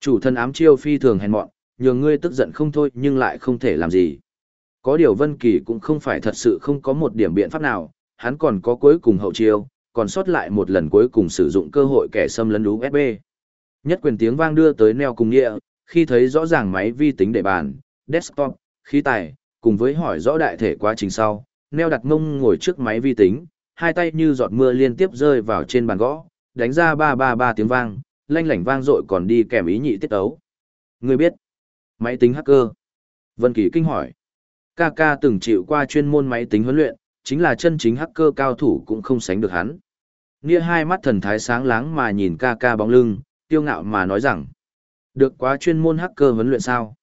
Chủ thân ám chiêu phi thường hèn mọn, nhường ngươi tức giận không thôi nhưng lại không thể làm gì. Có điều Vân Kỳ cũng không phải thật sự không có một điểm biện pháp nào, hắn còn có cuối cùng hậu chiêu, còn sót lại một lần cuối cùng sử dụng cơ hội kẻ xâm lấn USB. Nhất quyền tiếng vang đưa tới neo cùng nghĩa, khi thấy rõ ràng máy vi tính để bàn, desktop, khí tài, cùng với hỏi rõ đại thể quá trình sau, neo đặt mông ngồi trước máy vi tính, hai tay như giọt mưa liên tiếp rơi vào trên bàn gõ, đánh ra ba ba ba tiếng vang, lanh lảnh vang dội còn đi kèm ý nhị tiết ấu. Người biết, máy tính hacker. Vân Kỳ kinh hỏi. Kaka từng chịu qua chuyên môn máy tính huấn luyện, chính là chân chính hacker cao thủ cũng không sánh được hắn. Nghĩa hai mắt thần thái sáng láng mà nhìn Kaka bóng lưng, tiêu ngạo mà nói rằng. Được quá chuyên môn hacker huấn luyện sao?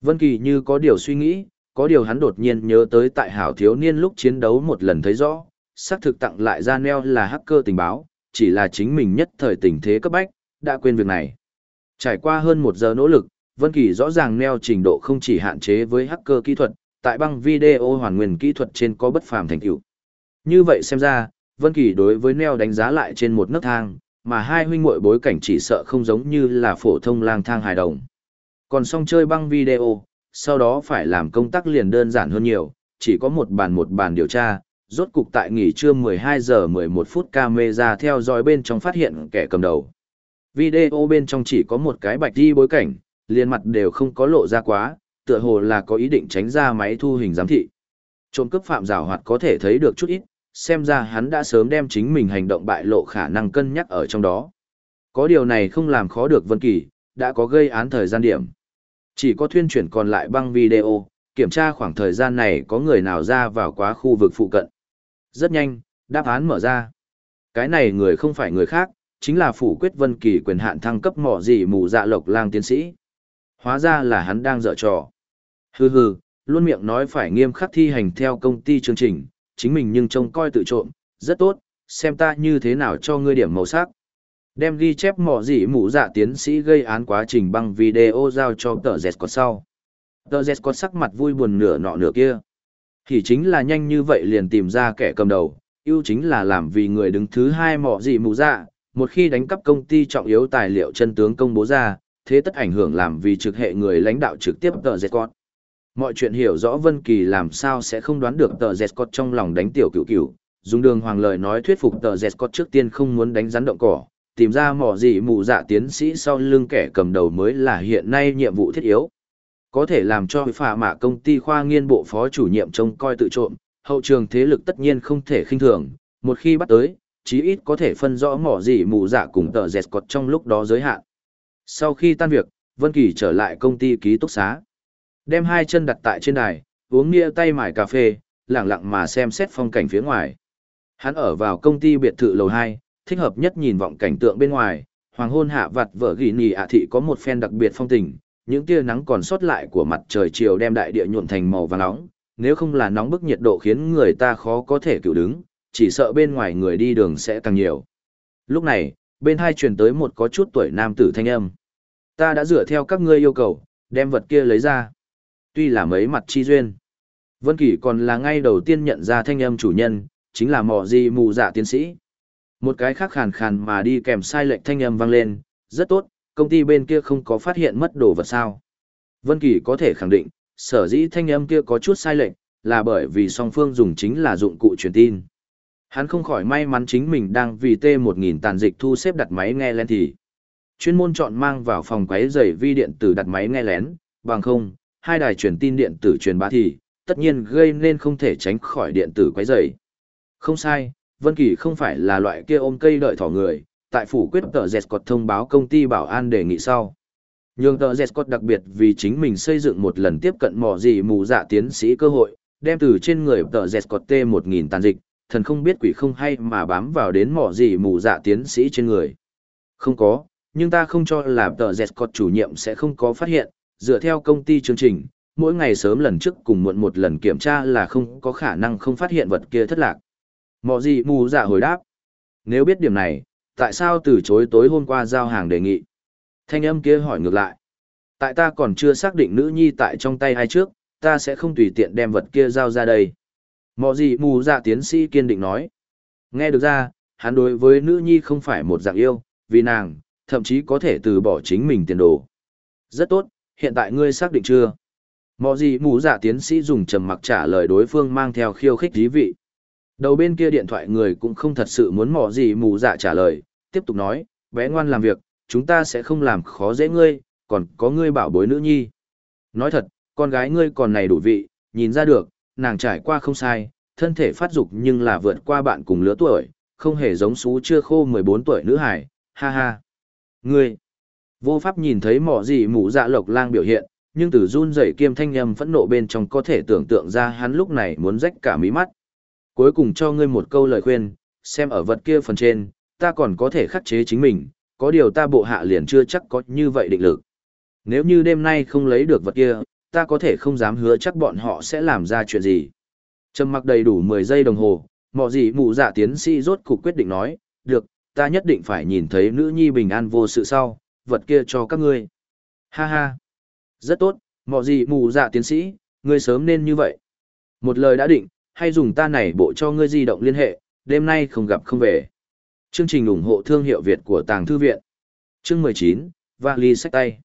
Vân Kỳ như có điều suy nghĩ, có điều hắn đột nhiên nhớ tới tại hảo thiếu niên lúc chiến đấu một lần thấy rõ, xác thực tặng lại ra neo là hacker tình báo, chỉ là chính mình nhất thời tình thế cấp bách, đã quên việc này. Trải qua hơn một giờ nỗ lực, Vân Kỳ rõ ràng neo trình độ không chỉ hạn chế với hacker kỹ thuật, tại băng video hoàn nguyên kỹ thuật trên có bất phàm thành tựu. Như vậy xem ra, Vân Kỳ đối với neo đánh giá lại trên một nấc thang, mà hai huynh muội bối cảnh chỉ sợ không giống như là phổ thông lang thang hài đồng. Còn xong chơi băng video, sau đó phải làm công tác liền đơn giản hơn nhiều, chỉ có một bàn một bàn điều tra, rốt cục tại nghỉ trưa 12 giờ 11 phút camera theo dõi bên trong phát hiện kẻ cầm đầu. Video bên trong chỉ có một cái bạch đi bối cảnh, liền mặt đều không có lộ ra quá, tựa hồ là có ý định tránh ra máy thu hình giám thị. Trộm cướp phạm rào hoạt có thể thấy được chút ít, xem ra hắn đã sớm đem chính mình hành động bại lộ khả năng cân nhắc ở trong đó. Có điều này không làm khó được Vân Kỳ, đã có gây án thời gian điểm. Chỉ có thuyên chuyển còn lại băng video, kiểm tra khoảng thời gian này có người nào ra vào quá khu vực phụ cận. Rất nhanh, đáp án mở ra. Cái này người không phải người khác, chính là phủ quyết Vân Kỳ quyền hạn thăng cấp mỏ gì mù dạ lộc lang tiến sĩ. Hóa ra là hắn đang dở trò. Hừ hừ, luôn miệng nói phải nghiêm khắc thi hành theo công ty chương trình, chính mình nhưng trông coi tự trộm, rất tốt, xem ta như thế nào cho ngươi điểm màu sắc. Đem ghi chép mỏ dị mũ dạ tiến sĩ gây án quá trình băng video giao cho tờ dẹt còn sau. Tờ dẹt còn sắc mặt vui buồn nửa nọ nửa kia. Thì chính là nhanh như vậy liền tìm ra kẻ cầm đầu, ưu chính là làm vì người đứng thứ hai mỏ dị mũ dạ, một khi đánh cắp công ty trọng yếu tài liệu chân tướng công bố ra, thế tất ảnh hưởng làm vì trực hệ người lãnh đạo trực tiếp tờ dẹt con. Mọi chuyện hiểu rõ Vân Kỳ làm sao sẽ không đoán được tờ Zescott trong lòng đánh tiểu cựu cựu, dùng đường hoàng lời nói thuyết phục tờ Zescott trước tiên không muốn đánh rắn động cỏ, tìm ra mỏ gì mù dạ tiến sĩ sau lưng kẻ cầm đầu mới là hiện nay nhiệm vụ thiết yếu. Có thể làm cho phà mạ công ty khoa nghiên bộ phó chủ nhiệm trông coi tự trộm, hậu trường thế lực tất nhiên không thể khinh thường, một khi bắt tới, chí ít có thể phân rõ mỏ gì mù dạ cùng tờ dẹt cọt trong lúc đó giới hạn. Sau khi tan việc, Vân Kỳ trở lại công ty ký túc xá. Đem hai chân đặt tại trên đài, uống nia tay mải cà phê, lặng lặng mà xem xét phong cảnh phía ngoài. Hắn ở vào công ty biệt thự lầu 2, thích hợp nhất nhìn vọng cảnh tượng bên ngoài, hoàng hôn hạ vặt vợ gỉ nì ạ thị có một phen đặc biệt phong tình, những tia nắng còn sót lại của mặt trời chiều đem đại địa nhuộm thành màu vàng nóng, nếu không là nóng bức nhiệt độ khiến người ta khó có thể cựu đứng, chỉ sợ bên ngoài người đi đường sẽ càng nhiều. Lúc này, bên hai truyền tới một có chút tuổi nam tử thanh âm. Ta đã dựa theo các ngươi yêu cầu, đem vật kia lấy ra. Tuy là mấy mặt chi duyên. Vân Kỳ còn là ngay đầu tiên nhận ra thanh âm chủ nhân, chính là mọ gì mù dạ tiến sĩ. Một cái khác khàn khàn mà đi kèm sai lệch thanh âm vang lên, rất tốt, công ty bên kia không có phát hiện mất đồ vật sao. Vân Kỳ có thể khẳng định, sở dĩ thanh âm kia có chút sai lệch, là bởi vì song phương dùng chính là dụng cụ truyền tin. Hắn không khỏi may mắn chính mình đang vì T1000 tàn dịch thu xếp đặt máy nghe lén thì. Chuyên môn chọn mang vào phòng quấy rầy vi điện tử đặt máy nghe lén, bằng không, hai đài truyền tin điện tử truyền bá thì, tất nhiên gây nên không thể tránh khỏi điện tử quấy rầy. Không sai, Vân Kỳ không phải là loại kia ôm cây đợi thỏ người, tại phủ quyết tờ Zscot thông báo công ty bảo an đề nghị sau. Nhưng tờ Zscot đặc biệt vì chính mình xây dựng một lần tiếp cận mỏ gì mù dạ tiến sĩ cơ hội, đem từ trên người tờ Zscot T1000 tàn dịch, thần không biết quỷ không hay mà bám vào đến mỏ gì mù dạ tiến sĩ trên người. Không có, nhưng ta không cho là tờ Zscot chủ nhiệm sẽ không có phát hiện, dựa theo công ty chương trình, mỗi ngày sớm lần trước cùng muộn một lần kiểm tra là không có khả năng không phát hiện vật kia thất lạc. Mọ gì mù dạ hồi đáp. Nếu biết điểm này, tại sao từ chối tối hôm qua giao hàng đề nghị? Thanh âm kia hỏi ngược lại. Tại ta còn chưa xác định nữ nhi tại trong tay ai trước, ta sẽ không tùy tiện đem vật kia giao ra đây. Mọ gì mù dạ tiến sĩ kiên định nói. Nghe được ra, hắn đối với nữ nhi không phải một dạng yêu, vì nàng, thậm chí có thể từ bỏ chính mình tiền đồ. Rất tốt, hiện tại ngươi xác định chưa? Mọ gì mù dạ tiến sĩ dùng trầm mặc trả lời đối phương mang theo khiêu khích dí vị. Đầu bên kia điện thoại người cũng không thật sự muốn mò gì mù dạ trả lời, tiếp tục nói, bé ngoan làm việc, chúng ta sẽ không làm khó dễ ngươi, còn có ngươi bảo bối nữ nhi. Nói thật, con gái ngươi còn này đủ vị, nhìn ra được, nàng trải qua không sai, thân thể phát dục nhưng là vượt qua bạn cùng lứa tuổi, không hề giống xú chưa khô 14 tuổi nữ hải, ha ha. Ngươi, vô pháp nhìn thấy mỏ gì mụ dạ lộc lang biểu hiện, nhưng từ run rẩy kiêm thanh âm phẫn nộ bên trong có thể tưởng tượng ra hắn lúc này muốn rách cả mí mắt. Cuối cùng cho ngươi một câu lời khuyên, xem ở vật kia phần trên, ta còn có thể khắc chế chính mình, có điều ta bộ hạ liền chưa chắc có như vậy định lực. Nếu như đêm nay không lấy được vật kia, ta có thể không dám hứa chắc bọn họ sẽ làm ra chuyện gì. Trầm mặc đầy đủ 10 giây đồng hồ, mọ gì mụ dạ tiến sĩ rốt cục quyết định nói, được, ta nhất định phải nhìn thấy nữ nhi bình an vô sự sau, vật kia cho các ngươi. Ha ha. Rất tốt, mọ gì mù dạ tiến sĩ, ngươi sớm nên như vậy. Một lời đã định, hay dùng ta này bộ cho ngươi di động liên hệ, đêm nay không gặp không về. Chương trình ủng hộ thương hiệu Việt của Tàng Thư Viện. Chương 19, Vali sách tay.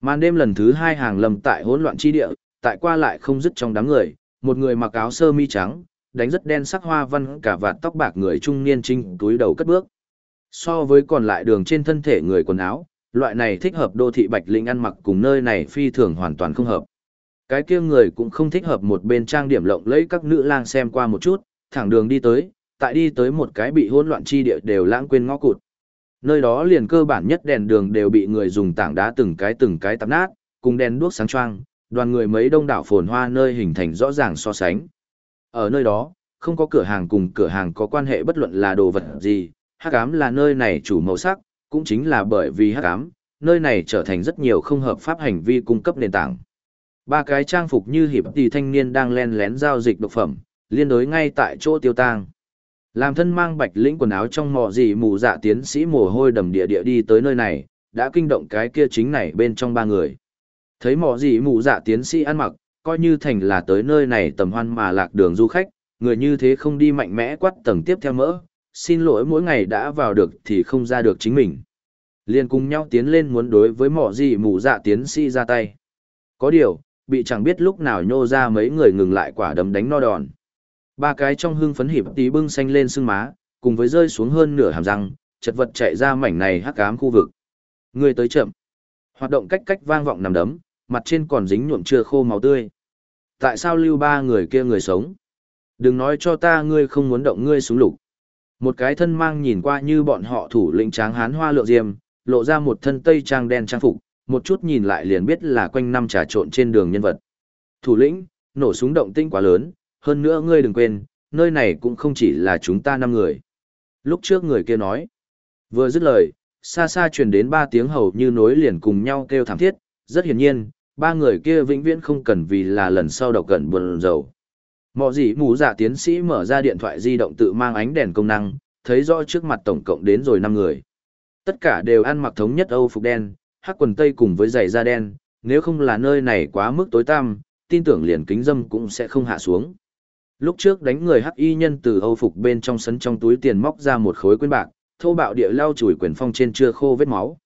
Màn đêm lần thứ hai hàng lầm tại hỗn loạn chi địa, tại qua lại không dứt trong đám người, một người mặc áo sơ mi trắng, đánh rất đen sắc hoa văn cả vạt tóc bạc người trung niên trinh túi đầu cất bước. So với còn lại đường trên thân thể người quần áo, loại này thích hợp đô thị bạch linh ăn mặc cùng nơi này phi thường hoàn toàn không hợp. Cái kia người cũng không thích hợp một bên trang điểm lộng lẫy các nữ lang xem qua một chút, thẳng đường đi tới, tại đi tới một cái bị hỗn loạn chi địa đều lãng quên ngõ cụt. Nơi đó liền cơ bản nhất đèn đường đều bị người dùng tảng đá từng cái từng cái tạp nát, cùng đèn đuốc sáng choang, đoàn người mấy đông đảo phồn hoa nơi hình thành rõ ràng so sánh. Ở nơi đó, không có cửa hàng cùng cửa hàng có quan hệ bất luận là đồ vật gì, hắc ám là nơi này chủ màu sắc, cũng chính là bởi vì hắc ám, nơi này trở thành rất nhiều không hợp pháp hành vi cung cấp nền tảng. Ba cái trang phục như hiệp tỷ thanh niên đang len lén giao dịch độc phẩm, liên đối ngay tại chỗ tiêu tang. Làm thân mang bạch lĩnh quần áo trong mò gì mù dạ tiến sĩ mồ hôi đầm địa địa đi tới nơi này, đã kinh động cái kia chính này bên trong ba người. Thấy mò gì mù dạ tiến sĩ ăn mặc, coi như thành là tới nơi này tầm hoan mà lạc đường du khách, người như thế không đi mạnh mẽ quát tầng tiếp theo mỡ, xin lỗi mỗi ngày đã vào được thì không ra được chính mình. Liên cùng nhau tiến lên muốn đối với mỏ gì mù dạ tiến sĩ ra tay. Có điều, bị chẳng biết lúc nào nhô ra mấy người ngừng lại quả đấm đánh no đòn. Ba cái trong hưng phấn hiệp tí bưng xanh lên sưng má, cùng với rơi xuống hơn nửa hàm răng, chật vật chạy ra mảnh này hắc ám khu vực. Người tới chậm. Hoạt động cách cách vang vọng nằm đấm, mặt trên còn dính nhuộm chưa khô máu tươi. Tại sao lưu ba người kia người sống? Đừng nói cho ta ngươi không muốn động ngươi xuống lục. Một cái thân mang nhìn qua như bọn họ thủ lĩnh tráng hán hoa lượng diêm, lộ ra một thân tây trang đen trang phục, một chút nhìn lại liền biết là quanh năm trà trộn trên đường nhân vật. Thủ lĩnh, nổ súng động tinh quá lớn, hơn nữa ngươi đừng quên, nơi này cũng không chỉ là chúng ta năm người. Lúc trước người kia nói, vừa dứt lời, xa xa truyền đến ba tiếng hầu như nối liền cùng nhau kêu thảm thiết, rất hiển nhiên, ba người kia vĩnh viễn không cần vì là lần sau đầu cẩn buồn rầu. Mọ gì mù giả dạ tiến sĩ mở ra điện thoại di động tự mang ánh đèn công năng, thấy rõ trước mặt tổng cộng đến rồi năm người. Tất cả đều ăn mặc thống nhất Âu phục đen, hắc quần tây cùng với giày da đen, nếu không là nơi này quá mức tối tăm, tin tưởng liền kính dâm cũng sẽ không hạ xuống. Lúc trước đánh người hắc y nhân từ Âu phục bên trong sấn trong túi tiền móc ra một khối quyên bạc, thô bạo địa lao chùi quyền phong trên chưa khô vết máu.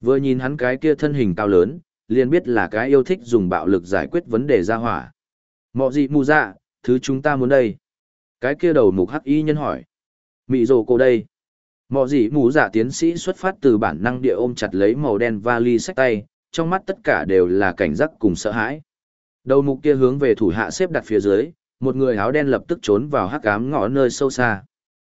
Vừa nhìn hắn cái kia thân hình cao lớn, liền biết là cái yêu thích dùng bạo lực giải quyết vấn đề ra hỏa. Mọ gì mù dạ, thứ chúng ta muốn đây. Cái kia đầu mục hắc y nhân hỏi. Mị rồ cô đây. Mọ gì mù giả tiến sĩ xuất phát từ bản năng địa ôm chặt lấy màu đen vali sách tay, trong mắt tất cả đều là cảnh giác cùng sợ hãi. Đầu mục kia hướng về thủ hạ xếp đặt phía dưới, một người áo đen lập tức trốn vào hắc ám ngõ nơi sâu xa.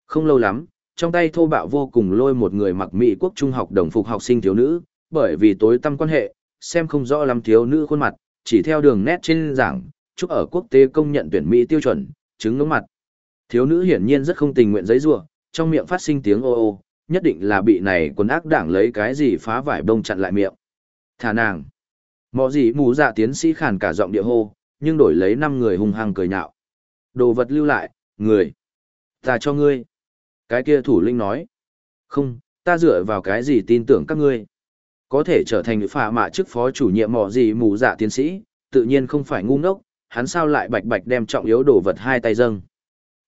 Không lâu lắm, trong tay thô bạo vô cùng lôi một người mặc mỹ quốc trung học đồng phục học sinh thiếu nữ, bởi vì tối tâm quan hệ, xem không rõ lắm thiếu nữ khuôn mặt, chỉ theo đường nét trên giảng, chúc ở quốc tế công nhận tuyển mỹ tiêu chuẩn, chứng ngưỡng mặt. Thiếu nữ hiển nhiên rất không tình nguyện giấy rủa, trong miệng phát sinh tiếng ô ô, nhất định là bị này quần ác đảng lấy cái gì phá vải bông chặn lại miệng. Thả nàng. Mọ gì mù dạ tiến sĩ khàn cả giọng địa hô, nhưng đổi lấy năm người hung hăng cười nhạo. Đồ vật lưu lại, người. Ta cho ngươi. Cái kia thủ linh nói. Không, ta dựa vào cái gì tin tưởng các ngươi. Có thể trở thành phạ mạ chức phó chủ nhiệm mỏ gì mù dạ tiến sĩ, tự nhiên không phải ngu ngốc, hắn sao lại bạch bạch đem trọng yếu đồ vật hai tay dâng.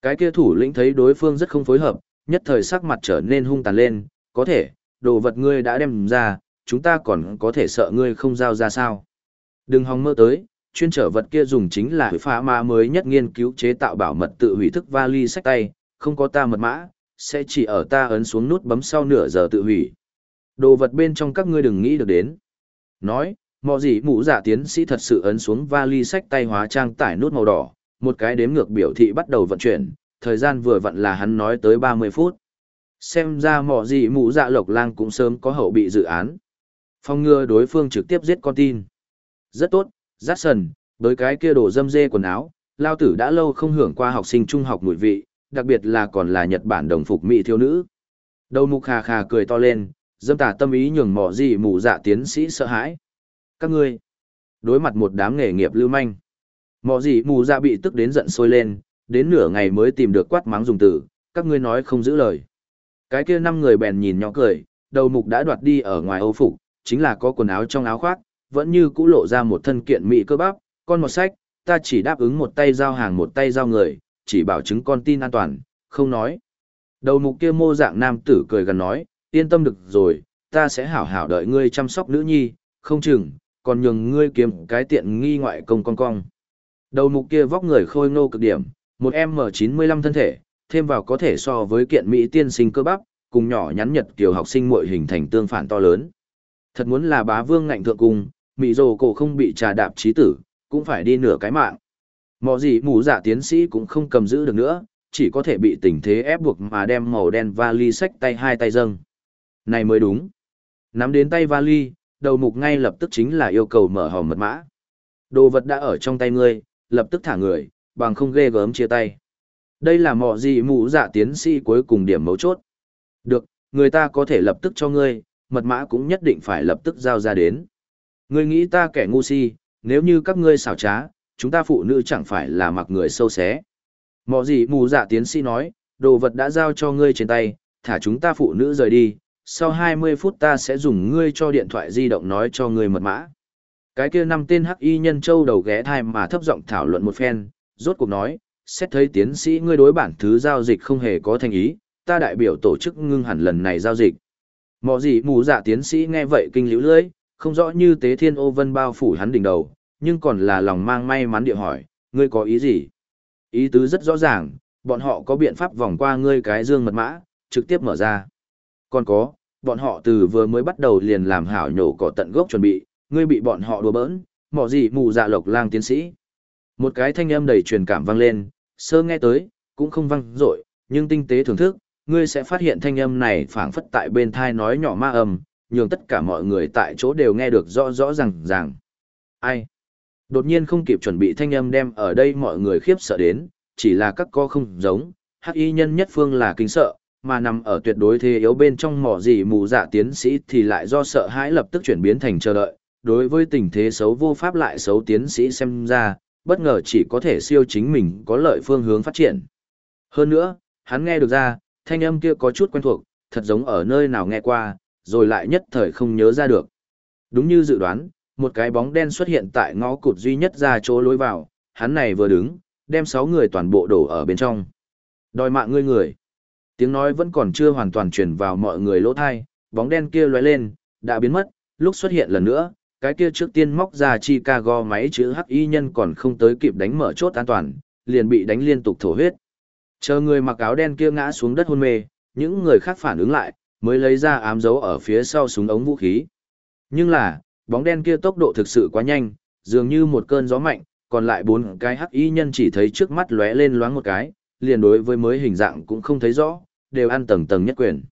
Cái kia thủ lĩnh thấy đối phương rất không phối hợp, nhất thời sắc mặt trở nên hung tàn lên, có thể, đồ vật ngươi đã đem ra, chúng ta còn có thể sợ ngươi không giao ra sao. Đừng hòng mơ tới, chuyên trở vật kia dùng chính là phá ma mới nhất nghiên cứu chế tạo bảo mật tự hủy thức vali sách tay, không có ta mật mã, sẽ chỉ ở ta ấn xuống nút bấm sau nửa giờ tự hủy. Đồ vật bên trong các ngươi đừng nghĩ được đến. Nói, Mọ gì mũ giả dạ tiến sĩ thật sự ấn xuống vali sách tay hóa trang tải nút màu đỏ, một cái đếm ngược biểu thị bắt đầu vận chuyển, thời gian vừa vặn là hắn nói tới 30 phút. Xem ra mọ gì mũ dạ lộc lang cũng sớm có hậu bị dự án. Phong ngừa đối phương trực tiếp giết con tin. Rất tốt, rát sần, với cái kia đồ dâm dê quần áo, lao tử đã lâu không hưởng qua học sinh trung học mùi vị, đặc biệt là còn là Nhật Bản đồng phục mỹ thiếu nữ. Đầu mục khà khà cười to lên, dâm tả tâm ý nhường mỏ gì mù dạ tiến sĩ sợ hãi. Các ngươi, đối mặt một đám nghề nghiệp lưu manh. mọi gì mù dạ bị tức đến giận sôi lên, đến nửa ngày mới tìm được quát mắng dùng từ, các ngươi nói không giữ lời. Cái kia năm người bèn nhìn nhỏ cười, đầu mục đã đoạt đi ở ngoài âu phục, chính là có quần áo trong áo khoác, vẫn như cũ lộ ra một thân kiện mỹ cơ bắp, con một sách, ta chỉ đáp ứng một tay giao hàng một tay giao người, chỉ bảo chứng con tin an toàn, không nói. Đầu mục kia mô dạng nam tử cười gần nói, yên tâm được rồi, ta sẽ hảo hảo đợi ngươi chăm sóc nữ nhi, không chừng, còn nhường ngươi kiếm cái tiện nghi ngoại công con cong. Đầu mục kia vóc người khôi ngô cực điểm, một M95 thân thể, thêm vào có thể so với kiện Mỹ tiên sinh cơ bắp, cùng nhỏ nhắn nhật kiểu học sinh muội hình thành tương phản to lớn. Thật muốn là bá vương ngạnh thượng cung, Mỹ rồ cổ không bị trà đạp trí tử, cũng phải đi nửa cái mạng. Mọ gì mù giả tiến sĩ cũng không cầm giữ được nữa, chỉ có thể bị tình thế ép buộc mà đem màu đen vali sách tay hai tay dâng. Này mới đúng. Nắm đến tay vali, đầu mục ngay lập tức chính là yêu cầu mở hòm mật mã. Đồ vật đã ở trong tay ngươi, lập tức thả người, bằng không ghê gớm chia tay. Đây là mọ gì mù dạ tiến sĩ cuối cùng điểm mấu chốt. Được, người ta có thể lập tức cho ngươi, mật mã cũng nhất định phải lập tức giao ra đến. Ngươi nghĩ ta kẻ ngu si, nếu như các ngươi xảo trá, chúng ta phụ nữ chẳng phải là mặc người sâu xé. Mọ gì mù dạ tiến sĩ nói, đồ vật đã giao cho ngươi trên tay, thả chúng ta phụ nữ rời đi, sau 20 phút ta sẽ dùng ngươi cho điện thoại di động nói cho ngươi mật mã. Cái kia năm tên hắc y nhân châu đầu ghé thai mà thấp giọng thảo luận một phen, rốt cuộc nói, xét thấy tiến sĩ ngươi đối bản thứ giao dịch không hề có thành ý, ta đại biểu tổ chức ngưng hẳn lần này giao dịch. Mọ gì mù dạ tiến sĩ nghe vậy kinh liễu lưỡi, không rõ như tế thiên ô vân bao phủ hắn đỉnh đầu, nhưng còn là lòng mang may mắn địa hỏi, ngươi có ý gì? Ý tứ rất rõ ràng, bọn họ có biện pháp vòng qua ngươi cái dương mật mã, trực tiếp mở ra. Còn có, bọn họ từ vừa mới bắt đầu liền làm hảo nhổ cỏ tận gốc chuẩn bị, ngươi bị bọn họ đùa bỡn, mỏ gì mù dạ lộc lang tiến sĩ. Một cái thanh âm đầy truyền cảm vang lên, sơ nghe tới, cũng không vang dội, nhưng tinh tế thưởng thức, ngươi sẽ phát hiện thanh âm này phảng phất tại bên thai nói nhỏ ma âm, nhường tất cả mọi người tại chỗ đều nghe được rõ rõ ràng ràng. Ai? Đột nhiên không kịp chuẩn bị thanh âm đem ở đây mọi người khiếp sợ đến, chỉ là các co không giống, hắc y nhân nhất phương là kinh sợ, mà nằm ở tuyệt đối thế yếu bên trong mỏ gì mù dạ tiến sĩ thì lại do sợ hãi lập tức chuyển biến thành chờ đợi. Đối với tình thế xấu vô pháp lại xấu tiến sĩ xem ra, bất ngờ chỉ có thể siêu chính mình có lợi phương hướng phát triển. Hơn nữa, hắn nghe được ra, thanh âm kia có chút quen thuộc, thật giống ở nơi nào nghe qua, rồi lại nhất thời không nhớ ra được. Đúng như dự đoán, một cái bóng đen xuất hiện tại ngõ cụt duy nhất ra chỗ lối vào, hắn này vừa đứng, đem sáu người toàn bộ đổ ở bên trong. Đòi mạng ngươi người. Tiếng nói vẫn còn chưa hoàn toàn truyền vào mọi người lỗ thai, bóng đen kia lóe lên, đã biến mất, lúc xuất hiện lần nữa, cái kia trước tiên móc ra Chicago máy chữ hắc y nhân còn không tới kịp đánh mở chốt an toàn, liền bị đánh liên tục thổ huyết. Chờ người mặc áo đen kia ngã xuống đất hôn mê, những người khác phản ứng lại, mới lấy ra ám dấu ở phía sau súng ống vũ khí. Nhưng là, bóng đen kia tốc độ thực sự quá nhanh, dường như một cơn gió mạnh, còn lại bốn cái hắc y nhân chỉ thấy trước mắt lóe lên loáng một cái, liền đối với mới hình dạng cũng không thấy rõ, đều ăn tầng tầng nhất quyền.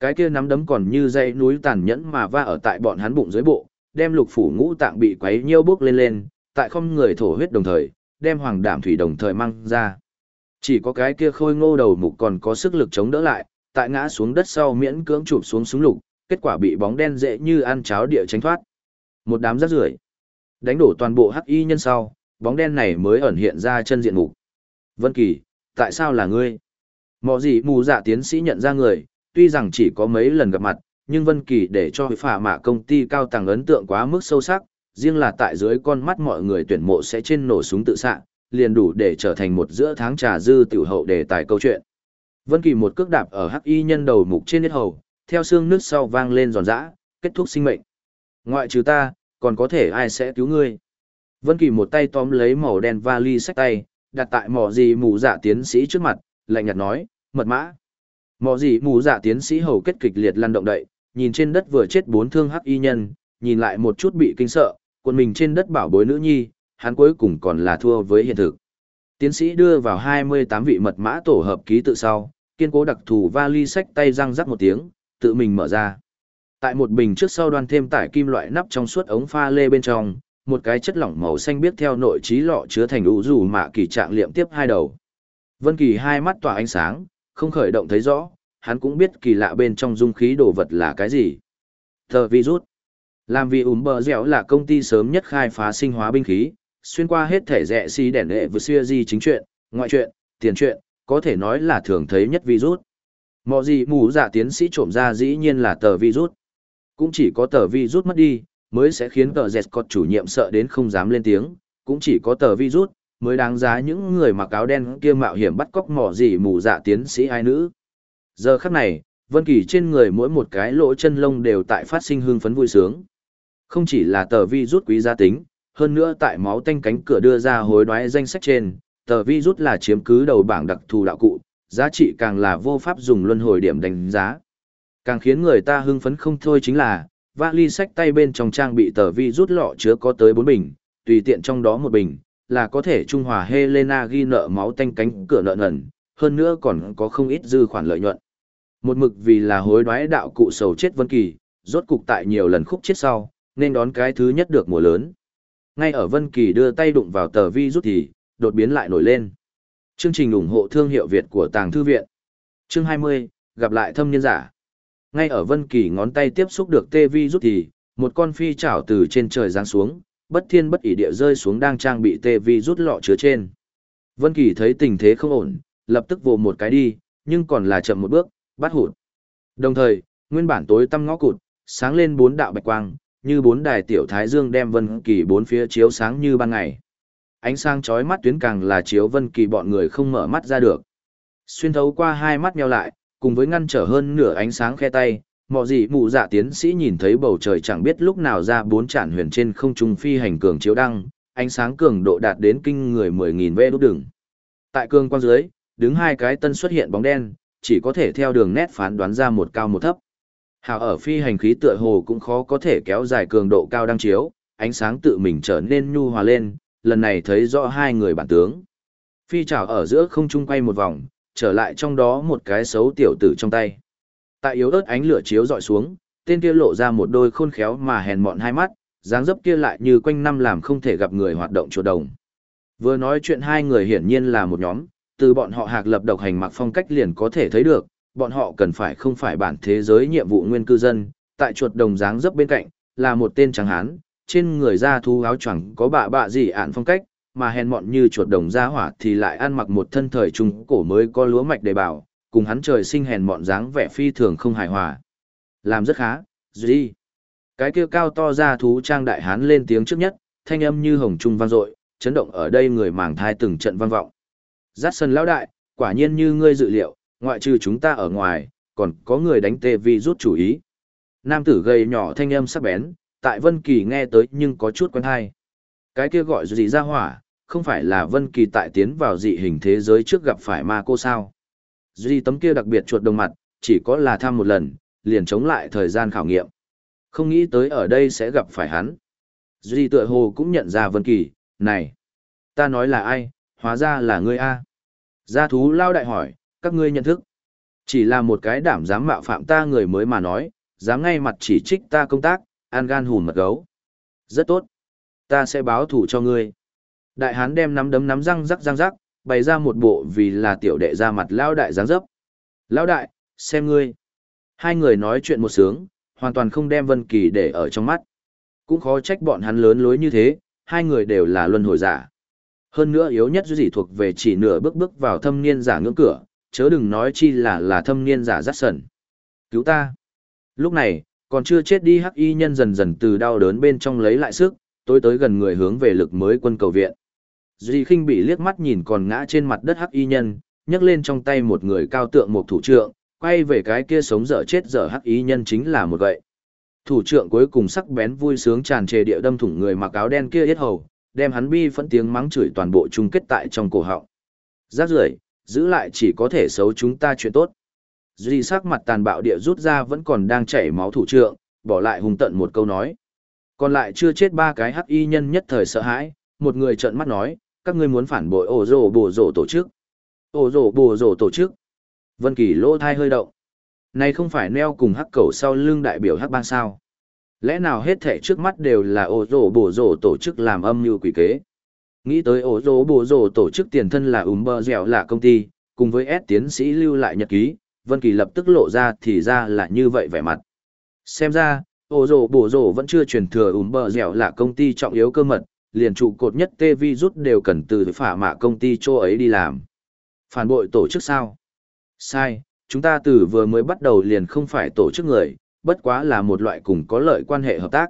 Cái kia nắm đấm còn như dây núi tàn nhẫn mà va ở tại bọn hắn bụng dưới bộ, đem lục phủ ngũ tạng bị quấy nhiêu bước lên lên, tại không người thổ huyết đồng thời, đem hoàng đảm thủy đồng thời mang ra. Chỉ có cái kia khôi ngô đầu mục còn có sức lực chống đỡ lại, tại ngã xuống đất sau miễn cưỡng chụp xuống súng lục, kết quả bị bóng đen dễ như ăn cháo địa tránh thoát. Một đám rác rưởi đánh đổ toàn bộ hắc y nhân sau, bóng đen này mới ẩn hiện ra chân diện mục. Vân Kỳ, tại sao là ngươi? Mò gì mù dạ tiến sĩ nhận ra người, tuy rằng chỉ có mấy lần gặp mặt, nhưng Vân Kỳ để cho phả mạ công ty cao tầng ấn tượng quá mức sâu sắc, riêng là tại dưới con mắt mọi người tuyển mộ sẽ trên nổ súng tự xạ, liền đủ để trở thành một giữa tháng trà dư tiểu hậu đề tài câu chuyện. Vân Kỳ một cước đạp ở hắc y nhân đầu mục trên huyết hầu, theo xương nước sau vang lên giòn giã, kết thúc sinh mệnh. Ngoại trừ ta, còn có thể ai sẽ cứu ngươi? Vân Kỳ một tay tóm lấy màu đen vali sách tay, đặt tại mỏ gì mù dạ tiến sĩ trước mặt, lạnh nhạt nói, mật mã. Mỏ gì mù dạ tiến sĩ hầu kết kịch liệt lăn động đậy, nhìn trên đất vừa chết bốn thương hắc y nhân, nhìn lại một chút bị kinh sợ, quân mình trên đất bảo bối nữ nhi, hắn cuối cùng còn là thua với hiện thực. Tiến sĩ đưa vào 28 vị mật mã tổ hợp ký tự sau, kiên cố đặc thù vali sách tay răng rắc một tiếng, tự mình mở ra. Tại một bình trước sau đoan thêm tải kim loại nắp trong suốt ống pha lê bên trong, một cái chất lỏng màu xanh biết theo nội trí lọ chứa thành ủ rủ mạ kỳ trạng liệm tiếp hai đầu. Vân Kỳ hai mắt tỏa ánh sáng, không khởi động thấy rõ, hắn cũng biết kỳ lạ bên trong dung khí đồ vật là cái gì. Tờ virus. Làm vì ủm bờ dẻo là công ty sớm nhất khai phá sinh hóa binh khí, xuyên qua hết thể rẻ si đèn lệ vừa xưa gì chính chuyện, ngoại chuyện, tiền chuyện, có thể nói là thường thấy nhất virus. Mọ gì mù giả dạ tiến sĩ trộm ra dĩ nhiên là tờ virus. Cũng chỉ có tờ virus mất đi, mới sẽ khiến tờ dẹt cọt chủ nhiệm sợ đến không dám lên tiếng, cũng chỉ có tờ virus, mới đáng giá những người mặc áo đen kia mạo hiểm bắt cóc mỏ gì mù dạ tiến sĩ ai nữ. Giờ khắc này, Vân Kỳ trên người mỗi một cái lỗ chân lông đều tại phát sinh hương phấn vui sướng. Không chỉ là tờ vi rút quý giá tính, hơn nữa tại máu tanh cánh cửa đưa ra hối đoái danh sách trên, tờ vi rút là chiếm cứ đầu bảng đặc thù đạo cụ, giá trị càng là vô pháp dùng luân hồi điểm đánh giá. Càng khiến người ta hưng phấn không thôi chính là, vali sách tay bên trong trang bị tờ vi rút lọ chứa có tới 4 bình, tùy tiện trong đó một bình, là có thể trung hòa Helena ghi nợ máu tanh cánh cửa nợ nần, hơn nữa còn có không ít dư khoản lợi nhuận. Một mực vì là hối đoái đạo cụ sầu chết Vân Kỳ, rốt cục tại nhiều lần khúc chết sau, nên đón cái thứ nhất được mùa lớn. Ngay ở Vân Kỳ đưa tay đụng vào tờ vi rút thì, đột biến lại nổi lên. Chương trình ủng hộ thương hiệu Việt của Tàng Thư Viện. Chương 20, gặp lại thâm niên giả. Ngay ở Vân Kỳ ngón tay tiếp xúc được tê vi rút thì, một con phi chảo từ trên trời giáng xuống, bất thiên bất ỷ địa rơi xuống đang trang bị tê vi rút lọ chứa trên. Vân Kỳ thấy tình thế không ổn, lập tức vồ một cái đi, nhưng còn là chậm một bước, bắt hụt. Đồng thời, nguyên bản tối tăm ngõ cụt, sáng lên bốn đạo bạch quang, như bốn đài tiểu thái dương đem Vân Kỳ bốn phía chiếu sáng như ban ngày. Ánh sáng chói mắt tuyến càng là chiếu Vân Kỳ bọn người không mở mắt ra được. Xuyên thấu qua hai mắt nheo lại, cùng với ngăn trở hơn nửa ánh sáng khe tay, mọ gì mụ dạ tiến sĩ nhìn thấy bầu trời chẳng biết lúc nào ra bốn trản huyền trên không trung phi hành cường chiếu đăng, ánh sáng cường độ đạt đến kinh người 10.000 vê đốt đường. Tại cường quang dưới, đứng hai cái tân xuất hiện bóng đen, chỉ có thể theo đường nét phán đoán ra một cao một thấp. Hào ở phi hành khí tựa hồ cũng khó có thể kéo dài cường độ cao đăng chiếu, ánh sáng tự mình trở nên nhu hòa lên, lần này thấy rõ hai người bản tướng. Phi trảo ở giữa không trung quay một vòng, trở lại trong đó một cái xấu tiểu tử trong tay. Tại yếu ớt ánh lửa chiếu dọi xuống, tên kia lộ ra một đôi khôn khéo mà hèn mọn hai mắt, dáng dấp kia lại như quanh năm làm không thể gặp người hoạt động chuột đồng. Vừa nói chuyện hai người hiển nhiên là một nhóm, từ bọn họ hạc lập độc hành mặc phong cách liền có thể thấy được, bọn họ cần phải không phải bản thế giới nhiệm vụ nguyên cư dân, tại chuột đồng dáng dấp bên cạnh, là một tên trắng hán, trên người da thu áo choàng có bạ bạ gì ạn phong cách, mà hèn mọn như chuột đồng da hỏa thì lại ăn mặc một thân thời trung cổ mới có lúa mạch để bảo, cùng hắn trời sinh hèn mọn dáng vẻ phi thường không hài hòa. Làm rất khá, gì? Cái kia cao to ra thú trang đại hán lên tiếng trước nhất, thanh âm như hồng trung vang dội, chấn động ở đây người màng thai từng trận vang vọng. Giác sân lão đại, quả nhiên như ngươi dự liệu, ngoại trừ chúng ta ở ngoài, còn có người đánh tê vi rút chủ ý. Nam tử gầy nhỏ thanh âm sắc bén, tại Vân Kỳ nghe tới nhưng có chút quen hay. Cái kia gọi gì ra hỏa, không phải là Vân Kỳ tại tiến vào dị hình thế giới trước gặp phải ma cô sao? Duy tấm kia đặc biệt chuột đồng mặt, chỉ có là thăm một lần, liền chống lại thời gian khảo nghiệm. Không nghĩ tới ở đây sẽ gặp phải hắn. Duy tựa hồ cũng nhận ra Vân Kỳ, này, ta nói là ai, hóa ra là ngươi a. Gia thú lao đại hỏi, các ngươi nhận thức. Chỉ là một cái đảm dám mạo phạm ta người mới mà nói, dám ngay mặt chỉ trích ta công tác, an gan hùn mật gấu. Rất tốt. Ta sẽ báo thủ cho ngươi. Đại hán đem nắm đấm nắm răng rắc răng rắc, bày ra một bộ vì là tiểu đệ ra mặt lao đại dáng dấp. Lao đại, xem ngươi. Hai người nói chuyện một sướng, hoàn toàn không đem Vân Kỳ để ở trong mắt. Cũng khó trách bọn hắn lớn lối như thế, hai người đều là luân hồi giả. Hơn nữa yếu nhất duy thuộc về chỉ nửa bước bước vào thâm niên giả ngưỡng cửa, chớ đừng nói chi là là thâm niên giả rắc sần. Cứu ta! Lúc này, còn chưa chết đi hắc y nhân dần dần từ đau đớn bên trong lấy lại sức, tối tới gần người hướng về lực mới quân cầu viện. Duy khinh bị liếc mắt nhìn còn ngã trên mặt đất hắc y nhân, nhấc lên trong tay một người cao tượng một thủ trượng, quay về cái kia sống dở chết dở hắc y nhân chính là một gậy. Thủ trượng cuối cùng sắc bén vui sướng tràn trề địa đâm thủng người mặc áo đen kia yết hầu, đem hắn bi phẫn tiếng mắng chửi toàn bộ chung kết tại trong cổ họng. Rác rưởi, giữ lại chỉ có thể xấu chúng ta chuyện tốt. Duy sắc mặt tàn bạo địa rút ra vẫn còn đang chảy máu thủ trượng, bỏ lại hung tận một câu nói. Còn lại chưa chết ba cái hắc y nhân nhất thời sợ hãi, một người trợn mắt nói, các ngươi muốn phản bội ổ rổ bổ rổ tổ chức. Ổ rổ bổ rổ tổ chức. Vân Kỳ lỗ thai hơi động. Này không phải neo cùng hắc cầu sau lưng đại biểu hắc bang sao. Lẽ nào hết thảy trước mắt đều là ổ rổ bổ rổ tổ chức làm âm mưu quỷ kế. Nghĩ tới ổ rổ bổ rổ tổ chức tiền thân là ùm bơ dẻo là công ty, cùng với S tiến sĩ lưu lại nhật ký, Vân Kỳ lập tức lộ ra thì ra là như vậy vẻ mặt. Xem ra, ổ rổ bổ rổ vẫn chưa truyền thừa ùm bơ dẻo là công ty trọng yếu cơ mật, liền trụ cột nhất tê vi rút đều cần từ phả mạ công ty chỗ ấy đi làm. Phản bội tổ chức sao? Sai, chúng ta từ vừa mới bắt đầu liền không phải tổ chức người, bất quá là một loại cùng có lợi quan hệ hợp tác.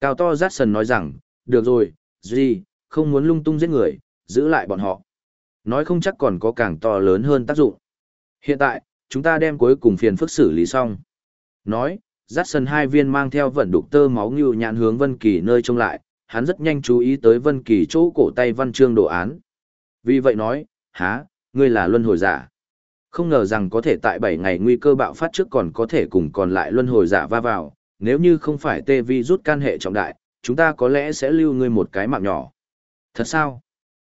Cao to Jackson nói rằng, được rồi, gì không muốn lung tung giết người, giữ lại bọn họ. Nói không chắc còn có càng to lớn hơn tác dụng. Hiện tại, chúng ta đem cuối cùng phiền phức xử lý xong. Nói, Jackson hai viên mang theo vận đục tơ máu như nhạn hướng Vân Kỳ nơi trông lại, hắn rất nhanh chú ý tới Vân Kỳ chỗ cổ tay văn chương đồ án. Vì vậy nói, há, ngươi là luân hồi giả. Không ngờ rằng có thể tại 7 ngày nguy cơ bạo phát trước còn có thể cùng còn lại luân hồi giả va vào, nếu như không phải tê vi rút can hệ trọng đại, chúng ta có lẽ sẽ lưu ngươi một cái mạng nhỏ. Thật sao?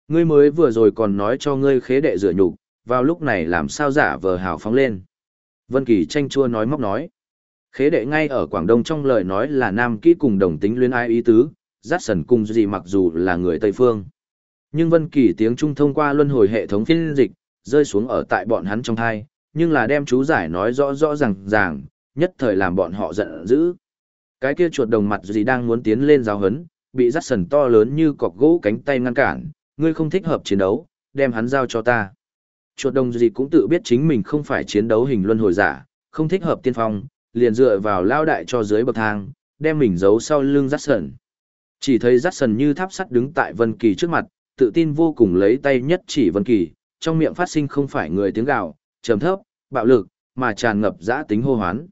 Ngươi mới vừa rồi còn nói cho ngươi khế đệ rửa nhục, vào lúc này làm sao giả vờ hào phóng lên. Vân Kỳ tranh chua nói móc nói. Khế đệ ngay ở Quảng Đông trong lời nói là nam kỹ cùng đồng tính luyến ai ý tứ, rát sần cùng gì mặc dù là người Tây Phương. Nhưng Vân Kỳ tiếng Trung thông qua luân hồi hệ thống phiên dịch, rơi xuống ở tại bọn hắn trong thai, nhưng là đem chú giải nói rõ rõ ràng ràng, nhất thời làm bọn họ giận dữ. Cái kia chuột đồng mặt gì đang muốn tiến lên giáo hấn, bị rát sần to lớn như cọc gỗ cánh tay ngăn cản, ngươi không thích hợp chiến đấu, đem hắn giao cho ta. Chuột đồng gì cũng tự biết chính mình không phải chiến đấu hình luân hồi giả, không thích hợp tiên phong, liền dựa vào lao đại cho dưới bậc thang, đem mình giấu sau lưng rát sần. Chỉ thấy dắt sần như tháp sắt đứng tại Vân Kỳ trước mặt, tự tin vô cùng lấy tay nhất chỉ Vân Kỳ, trong miệng phát sinh không phải người tiếng gào, trầm thấp, bạo lực, mà tràn ngập dã tính hô hoán.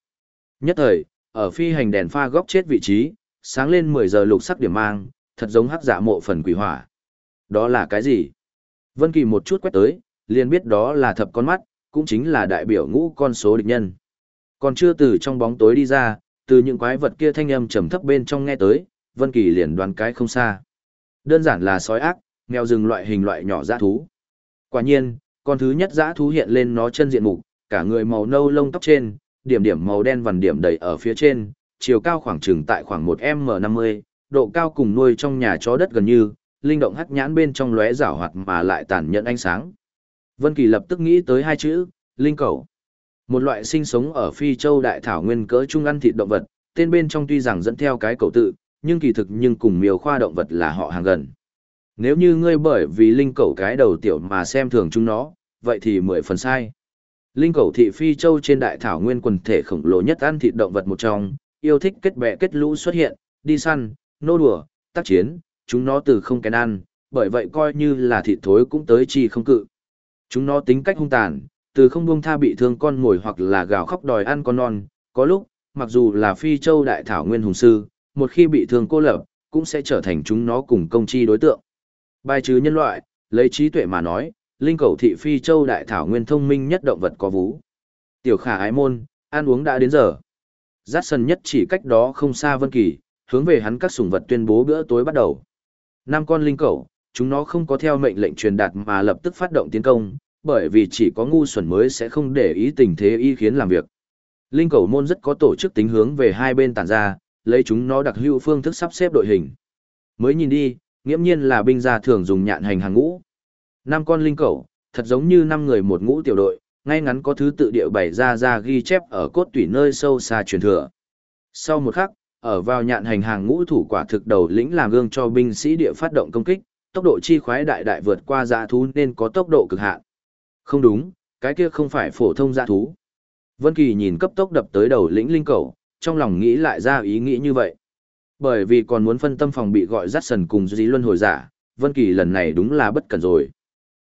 Nhất thời, ở phi hành đèn pha góc chết vị trí, sáng lên 10 giờ lục sắc điểm mang, thật giống hắc giả mộ phần quỷ hỏa. Đó là cái gì? Vân Kỳ một chút quét tới, liền biết đó là thập con mắt, cũng chính là đại biểu ngũ con số địch nhân. Còn chưa từ trong bóng tối đi ra, từ những quái vật kia thanh âm trầm thấp bên trong nghe tới, Vân Kỳ liền đoán cái không xa. Đơn giản là sói ác, mèo rừng loại hình loại nhỏ dã thú. Quả nhiên, con thứ nhất dã thú hiện lên nó chân diện mục, cả người màu nâu lông tóc trên, điểm điểm màu đen vằn điểm đầy ở phía trên, chiều cao khoảng chừng tại khoảng 1m50, độ cao cùng nuôi trong nhà chó đất gần như, linh động hắc nhãn bên trong lóe rảo hoạt mà lại tàn nhẫn ánh sáng. Vân Kỳ lập tức nghĩ tới hai chữ, linh cẩu. Một loại sinh sống ở Phi Châu đại thảo nguyên cỡ trung ăn thịt động vật, tên bên trong tuy rằng dẫn theo cái cẩu tự, nhưng kỳ thực nhưng cùng miêu khoa động vật là họ hàng gần. Nếu như ngươi bởi vì linh cẩu cái đầu tiểu mà xem thường chúng nó, vậy thì mười phần sai. Linh cẩu thị Phi Châu trên đại thảo nguyên quần thể khổng lồ nhất ăn thịt động vật một trong, yêu thích kết bè kết lũ xuất hiện, đi săn, nô đùa, tác chiến, chúng nó từ không kén ăn, bởi vậy coi như là thịt thối cũng tới chi không cự. Chúng nó tính cách hung tàn, từ không buông tha bị thương con ngồi hoặc là gào khóc đòi ăn con non, có lúc, mặc dù là phi châu đại thảo nguyên hùng sư, một khi bị thương cô lập, cũng sẽ trở thành chúng nó cùng công chi đối tượng. Bài trừ nhân loại, lấy trí tuệ mà nói, linh cầu thị phi châu đại thảo nguyên thông minh nhất động vật có vú. Tiểu khả ái môn, ăn uống đã đến giờ. Giác sân nhất chỉ cách đó không xa Vân Kỳ, hướng về hắn các sủng vật tuyên bố bữa tối bắt đầu. Năm con linh cầu, chúng nó không có theo mệnh lệnh truyền đạt mà lập tức phát động tiến công, bởi vì chỉ có ngu xuẩn mới sẽ không để ý tình thế y khiến làm việc. Linh cầu môn rất có tổ chức tính hướng về hai bên tản ra, lấy chúng nó đặc hữu phương thức sắp xếp đội hình. Mới nhìn đi, nghiễm nhiên là binh gia thường dùng nhạn hành hàng ngũ. Năm con linh cẩu, thật giống như năm người một ngũ tiểu đội, ngay ngắn có thứ tự địa bày ra ra ghi chép ở cốt tủy nơi sâu xa truyền thừa. Sau một khắc, ở vào nhạn hành hàng ngũ thủ quả thực đầu lĩnh làm gương cho binh sĩ địa phát động công kích, tốc độ chi khoái đại đại vượt qua dã thú nên có tốc độ cực hạn. Không đúng, cái kia không phải phổ thông dã thú. Vân Kỳ nhìn cấp tốc đập tới đầu lĩnh linh cầu, trong lòng nghĩ lại ra ý nghĩ như vậy. Bởi vì còn muốn phân tâm phòng bị gọi rắt sần cùng dí luân hồi giả, Vân Kỳ lần này đúng là bất cẩn rồi.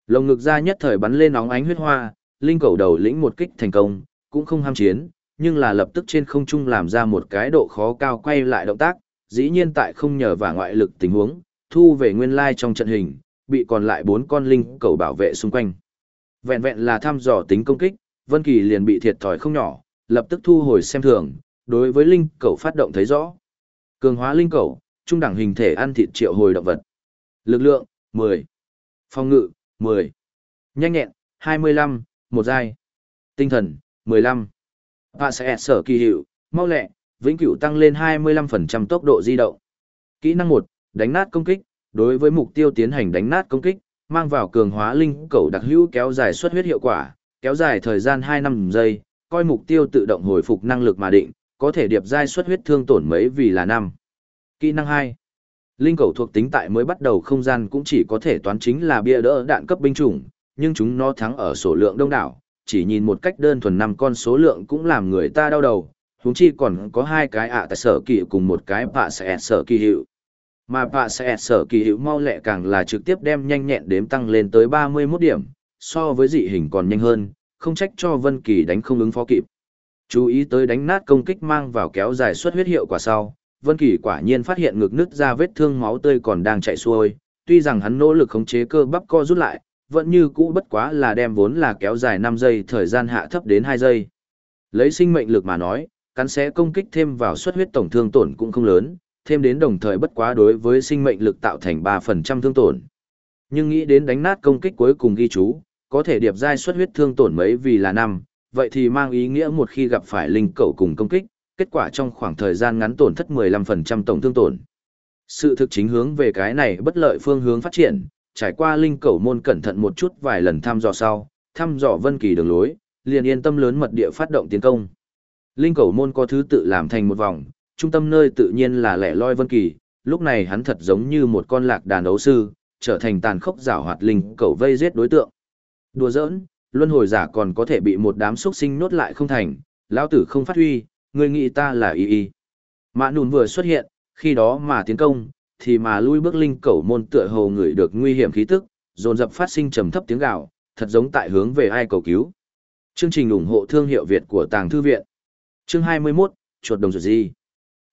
Lồng ngực ra nhất thời bắn lên nóng ánh huyết hoa, linh cầu đầu lĩnh một kích thành công, cũng không ham chiến, nhưng là lập tức trên không trung làm ra một cái độ khó cao quay lại động tác, dĩ nhiên tại không nhờ vả ngoại lực tình huống, thu về nguyên lai trong trận hình, bị còn lại bốn con linh cầu bảo vệ xung quanh. Vẹn vẹn là thăm dò tính công kích, Vân Kỳ liền bị thiệt thòi không nhỏ, lập tức thu hồi xem thường, đối với linh cầu phát động thấy rõ. Cường hóa linh cầu, trung đẳng hình thể ăn thịt triệu hồi động vật. Lực lượng, 10. Phòng ngự, 10. Nhanh nhẹn, 25, một giai. Tinh thần, 15. Và sẽ sở kỳ hiệu, mau lẹ, vĩnh cửu tăng lên 25% tốc độ di động. Kỹ năng 1, đánh nát công kích, đối với mục tiêu tiến hành đánh nát công kích, mang vào cường hóa linh cầu đặc hữu kéo dài suất huyết hiệu quả, kéo dài thời gian 2 năm giây, coi mục tiêu tự động hồi phục năng lực mà định, có thể điệp giai xuất huyết thương tổn mấy vì là năm. Kỹ năng 2. Linh cầu thuộc tính tại mới bắt đầu không gian cũng chỉ có thể toán chính là bia đỡ đạn cấp binh chủng, nhưng chúng nó thắng ở số lượng đông đảo, chỉ nhìn một cách đơn thuần năm con số lượng cũng làm người ta đau đầu, huống chi còn có hai cái ạ tại sở kỳ cùng một cái bạ sẽ sở kỳ hiệu. Mà bạ sẽ sở kỳ hiệu mau lẹ càng là trực tiếp đem nhanh nhẹn đếm tăng lên tới 31 điểm, so với dị hình còn nhanh hơn, không trách cho Vân Kỳ đánh không ứng phó kịp. Chú ý tới đánh nát công kích mang vào kéo dài suất huyết hiệu quả sau, Vân Kỳ quả nhiên phát hiện ngực nứt ra vết thương máu tươi còn đang chảy xuôi, tuy rằng hắn nỗ lực khống chế cơ bắp co rút lại, vẫn như cũ bất quá là đem vốn là kéo dài 5 giây thời gian hạ thấp đến 2 giây. Lấy sinh mệnh lực mà nói, cắn xé công kích thêm vào suất huyết tổng thương tổn cũng không lớn, thêm đến đồng thời bất quá đối với sinh mệnh lực tạo thành 3% thương tổn. Nhưng nghĩ đến đánh nát công kích cuối cùng ghi chú, có thể điệp giai suất huyết thương tổn mấy vì là năm, vậy thì mang ý nghĩa một khi gặp phải linh cẩu cùng công kích, kết quả trong khoảng thời gian ngắn tổn thất 15% tổng thương tổn. Sự thực chính hướng về cái này bất lợi phương hướng phát triển, trải qua linh cẩu môn cẩn thận một chút vài lần thăm dò sau, thăm dò vân kỳ đường lối, liền yên tâm lớn mật địa phát động tiến công. Linh cẩu môn có thứ tự làm thành một vòng, trung tâm nơi tự nhiên là lẻ loi vân kỳ, lúc này hắn thật giống như một con lạc đàn đấu sư, trở thành tàn khốc giảo hoạt linh cẩu vây giết đối tượng. Đùa giỡn, luân hồi giả còn có thể bị một đám xuất sinh nốt lại không thành, lão tử không phát huy, người nghĩ ta là y y. Mã nùn vừa xuất hiện, khi đó mà tiến công, thì mà lui bước linh cẩu môn tựa hồ người được nguy hiểm khí tức, dồn dập phát sinh trầm thấp tiếng gào, thật giống tại hướng về ai cầu cứu. Chương trình ủng hộ thương hiệu Việt của Tàng Thư Viện. Chương 21, chuột đồng ruột gì?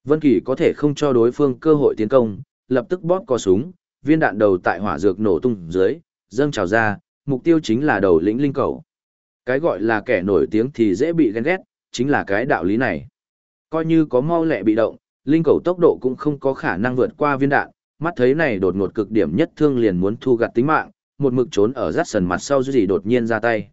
Vân Kỳ có thể không cho đối phương cơ hội tiến công, lập tức bóp cò súng, viên đạn đầu tại hỏa dược nổ tung dưới, dâng trào ra, mục tiêu chính là đầu lĩnh linh cầu. Cái gọi là kẻ nổi tiếng thì dễ bị ghen ghét, chính là cái đạo lý này. Coi như có mau lẹ bị động, linh cầu tốc độ cũng không có khả năng vượt qua viên đạn, mắt thấy này đột ngột cực điểm nhất thương liền muốn thu gặt tính mạng, một mực trốn ở rát sần mặt sau gì đột nhiên ra tay.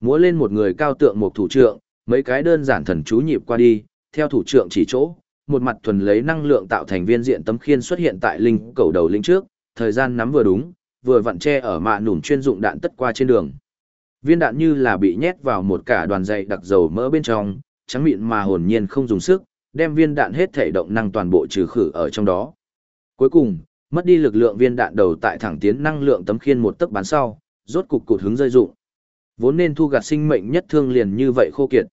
Múa lên một người cao tượng một thủ trượng, mấy cái đơn giản thần chú nhịp qua đi, theo thủ trượng chỉ chỗ, một mặt thuần lấy năng lượng tạo thành viên diện tấm khiên xuất hiện tại linh cầu đầu linh trước, thời gian nắm vừa đúng, vừa vặn che ở mạ nủn chuyên dụng đạn tất qua trên đường. Viên đạn như là bị nhét vào một cả đoàn dày đặc dầu mỡ bên trong, trắng mịn mà hồn nhiên không dùng sức, đem viên đạn hết thể động năng toàn bộ trừ khử ở trong đó. Cuối cùng, mất đi lực lượng viên đạn đầu tại thẳng tiến năng lượng tấm khiên một tấc bán sau, rốt cục cụt hứng rơi dụng. Vốn nên thu gạt sinh mệnh nhất thương liền như vậy khô kiệt.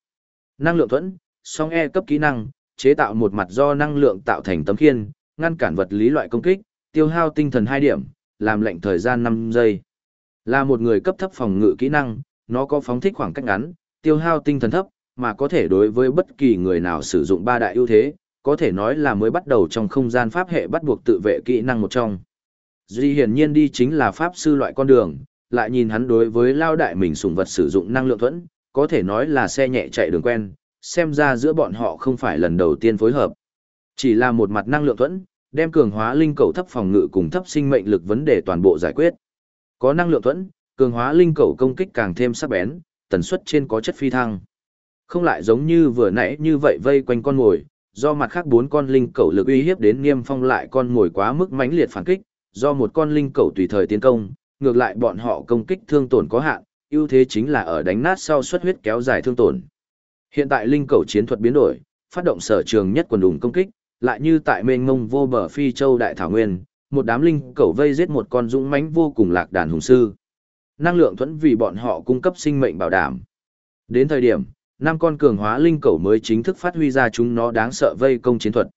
Năng lượng thuẫn, song E cấp kỹ năng, chế tạo một mặt do năng lượng tạo thành tấm khiên, ngăn cản vật lý loại công kích, tiêu hao tinh thần 2 điểm, làm lệnh thời gian 5 giây. Là một người cấp thấp phòng ngự kỹ năng, nó có phóng thích khoảng cách ngắn, tiêu hao tinh thần thấp, mà có thể đối với bất kỳ người nào sử dụng ba đại ưu thế, có thể nói là mới bắt đầu trong không gian pháp hệ bắt buộc tự vệ kỹ năng một trong. Duy hiển nhiên đi chính là pháp sư loại con đường, lại nhìn hắn đối với lao đại mình sủng vật sử dụng năng lượng thuẫn, có thể nói là xe nhẹ chạy đường quen, xem ra giữa bọn họ không phải lần đầu tiên phối hợp. Chỉ là một mặt năng lượng thuẫn, đem cường hóa linh cầu thấp phòng ngự cùng thấp sinh mệnh lực vấn đề toàn bộ giải quyết. Có năng lượng thuẫn, cường hóa linh cầu công kích càng thêm sắc bén, tần suất trên có chất phi thăng. Không lại giống như vừa nãy như vậy vây quanh con ngồi, do mặt khác bốn con linh cầu lực uy hiếp đến niêm phong lại con ngồi quá mức mãnh liệt phản kích, do một con linh cầu tùy thời tiến công, ngược lại bọn họ công kích thương tổn có hạn, ưu thế chính là ở đánh nát sau xuất huyết kéo dài thương tổn. Hiện tại linh cầu chiến thuật biến đổi, phát động sở trường nhất quần đùng công kích, lại như tại mênh mông vô bờ phi châu đại thảo nguyên, một đám linh cẩu vây giết một con dũng mãnh vô cùng lạc đàn hùng sư. Năng lượng thuẫn vì bọn họ cung cấp sinh mệnh bảo đảm. Đến thời điểm, năm con cường hóa linh cẩu mới chính thức phát huy ra chúng nó đáng sợ vây công chiến thuật.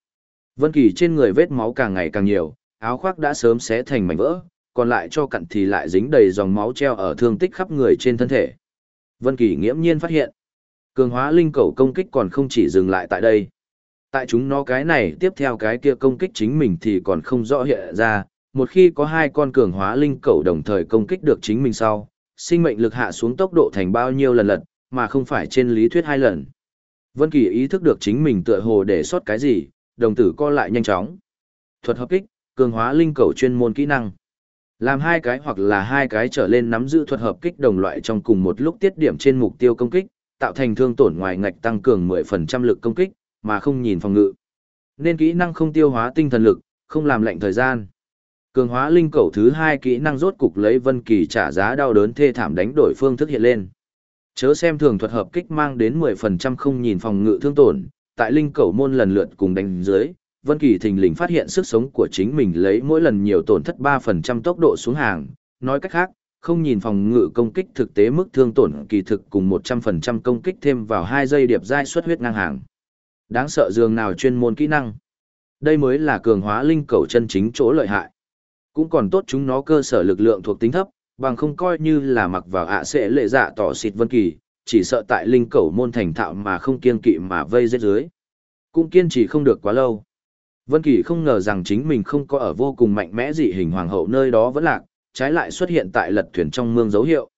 Vân Kỳ trên người vết máu càng ngày càng nhiều, áo khoác đã sớm xé thành mảnh vỡ, còn lại cho cặn thì lại dính đầy dòng máu treo ở thương tích khắp người trên thân thể. Vân Kỳ nghiễm nhiên phát hiện, cường hóa linh cẩu công kích còn không chỉ dừng lại tại đây. Tại chúng nó cái này tiếp theo cái kia công kích chính mình thì còn không rõ hiện ra, một khi có hai con cường hóa linh cầu đồng thời công kích được chính mình sau, sinh mệnh lực hạ xuống tốc độ thành bao nhiêu lần lật, mà không phải trên lý thuyết hai lần. Vân Kỳ ý thức được chính mình tựa hồ để sót cái gì, đồng tử co lại nhanh chóng. Thuật hợp kích, cường hóa linh cầu chuyên môn kỹ năng. Làm hai cái hoặc là hai cái trở lên nắm giữ thuật hợp kích đồng loại trong cùng một lúc tiết điểm trên mục tiêu công kích, tạo thành thương tổn ngoài ngạch tăng cường 10% lực công kích, mà không nhìn phòng ngự. Nên kỹ năng không tiêu hóa tinh thần lực, không làm lệnh thời gian. Cường hóa linh cầu thứ hai kỹ năng rốt cục lấy Vân Kỳ trả giá đau đớn thê thảm đánh đổi phương thức hiện lên. Chớ xem thường thuật hợp kích mang đến 10% không nhìn phòng ngự thương tổn, tại linh cầu môn lần lượt cùng đánh dưới, Vân Kỳ thình lình phát hiện sức sống của chính mình lấy mỗi lần nhiều tổn thất 3% tốc độ xuống hàng, nói cách khác, không nhìn phòng ngự công kích thực tế mức thương tổn kỳ thực cùng 100% công kích thêm vào 2 giây điệp giai xuất huyết ngang hàng. Đáng sợ dường nào chuyên môn kỹ năng. Đây mới là cường hóa linh cầu chân chính chỗ lợi hại. Cũng còn tốt chúng nó cơ sở lực lượng thuộc tính thấp, bằng không coi như là mặc vào ạ sẽ lệ dạ tỏ xịt Vân Kỳ, chỉ sợ tại linh cầu môn thành thạo mà không kiên kỵ mà vây giết dưới. Cũng kiên trì không được quá lâu. Vân Kỳ không ngờ rằng chính mình không có ở vô cùng mạnh mẽ dị hình hoàng hậu nơi đó vẫn lạc, trái lại xuất hiện tại lật thuyền trong mương dấu hiệu.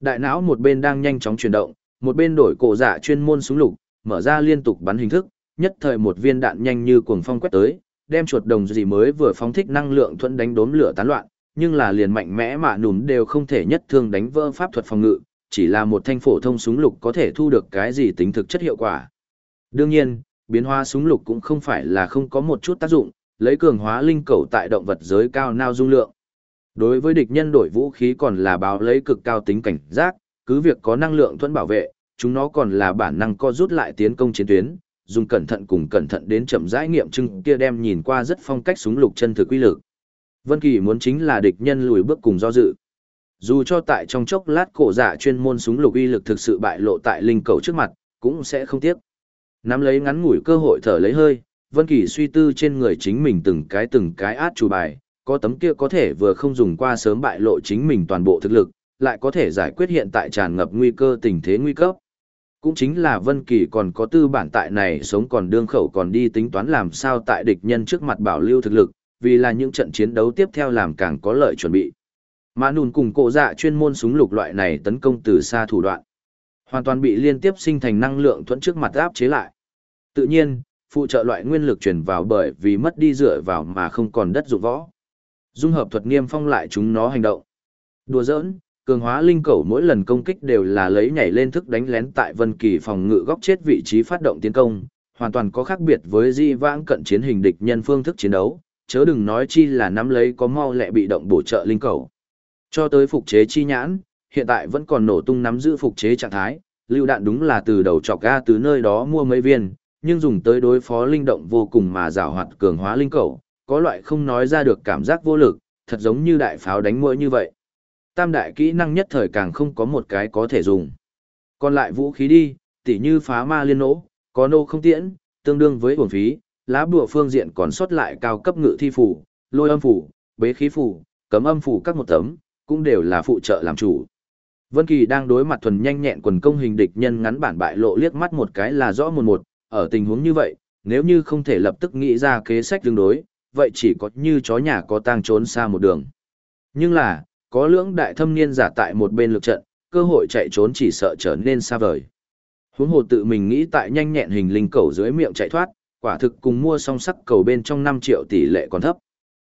Đại não một bên đang nhanh chóng chuyển động, một bên đổi cổ dạ chuyên môn súng lục, mở ra liên tục bắn hình thức, nhất thời một viên đạn nhanh như cuồng phong quét tới, đem chuột đồng gì mới vừa phóng thích năng lượng thuận đánh đốm lửa tán loạn, nhưng là liền mạnh mẽ mà nùm đều không thể nhất thương đánh vỡ pháp thuật phòng ngự, chỉ là một thanh phổ thông súng lục có thể thu được cái gì tính thực chất hiệu quả. Đương nhiên, biến hóa súng lục cũng không phải là không có một chút tác dụng, lấy cường hóa linh cầu tại động vật giới cao nao dung lượng. Đối với địch nhân đổi vũ khí còn là báo lấy cực cao tính cảnh giác, cứ việc có năng lượng thuẫn bảo vệ, chúng nó còn là bản năng co rút lại tiến công chiến tuyến, dùng cẩn thận cùng cẩn thận đến chậm rãi nghiệm chứng kia đem nhìn qua rất phong cách súng lục chân thực quy lực. Vân Kỳ muốn chính là địch nhân lùi bước cùng do dự. Dù cho tại trong chốc lát cổ giả chuyên môn súng lục uy lực thực sự bại lộ tại linh cầu trước mặt, cũng sẽ không tiếc. Nắm lấy ngắn ngủi cơ hội thở lấy hơi, Vân Kỳ suy tư trên người chính mình từng cái từng cái át chủ bài, có tấm kia có thể vừa không dùng qua sớm bại lộ chính mình toàn bộ thực lực, lại có thể giải quyết hiện tại tràn ngập nguy cơ tình thế nguy cấp. Cũng chính là Vân Kỳ còn có tư bản tại này sống còn đương khẩu còn đi tính toán làm sao tại địch nhân trước mặt bảo lưu thực lực, vì là những trận chiến đấu tiếp theo làm càng có lợi chuẩn bị. Mã Nùn cùng cổ dạ chuyên môn súng lục loại này tấn công từ xa thủ đoạn. Hoàn toàn bị liên tiếp sinh thành năng lượng thuẫn trước mặt áp chế lại. Tự nhiên, phụ trợ loại nguyên lực truyền vào bởi vì mất đi dựa vào mà không còn đất dụng võ. Dung hợp thuật niêm phong lại chúng nó hành động. Đùa giỡn, cường hóa linh cầu mỗi lần công kích đều là lấy nhảy lên thức đánh lén tại Vân Kỳ phòng ngự góc chết vị trí phát động tiến công, hoàn toàn có khác biệt với di vãng cận chiến hình địch nhân phương thức chiến đấu, chớ đừng nói chi là nắm lấy có mau lẹ bị động bổ trợ linh cầu. Cho tới phục chế chi nhãn, hiện tại vẫn còn nổ tung nắm giữ phục chế trạng thái, lưu đạn đúng là từ đầu chọc ga từ nơi đó mua mấy viên, nhưng dùng tới đối phó linh động vô cùng mà giảo hoạt cường hóa linh cầu, có loại không nói ra được cảm giác vô lực, thật giống như đại pháo đánh mũi như vậy. Tam đại kỹ năng nhất thời càng không có một cái có thể dùng. Còn lại vũ khí đi, tỉ như phá ma liên nỗ, có nô không tiễn, tương đương với bổn phí, lá bùa phương diện còn sót lại cao cấp ngự thi phủ, lôi âm phủ, bế khí phủ, cấm âm phủ các một tấm, cũng đều là phụ trợ làm chủ. Vân Kỳ đang đối mặt thuần nhanh nhẹn quần công hình địch nhân ngắn bản bại lộ liếc mắt một cái là rõ một một, ở tình huống như vậy, nếu như không thể lập tức nghĩ ra kế sách tương đối, vậy chỉ có như chó nhà có tang trốn xa một đường. Nhưng là, có lưỡng đại thâm niên giả tại một bên lực trận, cơ hội chạy trốn chỉ sợ trở nên xa vời. Huống hồ tự mình nghĩ tại nhanh nhẹn hình linh cầu dưới miệng chạy thoát, quả thực cùng mua song sắc cầu bên trong 5 triệu tỷ lệ còn thấp.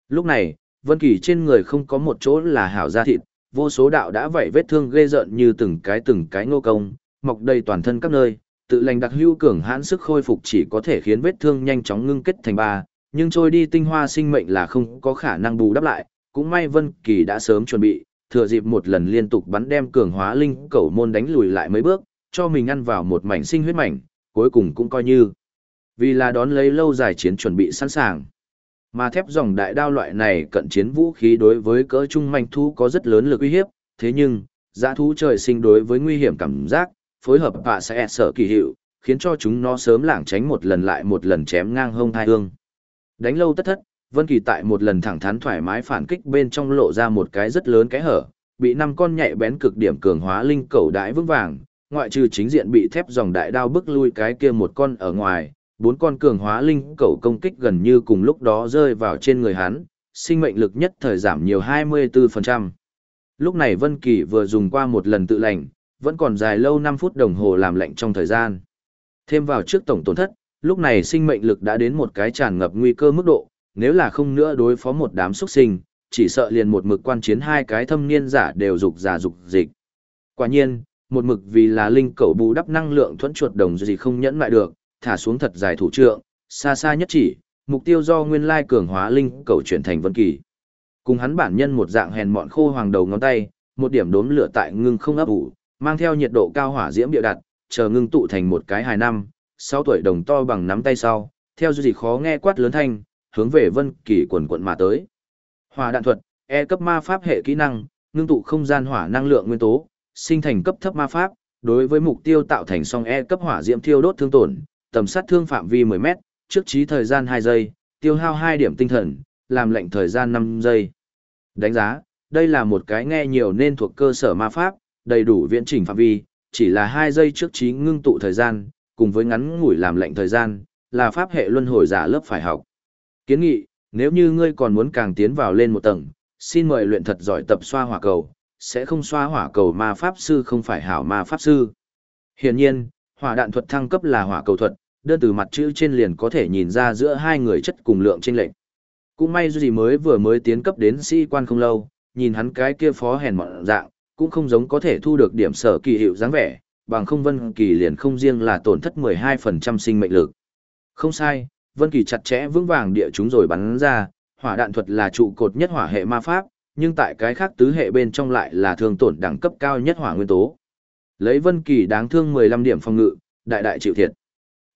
Lúc này, Vân Kỳ trên người không có một chỗ là hảo da thịt, vô số đạo đã vảy vết thương ghê rợn như từng cái từng cái ngô công, mọc đầy toàn thân các nơi, tự lành đặc hữu cường hãn sức khôi phục chỉ có thể khiến vết thương nhanh chóng ngưng kết thành ba, nhưng trôi đi tinh hoa sinh mệnh là không có khả năng bù đắp lại, cũng may Vân Kỳ đã sớm chuẩn bị, thừa dịp một lần liên tục bắn đem cường hóa linh cầu môn đánh lùi lại mấy bước, cho mình ăn vào một mảnh sinh huyết mảnh, cuối cùng cũng coi như vì là đón lấy lâu dài chiến chuẩn bị sẵn sàng. Mà thép dòng đại đao loại này cận chiến vũ khí đối với cỡ trung manh thú có rất lớn lực uy hiếp, thế nhưng, dã thú trời sinh đối với nguy hiểm cảm giác, phối hợp và sẽ sợ kỳ hiệu, khiến cho chúng nó sớm lảng tránh một lần lại một lần chém ngang hông hai hương. Đánh lâu tất thất, Vân Kỳ tại một lần thẳng thắn thoải mái phản kích bên trong lộ ra một cái rất lớn cái hở, bị năm con nhạy bén cực điểm cường hóa linh cầu đại vững vàng, ngoại trừ chính diện bị thép dòng đại đao bức lui cái kia một con ở ngoài, bốn con cường hóa linh cầu công kích gần như cùng lúc đó rơi vào trên người hắn, sinh mệnh lực nhất thời giảm nhiều 24%. Lúc này Vân Kỳ vừa dùng qua một lần tự lành, vẫn còn dài lâu 5 phút đồng hồ làm lệnh trong thời gian. Thêm vào trước tổng tổn thất, lúc này sinh mệnh lực đã đến một cái tràn ngập nguy cơ mức độ, nếu là không nữa đối phó một đám xuất sinh, chỉ sợ liền một mực quan chiến hai cái thâm niên giả đều dục giả dục dịch. Quả nhiên, một mực vì là linh cầu bù đắp năng lượng thuẫn chuột đồng gì không nhẫn lại được, thả xuống thật dài thủ trượng, xa xa nhất chỉ, mục tiêu do nguyên lai cường hóa linh cầu chuyển thành vân kỳ. Cùng hắn bản nhân một dạng hèn mọn khô hoàng đầu ngón tay, một điểm đốm lửa tại ngưng không ấp ủ, mang theo nhiệt độ cao hỏa diễm địa đặt, chờ ngưng tụ thành một cái hài năm, 6 tuổi đồng to bằng nắm tay sau, theo gì khó nghe quát lớn thanh, hướng về Vân Kỳ quần quận mà tới. Hỏa đạn thuật, E cấp ma pháp hệ kỹ năng, ngưng tụ không gian hỏa năng lượng nguyên tố, sinh thành cấp thấp ma pháp, đối với mục tiêu tạo thành song E cấp hỏa diễm thiêu đốt thương tổn, tầm sát thương phạm vi 10 mét, trước trí thời gian 2 giây, tiêu hao 2 điểm tinh thần, làm lệnh thời gian 5 giây. Đánh giá, đây là một cái nghe nhiều nên thuộc cơ sở ma pháp, đầy đủ viễn chỉnh phạm vi, chỉ là 2 giây trước trí ngưng tụ thời gian, cùng với ngắn ngủi làm lệnh thời gian, là pháp hệ luân hồi giả lớp phải học. Kiến nghị, nếu như ngươi còn muốn càng tiến vào lên một tầng, xin mời luyện thật giỏi tập xoa hỏa cầu, sẽ không xoa hỏa cầu ma pháp sư không phải hảo ma pháp sư. Hiển nhiên, hỏa đạn thuật thăng cấp là hỏa cầu thuật, đơn từ mặt chữ trên liền có thể nhìn ra giữa hai người chất cùng lượng chênh lệch. Cũng may gì mới vừa mới tiến cấp đến sĩ quan không lâu, nhìn hắn cái kia phó hèn mọn dạng, cũng không giống có thể thu được điểm sở kỳ hiệu dáng vẻ, bằng không Vân Kỳ liền không riêng là tổn thất 12% sinh mệnh lực. Không sai, Vân Kỳ chặt chẽ vững vàng địa chúng rồi bắn ra, hỏa đạn thuật là trụ cột nhất hỏa hệ ma pháp, nhưng tại cái khác tứ hệ bên trong lại là thương tổn đẳng cấp cao nhất hỏa nguyên tố. Lấy Vân Kỳ đáng thương 15 điểm phòng ngự, đại đại chịu thiệt.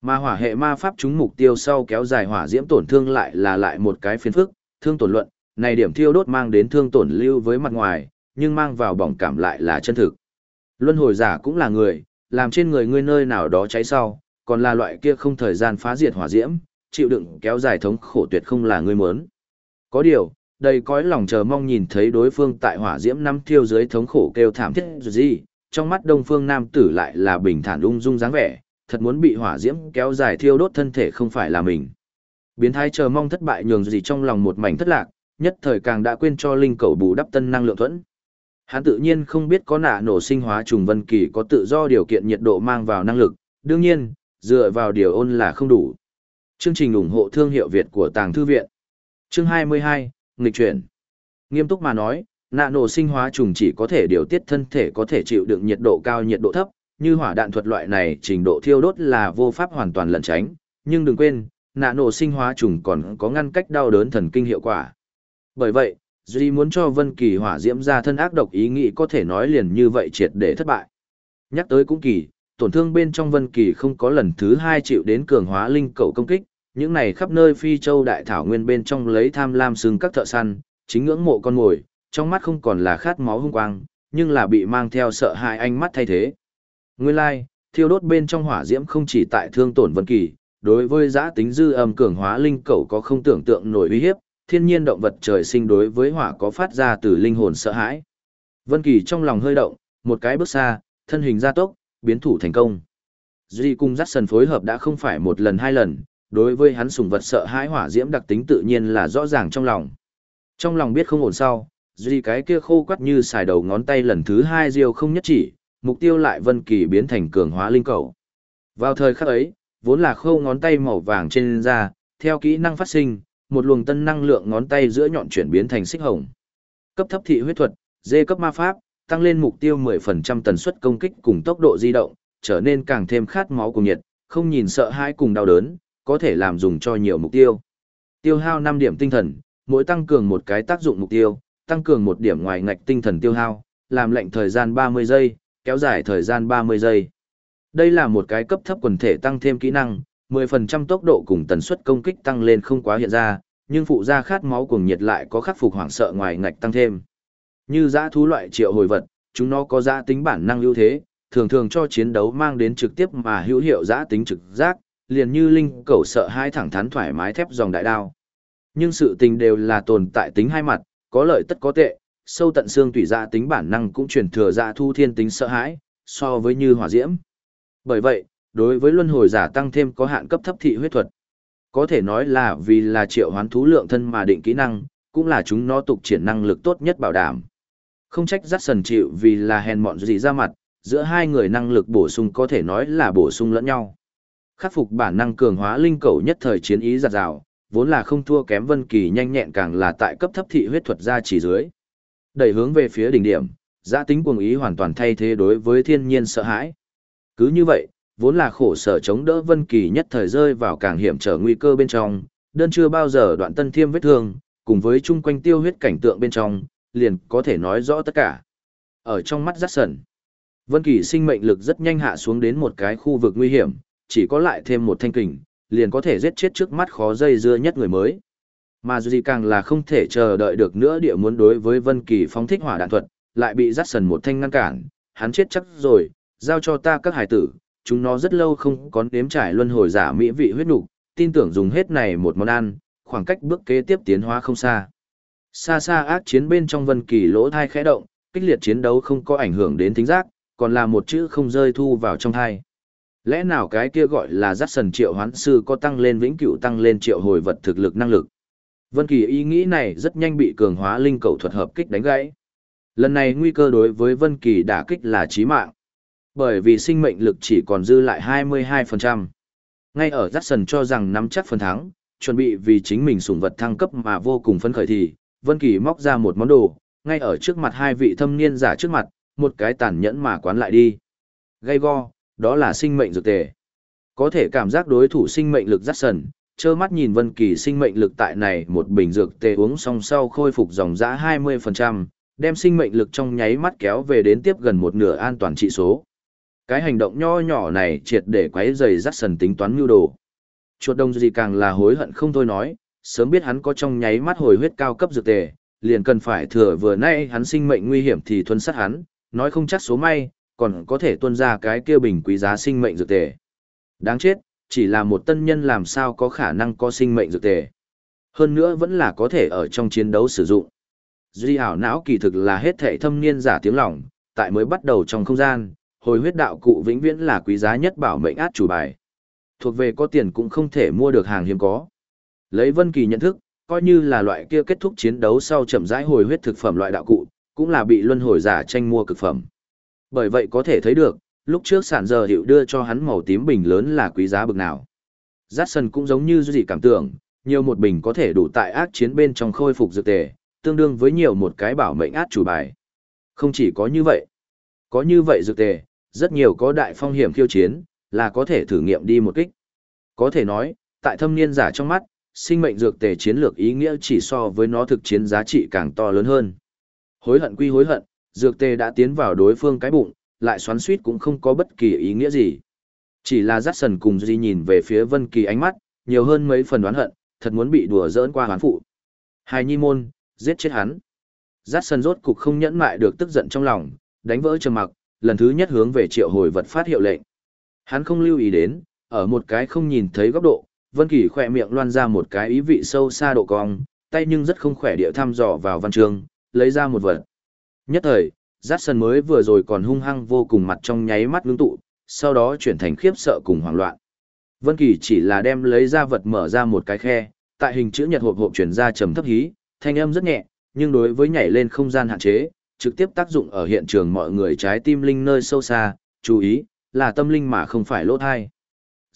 Ma hỏa hệ ma pháp chúng mục tiêu sau kéo dài hỏa diễm tổn thương lại là lại một cái phiền phức, thương tổn luận, này điểm thiêu đốt mang đến thương tổn lưu với mặt ngoài, nhưng mang vào bỏng cảm lại là chân thực. Luân hồi giả cũng là người, làm trên người ngươi nơi nào đó cháy sau, còn là loại kia không thời gian phá diệt hỏa diễm, chịu đựng kéo dài thống khổ tuyệt không là ngươi muốn. Có điều, đầy cõi lòng chờ mong nhìn thấy đối phương tại hỏa diễm năm thiêu dưới thống khổ kêu thảm thiết gì, trong mắt đông phương nam tử lại là bình thản ung dung dáng vẻ, thật muốn bị hỏa diễm kéo dài thiêu đốt thân thể không phải là mình. Biến thái chờ mong thất bại nhường gì trong lòng một mảnh thất lạc, nhất thời càng đã quên cho linh cầu bù đắp tân năng lượng thuẫn. Hắn tự nhiên không biết có nạ nổ sinh hóa trùng vân kỳ có tự do điều kiện nhiệt độ mang vào năng lực, đương nhiên, dựa vào điều ôn là không đủ. Chương trình ủng hộ thương hiệu Việt của Tàng Thư Viện. Chương 22, Nghịch chuyển. Nghiêm túc mà nói, Nạ nổ sinh hóa trùng chỉ có thể điều tiết thân thể có thể chịu đựng nhiệt độ cao nhiệt độ thấp, như hỏa đạn thuật loại này trình độ thiêu đốt là vô pháp hoàn toàn lẩn tránh, nhưng đừng quên, nạ nổ sinh hóa trùng còn có ngăn cách đau đớn thần kinh hiệu quả. Bởi vậy, Duy muốn cho Vân Kỳ hỏa diễm ra thân ác độc ý nghĩ có thể nói liền như vậy triệt để thất bại. Nhắc tới cũng kỳ, tổn thương bên trong Vân Kỳ không có lần thứ hai chịu đến cường hóa linh cầu công kích, những này khắp nơi phi châu đại thảo nguyên bên trong lấy tham lam sừng các thợ săn, chính ngưỡng mộ con mồi, trong mắt không còn là khát máu hung quang, nhưng là bị mang theo sợ hãi ánh mắt thay thế. Nguyên lai, like, thiêu đốt bên trong hỏa diễm không chỉ tại thương tổn Vân Kỳ, đối với giã tính dư âm cường hóa linh cầu có không tưởng tượng nổi uy hiếp, thiên nhiên động vật trời sinh đối với hỏa có phát ra từ linh hồn sợ hãi. Vân Kỳ trong lòng hơi động, một cái bước xa, thân hình gia tốc, biến thủ thành công. Duy cùng dắt sần phối hợp đã không phải một lần hai lần, đối với hắn sùng vật sợ hãi hỏa diễm đặc tính tự nhiên là rõ ràng trong lòng. Trong lòng biết không ổn sau, Duy cái kia khô quắt như xài đầu ngón tay lần thứ hai diêu không nhất chỉ, mục tiêu lại Vân Kỳ biến thành cường hóa linh cầu. Vào thời khắc ấy, vốn là khâu ngón tay màu vàng trên da, theo kỹ năng phát sinh, một luồng tân năng lượng ngón tay giữa nhọn chuyển biến thành xích hồng. Cấp thấp thị huyết thuật, dê cấp ma pháp, tăng lên mục tiêu 10% tần suất công kích cùng tốc độ di động, trở nên càng thêm khát máu cùng nhiệt, không nhìn sợ hãi cùng đau đớn, có thể làm dùng cho nhiều mục tiêu. Tiêu hao 5 điểm tinh thần, mỗi tăng cường một cái tác dụng mục tiêu, tăng cường một điểm ngoài ngạch tinh thần tiêu hao, làm lệnh thời gian 30 giây, kéo dài thời gian 30 giây. Đây là một cái cấp thấp quần thể tăng thêm kỹ năng, 10% tốc độ cùng tần suất công kích tăng lên không quá hiện ra, nhưng phụ gia khát máu cùng nhiệt lại có khắc phục hoảng sợ ngoài ngạch tăng thêm. Như giã thú loại triệu hồi vật, chúng nó có giã tính bản năng ưu thế, thường thường cho chiến đấu mang đến trực tiếp mà hữu hiệu giã tính trực giác, liền như linh cẩu sợ hai thẳng thắn thoải mái thép dòng đại đao. Nhưng sự tình đều là tồn tại tính hai mặt, có lợi tất có tệ, sâu tận xương tùy ra dạ tính bản năng cũng truyền thừa ra thu thiên tính sợ hãi, so với như hỏa diễm. Bởi vậy, đối với luân hồi giả tăng thêm có hạn cấp thấp thị huyết thuật. Có thể nói là vì là triệu hoán thú lượng thân mà định kỹ năng, cũng là chúng nó tục triển năng lực tốt nhất bảo đảm. Không trách rắc sần chịu vì là hèn mọn gì ra mặt, giữa hai người năng lực bổ sung có thể nói là bổ sung lẫn nhau. Khắc phục bản năng cường hóa linh cầu nhất thời chiến ý giạt rào, vốn là không thua kém Vân Kỳ nhanh nhẹn càng là tại cấp thấp thị huyết thuật ra chỉ dưới. Đẩy hướng về phía đỉnh điểm, giá tính cuồng ý hoàn toàn thay thế đối với thiên nhiên sợ hãi. Cứ như vậy, vốn là khổ sở chống đỡ Vân Kỳ nhất thời rơi vào càng hiểm trở nguy cơ bên trong, đơn chưa bao giờ đoạn tân thiêm vết thương, cùng với chung quanh tiêu huyết cảnh tượng bên trong, liền có thể nói rõ tất cả. Ở trong mắt Dát Sẩn, Vân Kỳ sinh mệnh lực rất nhanh hạ xuống đến một cái khu vực nguy hiểm, chỉ có lại thêm một thanh kình, liền có thể giết chết trước mắt khó dây dưa nhất người mới. Mà dù càng là không thể chờ đợi được nữa địa muốn đối với Vân Kỳ phóng thích hỏa đạn thuật, lại bị rắc sần một thanh ngăn cản, hắn chết chắc rồi, giao cho ta các hải tử, chúng nó rất lâu không có nếm trải luân hồi giả mỹ vị huyết nục, tin tưởng dùng hết này một món ăn, khoảng cách bước kế tiếp tiến hóa không xa. Xa xa ác chiến bên trong Vân Kỳ lỗ thai khẽ động, kích liệt chiến đấu không có ảnh hưởng đến tính giác, còn là một chữ không rơi thu vào trong thai. Lẽ nào cái kia gọi là dắt sần triệu hoán sư có tăng lên vĩnh cửu tăng lên triệu hồi vật thực lực năng lực. Vân Kỳ ý nghĩ này rất nhanh bị cường hóa linh cầu thuật hợp kích đánh gãy. Lần này nguy cơ đối với Vân Kỳ đả kích là chí mạng. Bởi vì sinh mệnh lực chỉ còn dư lại 22%. Ngay ở Jackson cho rằng nắm chắc phần thắng, chuẩn bị vì chính mình sủng vật thăng cấp mà vô cùng phấn khởi thì, Vân Kỳ móc ra một món đồ, ngay ở trước mặt hai vị thâm niên giả trước mặt, một cái tàn nhẫn mà quán lại đi. Gây go, đó là sinh mệnh dược tề. Có thể cảm giác đối thủ sinh mệnh lực rất sần, trơ mắt nhìn Vân Kỳ sinh mệnh lực tại này một bình dược tề uống xong sau khôi phục dòng dã 20%, đem sinh mệnh lực trong nháy mắt kéo về đến tiếp gần một nửa an toàn trị số. Cái hành động nho nhỏ này triệt để quấy rầy rắc sần tính toán nhu đồ. Chuột đông gì càng là hối hận không thôi nói, sớm biết hắn có trong nháy mắt hồi huyết cao cấp dược tề, liền cần phải thừa vừa nay hắn sinh mệnh nguy hiểm thì thuần sát hắn, nói không chắc số may, còn có thể tuân ra cái kia bình quý giá sinh mệnh dược tề. Đáng chết, chỉ là một tân nhân làm sao có khả năng có sinh mệnh dược tề. Hơn nữa vẫn là có thể ở trong chiến đấu sử dụng. Duy ảo não kỳ thực là hết thể thâm niên giả tiếng lòng, tại mới bắt đầu trong không gian, hồi huyết đạo cụ vĩnh viễn là quý giá nhất bảo mệnh át chủ bài. Thuộc về có tiền cũng không thể mua được hàng hiếm có. Lấy Vân Kỳ nhận thức, coi như là loại kia kết thúc chiến đấu sau chậm rãi hồi huyết thực phẩm loại đạo cụ, cũng là bị luân hồi giả tranh mua cực phẩm. Bởi vậy có thể thấy được, lúc trước sản giờ hiệu đưa cho hắn màu tím bình lớn là quý giá bực nào. Jackson cũng giống như gì cảm tưởng, nhiều một bình có thể đủ tại ác chiến bên trong khôi phục dược tề, tương đương với nhiều một cái bảo mệnh át chủ bài. Không chỉ có như vậy, có như vậy dược tề, rất nhiều có đại phong hiểm khiêu chiến, là có thể thử nghiệm đi một kích. Có thể nói, tại thâm niên giả trong mắt, sinh mệnh dược tề chiến lược ý nghĩa chỉ so với nó thực chiến giá trị càng to lớn hơn. Hối hận quy hối hận, dược tê đã tiến vào đối phương cái bụng, lại xoắn suýt cũng không có bất kỳ ý nghĩa gì. Chỉ là dắt sần cùng Di nhìn về phía Vân Kỳ ánh mắt, nhiều hơn mấy phần đoán hận, thật muốn bị đùa giỡn qua hoán phụ. Hai nhi môn, giết chết hắn. Dắt sần rốt cục không nhẫn mại được tức giận trong lòng, đánh vỡ trầm mặc, lần thứ nhất hướng về triệu hồi vật phát hiệu lệnh. Hắn không lưu ý đến, ở một cái không nhìn thấy góc độ, Vân Kỳ khỏe miệng loan ra một cái ý vị sâu xa độ cong, tay nhưng rất không khỏe địa thăm dò vào văn trường, lấy ra một vật. Nhất thời, Jackson mới vừa rồi còn hung hăng vô cùng mặt trong nháy mắt ngưng tụ, sau đó chuyển thành khiếp sợ cùng hoảng loạn. Vân Kỳ chỉ là đem lấy ra vật mở ra một cái khe, tại hình chữ nhật hộp hộp chuyển ra trầm thấp hí, thanh âm rất nhẹ, nhưng đối với nhảy lên không gian hạn chế, trực tiếp tác dụng ở hiện trường mọi người trái tim linh nơi sâu xa, chú ý, là tâm linh mà không phải lỗ thai.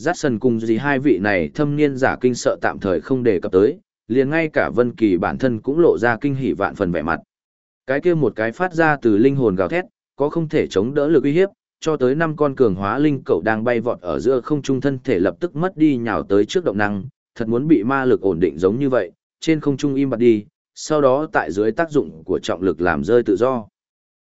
Jackson cùng gì hai vị này thâm niên giả kinh sợ tạm thời không đề cập tới, liền ngay cả Vân Kỳ bản thân cũng lộ ra kinh hỉ vạn phần vẻ mặt. Cái kia một cái phát ra từ linh hồn gào thét, có không thể chống đỡ lực uy hiếp, cho tới năm con cường hóa linh cậu đang bay vọt ở giữa không trung thân thể lập tức mất đi nhào tới trước động năng, thật muốn bị ma lực ổn định giống như vậy, trên không trung im bặt đi, sau đó tại dưới tác dụng của trọng lực làm rơi tự do.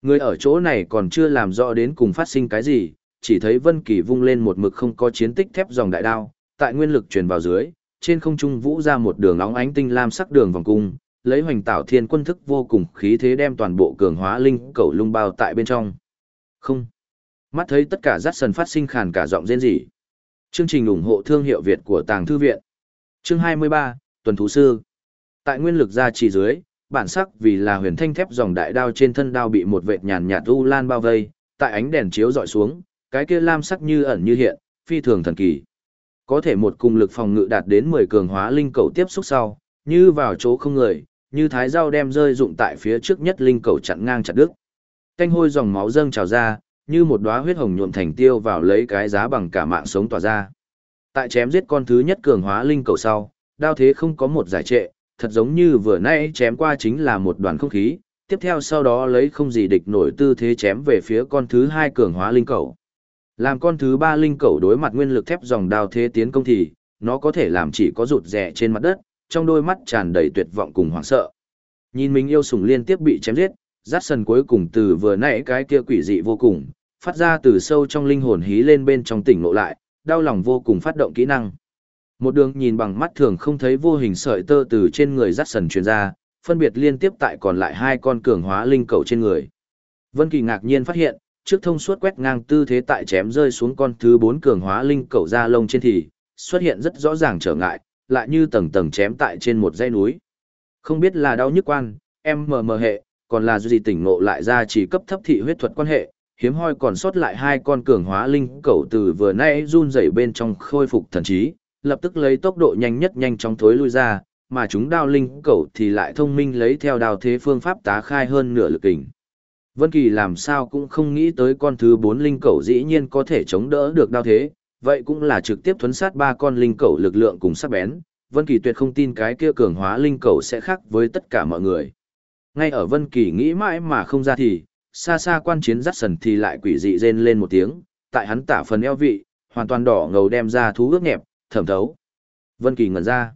Người ở chỗ này còn chưa làm rõ đến cùng phát sinh cái gì, chỉ thấy Vân Kỳ vung lên một mực không có chiến tích thép dòng đại đao, tại nguyên lực truyền vào dưới, trên không trung vũ ra một đường óng ánh tinh lam sắc đường vòng cung, lấy hoành tạo thiên quân thức vô cùng khí thế đem toàn bộ cường hóa linh cầu lung bao tại bên trong. Không. Mắt thấy tất cả rát sần phát sinh khàn cả giọng rên rỉ. Chương trình ủng hộ thương hiệu Việt của Tàng Thư Viện. Chương 23, Tuần Thú Sư. Tại nguyên lực gia trì dưới, bản sắc vì là huyền thanh thép dòng đại đao trên thân đao bị một vệt nhàn nhạt u lan bao vây, tại ánh đèn chiếu dọi xuống, cái kia lam sắc như ẩn như hiện, phi thường thần kỳ. Có thể một cùng lực phòng ngự đạt đến 10 cường hóa linh cầu tiếp xúc sau, như vào chỗ không người, như thái dao đem rơi dụng tại phía trước nhất linh cầu chặn ngang chặt đứt. Canh hôi dòng máu dâng trào ra, như một đóa huyết hồng nhuộm thành tiêu vào lấy cái giá bằng cả mạng sống tỏa ra. Tại chém giết con thứ nhất cường hóa linh cầu sau, đao thế không có một giải trệ, thật giống như vừa nãy chém qua chính là một đoàn không khí, tiếp theo sau đó lấy không gì địch nổi tư thế chém về phía con thứ hai cường hóa linh cầu. Làm con thứ ba linh cầu đối mặt nguyên lực thép dòng đao thế tiến công thì, nó có thể làm chỉ có rụt rẻ trên mặt đất, trong đôi mắt tràn đầy tuyệt vọng cùng hoảng sợ. Nhìn mình yêu sủng liên tiếp bị chém giết, rát sần cuối cùng từ vừa nãy cái kia quỷ dị vô cùng, phát ra từ sâu trong linh hồn hí lên bên trong tỉnh nộ lại, đau lòng vô cùng phát động kỹ năng. Một đường nhìn bằng mắt thường không thấy vô hình sợi tơ từ trên người rát sần truyền ra, phân biệt liên tiếp tại còn lại hai con cường hóa linh cầu trên người. Vân Kỳ ngạc nhiên phát hiện, trước thông suốt quét ngang tư thế tại chém rơi xuống con thứ bốn cường hóa linh cầu da lông trên thì, xuất hiện rất rõ ràng trở ngại, lại như tầng tầng chém tại trên một dãy núi. Không biết là đau nhức quan, em mờ mờ hệ, còn là gì tỉnh ngộ lại ra chỉ cấp thấp thị huyết thuật quan hệ, hiếm hoi còn sót lại hai con cường hóa linh cầu từ vừa nãy run rẩy bên trong khôi phục thần trí, lập tức lấy tốc độ nhanh nhất nhanh chóng thối lui ra, mà chúng đao linh cầu thì lại thông minh lấy theo đao thế phương pháp tá khai hơn nửa lực kình. Vân Kỳ làm sao cũng không nghĩ tới con thứ bốn linh cẩu dĩ nhiên có thể chống đỡ được đao thế, vậy cũng là trực tiếp thuấn sát ba con linh cầu lực lượng cùng sắc bén. Vân Kỳ tuyệt không tin cái kia cường hóa linh cầu sẽ khác với tất cả mọi người. Ngay ở Vân Kỳ nghĩ mãi mà không ra thì, xa xa quan chiến dắt sần thì lại quỷ dị rên lên một tiếng, tại hắn tả phần eo vị, hoàn toàn đỏ ngầu đem ra thú ước nhẹp, thẩm thấu. Vân Kỳ ngẩn ra.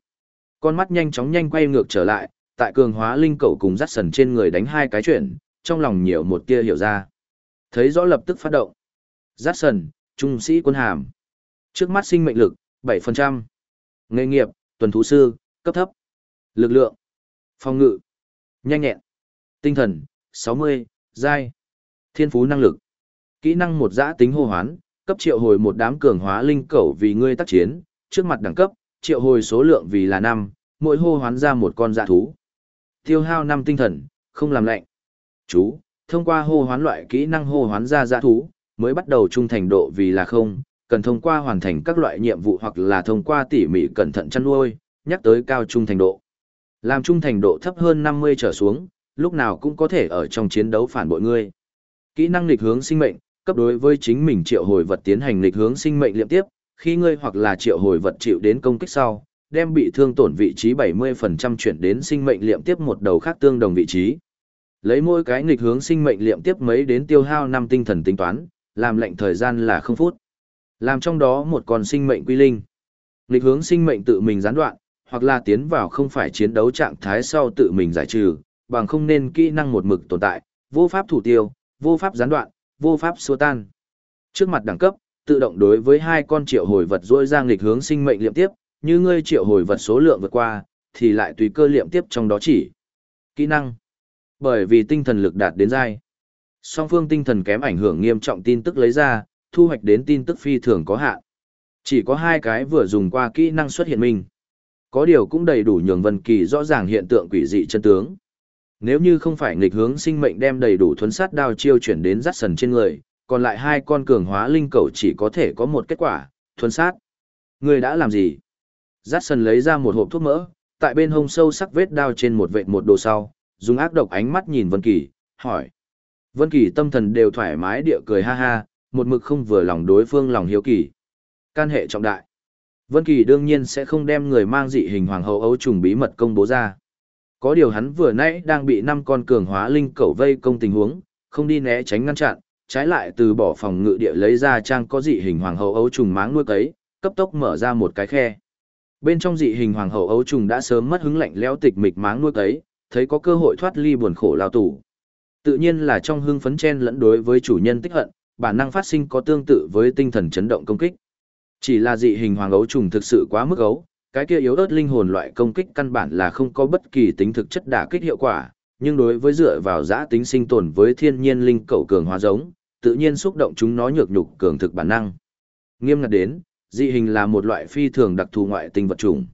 Con mắt nhanh chóng nhanh quay ngược trở lại, tại cường hóa linh cầu cùng dắt sần trên người đánh hai cái chuyển, trong lòng nhiều một tia hiểu ra. Thấy rõ lập tức phát động. Dắt sần, trung sĩ quân hàm. Trước mắt sinh mệnh lực, 7%. Nghề nghiệp, tuần thú sư, cấp thấp. Lực lượng, phòng ngự, nhanh nhẹn. Tinh thần, 60, giai. Thiên phú năng lực. Kỹ năng một giã tính hô hoán, cấp triệu hồi một đám cường hóa linh cẩu vì ngươi tác chiến, trước mặt đẳng cấp, triệu hồi số lượng vì là 5, mỗi hô hoán ra một con dạ thú. Tiêu hao 5 tinh thần, không làm lạnh. Chú, thông qua hô hoán loại kỹ năng hô hoán ra dạ thú, mới bắt đầu trung thành độ vì là không, cần thông qua hoàn thành các loại nhiệm vụ hoặc là thông qua tỉ mỉ cẩn thận chăn nuôi, nhắc tới cao trung thành độ. Làm trung thành độ thấp hơn 50 trở xuống, lúc nào cũng có thể ở trong chiến đấu phản bội ngươi. Kỹ năng lịch hướng sinh mệnh, cấp đối với chính mình triệu hồi vật tiến hành lịch hướng sinh mệnh liệm tiếp, khi ngươi hoặc là triệu hồi vật chịu đến công kích sau, đem bị thương tổn vị trí 70% chuyển đến sinh mệnh liệm tiếp một đầu khác tương đồng vị trí. Lấy mỗi cái nghịch hướng sinh mệnh liệm tiếp mấy đến tiêu hao năm tinh thần tính toán, làm lệnh thời gian là không phút. Làm trong đó một con sinh mệnh quy linh. Lịch hướng sinh mệnh tự mình gián đoạn, hoặc là tiến vào không phải chiến đấu trạng thái sau tự mình giải trừ, bằng không nên kỹ năng một mực tồn tại, vô pháp thủ tiêu, vô pháp gián đoạn, vô pháp xua tan. Trước mặt đẳng cấp, tự động đối với hai con triệu hồi vật rỗi ra nghịch hướng sinh mệnh liệm tiếp, như ngươi triệu hồi vật số lượng vượt qua, thì lại tùy cơ liệm tiếp trong đó chỉ. Kỹ năng. Bởi vì tinh thần lực đạt đến dai. Song phương tinh thần kém ảnh hưởng nghiêm trọng tin tức lấy ra, thu hoạch đến tin tức phi thường có hạn. Chỉ có hai cái vừa dùng qua kỹ năng xuất hiện mình. Có điều cũng đầy đủ nhường Vân Kỳ rõ ràng hiện tượng quỷ dị chân tướng. Nếu như không phải nghịch hướng sinh mệnh đem đầy đủ thuần sát đao chiêu chuyển đến rắc sần trên người, còn lại hai con cường hóa linh cầu chỉ có thể có một kết quả, thuần sát. Người đã làm gì? Rắc sần lấy ra một hộp thuốc mỡ, tại bên hông sâu sắc vết đao trên một vệt một đồ sau, dùng ác độc ánh mắt nhìn Vân Kỳ, hỏi. Vân Kỳ tâm thần đều thoải mái địa cười ha ha, một mực không vừa lòng đối phương lòng hiếu kỳ. Can hệ trọng đại. Vân Kỳ đương nhiên sẽ không đem người mang dị hình hoàng hậu ấu trùng bí mật công bố ra. Có điều hắn vừa nãy đang bị năm con cường hóa linh cẩu vây công tình huống, không đi né tránh ngăn chặn, trái lại từ bỏ phòng ngự địa lấy ra trang có dị hình hoàng hậu ấu trùng máng nuôi cấy, cấp tốc mở ra một cái khe. Bên trong dị hình hoàng hậu ấu trùng đã sớm mất hứng lạnh lẽo tịch mịch máng nuôi cấy, thấy có cơ hội thoát ly buồn khổ lao tù. Tự nhiên là trong hưng phấn chen lẫn đối với chủ nhân tích hận, bản năng phát sinh có tương tự với tinh thần chấn động công kích. Chỉ là dị hình hoàng ấu trùng thực sự quá mức ấu, cái kia yếu ớt linh hồn loại công kích căn bản là không có bất kỳ tính thực chất đả kích hiệu quả, nhưng đối với dựa vào giã tính sinh tồn với thiên nhiên linh cầu cường hóa giống, tự nhiên xúc động chúng nó nhược nhục cường thực bản năng. Nghiêm ngặt đến, dị hình là một loại phi thường đặc thù ngoại tinh vật chủng.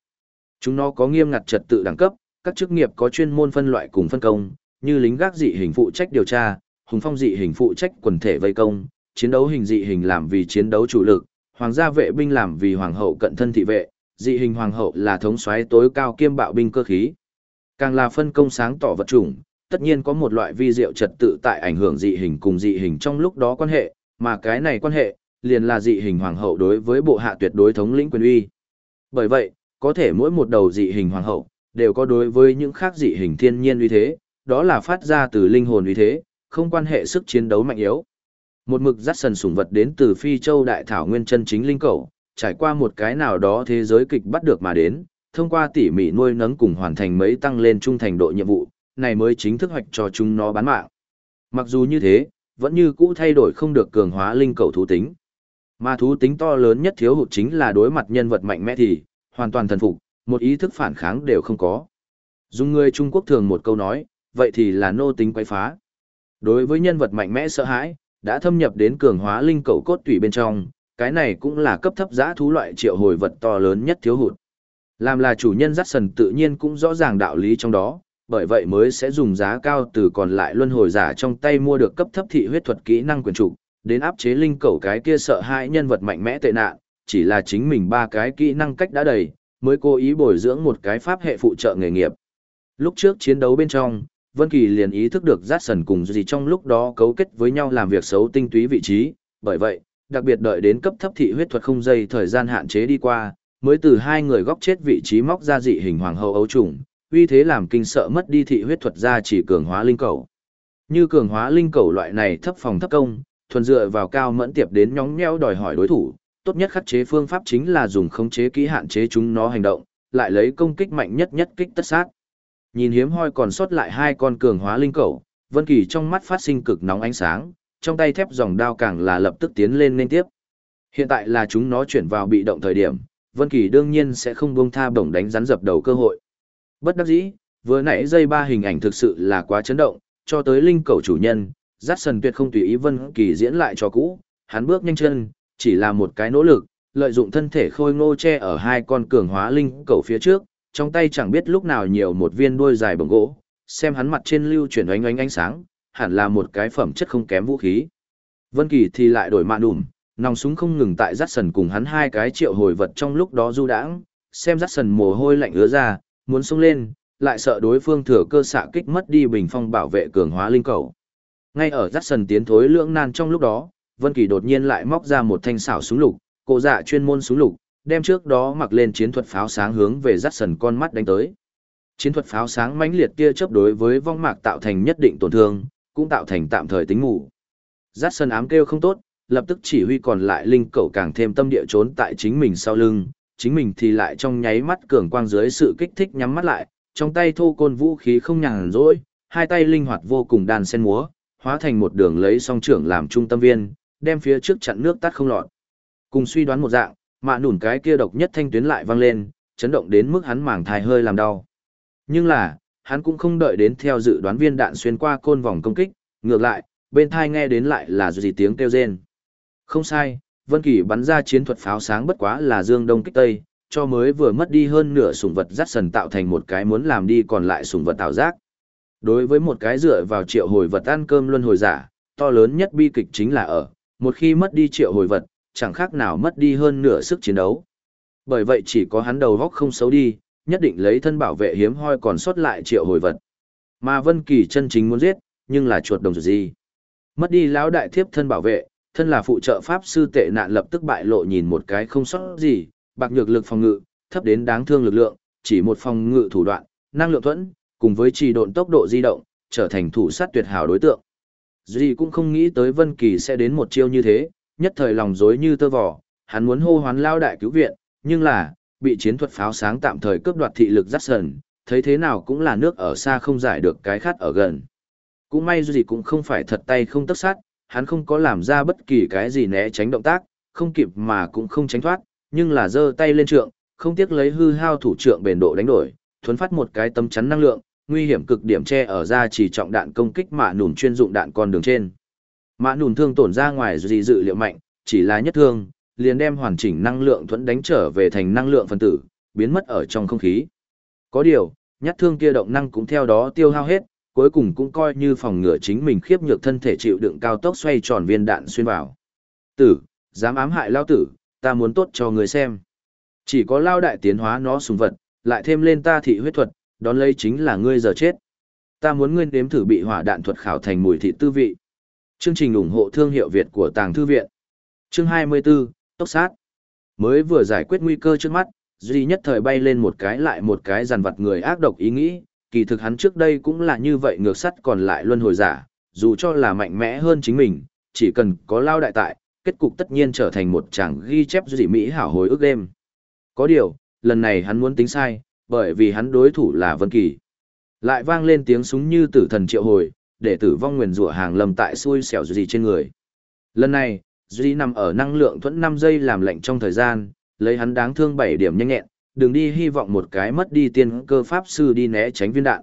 Chúng nó có nghiêm ngặt trật tự đẳng cấp, các chức nghiệp có chuyên môn phân loại cùng phân công, như lính gác dị hình phụ trách điều tra, hùng phong dị hình phụ trách quần thể vây công, chiến đấu hình dị hình làm vì chiến đấu chủ lực, hoàng gia vệ binh làm vì hoàng hậu cận thân thị vệ, dị hình hoàng hậu là thống soái tối cao kiêm bạo binh cơ khí. Càng là phân công sáng tỏ vật chủng, tất nhiên có một loại vi diệu trật tự tại ảnh hưởng dị hình cùng dị hình trong lúc đó quan hệ, mà cái này quan hệ, liền là dị hình hoàng hậu đối với bộ hạ tuyệt đối thống lĩnh quyền uy. Bởi vậy, có thể mỗi một đầu dị hình hoàng hậu, đều có đối với những khác dị hình thiên nhiên uy thế, đó là phát ra từ linh hồn uy thế, không quan hệ sức chiến đấu mạnh yếu. Một mực dắt sần sủng vật đến từ phi châu đại thảo nguyên chân chính linh cầu, trải qua một cái nào đó thế giới kịch bắt được mà đến, thông qua tỉ mỉ nuôi nấng cùng hoàn thành mấy tăng lên trung thành độ nhiệm vụ, này mới chính thức hoạch cho chúng nó bán mạng. Mặc dù như thế, vẫn như cũ thay đổi không được cường hóa linh cầu thú tính. Mà thú tính to lớn nhất thiếu hụt chính là đối mặt nhân vật mạnh mẽ thì, hoàn toàn thần phục, một ý thức phản kháng đều không có. Dùng người Trung Quốc thường một câu nói, vậy thì là nô tính quay phá. Đối với nhân vật mạnh mẽ sợ hãi, đã thâm nhập đến cường hóa linh cầu cốt tủy bên trong, cái này cũng là cấp thấp giã thú loại triệu hồi vật to lớn nhất thiếu hụt. Làm là chủ nhân dắt sần tự nhiên cũng rõ ràng đạo lý trong đó, bởi vậy mới sẽ dùng giá cao từ còn lại luân hồi giả trong tay mua được cấp thấp thị huyết thuật kỹ năng quyền trục, đến áp chế linh cầu cái kia sợ hãi nhân vật mạnh mẽ tệ nạn, chỉ là chính mình ba cái kỹ năng cách đã đầy, mới cố ý bồi dưỡng một cái pháp hệ phụ trợ nghề nghiệp. Lúc trước chiến đấu bên trong, Vân Kỳ liền ý thức được Dát Sần cùng gì trong lúc đó cấu kết với nhau làm việc xấu tinh túy vị trí, bởi vậy, đặc biệt đợi đến cấp thấp thị huyết thuật không dây thời gian hạn chế đi qua, mới từ hai người góc chết vị trí móc ra dị hình hoàng hậu ấu trùng, uy thế làm kinh sợ mất đi thị huyết thuật ra chỉ cường hóa linh cầu. Như cường hóa linh cầu loại này thấp phòng thấp công, thuần dựa vào cao mẫn tiệp đến nhóng nhẽo đòi hỏi đối thủ, tốt nhất khắc chế phương pháp chính là dùng khống chế kỹ hạn chế chúng nó hành động, lại lấy công kích mạnh nhất nhất kích tất sát. Nhìn hiếm hoi còn sót lại hai con cường hóa linh cầu, Vân Kỳ trong mắt phát sinh cực nóng ánh sáng, trong tay thép dòng đao càng là lập tức tiến lên lên tiếp. Hiện tại là chúng nó chuyển vào bị động thời điểm, Vân Kỳ đương nhiên sẽ không buông tha bổng đánh rắn dập đầu cơ hội. Bất đắc dĩ, vừa nãy dây ba hình ảnh thực sự là quá chấn động, cho tới linh cầu chủ nhân, Dát Sần tuyệt không tùy ý Vân Kỳ diễn lại cho cũ, hắn bước nhanh chân, chỉ là một cái nỗ lực, lợi dụng thân thể khôi ngô che ở hai con cường hóa linh cầu phía trước, trong tay chẳng biết lúc nào nhiều một viên đuôi dài bồng gỗ, xem hắn mặt trên lưu chuyển ánh ánh ánh sáng, hẳn là một cái phẩm chất không kém vũ khí. Vân Kỳ thì lại đổi mạn đùm, nòng súng không ngừng tại rắt sần cùng hắn hai cái triệu hồi vật trong lúc đó du đãng, xem rắt sần mồ hôi lạnh ứa ra, muốn xông lên, lại sợ đối phương thừa cơ xạ kích mất đi bình phong bảo vệ cường hóa linh cầu. Ngay ở rắt sần tiến thối lưỡng nan trong lúc đó, Vân Kỳ đột nhiên lại móc ra một thanh xảo súng lục, cổ dạ chuyên môn súng lục, đem trước đó mặc lên chiến thuật pháo sáng hướng về dắt sần con mắt đánh tới. Chiến thuật pháo sáng mãnh liệt kia chớp đối với vong mạc tạo thành nhất định tổn thương, cũng tạo thành tạm thời tính ngủ. Dắt sần ám kêu không tốt, lập tức chỉ huy còn lại linh cẩu càng thêm tâm địa trốn tại chính mình sau lưng, chính mình thì lại trong nháy mắt cường quang dưới sự kích thích nhắm mắt lại, trong tay thô côn vũ khí không nhàn rỗi, hai tay linh hoạt vô cùng đàn sen múa, hóa thành một đường lấy song trưởng làm trung tâm viên, đem phía trước chặn nước tắt không lọt. Cùng suy đoán một dạng, mạ nủn cái kia độc nhất thanh tuyến lại vang lên, chấn động đến mức hắn mảng thai hơi làm đau. Nhưng là, hắn cũng không đợi đến theo dự đoán viên đạn xuyên qua côn vòng công kích, ngược lại, bên thai nghe đến lại là gì tiếng kêu rên. Không sai, Vân Kỳ bắn ra chiến thuật pháo sáng bất quá là dương đông kích tây, cho mới vừa mất đi hơn nửa sủng vật dắt sần tạo thành một cái muốn làm đi còn lại sủng vật tạo giác. Đối với một cái dựa vào triệu hồi vật ăn cơm luân hồi giả, to lớn nhất bi kịch chính là ở, một khi mất đi triệu hồi vật, chẳng khác nào mất đi hơn nửa sức chiến đấu. Bởi vậy chỉ có hắn đầu góc không xấu đi, nhất định lấy thân bảo vệ hiếm hoi còn sót lại triệu hồi vật. Mà Vân Kỳ chân chính muốn giết, nhưng là chuột đồng gì. Mất đi lão đại thiếp thân bảo vệ, thân là phụ trợ pháp sư tệ nạn lập tức bại lộ nhìn một cái không sót gì, bạc nhược lực phòng ngự, thấp đến đáng thương lực lượng, chỉ một phòng ngự thủ đoạn, năng lượng thuẫn, cùng với trì độn tốc độ di động, trở thành thủ sát tuyệt hảo đối tượng. Duy cũng không nghĩ tới Vân Kỳ sẽ đến một chiêu như thế, nhất thời lòng dối như tơ vò, hắn muốn hô hoán lao đại cứu viện, nhưng là, bị chiến thuật pháo sáng tạm thời cướp đoạt thị lực dắt sần, thấy thế nào cũng là nước ở xa không giải được cái khát ở gần. Cũng may dù gì cũng không phải thật tay không tất sát, hắn không có làm ra bất kỳ cái gì né tránh động tác, không kịp mà cũng không tránh thoát, nhưng là giơ tay lên trượng, không tiếc lấy hư hao thủ trượng bền độ đánh đổi, thuấn phát một cái tấm chắn năng lượng, nguy hiểm cực điểm che ở ra chỉ trọng đạn công kích mạ nùm chuyên dụng đạn con đường trên. Mã nùn thương tổn ra ngoài gì dự liệu mạnh, chỉ là nhất thương, liền đem hoàn chỉnh năng lượng thuẫn đánh trở về thành năng lượng phân tử, biến mất ở trong không khí. Có điều, nhát thương kia động năng cũng theo đó tiêu hao hết, cuối cùng cũng coi như phòng ngừa chính mình khiếp nhược thân thể chịu đựng cao tốc xoay tròn viên đạn xuyên vào. Tử, dám ám hại lao tử, ta muốn tốt cho người xem. Chỉ có lao đại tiến hóa nó sùng vật, lại thêm lên ta thị huyết thuật, đón lấy chính là ngươi giờ chết. Ta muốn ngươi nếm thử bị hỏa đạn thuật khảo thành mùi thị tư vị. Chương trình ủng hộ thương hiệu Việt của Tàng Thư Viện. Chương 24, Tốc sát. Mới vừa giải quyết nguy cơ trước mắt, duy nhất thời bay lên một cái lại một cái dàn vặt người ác độc ý nghĩ, kỳ thực hắn trước đây cũng là như vậy ngược sắt còn lại luân hồi giả, dù cho là mạnh mẽ hơn chính mình, chỉ cần có lao đại tại, kết cục tất nhiên trở thành một chàng ghi chép dị mỹ hảo hối ước đêm. Có điều, lần này hắn muốn tính sai, bởi vì hắn đối thủ là Vân Kỳ. Lại vang lên tiếng súng như tử thần triệu hồi, để tử vong nguyền rủa hàng lầm tại xui xẻo gì trên người. Lần này, Duy nằm ở năng lượng thuẫn 5 giây làm lệnh trong thời gian, lấy hắn đáng thương 7 điểm nhanh nhẹn, đừng đi hy vọng một cái mất đi tiên cơ pháp sư đi né tránh viên đạn.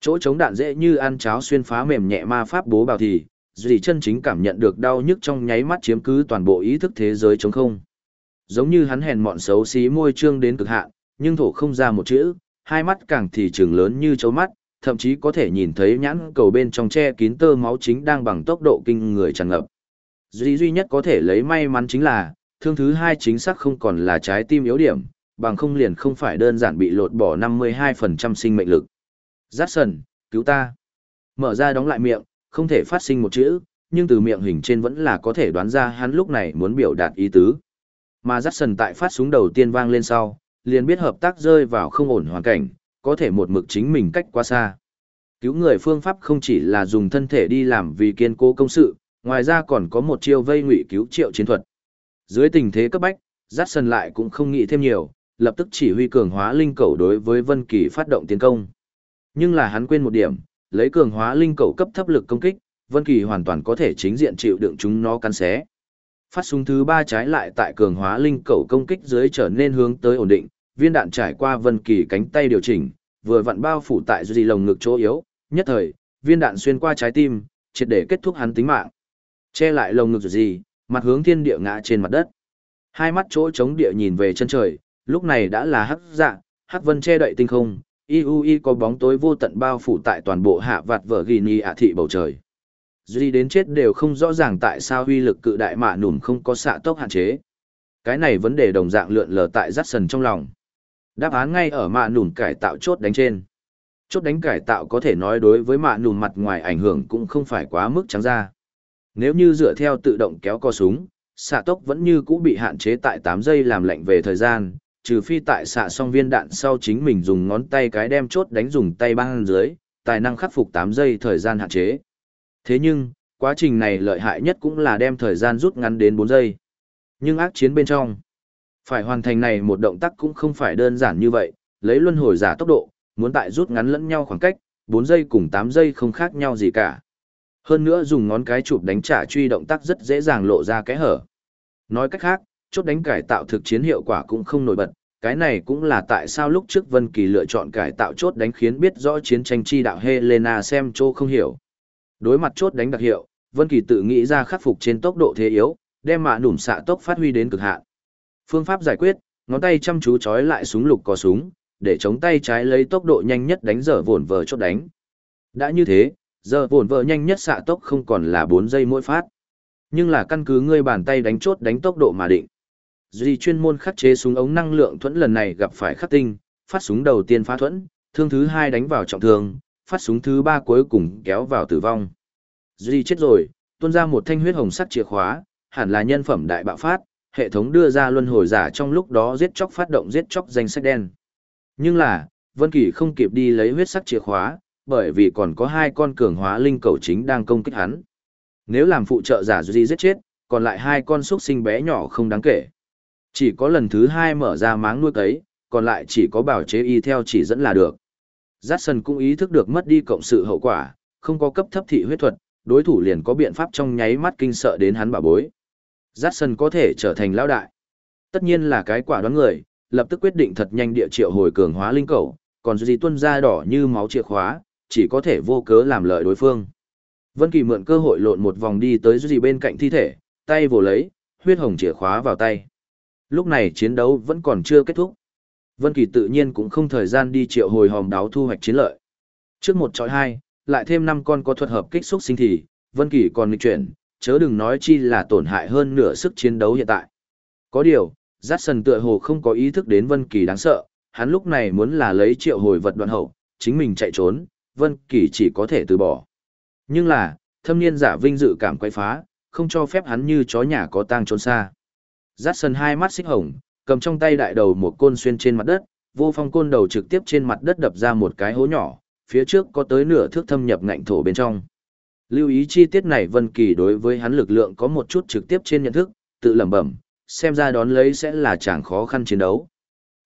Chỗ chống đạn dễ như ăn cháo xuyên phá mềm nhẹ ma pháp bố bào thì, Duy chân chính cảm nhận được đau nhức trong nháy mắt chiếm cứ toàn bộ ý thức thế giới trống không. Giống như hắn hèn mọn xấu xí môi trương đến cực hạn, nhưng thổ không ra một chữ, hai mắt càng thì trừng lớn như chấu mắt, thậm chí có thể nhìn thấy nhãn cầu bên trong che kín tơ máu chính đang bằng tốc độ kinh người tràn ngập. Duy duy nhất có thể lấy may mắn chính là, thương thứ hai chính xác không còn là trái tim yếu điểm, bằng không liền không phải đơn giản bị lột bỏ 52% sinh mệnh lực. Jackson, cứu ta. Mở ra đóng lại miệng, không thể phát sinh một chữ, nhưng từ miệng hình trên vẫn là có thể đoán ra hắn lúc này muốn biểu đạt ý tứ. Mà Jackson tại phát súng đầu tiên vang lên sau, liền biết hợp tác rơi vào không ổn hoàn cảnh, có thể một mực chính mình cách quá xa. Cứu người phương pháp không chỉ là dùng thân thể đi làm vì kiên cố công sự, ngoài ra còn có một chiêu vây ngụy cứu triệu chiến thuật. Dưới tình thế cấp bách, Jackson lại cũng không nghĩ thêm nhiều, lập tức chỉ huy cường hóa linh cầu đối với Vân Kỳ phát động tiến công. Nhưng là hắn quên một điểm, lấy cường hóa linh cầu cấp thấp lực công kích, Vân Kỳ hoàn toàn có thể chính diện chịu đựng chúng nó cắn xé. Phát súng thứ ba trái lại tại cường hóa linh cầu công kích dưới trở nên hướng tới ổn định, viên đạn trải qua Vân Kỳ cánh tay điều chỉnh, vừa vặn bao phủ tại duy lồng ngực chỗ yếu, nhất thời, viên đạn xuyên qua trái tim, triệt để kết thúc hắn tính mạng. Che lại lồng ngực gì, mặt hướng thiên địa ngã trên mặt đất. Hai mắt chỗ trống địa nhìn về chân trời, lúc này đã là hắc dạ, hắc vân che đậy tinh không, IUI có bóng tối vô tận bao phủ tại toàn bộ hạ vạt vở ghi ni ạ thị bầu trời. Duy đến chết đều không rõ ràng tại sao huy lực cự đại mạ nùm không có xạ tốc hạn chế. Cái này vấn đề đồng dạng lượn lờ tại rắt sần trong lòng. Đáp án ngay ở mạ nùn cải tạo chốt đánh trên. Chốt đánh cải tạo có thể nói đối với mạ nùn mặt ngoài ảnh hưởng cũng không phải quá mức trắng ra. Nếu như dựa theo tự động kéo co súng, xạ tốc vẫn như cũ bị hạn chế tại 8 giây làm lệnh về thời gian, trừ phi tại xạ xong viên đạn sau chính mình dùng ngón tay cái đem chốt đánh dùng tay băng dưới, tài năng khắc phục 8 giây thời gian hạn chế. Thế nhưng, quá trình này lợi hại nhất cũng là đem thời gian rút ngắn đến 4 giây. Nhưng ác chiến bên trong, phải hoàn thành này một động tác cũng không phải đơn giản như vậy, lấy luân hồi giả tốc độ, muốn tại rút ngắn lẫn nhau khoảng cách, 4 giây cùng 8 giây không khác nhau gì cả. Hơn nữa dùng ngón cái chụp đánh trả truy động tác rất dễ dàng lộ ra cái hở. Nói cách khác, chốt đánh cải tạo thực chiến hiệu quả cũng không nổi bật, cái này cũng là tại sao lúc trước Vân Kỳ lựa chọn cải tạo chốt đánh khiến biết rõ chiến tranh chi đạo Helena xem chô không hiểu. Đối mặt chốt đánh đặc hiệu, Vân Kỳ tự nghĩ ra khắc phục trên tốc độ thế yếu, đem mạ nủm xạ tốc phát huy đến cực hạn. Phương pháp giải quyết, ngón tay chăm chú chói lại súng lục có súng, để chống tay trái lấy tốc độ nhanh nhất đánh dở vồn vờ chốt đánh. Đã như thế, giờ vồn vờ nhanh nhất xạ tốc không còn là 4 giây mỗi phát, nhưng là căn cứ ngươi bàn tay đánh chốt đánh tốc độ mà định. Duy chuyên môn khắc chế súng ống năng lượng thuẫn lần này gặp phải khắc tinh, phát súng đầu tiên phá thuẫn, thương thứ hai đánh vào trọng thương, phát súng thứ ba cuối cùng kéo vào tử vong. Duy chết rồi, tuôn ra một thanh huyết hồng sắc chìa khóa, hẳn là nhân phẩm đại bạo phát, hệ thống đưa ra luân hồi giả trong lúc đó giết chóc phát động giết chóc danh sách đen. Nhưng là, Vân Kỳ không kịp đi lấy huyết sắc chìa khóa, bởi vì còn có hai con cường hóa linh cầu chính đang công kích hắn. Nếu làm phụ trợ giả Duy giết chết, còn lại hai con xuất sinh bé nhỏ không đáng kể. Chỉ có lần thứ hai mở ra máng nuôi cấy, còn lại chỉ có bảo chế y theo chỉ dẫn là được. Jackson cũng ý thức được mất đi cộng sự hậu quả, không có cấp thấp thị huyết thuật, đối thủ liền có biện pháp trong nháy mắt kinh sợ đến hắn bà bối. Jackson có thể trở thành lão đại. Tất nhiên là cái quả đoán người, lập tức quyết định thật nhanh địa triệu hồi cường hóa linh cầu, còn gì tuân ra đỏ như máu chìa khóa, chỉ có thể vô cớ làm lợi đối phương. Vân Kỳ mượn cơ hội lộn một vòng đi tới gì bên cạnh thi thể, tay vồ lấy, huyết hồng chìa khóa vào tay. Lúc này chiến đấu vẫn còn chưa kết thúc. Vân Kỳ tự nhiên cũng không thời gian đi triệu hồi hòm đáo thu hoạch chiến lợi. Trước một chọi hai, lại thêm năm con có thuật hợp kích xúc sinh thì, Vân Kỳ còn nghịch chuyển, chớ đừng nói chi là tổn hại hơn nửa sức chiến đấu hiện tại. Có điều, Jackson tựa hồ không có ý thức đến Vân Kỳ đáng sợ, hắn lúc này muốn là lấy triệu hồi vật đoạn hậu, chính mình chạy trốn, Vân Kỳ chỉ có thể từ bỏ. Nhưng là, thâm niên giả vinh dự cảm quay phá, không cho phép hắn như chó nhà có tang trốn xa. Jackson hai mắt xích hồng, cầm trong tay đại đầu một côn xuyên trên mặt đất, vô phong côn đầu trực tiếp trên mặt đất đập ra một cái hố nhỏ, phía trước có tới nửa thước thâm nhập ngạnh thổ bên trong. Lưu ý chi tiết này Vân Kỳ đối với hắn lực lượng có một chút trực tiếp trên nhận thức, tự lẩm bẩm, xem ra đón lấy sẽ là chẳng khó khăn chiến đấu.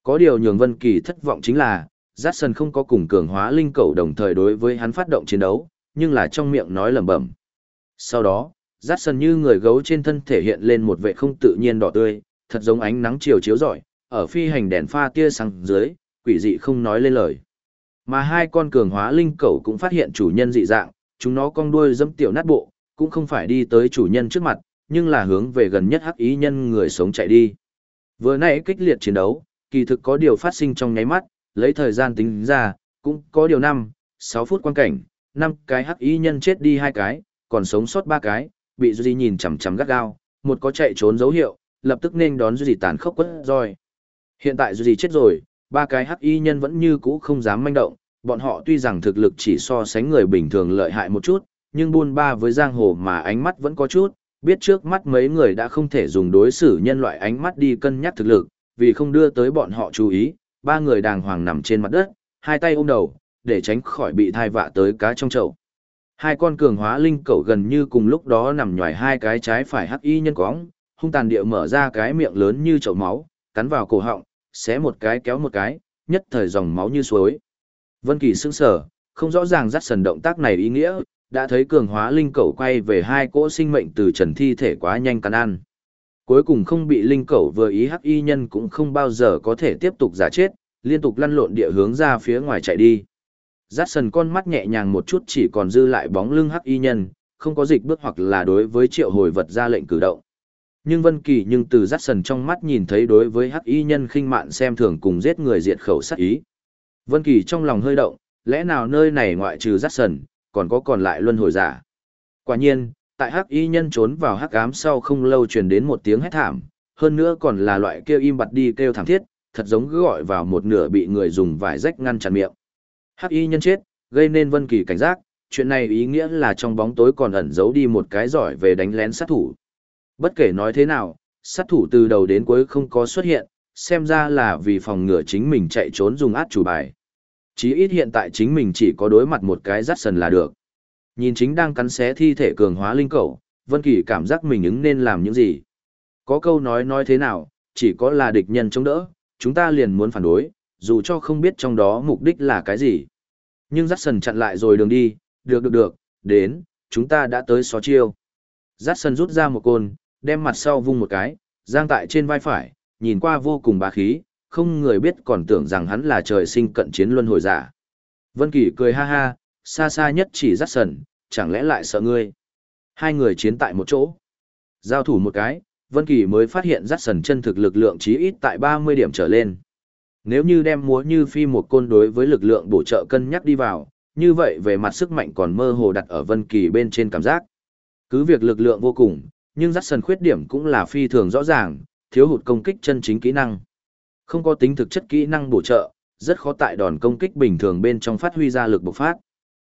Có điều nhường Vân Kỳ thất vọng chính là, Jackson không có cùng cường hóa linh cầu đồng thời đối với hắn phát động chiến đấu, nhưng là trong miệng nói lẩm bẩm. Sau đó, Jackson như người gấu trên thân thể hiện lên một vẻ không tự nhiên đỏ tươi, thật giống ánh nắng chiều chiếu rọi, ở phi hành đèn pha tia sáng dưới, quỷ dị không nói lên lời. Mà hai con cường hóa linh cầu cũng phát hiện chủ nhân dị dạng, chúng nó cong đuôi dẫm tiểu nát bộ, cũng không phải đi tới chủ nhân trước mặt, nhưng là hướng về gần nhất hắc ý nhân người sống chạy đi. Vừa nãy kích liệt chiến đấu, kỳ thực có điều phát sinh trong nháy mắt, lấy thời gian tính ra, cũng có điều 5, 6 phút quan cảnh, 5 cái hắc ý nhân chết đi hai cái, còn sống sót ba cái, bị Duy nhìn chằm chằm gắt gao, một có chạy trốn dấu hiệu, lập tức nên đón Duy tàn khốc quất roi. Hiện tại Duy chết rồi, ba cái hắc y nhân vẫn như cũ không dám manh động, bọn họ tuy rằng thực lực chỉ so sánh người bình thường lợi hại một chút, nhưng buôn ba với giang hồ mà ánh mắt vẫn có chút, biết trước mắt mấy người đã không thể dùng đối xử nhân loại ánh mắt đi cân nhắc thực lực, vì không đưa tới bọn họ chú ý, ba người đàng hoàng nằm trên mặt đất, hai tay ôm đầu, để tránh khỏi bị thai vạ tới cá trong chậu. Hai con cường hóa linh cẩu gần như cùng lúc đó nằm nhòi hai cái trái phải hắc y nhân quóng, hung tàn địa mở ra cái miệng lớn như chậu máu, cắn vào cổ họng, xé một cái kéo một cái, nhất thời dòng máu như suối. Vân Kỳ sững sờ, không rõ ràng dắt sần động tác này ý nghĩa, đã thấy cường hóa linh cẩu quay về hai cỗ sinh mệnh từ trần thi thể quá nhanh cắn ăn. Cuối cùng không bị linh cẩu vừa ý hắc y nhân cũng không bao giờ có thể tiếp tục giả chết, liên tục lăn lộn địa hướng ra phía ngoài chạy đi. Dắt sần con mắt nhẹ nhàng một chút chỉ còn dư lại bóng lưng hắc y nhân, không có dịch bước hoặc là đối với triệu hồi vật ra lệnh cử động. Nhưng Vân Kỳ nhưng từ dắt sần trong mắt nhìn thấy đối với hắc y nhân khinh mạn xem thường cùng giết người diệt khẩu sát ý. Vân Kỳ trong lòng hơi động, lẽ nào nơi này ngoại trừ rắc sần, còn có còn lại luân hồi giả. Quả nhiên, tại hắc y nhân trốn vào hắc ám sau không lâu truyền đến một tiếng hét thảm, hơn nữa còn là loại kêu im bặt đi kêu thảm thiết, thật giống cứ gọi vào một nửa bị người dùng vải rách ngăn chặn miệng. Hắc y nhân chết, gây nên Vân Kỳ cảnh giác, chuyện này ý nghĩa là trong bóng tối còn ẩn giấu đi một cái giỏi về đánh lén sát thủ. Bất kể nói thế nào, sát thủ từ đầu đến cuối không có xuất hiện, xem ra là vì phòng ngừa chính mình chạy trốn dùng át chủ bài. Chí ít hiện tại chính mình chỉ có đối mặt một cái rắt sần là được. Nhìn chính đang cắn xé thi thể cường hóa linh cầu, Vân Kỳ cảm giác mình ứng nên làm những gì. Có câu nói nói thế nào, chỉ có là địch nhân chống đỡ, chúng ta liền muốn phản đối, dù cho không biết trong đó mục đích là cái gì. Nhưng rắt sần chặn lại rồi đường đi, được được được, đến, chúng ta đã tới xó chiêu. Dắt sần rút ra một côn, đem mặt sau vung một cái, giang tại trên vai phải, nhìn qua vô cùng bá khí, không người biết còn tưởng rằng hắn là trời sinh cận chiến luân hồi giả. Vân Kỳ cười ha ha, xa xa nhất chỉ dắt sần, chẳng lẽ lại sợ ngươi. Hai người chiến tại một chỗ. Giao thủ một cái, Vân Kỳ mới phát hiện dắt sần chân thực lực lượng chí ít tại 30 điểm trở lên. Nếu như đem múa như phi một côn đối với lực lượng bổ trợ cân nhắc đi vào, như vậy về mặt sức mạnh còn mơ hồ đặt ở Vân Kỳ bên trên cảm giác. Cứ việc lực lượng vô cùng, nhưng dắt sần khuyết điểm cũng là phi thường rõ ràng, thiếu hụt công kích chân chính kỹ năng. Không có tính thực chất kỹ năng bổ trợ, rất khó tại đòn công kích bình thường bên trong phát huy ra lực bộc phát.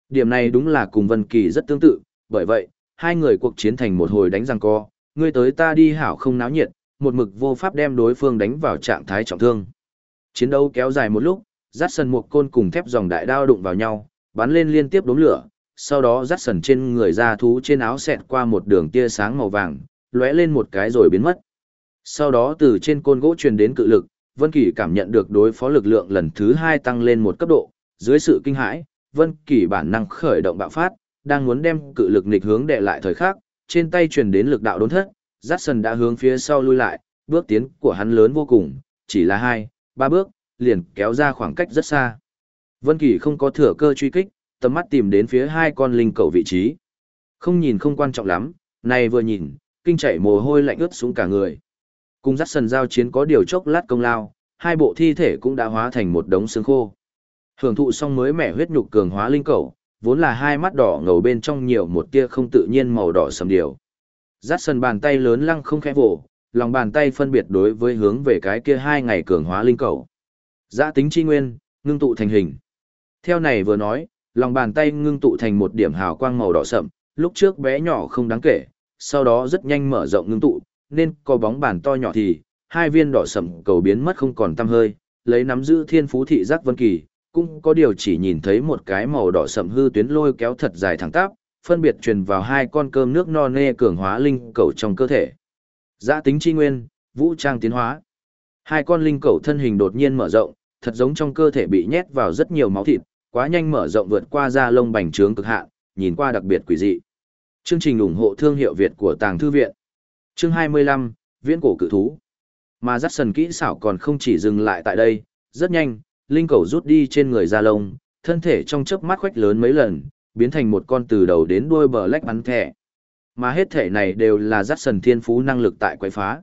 Điểm này đúng là cùng Vân Kỳ rất tương tự, bởi vậy, hai người cuộc chiến thành một hồi đánh răng co, ngươi tới ta đi hảo không náo nhiệt, một mực vô pháp đem đối phương đánh vào trạng thái trọng thương. Chiến đấu kéo dài một lúc, rát sần một côn cùng thép dòng đại đao đụng vào nhau, bắn lên liên tiếp đốm lửa, sau đó rát sần trên người ra thú trên áo xẹt qua một đường tia sáng màu vàng, lóe lên một cái rồi biến mất. Sau đó từ trên côn gỗ truyền đến cự lực, Vân Kỳ cảm nhận được đối phó lực lượng lần thứ hai tăng lên một cấp độ, dưới sự kinh hãi, Vân Kỳ bản năng khởi động bạo phát, đang muốn đem cự lực nghịch hướng đè lại thời khắc, trên tay truyền đến lực đạo đốn thất, Jackson đã hướng phía sau lui lại, bước tiến của hắn lớn vô cùng, chỉ là hai, ba bước, liền kéo ra khoảng cách rất xa. Vân Kỳ không có thừa cơ truy kích, tầm mắt tìm đến phía hai con linh cầu vị trí. Không nhìn không quan trọng lắm, này vừa nhìn, kinh chảy mồ hôi lạnh ướt xuống cả người. Cùng Jackson giao chiến có điều chốc lát công lao, hai bộ thi thể cũng đã hóa thành một đống xương khô. Hưởng thụ xong mới mẻ huyết nhục cường hóa linh cầu, vốn là hai mắt đỏ ngầu bên trong nhiều một tia không tự nhiên màu đỏ sầm điều. Dắt sần bàn tay lớn lăng không khẽ vỗ, lòng bàn tay phân biệt đối với hướng về cái kia hai ngày cường hóa linh cầu. Giã tính chi nguyên, ngưng tụ thành hình. Theo này vừa nói, lòng bàn tay ngưng tụ thành một điểm hào quang màu đỏ sậm, lúc trước bé nhỏ không đáng kể, sau đó rất nhanh mở rộng ngưng tụ, nên có bóng bàn to nhỏ thì, hai viên đỏ sẩm cầu biến mất không còn tăm hơi, lấy nắm giữ thiên phú thị giác vân kỳ, cũng có điều chỉ nhìn thấy một cái màu đỏ sẩm hư tuyến lôi kéo thật dài thẳng tắp, phân biệt truyền vào hai con cơm nước no nê cường hóa linh cầu trong cơ thể. Giã tính chi nguyên, vũ trang tiến hóa. Hai con linh cầu thân hình đột nhiên mở rộng, thật giống trong cơ thể bị nhét vào rất nhiều máu thịt, quá nhanh mở rộng vượt qua da lông bành trướng cực hạn, nhìn qua đặc biệt quỷ dị. Chương trình ủng hộ thương hiệu Việt của Tàng Thư Viện. Chương 25, Viễn cổ cự thú. Mà dắt sần kỹ xảo còn không chỉ dừng lại tại đây, rất nhanh, linh cầu rút đi trên người da lông, thân thể trong chớp mắt khoách lớn mấy lần, biến thành một con từ đầu đến đuôi bờ lách bắn thẻ. Mà hết thể này đều là dắt sần thiên phú năng lực tại quái phá.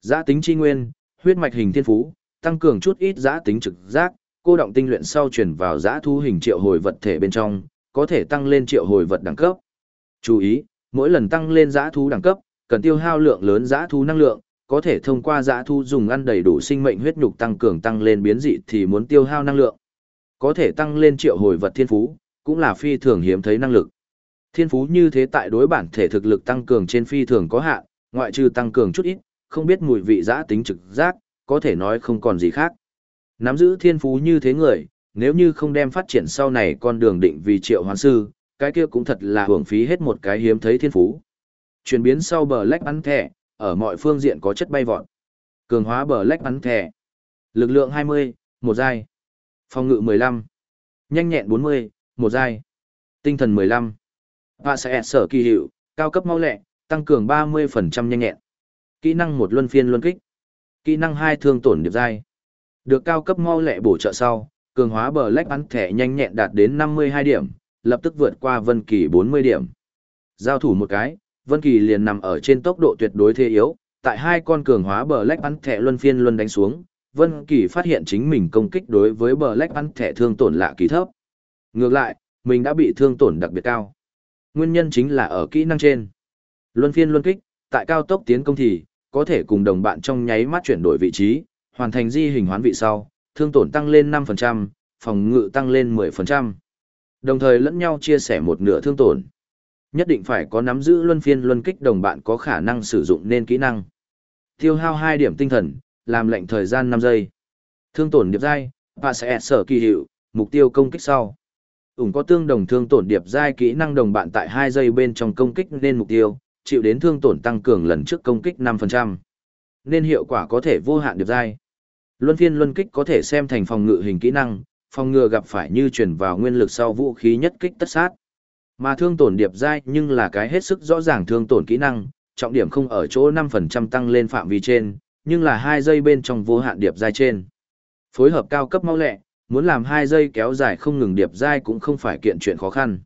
Giã tính chi nguyên, huyết mạch hình thiên phú, tăng cường chút ít giã tính trực giác, cô động tinh luyện sau chuyển vào giã thu hình triệu hồi vật thể bên trong, có thể tăng lên triệu hồi vật đẳng cấp. Chú ý, mỗi lần tăng lên giã thú đẳng cấp, cần tiêu hao lượng lớn dã thú năng lượng, có thể thông qua dã thu dùng ăn đầy đủ sinh mệnh huyết nhục tăng cường tăng lên biến dị thì muốn tiêu hao năng lượng. Có thể tăng lên triệu hồi vật thiên phú, cũng là phi thường hiếm thấy năng lực. Thiên phú như thế tại đối bản thể thực lực tăng cường trên phi thường có hạn, ngoại trừ tăng cường chút ít, không biết mùi vị dã tính trực giác, có thể nói không còn gì khác. Nắm giữ thiên phú như thế người, nếu như không đem phát triển sau này con đường định vì triệu hoán sư, cái kia cũng thật là hưởng phí hết một cái hiếm thấy thiên phú. Chuyển biến sau bờ lách bắn thẻ, ở mọi phương diện có chất bay vọt. Cường hóa bờ lách bắn thẻ. Lực lượng 20, một giai. Phòng ngự 15. Nhanh nhẹn 40, một giai. Tinh thần 15. Và sẽ sở kỳ hiệu, cao cấp mau lẹ, tăng cường 30% nhanh nhẹn. Kỹ năng một luân phiên luân kích. Kỹ năng hai thương tổn điệp giai. Được cao cấp mau lẹ bổ trợ sau, cường hóa bờ lách bắn thẻ nhanh nhẹn đạt đến 52 điểm, lập tức vượt qua Vân Kỳ 40 điểm. Giao thủ một cái, Vân Kỳ liền nằm ở trên tốc độ tuyệt đối thế yếu, tại hai con cường hóa bờ lách bắn thẻ luân phiên luân đánh xuống, Vân Kỳ phát hiện chính mình công kích đối với bờ lách bắn thẻ thương tổn lạ kỳ thấp. Ngược lại, mình đã bị thương tổn đặc biệt cao. Nguyên nhân chính là ở kỹ năng trên. Luân phiên luân kích, tại cao tốc tiến công thì, có thể cùng đồng bạn trong nháy mắt chuyển đổi vị trí, hoàn thành di hình hoán vị sau, thương tổn tăng lên 5%, phòng ngự tăng lên 10%. Đồng thời lẫn nhau chia sẻ một nửa thương tổn. Nhất định phải có nắm giữ luân phiên luân kích đồng bạn có khả năng sử dụng nên kỹ năng. Tiêu hao 2 điểm tinh thần, làm lệnh thời gian 5 giây. Thương tổn điệp giai, và sẽ sở kỳ hiệu, mục tiêu công kích sau. Ủng có tương đồng thương tổn điệp giai kỹ năng đồng bạn tại 2 giây bên trong công kích nên mục tiêu, chịu đến thương tổn tăng cường lần trước công kích 5%. Nên hiệu quả có thể vô hạn điệp giai. Luân phiên luân kích có thể xem thành phòng ngự hình kỹ năng, phòng ngừa gặp phải như chuyển vào nguyên lực sau vũ khí nhất kích tất sát. Mà thương tổn điệp giai nhưng là cái hết sức rõ ràng thương tổn kỹ năng, trọng điểm không ở chỗ 5% tăng lên phạm vi trên, nhưng là hai giây bên trong vô hạn điệp giai trên. Phối hợp cao cấp mau lẹ, muốn làm hai giây kéo dài không ngừng điệp giai cũng không phải kiện chuyện khó khăn.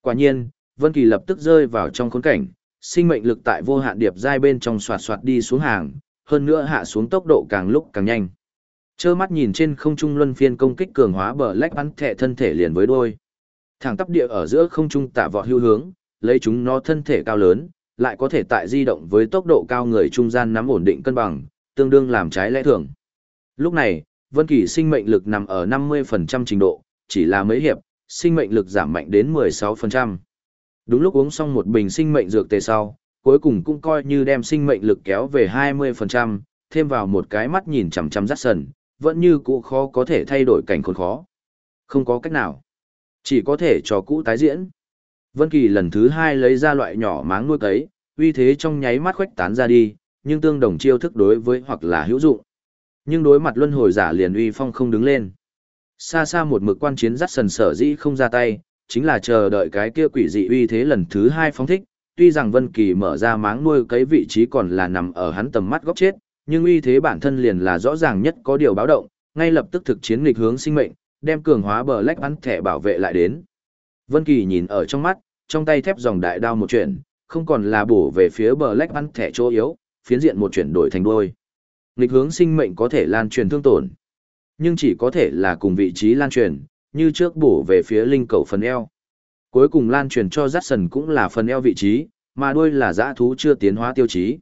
Quả nhiên, Vân Kỳ lập tức rơi vào trong khốn cảnh, sinh mệnh lực tại vô hạn điệp giai bên trong xoạt xoạt đi xuống hàng, hơn nữa hạ xuống tốc độ càng lúc càng nhanh. Trơ mắt nhìn trên không trung luân phiên công kích cường hóa bờ lách bắn thẻ thân thể liền với đôi. Thẳng tắp địa ở giữa không trung tả vọt hưu hướng, lấy chúng nó thân thể cao lớn, lại có thể tại di động với tốc độ cao người trung gian nắm ổn định cân bằng, tương đương làm trái lẽ thường. Lúc này, Vân Kỳ sinh mệnh lực nằm ở 50% trình độ, chỉ là mấy hiệp, sinh mệnh lực giảm mạnh đến 16%. Đúng lúc uống xong một bình sinh mệnh dược tề sau, cuối cùng cũng coi như đem sinh mệnh lực kéo về 20%, thêm vào một cái mắt nhìn chằm chằm rắc sần, vẫn như cũ khó có thể thay đổi cảnh khốn khó. Không có cách nào. Chỉ có thể cho cũ tái diễn. Vân Kỳ lần thứ hai lấy ra loại nhỏ máng nuôi cấy, uy thế trong nháy mắt khuếch tán ra đi, nhưng tương đồng chiêu thức đối với hoặc là hữu dụng. Nhưng đối mặt luân hồi giả liền uy phong không đứng lên. Xa xa một mực quan chiến dắt sần sở dĩ không ra tay, chính là chờ đợi cái kia quỷ dị uy thế lần thứ hai phóng thích. Tuy rằng Vân Kỳ mở ra máng nuôi cấy vị trí còn là nằm ở hắn tầm mắt góc chết, nhưng uy thế bản thân liền là rõ ràng nhất có điều báo động, ngay lập tức thực chiến nghịch hướng sinh mệnh, đem cường hóa bờ lách bắn thẻ bảo vệ lại đến. Vân Kỳ nhìn ở trong mắt, trong tay thép dòng đại đao một chuyển, không còn là bổ về phía bờ lách bắn thẻ chỗ yếu, phiến diện một chuyển đổi thành đuôi. Lịch hướng sinh mệnh có thể lan truyền thương tổn, nhưng chỉ có thể là cùng vị trí lan truyền, như trước bổ về phía linh cầu phần eo. Cuối cùng lan truyền cho Jackson cũng là phần eo vị trí, mà đuôi là dã thú chưa tiến hóa tiêu chí.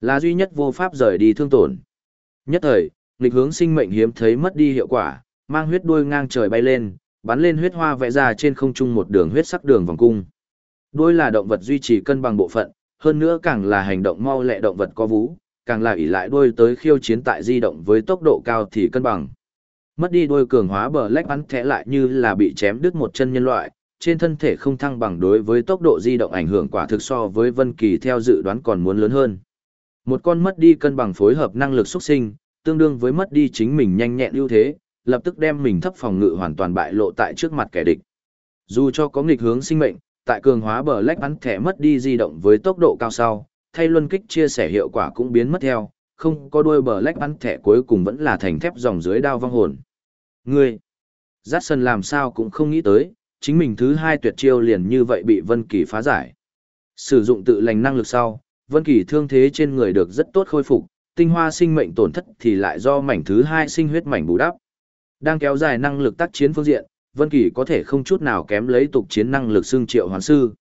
Là duy nhất vô pháp rời đi thương tổn. Nhất thời, nghịch hướng sinh mệnh hiếm thấy mất đi hiệu quả, mang huyết đuôi ngang trời bay lên, bắn lên huyết hoa vẽ ra trên không trung một đường huyết sắc đường vòng cung. Đuôi là động vật duy trì cân bằng bộ phận, hơn nữa càng là hành động mau lẹ động vật có vú, càng là ỷ lại đuôi tới khiêu chiến tại di động với tốc độ cao thì cân bằng. Mất đi đuôi cường hóa bờ lách bắn thẻ lại như là bị chém đứt một chân nhân loại, trên thân thể không thăng bằng đối với tốc độ di động ảnh hưởng quả thực so với Vân Kỳ theo dự đoán còn muốn lớn hơn. Một con mất đi cân bằng phối hợp năng lực xuất sinh, tương đương với mất đi chính mình nhanh nhẹn ưu thế, lập tức đem mình thấp phòng ngự hoàn toàn bại lộ tại trước mặt kẻ địch. Dù cho có nghịch hướng sinh mệnh, tại cường hóa bờ lách bắn thẻ mất đi di động với tốc độ cao sau, thay luân kích chia sẻ hiệu quả cũng biến mất theo, không có đuôi bờ lách bắn thẻ cuối cùng vẫn là thành thép dòng dưới đao vong hồn. Ngươi, Giác Sân làm sao cũng không nghĩ tới, chính mình thứ hai tuyệt chiêu liền như vậy bị Vân Kỳ phá giải. Sử dụng tự lành năng lực sau, Vân Kỳ thương thế trên người được rất tốt khôi phục, tinh hoa sinh mệnh tổn thất thì lại do mảnh thứ hai sinh huyết mảnh bù đắp. Đang kéo dài năng lực tác chiến phương diện, Vân Kỳ có thể không chút nào kém lấy tục chiến năng lực xương triệu hoàn sư.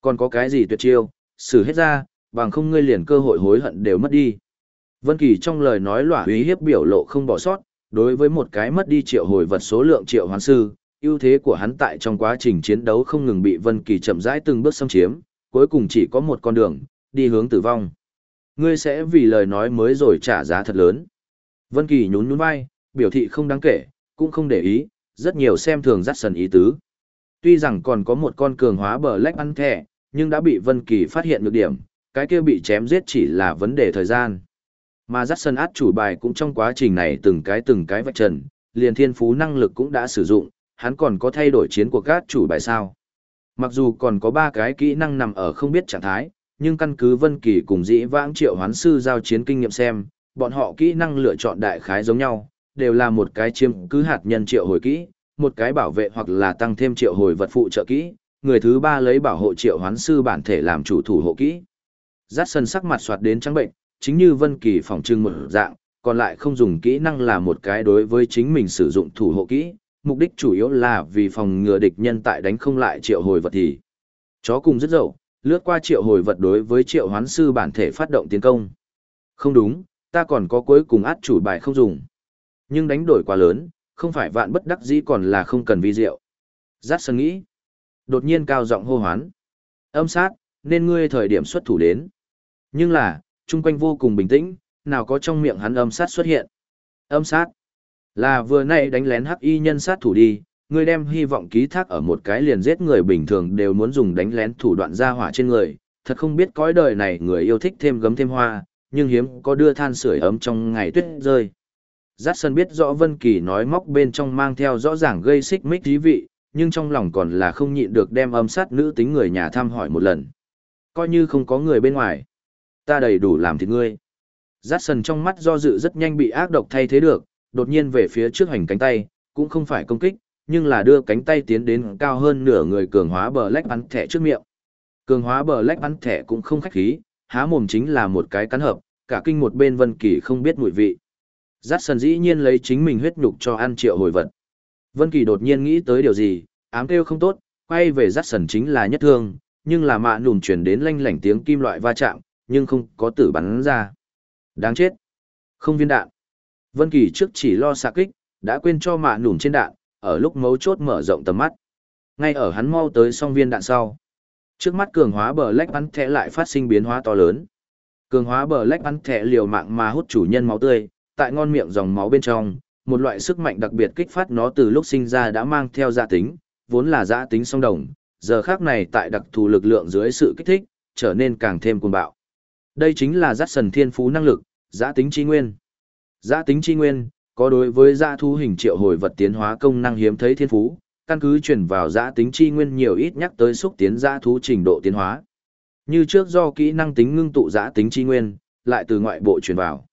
Còn có cái gì tuyệt chiêu, xử hết ra, bằng không ngươi liền cơ hội hối hận đều mất đi. Vân Kỳ trong lời nói lỏa uy hiếp biểu lộ không bỏ sót, đối với một cái mất đi triệu hồi vật số lượng triệu hoàn sư, ưu thế của hắn tại trong quá trình chiến đấu không ngừng bị Vân Kỳ chậm rãi từng bước xâm chiếm, cuối cùng chỉ có một con đường, đi hướng tử vong. Ngươi sẽ vì lời nói mới rồi trả giá thật lớn. Vân Kỳ nhún nhún vai, biểu thị không đáng kể, cũng không để ý, rất nhiều xem thường dắt sần ý tứ. Tuy rằng còn có một con cường hóa bờ lách ăn thẻ, nhưng đã bị Vân Kỳ phát hiện nhược điểm, cái kia bị chém giết chỉ là vấn đề thời gian. Mà dắt sân át chủ bài cũng trong quá trình này từng cái từng cái vạch trần, liền thiên phú năng lực cũng đã sử dụng, hắn còn có thay đổi chiến của các chủ bài sao. Mặc dù còn có ba cái kỹ năng nằm ở không biết trạng thái, nhưng căn cứ Vân Kỳ cùng dĩ vãng triệu hoán sư giao chiến kinh nghiệm xem, bọn họ kỹ năng lựa chọn đại khái giống nhau, đều là một cái chiếm cứ hạt nhân triệu hồi kỹ, một cái bảo vệ hoặc là tăng thêm triệu hồi vật phụ trợ kỹ, người thứ ba lấy bảo hộ triệu hoán sư bản thể làm chủ thủ hộ kỹ. Dát sân sắc mặt soạt đến trắng bệnh, chính như Vân Kỳ phòng trưng một dạng, còn lại không dùng kỹ năng là một cái đối với chính mình sử dụng thủ hộ kỹ, mục đích chủ yếu là vì phòng ngừa địch nhân tại đánh không lại triệu hồi vật thì. Chó cùng rất dậu, lướt qua triệu hồi vật đối với triệu hoán sư bản thể phát động tiến công. Không đúng, ta còn có cuối cùng át chủ bài không dùng. Nhưng đánh đổi quá lớn, không phải vạn bất đắc dĩ còn là không cần vi diệu. Giác sân nghĩ. Đột nhiên cao giọng hô hoán. Âm sát, nên ngươi thời điểm xuất thủ đến. Nhưng là, chung quanh vô cùng bình tĩnh, nào có trong miệng hắn âm sát xuất hiện. Âm sát, là vừa nay đánh lén hắc y nhân sát thủ đi, ngươi đem hy vọng ký thác ở một cái liền giết người bình thường đều muốn dùng đánh lén thủ đoạn ra hỏa trên người, thật không biết cõi đời này người yêu thích thêm gấm thêm hoa, nhưng hiếm có đưa than sưởi ấm trong ngày tuyết rơi. Giác sân biết rõ Vân Kỳ nói móc bên trong mang theo rõ ràng gây xích mích thí vị, nhưng trong lòng còn là không nhịn được đem âm sát nữ tính người nhà thăm hỏi một lần. Coi như không có người bên ngoài. Ta đầy đủ làm thịt ngươi. Giác sân trong mắt do dự rất nhanh bị ác độc thay thế được, đột nhiên về phía trước hành cánh tay, cũng không phải công kích, nhưng là đưa cánh tay tiến đến cao hơn nửa người cường hóa bờ lách bắn thẻ trước miệng. Cường hóa bờ lách bắn thẻ cũng không khách khí, há mồm chính là một cái cắn hợp, cả kinh một bên Vân Kỳ không biết mùi vị. Giác sần dĩ nhiên lấy chính mình huyết nhục cho ăn triệu hồi vật. Vân Kỳ đột nhiên nghĩ tới điều gì, ám kêu không tốt, quay về giác sần chính là nhất thương, nhưng là mạ nùm truyền đến lanh lảnh tiếng kim loại va chạm, nhưng không có tử bắn ra. Đáng chết. Không viên đạn. Vân Kỳ trước chỉ lo xạ kích, đã quên cho mạ nùm trên đạn, ở lúc mấu chốt mở rộng tầm mắt. Ngay ở hắn mau tới song viên đạn sau. Trước mắt cường hóa bờ lách bắn thẻ lại phát sinh biến hóa to lớn. Cường hóa bờ lách bắn thẻ liều mạng mà hút chủ nhân máu tươi, tại ngon miệng dòng máu bên trong, một loại sức mạnh đặc biệt kích phát nó từ lúc sinh ra đã mang theo gia tính, vốn là gia tính song đồng, giờ khác này tại đặc thù lực lượng dưới sự kích thích, trở nên càng thêm cuồng bạo. Đây chính là giác sần thiên phú năng lực, giã tính chi nguyên. Giã tính chi nguyên, có đối với giã thu hình triệu hồi vật tiến hóa công năng hiếm thấy thiên phú, căn cứ chuyển vào giã tính chi nguyên nhiều ít nhắc tới xúc tiến giã thú trình độ tiến hóa. Như trước do kỹ năng tính ngưng tụ giã tính chi nguyên, lại từ ngoại bộ truyền vào.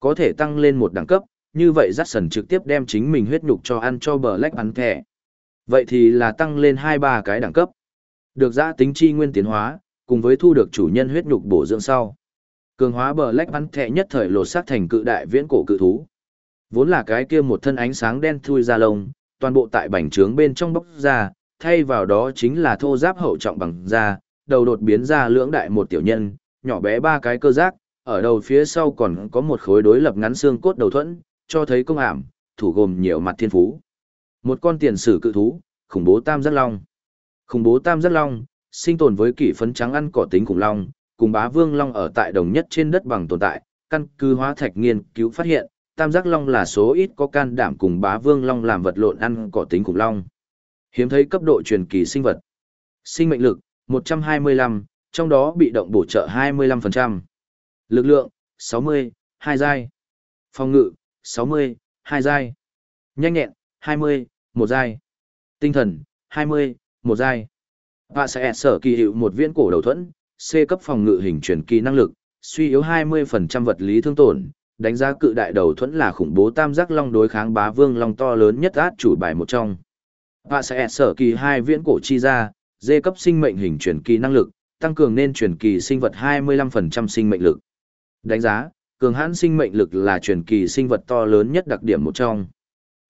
Có thể tăng lên một đẳng cấp, như vậy dắt sần trực tiếp đem chính mình huyết nhục cho ăn cho bờ lách ăn thẻ. Vậy thì là tăng lên hai ba cái đẳng cấp. Được giã tính chi nguyên tiến hóa, cùng với thu được chủ nhân huyết nhục bổ dưỡng sau. Cường hóa bờ lách ăn thẻ nhất thời lột xác thành cự đại viễn cổ cự thú. Vốn là cái kia một thân ánh sáng đen thui ra lông, toàn bộ tại bảnh trướng bên trong bốc ra, thay vào đó chính là thô giáp hậu trọng bằng da, đầu đột biến ra lưỡng đại một tiểu nhân, nhỏ bé ba cái cơ giác, ở đầu phía sau còn có một khối đối lập ngắn xương cốt đầu thuẫn, cho thấy công ảm, thủ gồm nhiều mặt thiên phú. Một con tiền sử cự thú, khủng bố tam giác long. Khủng bố tam giác long, sinh tồn với kỷ phấn trắng ăn cỏ tính khủng long, cùng bá vương long ở tại đồng nhất trên đất bằng tồn tại, căn cứ hóa thạch nghiên cứu phát hiện, tam giác long là số ít có can đảm cùng bá vương long làm vật lộn ăn cỏ tính khủng long. Hiếm thấy cấp độ truyền kỳ sinh vật. Sinh mệnh lực, 125, trong đó bị động bổ trợ 25%. Lực lượng, 60, 2 giai. Phòng ngự, 60, 2 giai. Nhanh nhẹn, 20, 1 giai. Tinh thần, 20, 1 giai. Họa sẽ sở kỳ hiệu một viên cổ đầu thuẫn, C cấp phòng ngự hình chuyển kỳ năng lực, suy yếu 20% vật lý thương tổn, đánh giá cự đại đầu thuẫn là khủng bố tam giác long đối kháng bá vương long to lớn nhất át chủ bài một trong. Họa sẽ sở kỳ hai viễn cổ chi ra, D cấp sinh mệnh hình chuyển kỳ năng lực, tăng cường nên chuyển kỳ sinh vật 25% sinh mệnh lực. Đánh giá, cường hãn sinh mệnh lực là truyền kỳ sinh vật to lớn nhất đặc điểm một trong.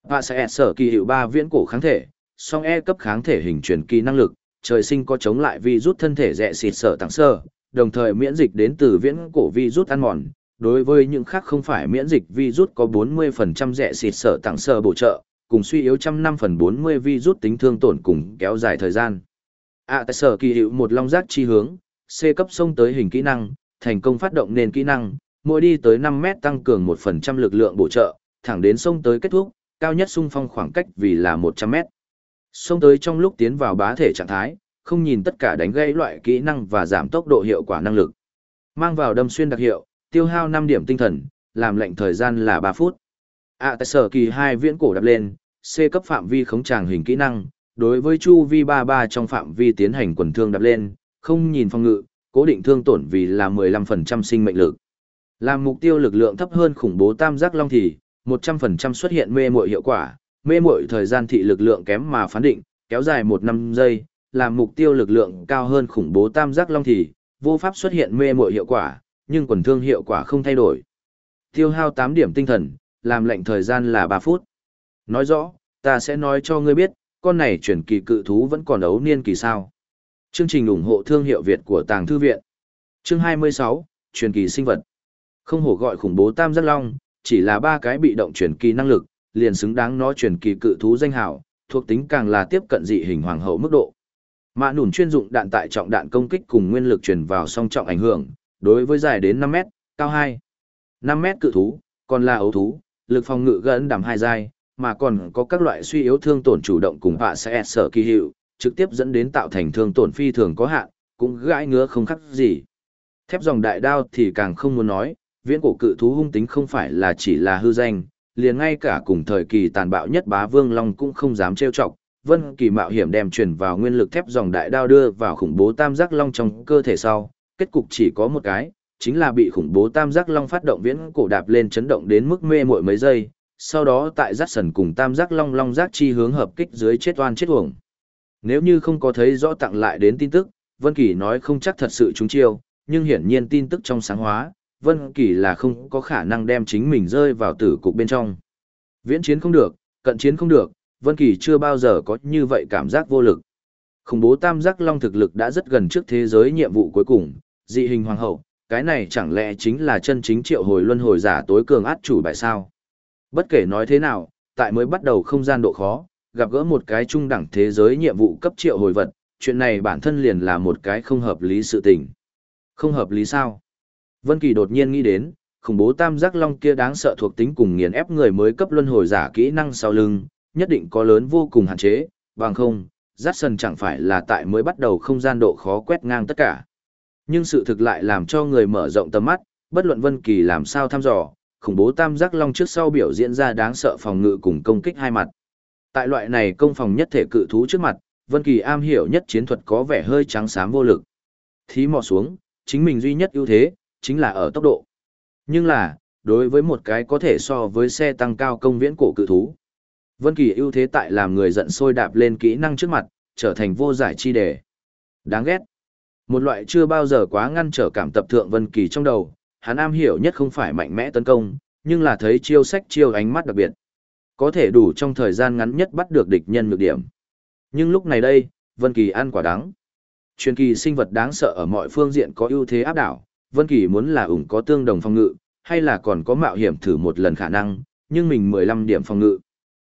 Họa sẽ sở kỳ hiệu ba viễn cổ kháng thể, song E cấp kháng thể hình truyền kỳ năng lực, trời sinh có chống lại vi rút thân thể rẻ xịt sở tặng sơ, đồng thời miễn dịch đến từ viễn cổ vi rút ăn mòn. Đối với những khác không phải miễn dịch vi rút có 40% rẻ xịt sở tặng sơ bổ trợ, cùng suy yếu trăm năm phần 40 vi rút tính thương tổn cùng kéo dài thời gian. À tại sở kỳ hiệu một long giác chi hướng, C cấp sông tới hình kỹ năng, thành công phát động nền kỹ năng, mỗi đi tới 5 mét tăng cường 1% lực lượng bổ trợ, thẳng đến sông tới kết thúc, cao nhất xung phong khoảng cách vì là 100 mét. Sông tới trong lúc tiến vào bá thể trạng thái, không nhìn tất cả đánh gãy loại kỹ năng và giảm tốc độ hiệu quả năng lực. Mang vào đâm xuyên đặc hiệu, tiêu hao 5 điểm tinh thần, làm lệnh thời gian là 3 phút. À tại sở kỳ 2 viễn cổ đập lên, C cấp phạm vi khống tràng hình kỹ năng, đối với chu vi 33 trong phạm vi tiến hành quần thương đập lên, không nhìn phòng ngự, cố định thương tổn vì là 15% sinh mệnh lực. Làm mục tiêu lực lượng thấp hơn khủng bố tam giác long thì, 100% xuất hiện mê muội hiệu quả, mê muội thời gian thị lực lượng kém mà phán định, kéo dài 1 năm giây, làm mục tiêu lực lượng cao hơn khủng bố tam giác long thì, vô pháp xuất hiện mê muội hiệu quả, nhưng quần thương hiệu quả không thay đổi. Tiêu hao 8 điểm tinh thần, làm lệnh thời gian là 3 phút. Nói rõ, ta sẽ nói cho ngươi biết, con này chuyển kỳ cự thú vẫn còn ấu niên kỳ sao. Chương trình ủng hộ thương hiệu Việt của Tàng Thư Viện. Chương 26, truyền kỳ sinh vật. Không hổ gọi khủng bố Tam Giác Long, chỉ là ba cái bị động truyền kỳ năng lực, liền xứng đáng nó truyền kỳ cự thú danh hảo, thuộc tính càng là tiếp cận dị hình hoàng hậu mức độ. Mạ nủn chuyên dụng đạn tại trọng đạn công kích cùng nguyên lực truyền vào song trọng ảnh hưởng, đối với dài đến 5 mét, cao 2. 5 mét cự thú, còn là ấu thú, lực phòng ngự gần đảm hai giai, mà còn có các loại suy yếu thương tổn chủ động cùng họa sẽ sở kỳ hiệu, trực tiếp dẫn đến tạo thành thương tổn phi thường có hạn, cũng gãi ngứa không khắc gì. Thép dòng đại đao thì càng không muốn nói, viễn cổ cự thú hung tính không phải là chỉ là hư danh, liền ngay cả cùng thời kỳ tàn bạo nhất bá vương long cũng không dám trêu chọc. Vân Kỳ mạo hiểm đem truyền vào nguyên lực thép dòng đại đao đưa vào khủng bố tam giác long trong cơ thể sau, kết cục chỉ có một cái, chính là bị khủng bố tam giác long phát động viễn cổ đạp lên chấn động đến mức mê muội mấy giây, sau đó tại giác sần cùng tam giác long long giác chi hướng hợp kích dưới chết oan chết uổng. Nếu như không có thấy rõ tặng lại đến tin tức, Vân Kỳ nói không chắc thật sự trúng chiêu, nhưng hiển nhiên tin tức trong sáng hóa, Vân Kỳ là không có khả năng đem chính mình rơi vào tử cục bên trong. Viễn chiến không được, cận chiến không được, Vân Kỳ chưa bao giờ có như vậy cảm giác vô lực. Khủng bố tam giác long thực lực đã rất gần trước thế giới nhiệm vụ cuối cùng, dị hình hoàng hậu, cái này chẳng lẽ chính là chân chính triệu hồi luân hồi giả tối cường át chủ bài sao? Bất kể nói thế nào, tại mới bắt đầu không gian độ khó, gặp gỡ một cái trung đẳng thế giới nhiệm vụ cấp triệu hồi vật, chuyện này bản thân liền là một cái không hợp lý sự tình. Không hợp lý sao? Vân Kỳ đột nhiên nghĩ đến, khủng bố tam giác long kia đáng sợ thuộc tính cùng nghiền ép người mới cấp luân hồi giả kỹ năng sau lưng, nhất định có lớn vô cùng hạn chế, bằng không, rát Sần chẳng phải là tại mới bắt đầu không gian độ khó quét ngang tất cả. Nhưng sự thực lại làm cho người mở rộng tầm mắt, bất luận Vân Kỳ làm sao thăm dò, khủng bố tam giác long trước sau biểu diễn ra đáng sợ phòng ngự cùng công kích hai mặt. Tại loại này công phòng nhất thể cự thú trước mặt, Vân Kỳ am hiểu nhất chiến thuật có vẻ hơi trắng xám vô lực. Thí mò xuống, chính mình duy nhất ưu thế chính là ở tốc độ. Nhưng là, đối với một cái có thể so với xe tăng cao công viễn cổ cự thú, Vân Kỳ ưu thế tại làm người giận sôi đạp lên kỹ năng trước mặt, trở thành vô giải chi đề. Đáng ghét. Một loại chưa bao giờ quá ngăn trở cảm tập thượng Vân Kỳ trong đầu, hắn am hiểu nhất không phải mạnh mẽ tấn công, nhưng là thấy chiêu sách chiêu ánh mắt đặc biệt. Có thể đủ trong thời gian ngắn nhất bắt được địch nhân nhược điểm. Nhưng lúc này đây, Vân Kỳ ăn quả đắng. Truyền kỳ sinh vật đáng sợ ở mọi phương diện có ưu thế áp đảo, Vân Kỳ muốn là ủng có tương đồng phòng ngự, hay là còn có mạo hiểm thử một lần khả năng, nhưng mình 15 điểm phòng ngự.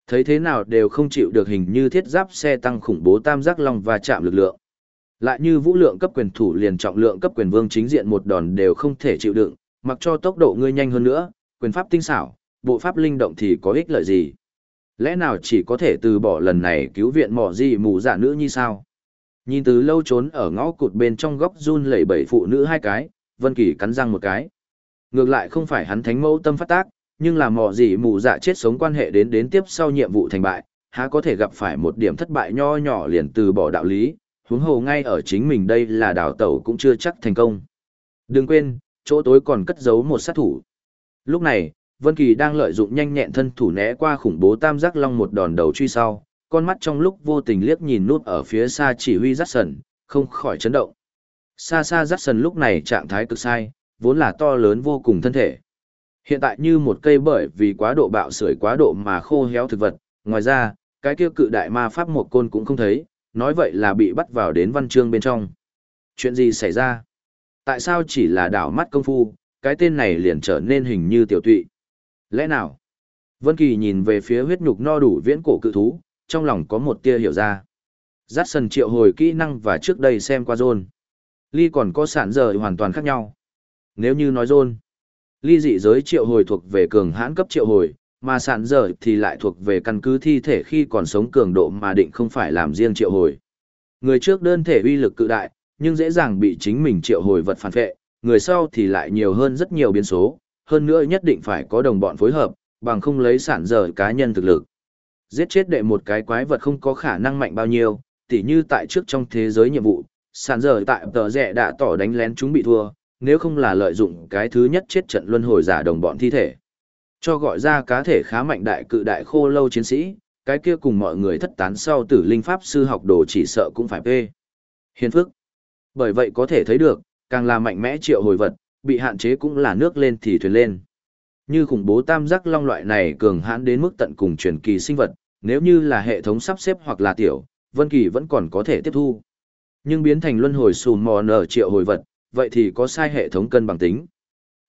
Thấy thế nào đều không chịu được hình như thiết giáp xe tăng khủng bố tam giác long và chạm lực lượng. Lại như vũ lượng cấp quyền thủ liền trọng lượng cấp quyền vương chính diện một đòn đều không thể chịu đựng, mặc cho tốc độ ngươi nhanh hơn nữa, quyền pháp tinh xảo, bộ pháp linh động thì có ích lợi gì? Lẽ nào chỉ có thể từ bỏ lần này cứu viện mỏ gì mù giả dạ nữ như sao? Nhìn từ lâu trốn ở ngõ cụt bên trong góc run lẩy bẩy phụ nữ hai cái, Vân Kỳ cắn răng một cái. Ngược lại không phải hắn thánh mẫu tâm phát tác, nhưng là mỏ gì mù dạ chết sống quan hệ đến đến tiếp sau nhiệm vụ thành bại, há có thể gặp phải một điểm thất bại nho nhỏ liền từ bỏ đạo lý, huống hồ ngay ở chính mình đây là đào tẩu cũng chưa chắc thành công. Đừng quên, chỗ tối còn cất giấu một sát thủ. Lúc này, Vân Kỳ đang lợi dụng nhanh nhẹn thân thủ né qua khủng bố tam giác long một đòn đầu truy sau, con mắt trong lúc vô tình liếc nhìn nút ở phía xa chỉ huy Jackson, sần, không khỏi chấn động. Xa xa dắt sần lúc này trạng thái cực sai, vốn là to lớn vô cùng thân thể. Hiện tại như một cây bởi vì quá độ bạo sưởi quá độ mà khô héo thực vật, ngoài ra, cái kia cự đại ma pháp một côn cũng không thấy, nói vậy là bị bắt vào đến văn chương bên trong. Chuyện gì xảy ra? Tại sao chỉ là đảo mắt công phu, cái tên này liền trở nên hình như tiểu tụy? Lẽ nào? Vân Kỳ nhìn về phía huyết nhục no đủ viễn cổ cự thú, trong lòng có một tia hiểu ra. Dát sần triệu hồi kỹ năng và trước đây xem qua rôn. Ly còn có sản giờ hoàn toàn khác nhau. Nếu như nói rôn, ly dị giới triệu hồi thuộc về cường hãn cấp triệu hồi, mà sản giờ thì lại thuộc về căn cứ thi thể khi còn sống cường độ mà định không phải làm riêng triệu hồi. Người trước đơn thể uy lực cự đại, nhưng dễ dàng bị chính mình triệu hồi vật phản vệ, người sau thì lại nhiều hơn rất nhiều biến số, hơn nữa nhất định phải có đồng bọn phối hợp, bằng không lấy sản giờ cá nhân thực lực. Giết chết đệ một cái quái vật không có khả năng mạnh bao nhiêu, tỉ như tại trước trong thế giới nhiệm vụ, sản giờ tại tờ rẻ đã tỏ đánh lén chúng bị thua, nếu không là lợi dụng cái thứ nhất chết trận luân hồi giả đồng bọn thi thể. Cho gọi ra cá thể khá mạnh đại cự đại khô lâu chiến sĩ, cái kia cùng mọi người thất tán sau tử linh pháp sư học đồ chỉ sợ cũng phải phê. Hiền phức. Bởi vậy có thể thấy được, càng là mạnh mẽ triệu hồi vật, bị hạn chế cũng là nước lên thì thuyền lên. Như khủng bố tam giác long loại này cường hãn đến mức tận cùng truyền kỳ sinh vật, nếu như là hệ thống sắp xếp hoặc là tiểu, Vân Kỳ vẫn còn có thể tiếp thu. Nhưng biến thành luân hồi sùn mò nở triệu hồi vật, vậy thì có sai hệ thống cân bằng tính.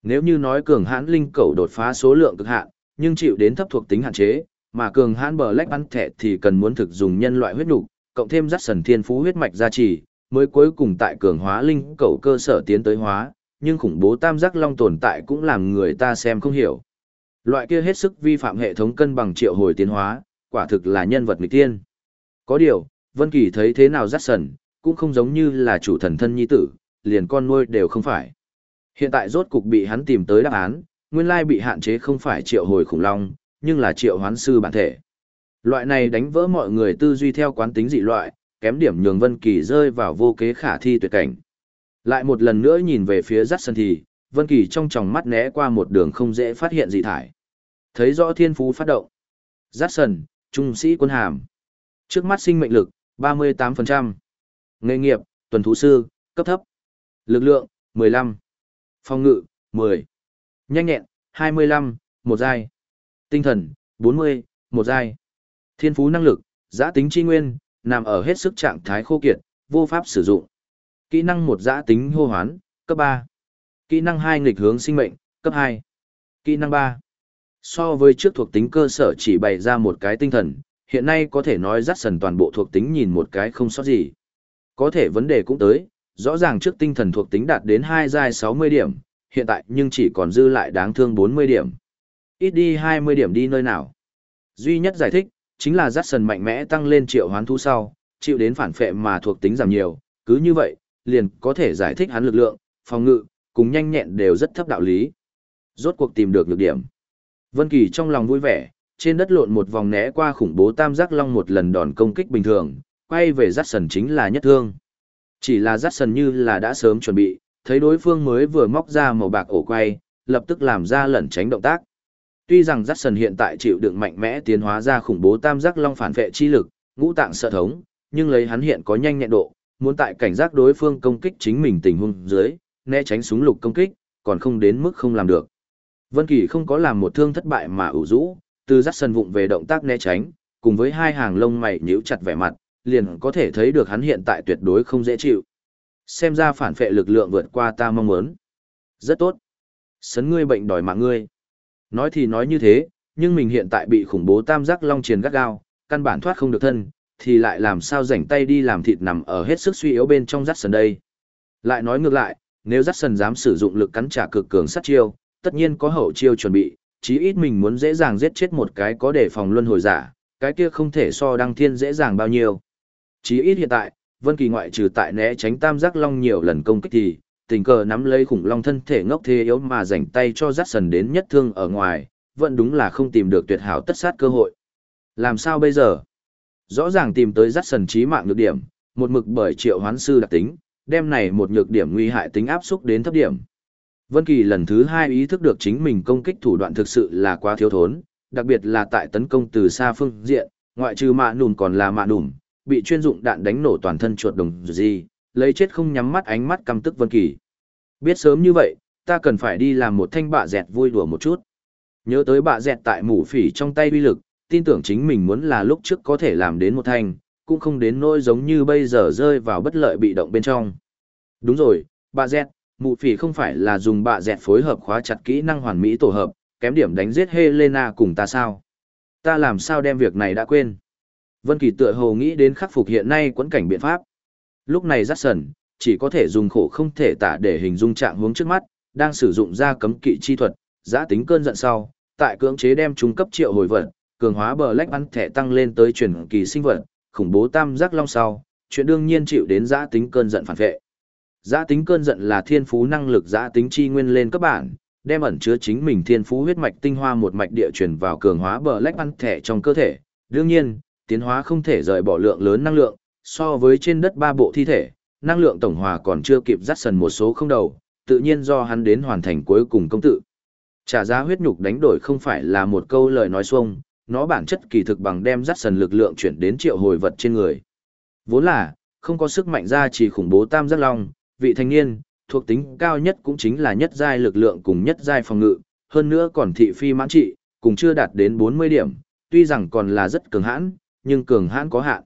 Nếu như nói cường hãn linh cầu đột phá số lượng cực hạn, nhưng chịu đến thấp thuộc tính hạn chế, mà cường hãn bờ lách ăn thẻ thì cần muốn thực dùng nhân loại huyết nục, cộng thêm dắt sần thiên phú huyết mạch gia trì, mới cuối cùng tại cường hóa linh cầu cơ sở tiến tới hóa, nhưng khủng bố tam giác long tồn tại cũng làm người ta xem không hiểu. Loại kia hết sức vi phạm hệ thống cân bằng triệu hồi tiến hóa, quả thực là nhân vật nghịch tiên. Có điều, Vân Kỳ thấy thế nào rắc sần, cũng không giống như là chủ thần thân nhi tử, liền con nuôi đều không phải. Hiện tại rốt cục bị hắn tìm tới đáp án, nguyên lai bị hạn chế không phải triệu hồi khủng long, nhưng là triệu hoán sư bản thể. Loại này đánh vỡ mọi người tư duy theo quán tính dị loại, kém điểm nhường Vân Kỳ rơi vào vô kế khả thi tuyệt cảnh. Lại một lần nữa nhìn về phía rắt sân thì, Vân Kỳ trong tròng mắt né qua một đường không dễ phát hiện dị thải. Thấy rõ thiên phú phát động. Rắt sân, trung sĩ quân hàm. Trước mắt sinh mệnh lực, 38%. Nghề nghiệp, tuần thú sư, cấp thấp. Lực lượng, 15. Phòng ngự, 10. Nhanh nhẹn, 25, một giai. Tinh thần, 40, một giai. Thiên phú năng lực, giã tính chi nguyên, nằm ở hết sức trạng thái khô kiệt, vô pháp sử dụng. Kỹ năng một giã tính hô hoán, cấp 3. Kỹ năng 2 nghịch hướng sinh mệnh, cấp 2. Kỹ năng 3. So với trước thuộc tính cơ sở chỉ bày ra một cái tinh thần, hiện nay có thể nói rắt sần toàn bộ thuộc tính nhìn một cái không sót gì. Có thể vấn đề cũng tới, rõ ràng trước tinh thần thuộc tính đạt đến 2 giai 60 điểm, hiện tại nhưng chỉ còn dư lại đáng thương 40 điểm. Ít đi 20 điểm đi nơi nào. Duy nhất giải thích, chính là rắt sần mạnh mẽ tăng lên triệu hoán thu sau, chịu đến phản phệ mà thuộc tính giảm nhiều, cứ như vậy, liền có thể giải thích hắn lực lượng, phòng ngự, cùng nhanh nhẹn đều rất thấp đạo lý. Rốt cuộc tìm được nhược điểm. Vân Kỳ trong lòng vui vẻ, trên đất lộn một vòng né qua khủng bố tam giác long một lần đòn công kích bình thường, quay về rắc sần chính là nhất thương. Chỉ là rắc sần như là đã sớm chuẩn bị, thấy đối phương mới vừa móc ra màu bạc ổ quay, lập tức làm ra lẩn tránh động tác. Tuy rằng rắc sần hiện tại chịu đựng mạnh mẽ tiến hóa ra khủng bố tam giác long phản vệ chi lực, ngũ tạng sợ thống, nhưng lấy hắn hiện có nhanh nhẹn độ, muốn tại cảnh giác đối phương công kích chính mình tình huống dưới, né tránh súng lục công kích, còn không đến mức không làm được. Vân Kỳ không có làm một thương thất bại mà ủ rũ, từ dắt sân vụng về động tác né tránh, cùng với hai hàng lông mày nhíu chặt vẻ mặt, liền có thể thấy được hắn hiện tại tuyệt đối không dễ chịu. Xem ra phản phệ lực lượng vượt qua ta mong muốn. Rất tốt. Sấn ngươi bệnh đòi mạng ngươi. Nói thì nói như thế, nhưng mình hiện tại bị khủng bố tam giác long triền gắt gao, căn bản thoát không được thân, thì lại làm sao rảnh tay đi làm thịt nằm ở hết sức suy yếu bên trong rắt sần đây. Lại nói ngược lại, nếu rắt sần dám sử dụng lực cắn trả cực cường sát chiêu, tất nhiên có hậu chiêu chuẩn bị, chí ít mình muốn dễ dàng giết chết một cái có đề phòng luân hồi giả, cái kia không thể so đăng thiên dễ dàng bao nhiêu. Chí ít hiện tại, Vân Kỳ ngoại trừ tại né tránh tam giác long nhiều lần công kích thì, tình cờ nắm lấy khủng long thân thể ngốc thế yếu mà rảnh tay cho dắt sần đến nhất thương ở ngoài, vẫn đúng là không tìm được tuyệt hảo tất sát cơ hội. Làm sao bây giờ? Rõ ràng tìm tới dắt sần trí mạng nhược điểm, một mực bởi triệu hoán sư đặc tính, đem này một nhược điểm nguy hại tính áp xúc đến thấp điểm. Vân Kỳ lần thứ hai ý thức được chính mình công kích thủ đoạn thực sự là quá thiếu thốn, đặc biệt là tại tấn công từ xa phương diện, ngoại trừ mạ nùm còn là mạ nùm, bị chuyên dụng đạn đánh nổ toàn thân chuột đồng gì, lấy chết không nhắm mắt ánh mắt căm tức Vân Kỳ. Biết sớm như vậy, ta cần phải đi làm một thanh bạ dẹt vui đùa một chút. Nhớ tới bạ dẹt tại mũ phỉ trong tay uy lực, tin tưởng chính mình muốn là lúc trước có thể làm đến một thành cũng không đến nỗi giống như bây giờ rơi vào bất lợi bị động bên trong. Đúng rồi, bà dẹt, mụ phỉ không phải là dùng bà dẹt phối hợp khóa chặt kỹ năng hoàn mỹ tổ hợp, kém điểm đánh giết Helena cùng ta sao? Ta làm sao đem việc này đã quên? Vân Kỳ tựa hồ nghĩ đến khắc phục hiện nay quẫn cảnh biện pháp. Lúc này Jackson chỉ có thể dùng khổ không thể tả để hình dung trạng hướng trước mắt, đang sử dụng ra cấm kỵ chi thuật, giá tính cơn giận sau, tại cưỡng chế đem trung cấp triệu hồi vật, cường hóa bờ lách ăn thẻ tăng lên tới truyền kỳ sinh vật, khủng bố tam giác long sau, chuyện đương nhiên chịu đến giã tính cơn giận phản vệ. Giã tính cơn giận là thiên phú năng lực giã tính chi nguyên lên cấp bản, đem ẩn chứa chính mình thiên phú huyết mạch tinh hoa một mạch địa truyền vào cường hóa bờ lách ăn thẻ trong cơ thể. Đương nhiên, tiến hóa không thể rời bỏ lượng lớn năng lượng, so với trên đất ba bộ thi thể, năng lượng tổng hòa còn chưa kịp dắt sần một số không đầu, tự nhiên do hắn đến hoàn thành cuối cùng công tự. Trả giá huyết nhục đánh đổi không phải là một câu lời nói xuông, nó bản chất kỳ thực bằng đem dắt sần lực lượng chuyển đến triệu hồi vật trên người. Vốn là, không có sức mạnh ra chỉ khủng bố tam giác long, vị thanh niên, thuộc tính cao nhất cũng chính là nhất giai lực lượng cùng nhất giai phòng ngự, hơn nữa còn thị phi mãn trị, cùng chưa đạt đến 40 điểm, tuy rằng còn là rất cường hãn, nhưng cường hãn có hạn.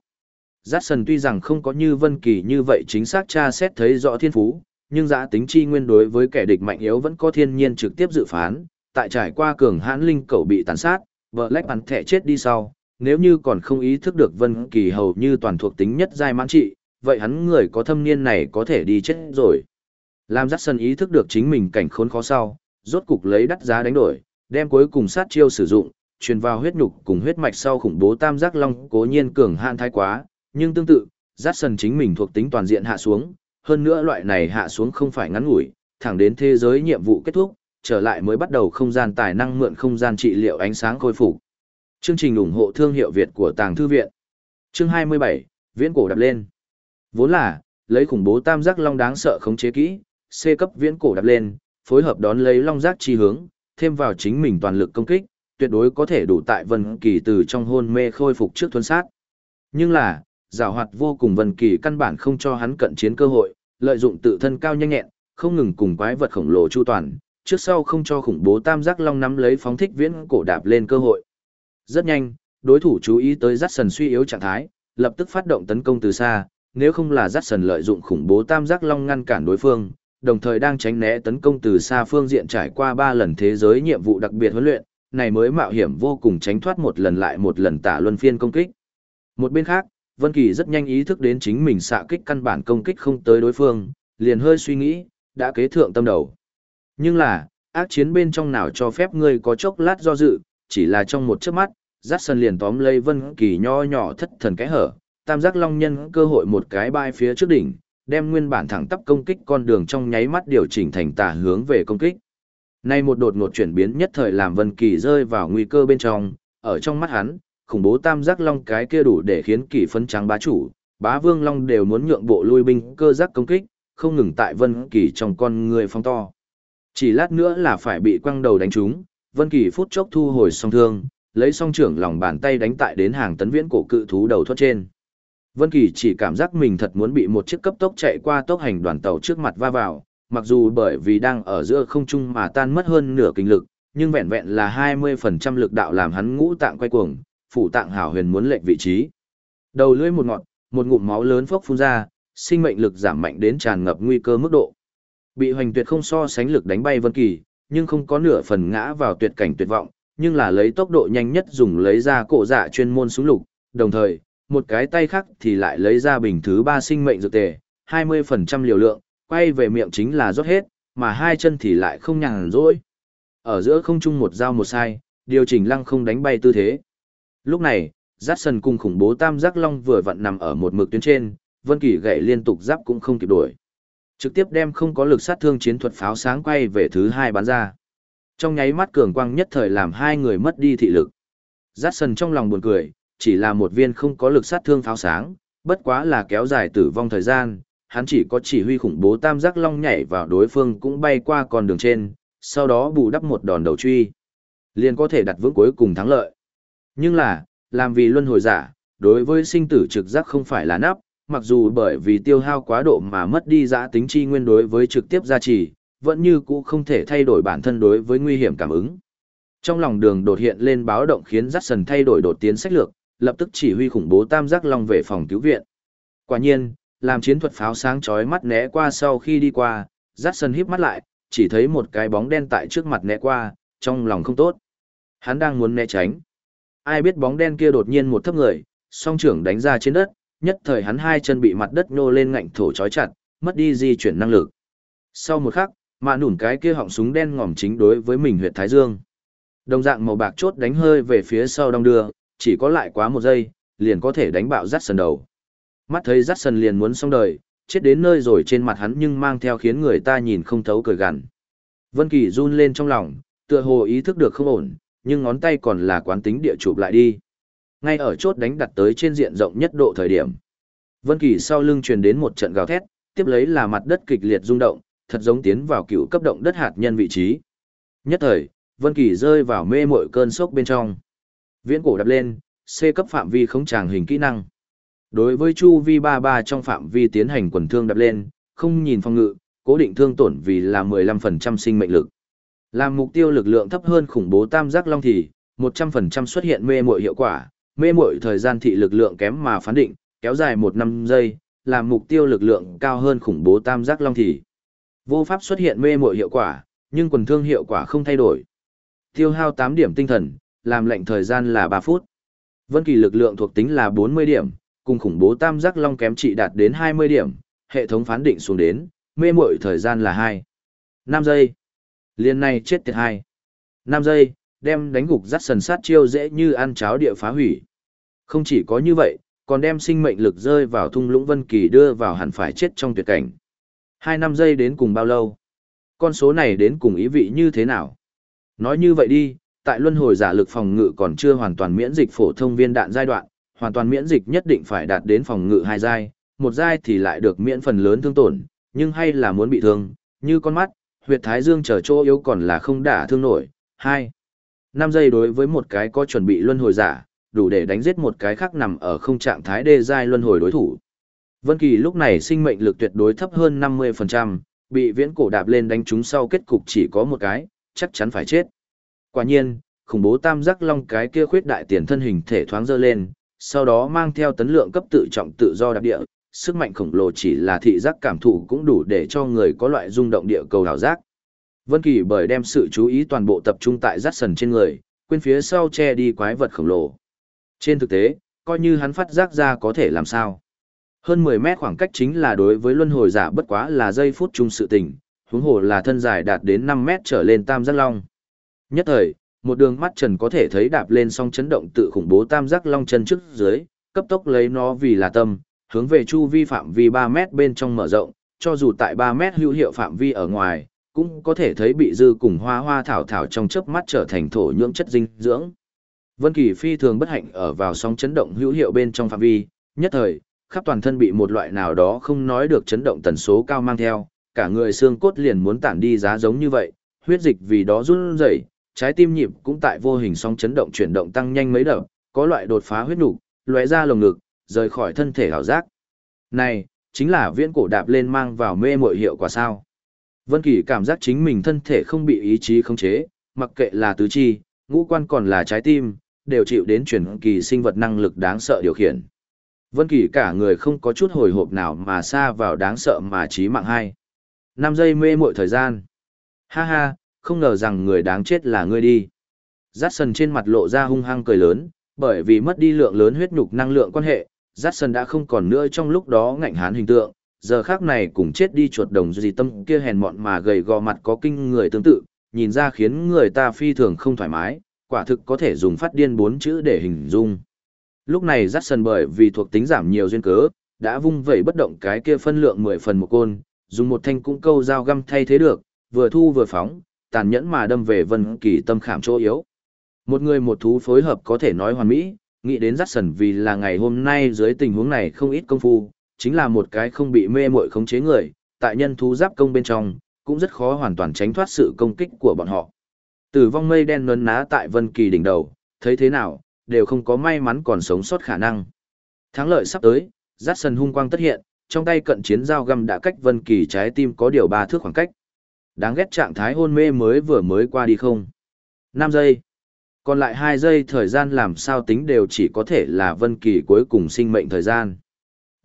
Jackson tuy rằng không có như Vân Kỳ như vậy chính xác tra xét thấy rõ thiên phú, nhưng giá tính chi nguyên đối với kẻ địch mạnh yếu vẫn có thiên nhiên trực tiếp dự phán, tại trải qua cường hãn linh cầu bị tàn sát, vợ lách thẻ chết đi sau, nếu như còn không ý thức được Vân Kỳ hầu như toàn thuộc tính nhất giai mãn trị, vậy hắn người có thâm niên này có thể đi chết rồi. Lam Dát sơn ý thức được chính mình cảnh khốn khó sau, rốt cục lấy đắt giá đánh đổi, đem cuối cùng sát chiêu sử dụng, truyền vào huyết nhục cùng huyết mạch sau khủng bố tam giác long cố nhiên cường hạn thái quá, nhưng tương tự, Dát sơn chính mình thuộc tính toàn diện hạ xuống, hơn nữa loại này hạ xuống không phải ngắn ngủi, thẳng đến thế giới nhiệm vụ kết thúc, trở lại mới bắt đầu không gian tài năng mượn không gian trị liệu ánh sáng khôi phục. Chương trình ủng hộ thương hiệu Việt của Tàng Thư Viện. Chương 27, Viễn cổ đập lên. Vốn là, lấy khủng bố tam giác long đáng sợ khống chế kỹ, C cấp viễn cổ đập lên, phối hợp đón lấy long giác chi hướng, thêm vào chính mình toàn lực công kích, tuyệt đối có thể đủ tại Vân Kỳ từ trong hôn mê khôi phục trước thuần sát. Nhưng là, giảo hoạt vô cùng Vân Kỳ căn bản không cho hắn cận chiến cơ hội, lợi dụng tự thân cao nhanh nhẹn, không ngừng cùng quái vật khổng lồ chu toàn, trước sau không cho khủng bố tam giác long nắm lấy phóng thích viễn cổ đạp lên cơ hội. Rất nhanh, đối thủ chú ý tới dắt sần suy yếu trạng thái, lập tức phát động tấn công từ xa, nếu không là dắt sần lợi dụng khủng bố tam giác long ngăn cản đối phương, đồng thời đang tránh né tấn công từ xa phương diện trải qua 3 lần thế giới nhiệm vụ đặc biệt huấn luyện, này mới mạo hiểm vô cùng tránh thoát một lần lại một lần tả luân phiên công kích. Một bên khác, Vân Kỳ rất nhanh ý thức đến chính mình xạ kích căn bản công kích không tới đối phương, liền hơi suy nghĩ, đã kế thượng tâm đầu. Nhưng là, ác chiến bên trong nào cho phép ngươi có chốc lát do dự, chỉ là trong một chớp mắt, Dát Sân liền tóm lấy Vân Kỳ nho nhỏ thất thần cái hở, tam giác long nhân cơ hội một cái bay phía trước đỉnh, đem nguyên bản thẳng tắp công kích con đường trong nháy mắt điều chỉnh thành tả hướng về công kích. Nay một đột ngột chuyển biến nhất thời làm Vân Kỳ rơi vào nguy cơ bên trong, ở trong mắt hắn, khủng bố tam giác long cái kia đủ để khiến Kỳ phấn trắng bá chủ, bá vương long đều muốn nhượng bộ lui binh cơ giác công kích, không ngừng tại Vân Kỳ trong con người phong to. Chỉ lát nữa là phải bị quăng đầu đánh trúng, Vân Kỳ phút chốc thu hồi song thương, lấy song trưởng lòng bàn tay đánh tại đến hàng tấn viễn cổ cự thú đầu thoát trên. Vân Kỳ chỉ cảm giác mình thật muốn bị một chiếc cấp tốc chạy qua tốc hành đoàn tàu trước mặt va vào, mặc dù bởi vì đang ở giữa không trung mà tan mất hơn nửa kinh lực, nhưng vẹn vẹn là 20% lực đạo làm hắn ngũ tạng quay cuồng, phủ tạng hảo huyền muốn lệch vị trí. Đầu lưỡi một ngọn, một ngụm máu lớn phốc phun ra, sinh mệnh lực giảm mạnh đến tràn ngập nguy cơ mức độ. Bị hoành tuyệt không so sánh lực đánh bay Vân Kỳ, nhưng không có nửa phần ngã vào tuyệt cảnh tuyệt vọng, nhưng là lấy tốc độ nhanh nhất dùng lấy ra cổ dạ chuyên môn súng lục, đồng thời, một cái tay khác thì lại lấy ra bình thứ ba sinh mệnh dược tề, 20% liều lượng, quay về miệng chính là rót hết, mà hai chân thì lại không nhàn rỗi. Ở giữa không trung một dao một sai, điều chỉnh lăng không đánh bay tư thế. Lúc này, Dát Sần cùng khủng bố Tam Giác Long vừa vặn nằm ở một mực tuyến trên, Vân Kỳ gậy liên tục giáp cũng không kịp đuổi. Trực tiếp đem không có lực sát thương chiến thuật pháo sáng quay về thứ hai bắn ra. Trong nháy mắt cường quang nhất thời làm hai người mất đi thị lực. Dát Sần trong lòng buồn cười, chỉ là một viên không có lực sát thương pháo sáng, bất quá là kéo dài tử vong thời gian, hắn chỉ có chỉ huy khủng bố tam giác long nhảy vào đối phương cũng bay qua con đường trên, sau đó bù đắp một đòn đầu truy. Liền có thể đặt vững cuối cùng thắng lợi. Nhưng là, làm vì luân hồi giả, đối với sinh tử trực giác không phải là nắp, mặc dù bởi vì tiêu hao quá độ mà mất đi giã tính chi nguyên đối với trực tiếp gia trì, vẫn như cũ không thể thay đổi bản thân đối với nguy hiểm cảm ứng. Trong lòng đường đột hiện lên báo động khiến Jackson sần thay đổi đột tiến sách lược, lập tức chỉ huy khủng bố tam giác long về phòng cứu viện. Quả nhiên, làm chiến thuật pháo sáng chói mắt né qua sau khi đi qua, Jackson sần híp mắt lại, chỉ thấy một cái bóng đen tại trước mặt né qua, trong lòng không tốt. Hắn đang muốn né tránh. Ai biết bóng đen kia đột nhiên một thấp người, song trưởng đánh ra trên đất, nhất thời hắn hai chân bị mặt đất nô lên ngạnh thổ chói chặt, mất đi di chuyển năng lực. Sau một khắc, mạ nủn cái kia họng súng đen ngòm chính đối với mình huyệt thái dương. Đồng dạng màu bạc chốt đánh hơi về phía sau đông đưa, chỉ có lại quá một giây, liền có thể đánh bạo rắt sần đầu. Mắt thấy rắt sần liền muốn xong đời, chết đến nơi rồi trên mặt hắn nhưng mang theo khiến người ta nhìn không thấu cười gằn. Vân Kỳ run lên trong lòng, tựa hồ ý thức được không ổn, nhưng ngón tay còn là quán tính địa chụp lại đi. Ngay ở chốt đánh đặt tới trên diện rộng nhất độ thời điểm. Vân Kỳ sau lưng truyền đến một trận gào thét, tiếp lấy là mặt đất kịch liệt rung động, thật giống tiến vào cựu cấp động đất hạt nhân vị trí. Nhất thời, Vân Kỳ rơi vào mê muội cơn sốc bên trong. Viễn cổ đập lên, C cấp phạm vi không tràng hình kỹ năng. Đối với chu vi 33 trong phạm vi tiến hành quần thương đập lên, không nhìn phòng ngự, cố định thương tổn vì là 15% sinh mệnh lực. Làm mục tiêu lực lượng thấp hơn khủng bố tam giác long thì, 100% xuất hiện mê muội hiệu quả, mê mội thời gian thị lực lượng kém mà phán định, kéo dài 1 năm giây, làm mục tiêu lực lượng cao hơn khủng bố tam giác long thì. Vô pháp xuất hiện mê mội hiệu quả, nhưng quần thương hiệu quả không thay đổi. Tiêu hao 8 điểm tinh thần, làm lệnh thời gian là 3 phút. Vân Kỳ lực lượng thuộc tính là 40 điểm, cùng khủng bố tam giác long kém trị đạt đến 20 điểm, hệ thống phán định xuống đến, mê mội thời gian là 2. 5 giây. Liên này chết tiệt 2. 5 giây, đem đánh gục rắt sần sát chiêu dễ như ăn cháo địa phá hủy. Không chỉ có như vậy, còn đem sinh mệnh lực rơi vào thung lũng Vân Kỳ đưa vào hẳn phải chết trong tuyệt cảnh. hai năm giây đến cùng bao lâu? Con số này đến cùng ý vị như thế nào? Nói như vậy đi, tại luân hồi giả lực phòng ngự còn chưa hoàn toàn miễn dịch phổ thông viên đạn giai đoạn, hoàn toàn miễn dịch nhất định phải đạt đến phòng ngự hai giai, một giai thì lại được miễn phần lớn thương tổn, nhưng hay là muốn bị thương, như con mắt, huyệt thái dương trở chỗ yếu còn là không đả thương nổi. 2. 5 giây đối với một cái có chuẩn bị luân hồi giả, đủ để đánh giết một cái khác nằm ở không trạng thái đê giai luân hồi đối thủ. Vân Kỳ lúc này sinh mệnh lực tuyệt đối thấp hơn 50%, bị viễn cổ đạp lên đánh trúng sau kết cục chỉ có một cái, chắc chắn phải chết. Quả nhiên, khủng bố tam giác long cái kia khuyết đại tiền thân hình thể thoáng dơ lên, sau đó mang theo tấn lượng cấp tự trọng tự do đạp địa, sức mạnh khổng lồ chỉ là thị giác cảm thụ cũng đủ để cho người có loại rung động địa cầu đảo giác. Vân Kỳ bởi đem sự chú ý toàn bộ tập trung tại rát sần trên người, quên phía sau che đi quái vật khổng lồ. Trên thực tế, coi như hắn phát giác ra có thể làm sao. Hơn 10 mét khoảng cách chính là đối với luân hồi giả bất quá là giây phút chung sự tình, huống hồ là thân dài đạt đến 5 mét trở lên tam giác long. Nhất thời, một đường mắt trần có thể thấy đạp lên song chấn động tự khủng bố tam giác long chân trước dưới, cấp tốc lấy nó vì là tâm, hướng về chu vi phạm vi 3 mét bên trong mở rộng, cho dù tại 3 mét hữu hiệu phạm vi ở ngoài, cũng có thể thấy bị dư cùng hoa hoa thảo thảo trong chớp mắt trở thành thổ nhưỡng chất dinh dưỡng. Vân Kỳ phi thường bất hạnh ở vào sóng chấn động hữu hiệu bên trong phạm vi, nhất thời, khắp toàn thân bị một loại nào đó không nói được chấn động tần số cao mang theo, cả người xương cốt liền muốn tản đi giá giống như vậy, huyết dịch vì đó run rẩy, trái tim nhịp cũng tại vô hình sóng chấn động chuyển động tăng nhanh mấy đợt, có loại đột phá huyết nục, lóe ra lồng ngực, rời khỏi thân thể hảo giác. Này, chính là viễn cổ đạp lên mang vào mê muội hiệu quả sao? Vân Kỳ cảm giác chính mình thân thể không bị ý chí khống chế, mặc kệ là tứ chi, ngũ quan còn là trái tim, đều chịu đến chuyển kỳ sinh vật năng lực đáng sợ điều khiển. Vân Kỳ cả người không có chút hồi hộp nào mà xa vào đáng sợ mà chí mạng hai. 5 giây mê muội thời gian. Ha ha, không ngờ rằng người đáng chết là ngươi đi. Jackson trên mặt lộ ra hung hăng cười lớn, bởi vì mất đi lượng lớn huyết nhục năng lượng quan hệ, Jackson đã không còn nữa trong lúc đó ngạnh hán hình tượng, giờ khác này cùng chết đi chuột đồng gì tâm kia hèn mọn mà gầy gò mặt có kinh người tương tự, nhìn ra khiến người ta phi thường không thoải mái, quả thực có thể dùng phát điên bốn chữ để hình dung. Lúc này Jackson bởi vì thuộc tính giảm nhiều duyên cớ, đã vung vẩy bất động cái kia phân lượng 10 phần một côn, dùng một thanh cung câu dao găm thay thế được, vừa thu vừa phóng, tàn nhẫn mà đâm về Vân Kỳ tâm khảm chỗ yếu. Một người một thú phối hợp có thể nói hoàn mỹ, nghĩ đến Jackson vì là ngày hôm nay dưới tình huống này không ít công phu, chính là một cái không bị mê muội khống chế người, tại nhân thú giáp công bên trong, cũng rất khó hoàn toàn tránh thoát sự công kích của bọn họ. Tử vong mây đen nấn ná tại Vân Kỳ đỉnh đầu, thấy thế nào, đều không có may mắn còn sống sót khả năng. Thắng lợi sắp tới, Dát Sần hung quang tất hiện, trong tay cận chiến dao găm đã cách Vân Kỳ trái tim có điều ba thước khoảng cách. Đáng ghét trạng thái hôn mê mới vừa mới qua đi không. 5 giây. Còn lại 2 giây thời gian làm sao tính đều chỉ có thể là Vân Kỳ cuối cùng sinh mệnh thời gian.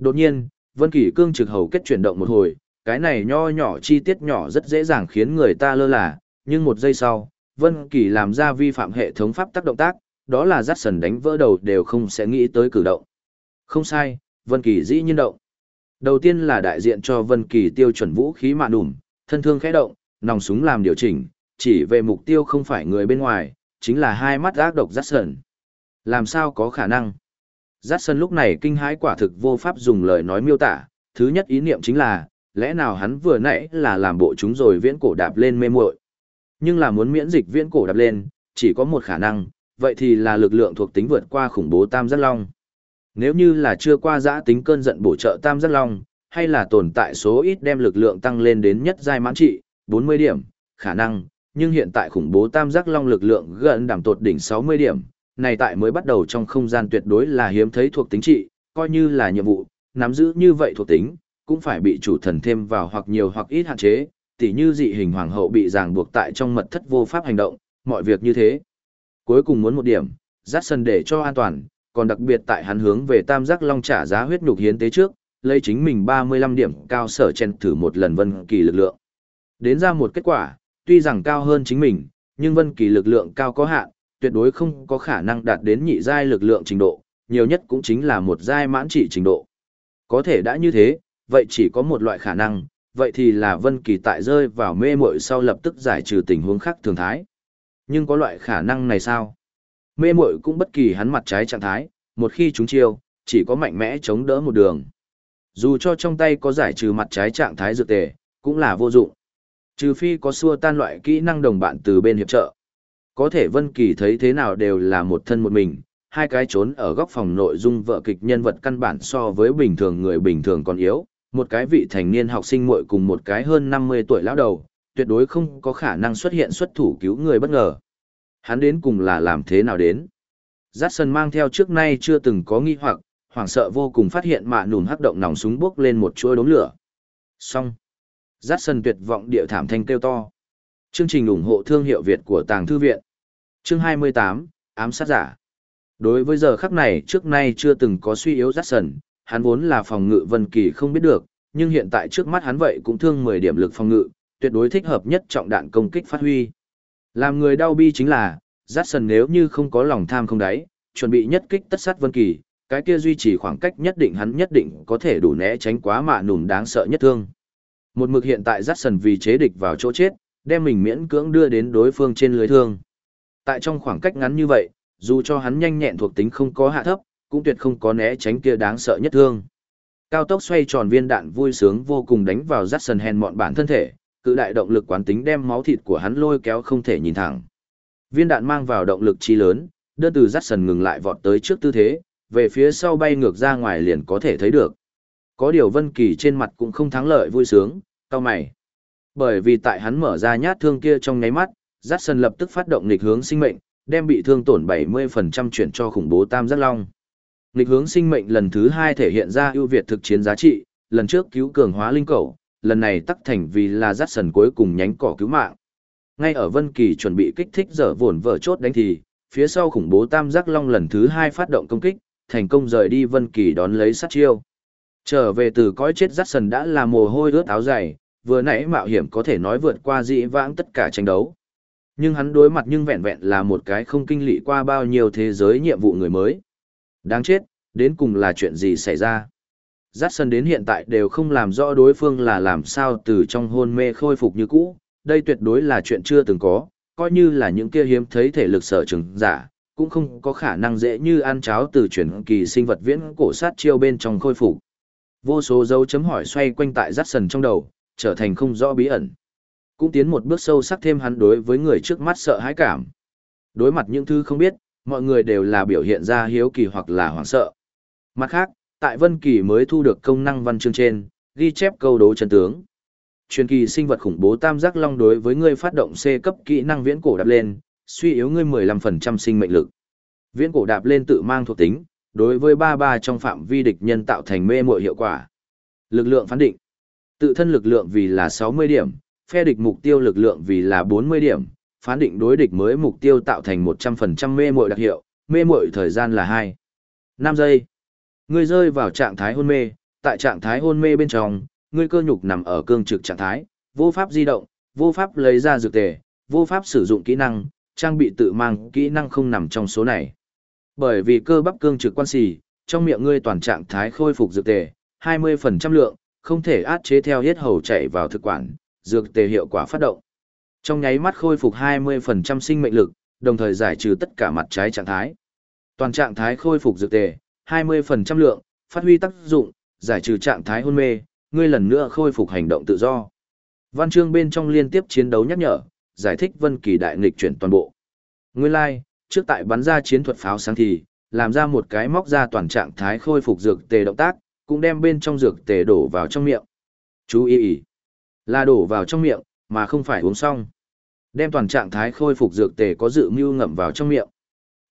Đột nhiên, Vân Kỳ cương trực hầu kết chuyển động một hồi, cái này nho nhỏ chi tiết nhỏ rất dễ dàng khiến người ta lơ là, nhưng một giây sau, Vân Kỳ làm ra vi phạm hệ thống pháp tác động tác, đó là dắt sần đánh vỡ đầu đều không sẽ nghĩ tới cử động. Không sai, Vân Kỳ dĩ nhiên động. Đầu tiên là đại diện cho Vân Kỳ tiêu chuẩn vũ khí mạ nủm, thân thương khẽ động, nòng súng làm điều chỉnh, chỉ về mục tiêu không phải người bên ngoài, chính là hai mắt ác độc dắt sần. Làm sao có khả năng? Giác sân lúc này kinh hãi quả thực vô pháp dùng lời nói miêu tả, thứ nhất ý niệm chính là, lẽ nào hắn vừa nãy là làm bộ chúng rồi viễn cổ đạp lên mê muội. Nhưng là muốn miễn dịch viễn cổ đạp lên, chỉ có một khả năng, vậy thì là lực lượng thuộc tính vượt qua khủng bố tam giác long. Nếu như là chưa qua giã tính cơn giận bổ trợ tam giác long, hay là tồn tại số ít đem lực lượng tăng lên đến nhất giai mãn trị, 40 điểm, khả năng, nhưng hiện tại khủng bố tam giác long lực lượng gần đảm tột đỉnh 60 điểm, này tại mới bắt đầu trong không gian tuyệt đối là hiếm thấy thuộc tính trị, coi như là nhiệm vụ, nắm giữ như vậy thuộc tính, cũng phải bị chủ thần thêm vào hoặc nhiều hoặc ít hạn chế, tỉ như dị hình hoàng hậu bị ràng buộc tại trong mật thất vô pháp hành động, mọi việc như thế. Cuối cùng muốn một điểm, dắt sân để cho an toàn, còn đặc biệt tại hắn hướng về tam giác long trả giá huyết nhục hiến tế trước, lấy chính mình 35 điểm cao sở chen thử một lần vân kỳ lực lượng. Đến ra một kết quả, tuy rằng cao hơn chính mình, nhưng vân kỳ lực lượng cao có hạn, tuyệt đối không có khả năng đạt đến nhị giai lực lượng trình độ, nhiều nhất cũng chính là một giai mãn trị trình độ. Có thể đã như thế, vậy chỉ có một loại khả năng, vậy thì là Vân Kỳ tại rơi vào mê muội sau lập tức giải trừ tình huống khác thường thái. Nhưng có loại khả năng này sao? Mê muội cũng bất kỳ hắn mặt trái trạng thái, một khi chúng chiêu, chỉ có mạnh mẽ chống đỡ một đường. Dù cho trong tay có giải trừ mặt trái trạng thái dược tề, cũng là vô dụng. Trừ phi có xua tan loại kỹ năng đồng bạn từ bên hiệp trợ. Có thể Vân Kỳ thấy thế nào đều là một thân một mình, hai cái trốn ở góc phòng nội dung vợ kịch nhân vật căn bản so với bình thường người bình thường còn yếu, một cái vị thành niên học sinh muội cùng một cái hơn 50 tuổi lão đầu, tuyệt đối không có khả năng xuất hiện xuất thủ cứu người bất ngờ. Hắn đến cùng là làm thế nào đến? Dát mang theo trước nay chưa từng có nghi hoặc, hoảng sợ vô cùng phát hiện mạ nùn hắc động nòng súng bốc lên một chuỗi đốm lửa. Xong. Dát tuyệt vọng địa thảm thanh kêu to. Chương trình ủng hộ thương hiệu Việt của Tàng Thư Viện. Chương 28, ám sát giả. Đối với giờ khắc này trước nay chưa từng có suy yếu rát sần hắn vốn là phòng ngự Vân Kỳ không biết được, nhưng hiện tại trước mắt hắn vậy cũng thương 10 điểm lực phòng ngự, tuyệt đối thích hợp nhất trọng đạn công kích phát huy. Làm người đau bi chính là, Jackson nếu như không có lòng tham không đáy, chuẩn bị nhất kích tất sát Vân Kỳ, cái kia duy trì khoảng cách nhất định hắn nhất định có thể đủ né tránh quá mạ nùm đáng sợ nhất thương. Một mực hiện tại Jackson vì chế địch vào chỗ chết, đem mình miễn cưỡng đưa đến đối phương trên lưới thương. Tại trong khoảng cách ngắn như vậy, dù cho hắn nhanh nhẹn thuộc tính không có hạ thấp, cũng tuyệt không có né tránh kia đáng sợ nhất thương. Cao tốc xoay tròn viên đạn vui sướng vô cùng đánh vào Jackson hèn mọn bản thân thể, cự đại động lực quán tính đem máu thịt của hắn lôi kéo không thể nhìn thẳng. Viên đạn mang vào động lực chi lớn, đơn từ Jackson ngừng lại vọt tới trước tư thế, về phía sau bay ngược ra ngoài liền có thể thấy được. Có điều Vân Kỳ trên mặt cũng không thắng lợi vui sướng, cao mày. Bởi vì tại hắn mở ra nhát thương kia trong nháy mắt, Jackson lập tức phát động nghịch hướng sinh mệnh, đem bị thương tổn 70% chuyển cho khủng bố Tam Giác Long. Nghịch hướng sinh mệnh lần thứ hai thể hiện ra ưu việt thực chiến giá trị, lần trước cứu cường hóa linh cầu, lần này tắc thành vì là Jackson cuối cùng nhánh cỏ cứu mạng. Ngay ở Vân Kỳ chuẩn bị kích thích dở vồn vở chốt đánh thì, phía sau khủng bố tam giác long lần thứ hai phát động công kích, thành công rời đi Vân Kỳ đón lấy sát chiêu. Trở về từ cõi chết Jackson đã là mồ hôi ướt áo dày, vừa nãy mạo hiểm có thể nói vượt qua dị vãng tất cả tranh đấu. Nhưng hắn đối mặt nhưng vẹn vẹn là một cái không kinh lị qua bao nhiêu thế giới nhiệm vụ người mới. Đáng chết, đến cùng là chuyện gì xảy ra? Giác sân đến hiện tại đều không làm rõ đối phương là làm sao từ trong hôn mê khôi phục như cũ, đây tuyệt đối là chuyện chưa từng có, coi như là những kia hiếm thấy thể lực sở trường giả, cũng không có khả năng dễ như ăn cháo từ chuyển kỳ sinh vật viễn cổ sát chiêu bên trong khôi phục. Vô số dấu chấm hỏi xoay quanh tại Giác sân trong đầu, trở thành không rõ bí ẩn. Cũng tiến một bước sâu sắc thêm hắn đối với người trước mắt sợ hãi cảm. Đối mặt những thứ không biết, mọi người đều là biểu hiện ra hiếu kỳ hoặc là hoảng sợ. Mặt khác, tại Vân Kỳ mới thu được công năng văn chương trên, ghi chép câu đố chân tướng. Truyền kỳ sinh vật khủng bố tam giác long đối với ngươi phát động C cấp kỹ năng viễn cổ đạp lên, suy yếu ngươi 15% sinh mệnh lực. Viễn cổ đạp lên tự mang thuộc tính, đối với ba ba trong phạm vi địch nhân tạo thành mê muội hiệu quả. Lực lượng phán định. Tự thân lực lượng vì là 60 điểm, phe địch mục tiêu lực lượng vì là 40 điểm, phán định đối địch mới mục tiêu tạo thành 100% mê muội đặc hiệu, mê muội thời gian là 2. 5 giây. Ngươi rơi vào trạng thái hôn mê, tại trạng thái hôn mê bên trong, ngươi cơ nhục nằm ở cương trực trạng thái, vô pháp di động, vô pháp lấy ra dược tề, vô pháp sử dụng kỹ năng, trang bị tự mang kỹ năng không nằm trong số này. Bởi vì cơ bắp cương trực quan xì, trong miệng ngươi toàn trạng thái khôi phục dược tề, 20% lượng, không thể át chế theo hết hầu chạy vào thực quản, dược tề hiệu quả phát động. Trong nháy mắt khôi phục 20% sinh mệnh lực, đồng thời giải trừ tất cả mặt trái trạng thái. Toàn trạng thái khôi phục dược tề, 20% lượng, phát huy tác dụng, giải trừ trạng thái hôn mê, ngươi lần nữa khôi phục hành động tự do. Văn chương bên trong liên tiếp chiến đấu nhắc nhở, giải thích Vân Kỳ đại nghịch chuyển toàn bộ. Nguyên lai, like, trước tại bắn ra chiến thuật pháo sáng thì, làm ra một cái móc ra toàn trạng thái khôi phục dược tề động tác, cũng đem bên trong dược tề đổ vào trong miệng. Chú ý ý, là đổ vào trong miệng, mà không phải uống xong. Đem toàn trạng thái khôi phục dược tề có dự mưu ngậm vào trong miệng.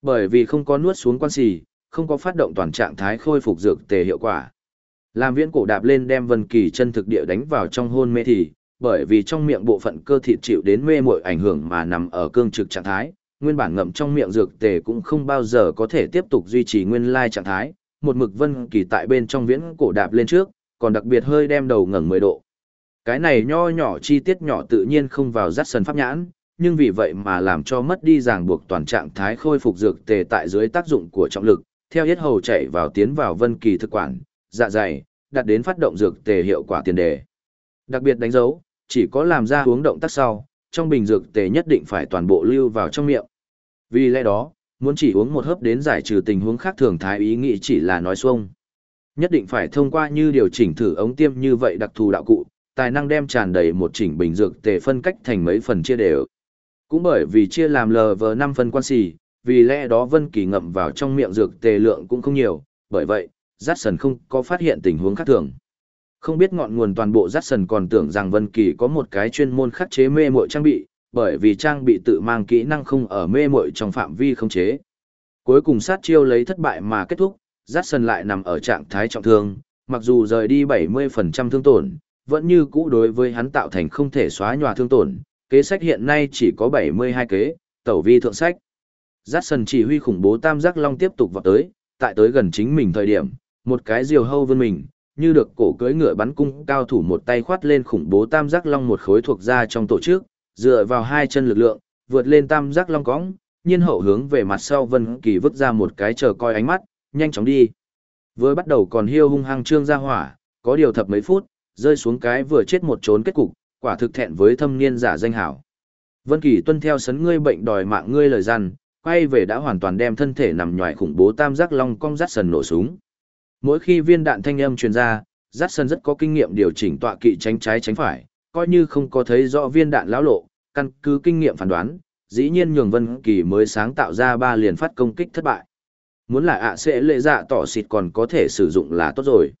Bởi vì không có nuốt xuống quan xì, không có phát động toàn trạng thái khôi phục dược tề hiệu quả. Làm viễn cổ đạp lên đem Vân Kỳ chân thực địa đánh vào trong hôn mê thì, bởi vì trong miệng bộ phận cơ thịt chịu đến mê muội ảnh hưởng mà nằm ở cương trực trạng thái, nguyên bản ngậm trong miệng dược tề cũng không bao giờ có thể tiếp tục duy trì nguyên lai trạng thái, một mực Vân Kỳ tại bên trong viễn cổ đạp lên trước, còn đặc biệt hơi đem đầu ngẩng 10 độ. Cái này nho nhỏ chi tiết nhỏ tự nhiên không vào rắt sần pháp nhãn, nhưng vì vậy mà làm cho mất đi ràng buộc toàn trạng thái khôi phục dược tề tại dưới tác dụng của trọng lực, theo yết hầu chạy vào tiến vào vân kỳ thực quản, dạ dày, đặt đến phát động dược tề hiệu quả tiền đề. Đặc biệt đánh dấu, chỉ có làm ra uống động tác sau, trong bình dược tề nhất định phải toàn bộ lưu vào trong miệng. Vì lẽ đó, muốn chỉ uống một hớp đến giải trừ tình huống khác thường thái ý nghĩ chỉ là nói xuông. Nhất định phải thông qua như điều chỉnh thử ống tiêm như vậy đặc thù đạo cụ, tài năng đem tràn đầy một chỉnh bình dược tề phân cách thành mấy phần chia đều. Cũng bởi vì chia làm lv năm phần quan xì, vì lẽ đó Vân Kỳ ngậm vào trong miệng dược tề lượng cũng không nhiều, bởi vậy, Jackson không có phát hiện tình huống khác thường. Không biết ngọn nguồn toàn bộ Jackson còn tưởng rằng Vân Kỳ có một cái chuyên môn khắc chế mê muội trang bị, bởi vì trang bị tự mang kỹ năng không ở mê muội trong phạm vi khống chế. Cuối cùng sát chiêu lấy thất bại mà kết thúc, Jackson lại nằm ở trạng thái trọng thương, mặc dù rời đi 70% thương tổn, vẫn như cũ đối với hắn tạo thành không thể xóa nhòa thương tổn, kế sách hiện nay chỉ có 72 kế, tẩu vi thượng sách. Jackson chỉ huy khủng bố tam giác long tiếp tục vào tới, tại tới gần chính mình thời điểm, một cái diều hâu vươn mình, như được cổ cưỡi ngựa bắn cung cao thủ một tay khoát lên khủng bố tam giác long một khối thuộc ra trong tổ chức, dựa vào hai chân lực lượng, vượt lên tam giác long cõng, nhiên hậu hướng về mặt sau Vân Kỳ vứt ra một cái chờ coi ánh mắt, nhanh chóng đi. Vừa bắt đầu còn hiêu hung hăng trương ra hỏa, có điều thập mấy phút, rơi xuống cái vừa chết một trốn kết cục, quả thực thẹn với thâm niên giả danh hảo. Vân Kỳ tuân theo sấn ngươi bệnh đòi mạng ngươi lời dặn, quay về đã hoàn toàn đem thân thể nằm nhòi khủng bố tam giác long cong rát sần nổ súng. Mỗi khi viên đạn thanh âm truyền ra, rát sần rất có kinh nghiệm điều chỉnh tọa kỵ tránh trái tránh phải, coi như không có thấy rõ viên đạn lão lộ, căn cứ kinh nghiệm phán đoán, dĩ nhiên nhường Vân Kỳ mới sáng tạo ra ba liền phát công kích thất bại. Muốn là ạ sẽ lệ dạ tỏ xịt còn có thể sử dụng là tốt rồi.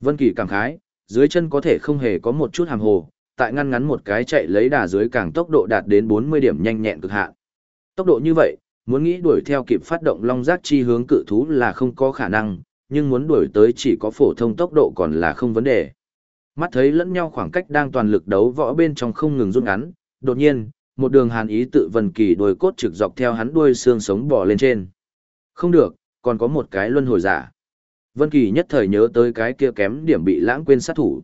Vân Kỳ cảm khái, dưới chân có thể không hề có một chút hàm hồ, tại ngăn ngắn một cái chạy lấy đà dưới càng tốc độ đạt đến 40 điểm nhanh nhẹn cực hạn. Tốc độ như vậy, muốn nghĩ đuổi theo kịp phát động long giác chi hướng cự thú là không có khả năng, nhưng muốn đuổi tới chỉ có phổ thông tốc độ còn là không vấn đề. Mắt thấy lẫn nhau khoảng cách đang toàn lực đấu võ bên trong không ngừng rút ngắn, đột nhiên, một đường hàn ý tự vần kỳ đuôi cốt trực dọc theo hắn đuôi xương sống bò lên trên. Không được, còn có một cái luân hồi giả. Vân Kỳ nhất thời nhớ tới cái kia kém điểm bị lãng quên sát thủ.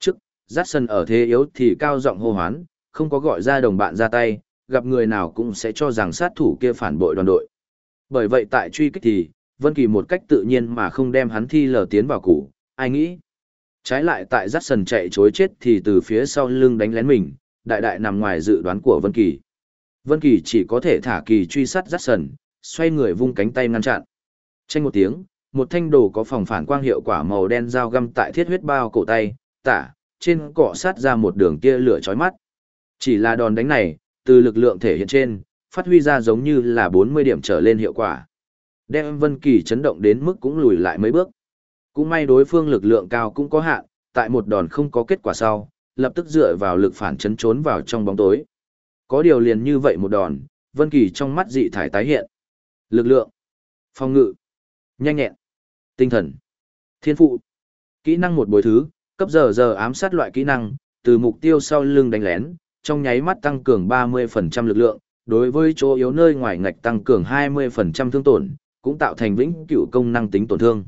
Trước, Jackson ở thế yếu thì cao giọng hô hoán, không có gọi ra đồng bạn ra tay, gặp người nào cũng sẽ cho rằng sát thủ kia phản bội đoàn đội. Bởi vậy tại truy kích thì, Vân Kỳ một cách tự nhiên mà không đem hắn thi lờ tiến vào củ, ai nghĩ. Trái lại tại Jackson chạy chối chết thì từ phía sau lưng đánh lén mình, đại đại nằm ngoài dự đoán của Vân Kỳ. Vân Kỳ chỉ có thể thả kỳ truy sát Jackson, xoay người vung cánh tay ngăn chặn. Chênh một tiếng, một thanh đồ có phòng phản quang hiệu quả màu đen dao găm tại thiết huyết bao cổ tay, tả, trên cọ sát ra một đường tia lửa chói mắt. Chỉ là đòn đánh này, từ lực lượng thể hiện trên, phát huy ra giống như là 40 điểm trở lên hiệu quả. Đem Vân Kỳ chấn động đến mức cũng lùi lại mấy bước. Cũng may đối phương lực lượng cao cũng có hạn, tại một đòn không có kết quả sau, lập tức dựa vào lực phản chấn trốn vào trong bóng tối. Có điều liền như vậy một đòn, Vân Kỳ trong mắt dị thải tái hiện. Lực lượng, phòng ngự, nhanh nhẹn, tinh thần, thiên phụ, kỹ năng một bồi thứ, cấp giờ giờ ám sát loại kỹ năng, từ mục tiêu sau lưng đánh lén, trong nháy mắt tăng cường 30% lực lượng, đối với chỗ yếu nơi ngoài ngạch tăng cường 20% thương tổn, cũng tạo thành vĩnh cửu công năng tính tổn thương.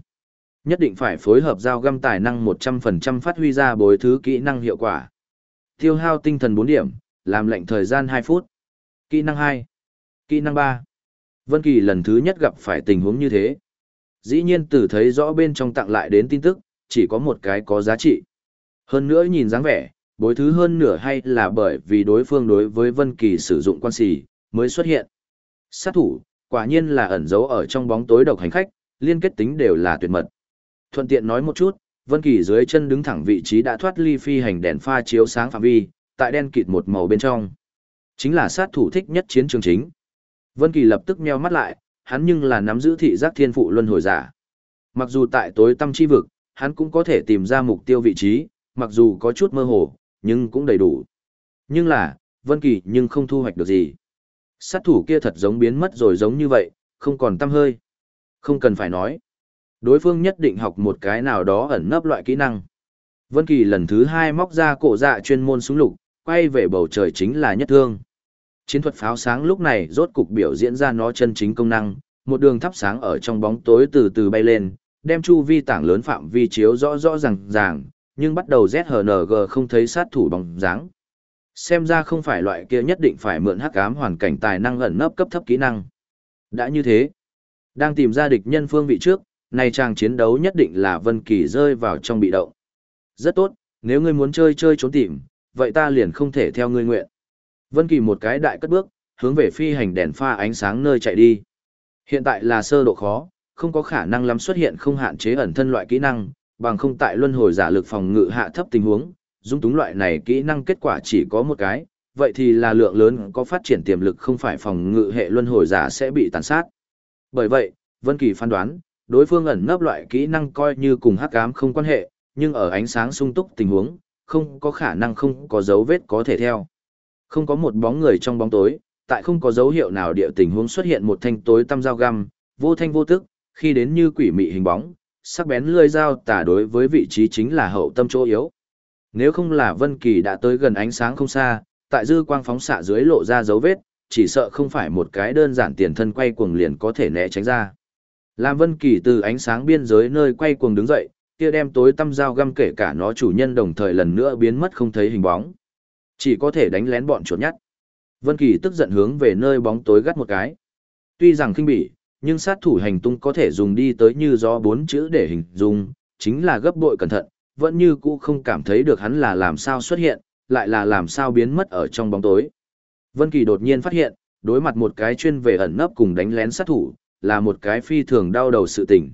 Nhất định phải phối hợp giao găm tài năng 100% phát huy ra bồi thứ kỹ năng hiệu quả. Tiêu hao tinh thần 4 điểm, làm lệnh thời gian 2 phút. Kỹ năng 2. Kỹ năng 3. Vân Kỳ lần thứ nhất gặp phải tình huống như thế. Dĩ nhiên từ thấy rõ bên trong tặng lại đến tin tức, chỉ có một cái có giá trị. Hơn nữa nhìn dáng vẻ, bối thứ hơn nửa hay là bởi vì đối phương đối với Vân Kỳ sử dụng quan xì, mới xuất hiện. Sát thủ, quả nhiên là ẩn giấu ở trong bóng tối độc hành khách, liên kết tính đều là tuyệt mật. Thuận tiện nói một chút, Vân Kỳ dưới chân đứng thẳng vị trí đã thoát ly phi hành đèn pha chiếu sáng phạm vi, tại đen kịt một màu bên trong. Chính là sát thủ thích nhất chiến trường chính. Vân Kỳ lập tức nheo mắt lại, hắn nhưng là nắm giữ thị giác thiên phụ luân hồi giả. Mặc dù tại tối tâm chi vực, hắn cũng có thể tìm ra mục tiêu vị trí, mặc dù có chút mơ hồ, nhưng cũng đầy đủ. Nhưng là, Vân Kỳ nhưng không thu hoạch được gì. Sát thủ kia thật giống biến mất rồi giống như vậy, không còn tăm hơi. Không cần phải nói. Đối phương nhất định học một cái nào đó ẩn nấp loại kỹ năng. Vân Kỳ lần thứ hai móc ra cổ dạ chuyên môn súng lục, quay về bầu trời chính là nhất thương. Chiến thuật pháo sáng lúc này rốt cục biểu diễn ra nó chân chính công năng, một đường thắp sáng ở trong bóng tối từ từ bay lên, đem chu vi tảng lớn phạm vi chiếu rõ rõ ràng ràng, nhưng bắt đầu ZHNG không thấy sát thủ bóng dáng. Xem ra không phải loại kia nhất định phải mượn hắc ám hoàn cảnh tài năng ẩn nấp cấp thấp kỹ năng. Đã như thế, đang tìm ra địch nhân phương vị trước, này chàng chiến đấu nhất định là Vân Kỳ rơi vào trong bị động. Rất tốt, nếu ngươi muốn chơi chơi trốn tìm, vậy ta liền không thể theo ngươi nguyện. Vân Kỳ một cái đại cất bước, hướng về phi hành đèn pha ánh sáng nơi chạy đi. Hiện tại là sơ độ khó, không có khả năng lắm xuất hiện không hạn chế ẩn thân loại kỹ năng, bằng không tại luân hồi giả lực phòng ngự hạ thấp tình huống, dung túng loại này kỹ năng kết quả chỉ có một cái, vậy thì là lượng lớn có phát triển tiềm lực không phải phòng ngự hệ luân hồi giả sẽ bị tàn sát. Bởi vậy, Vân Kỳ phán đoán, đối phương ẩn nấp loại kỹ năng coi như cùng hắc ám không quan hệ, nhưng ở ánh sáng sung túc tình huống, không có khả năng không có dấu vết có thể theo. Không có một bóng người trong bóng tối, tại không có dấu hiệu nào địa tình huống xuất hiện một thanh tối tăm dao găm, vô thanh vô tức, khi đến như quỷ mị hình bóng, sắc bén lưỡi dao tả đối với vị trí chính là hậu tâm chỗ yếu. Nếu không là Vân Kỳ đã tới gần ánh sáng không xa, tại dư quang phóng xạ dưới lộ ra dấu vết, chỉ sợ không phải một cái đơn giản tiền thân quay cuồng liền có thể né tránh ra. Lam Vân Kỳ từ ánh sáng biên giới nơi quay cuồng đứng dậy, kia đem tối tăm dao găm kể cả nó chủ nhân đồng thời lần nữa biến mất không thấy hình bóng. Chỉ có thể đánh lén bọn chuột nhắt. Vân Kỳ tức giận hướng về nơi bóng tối gắt một cái. Tuy rằng kinh bỉ, nhưng sát thủ hành tung có thể dùng đi tới như gió bốn chữ để hình dung, chính là gấp bội cẩn thận, vẫn như cũ không cảm thấy được hắn là làm sao xuất hiện, lại là làm sao biến mất ở trong bóng tối. Vân Kỳ đột nhiên phát hiện, đối mặt một cái chuyên về ẩn nấp cùng đánh lén sát thủ, là một cái phi thường đau đầu sự tình.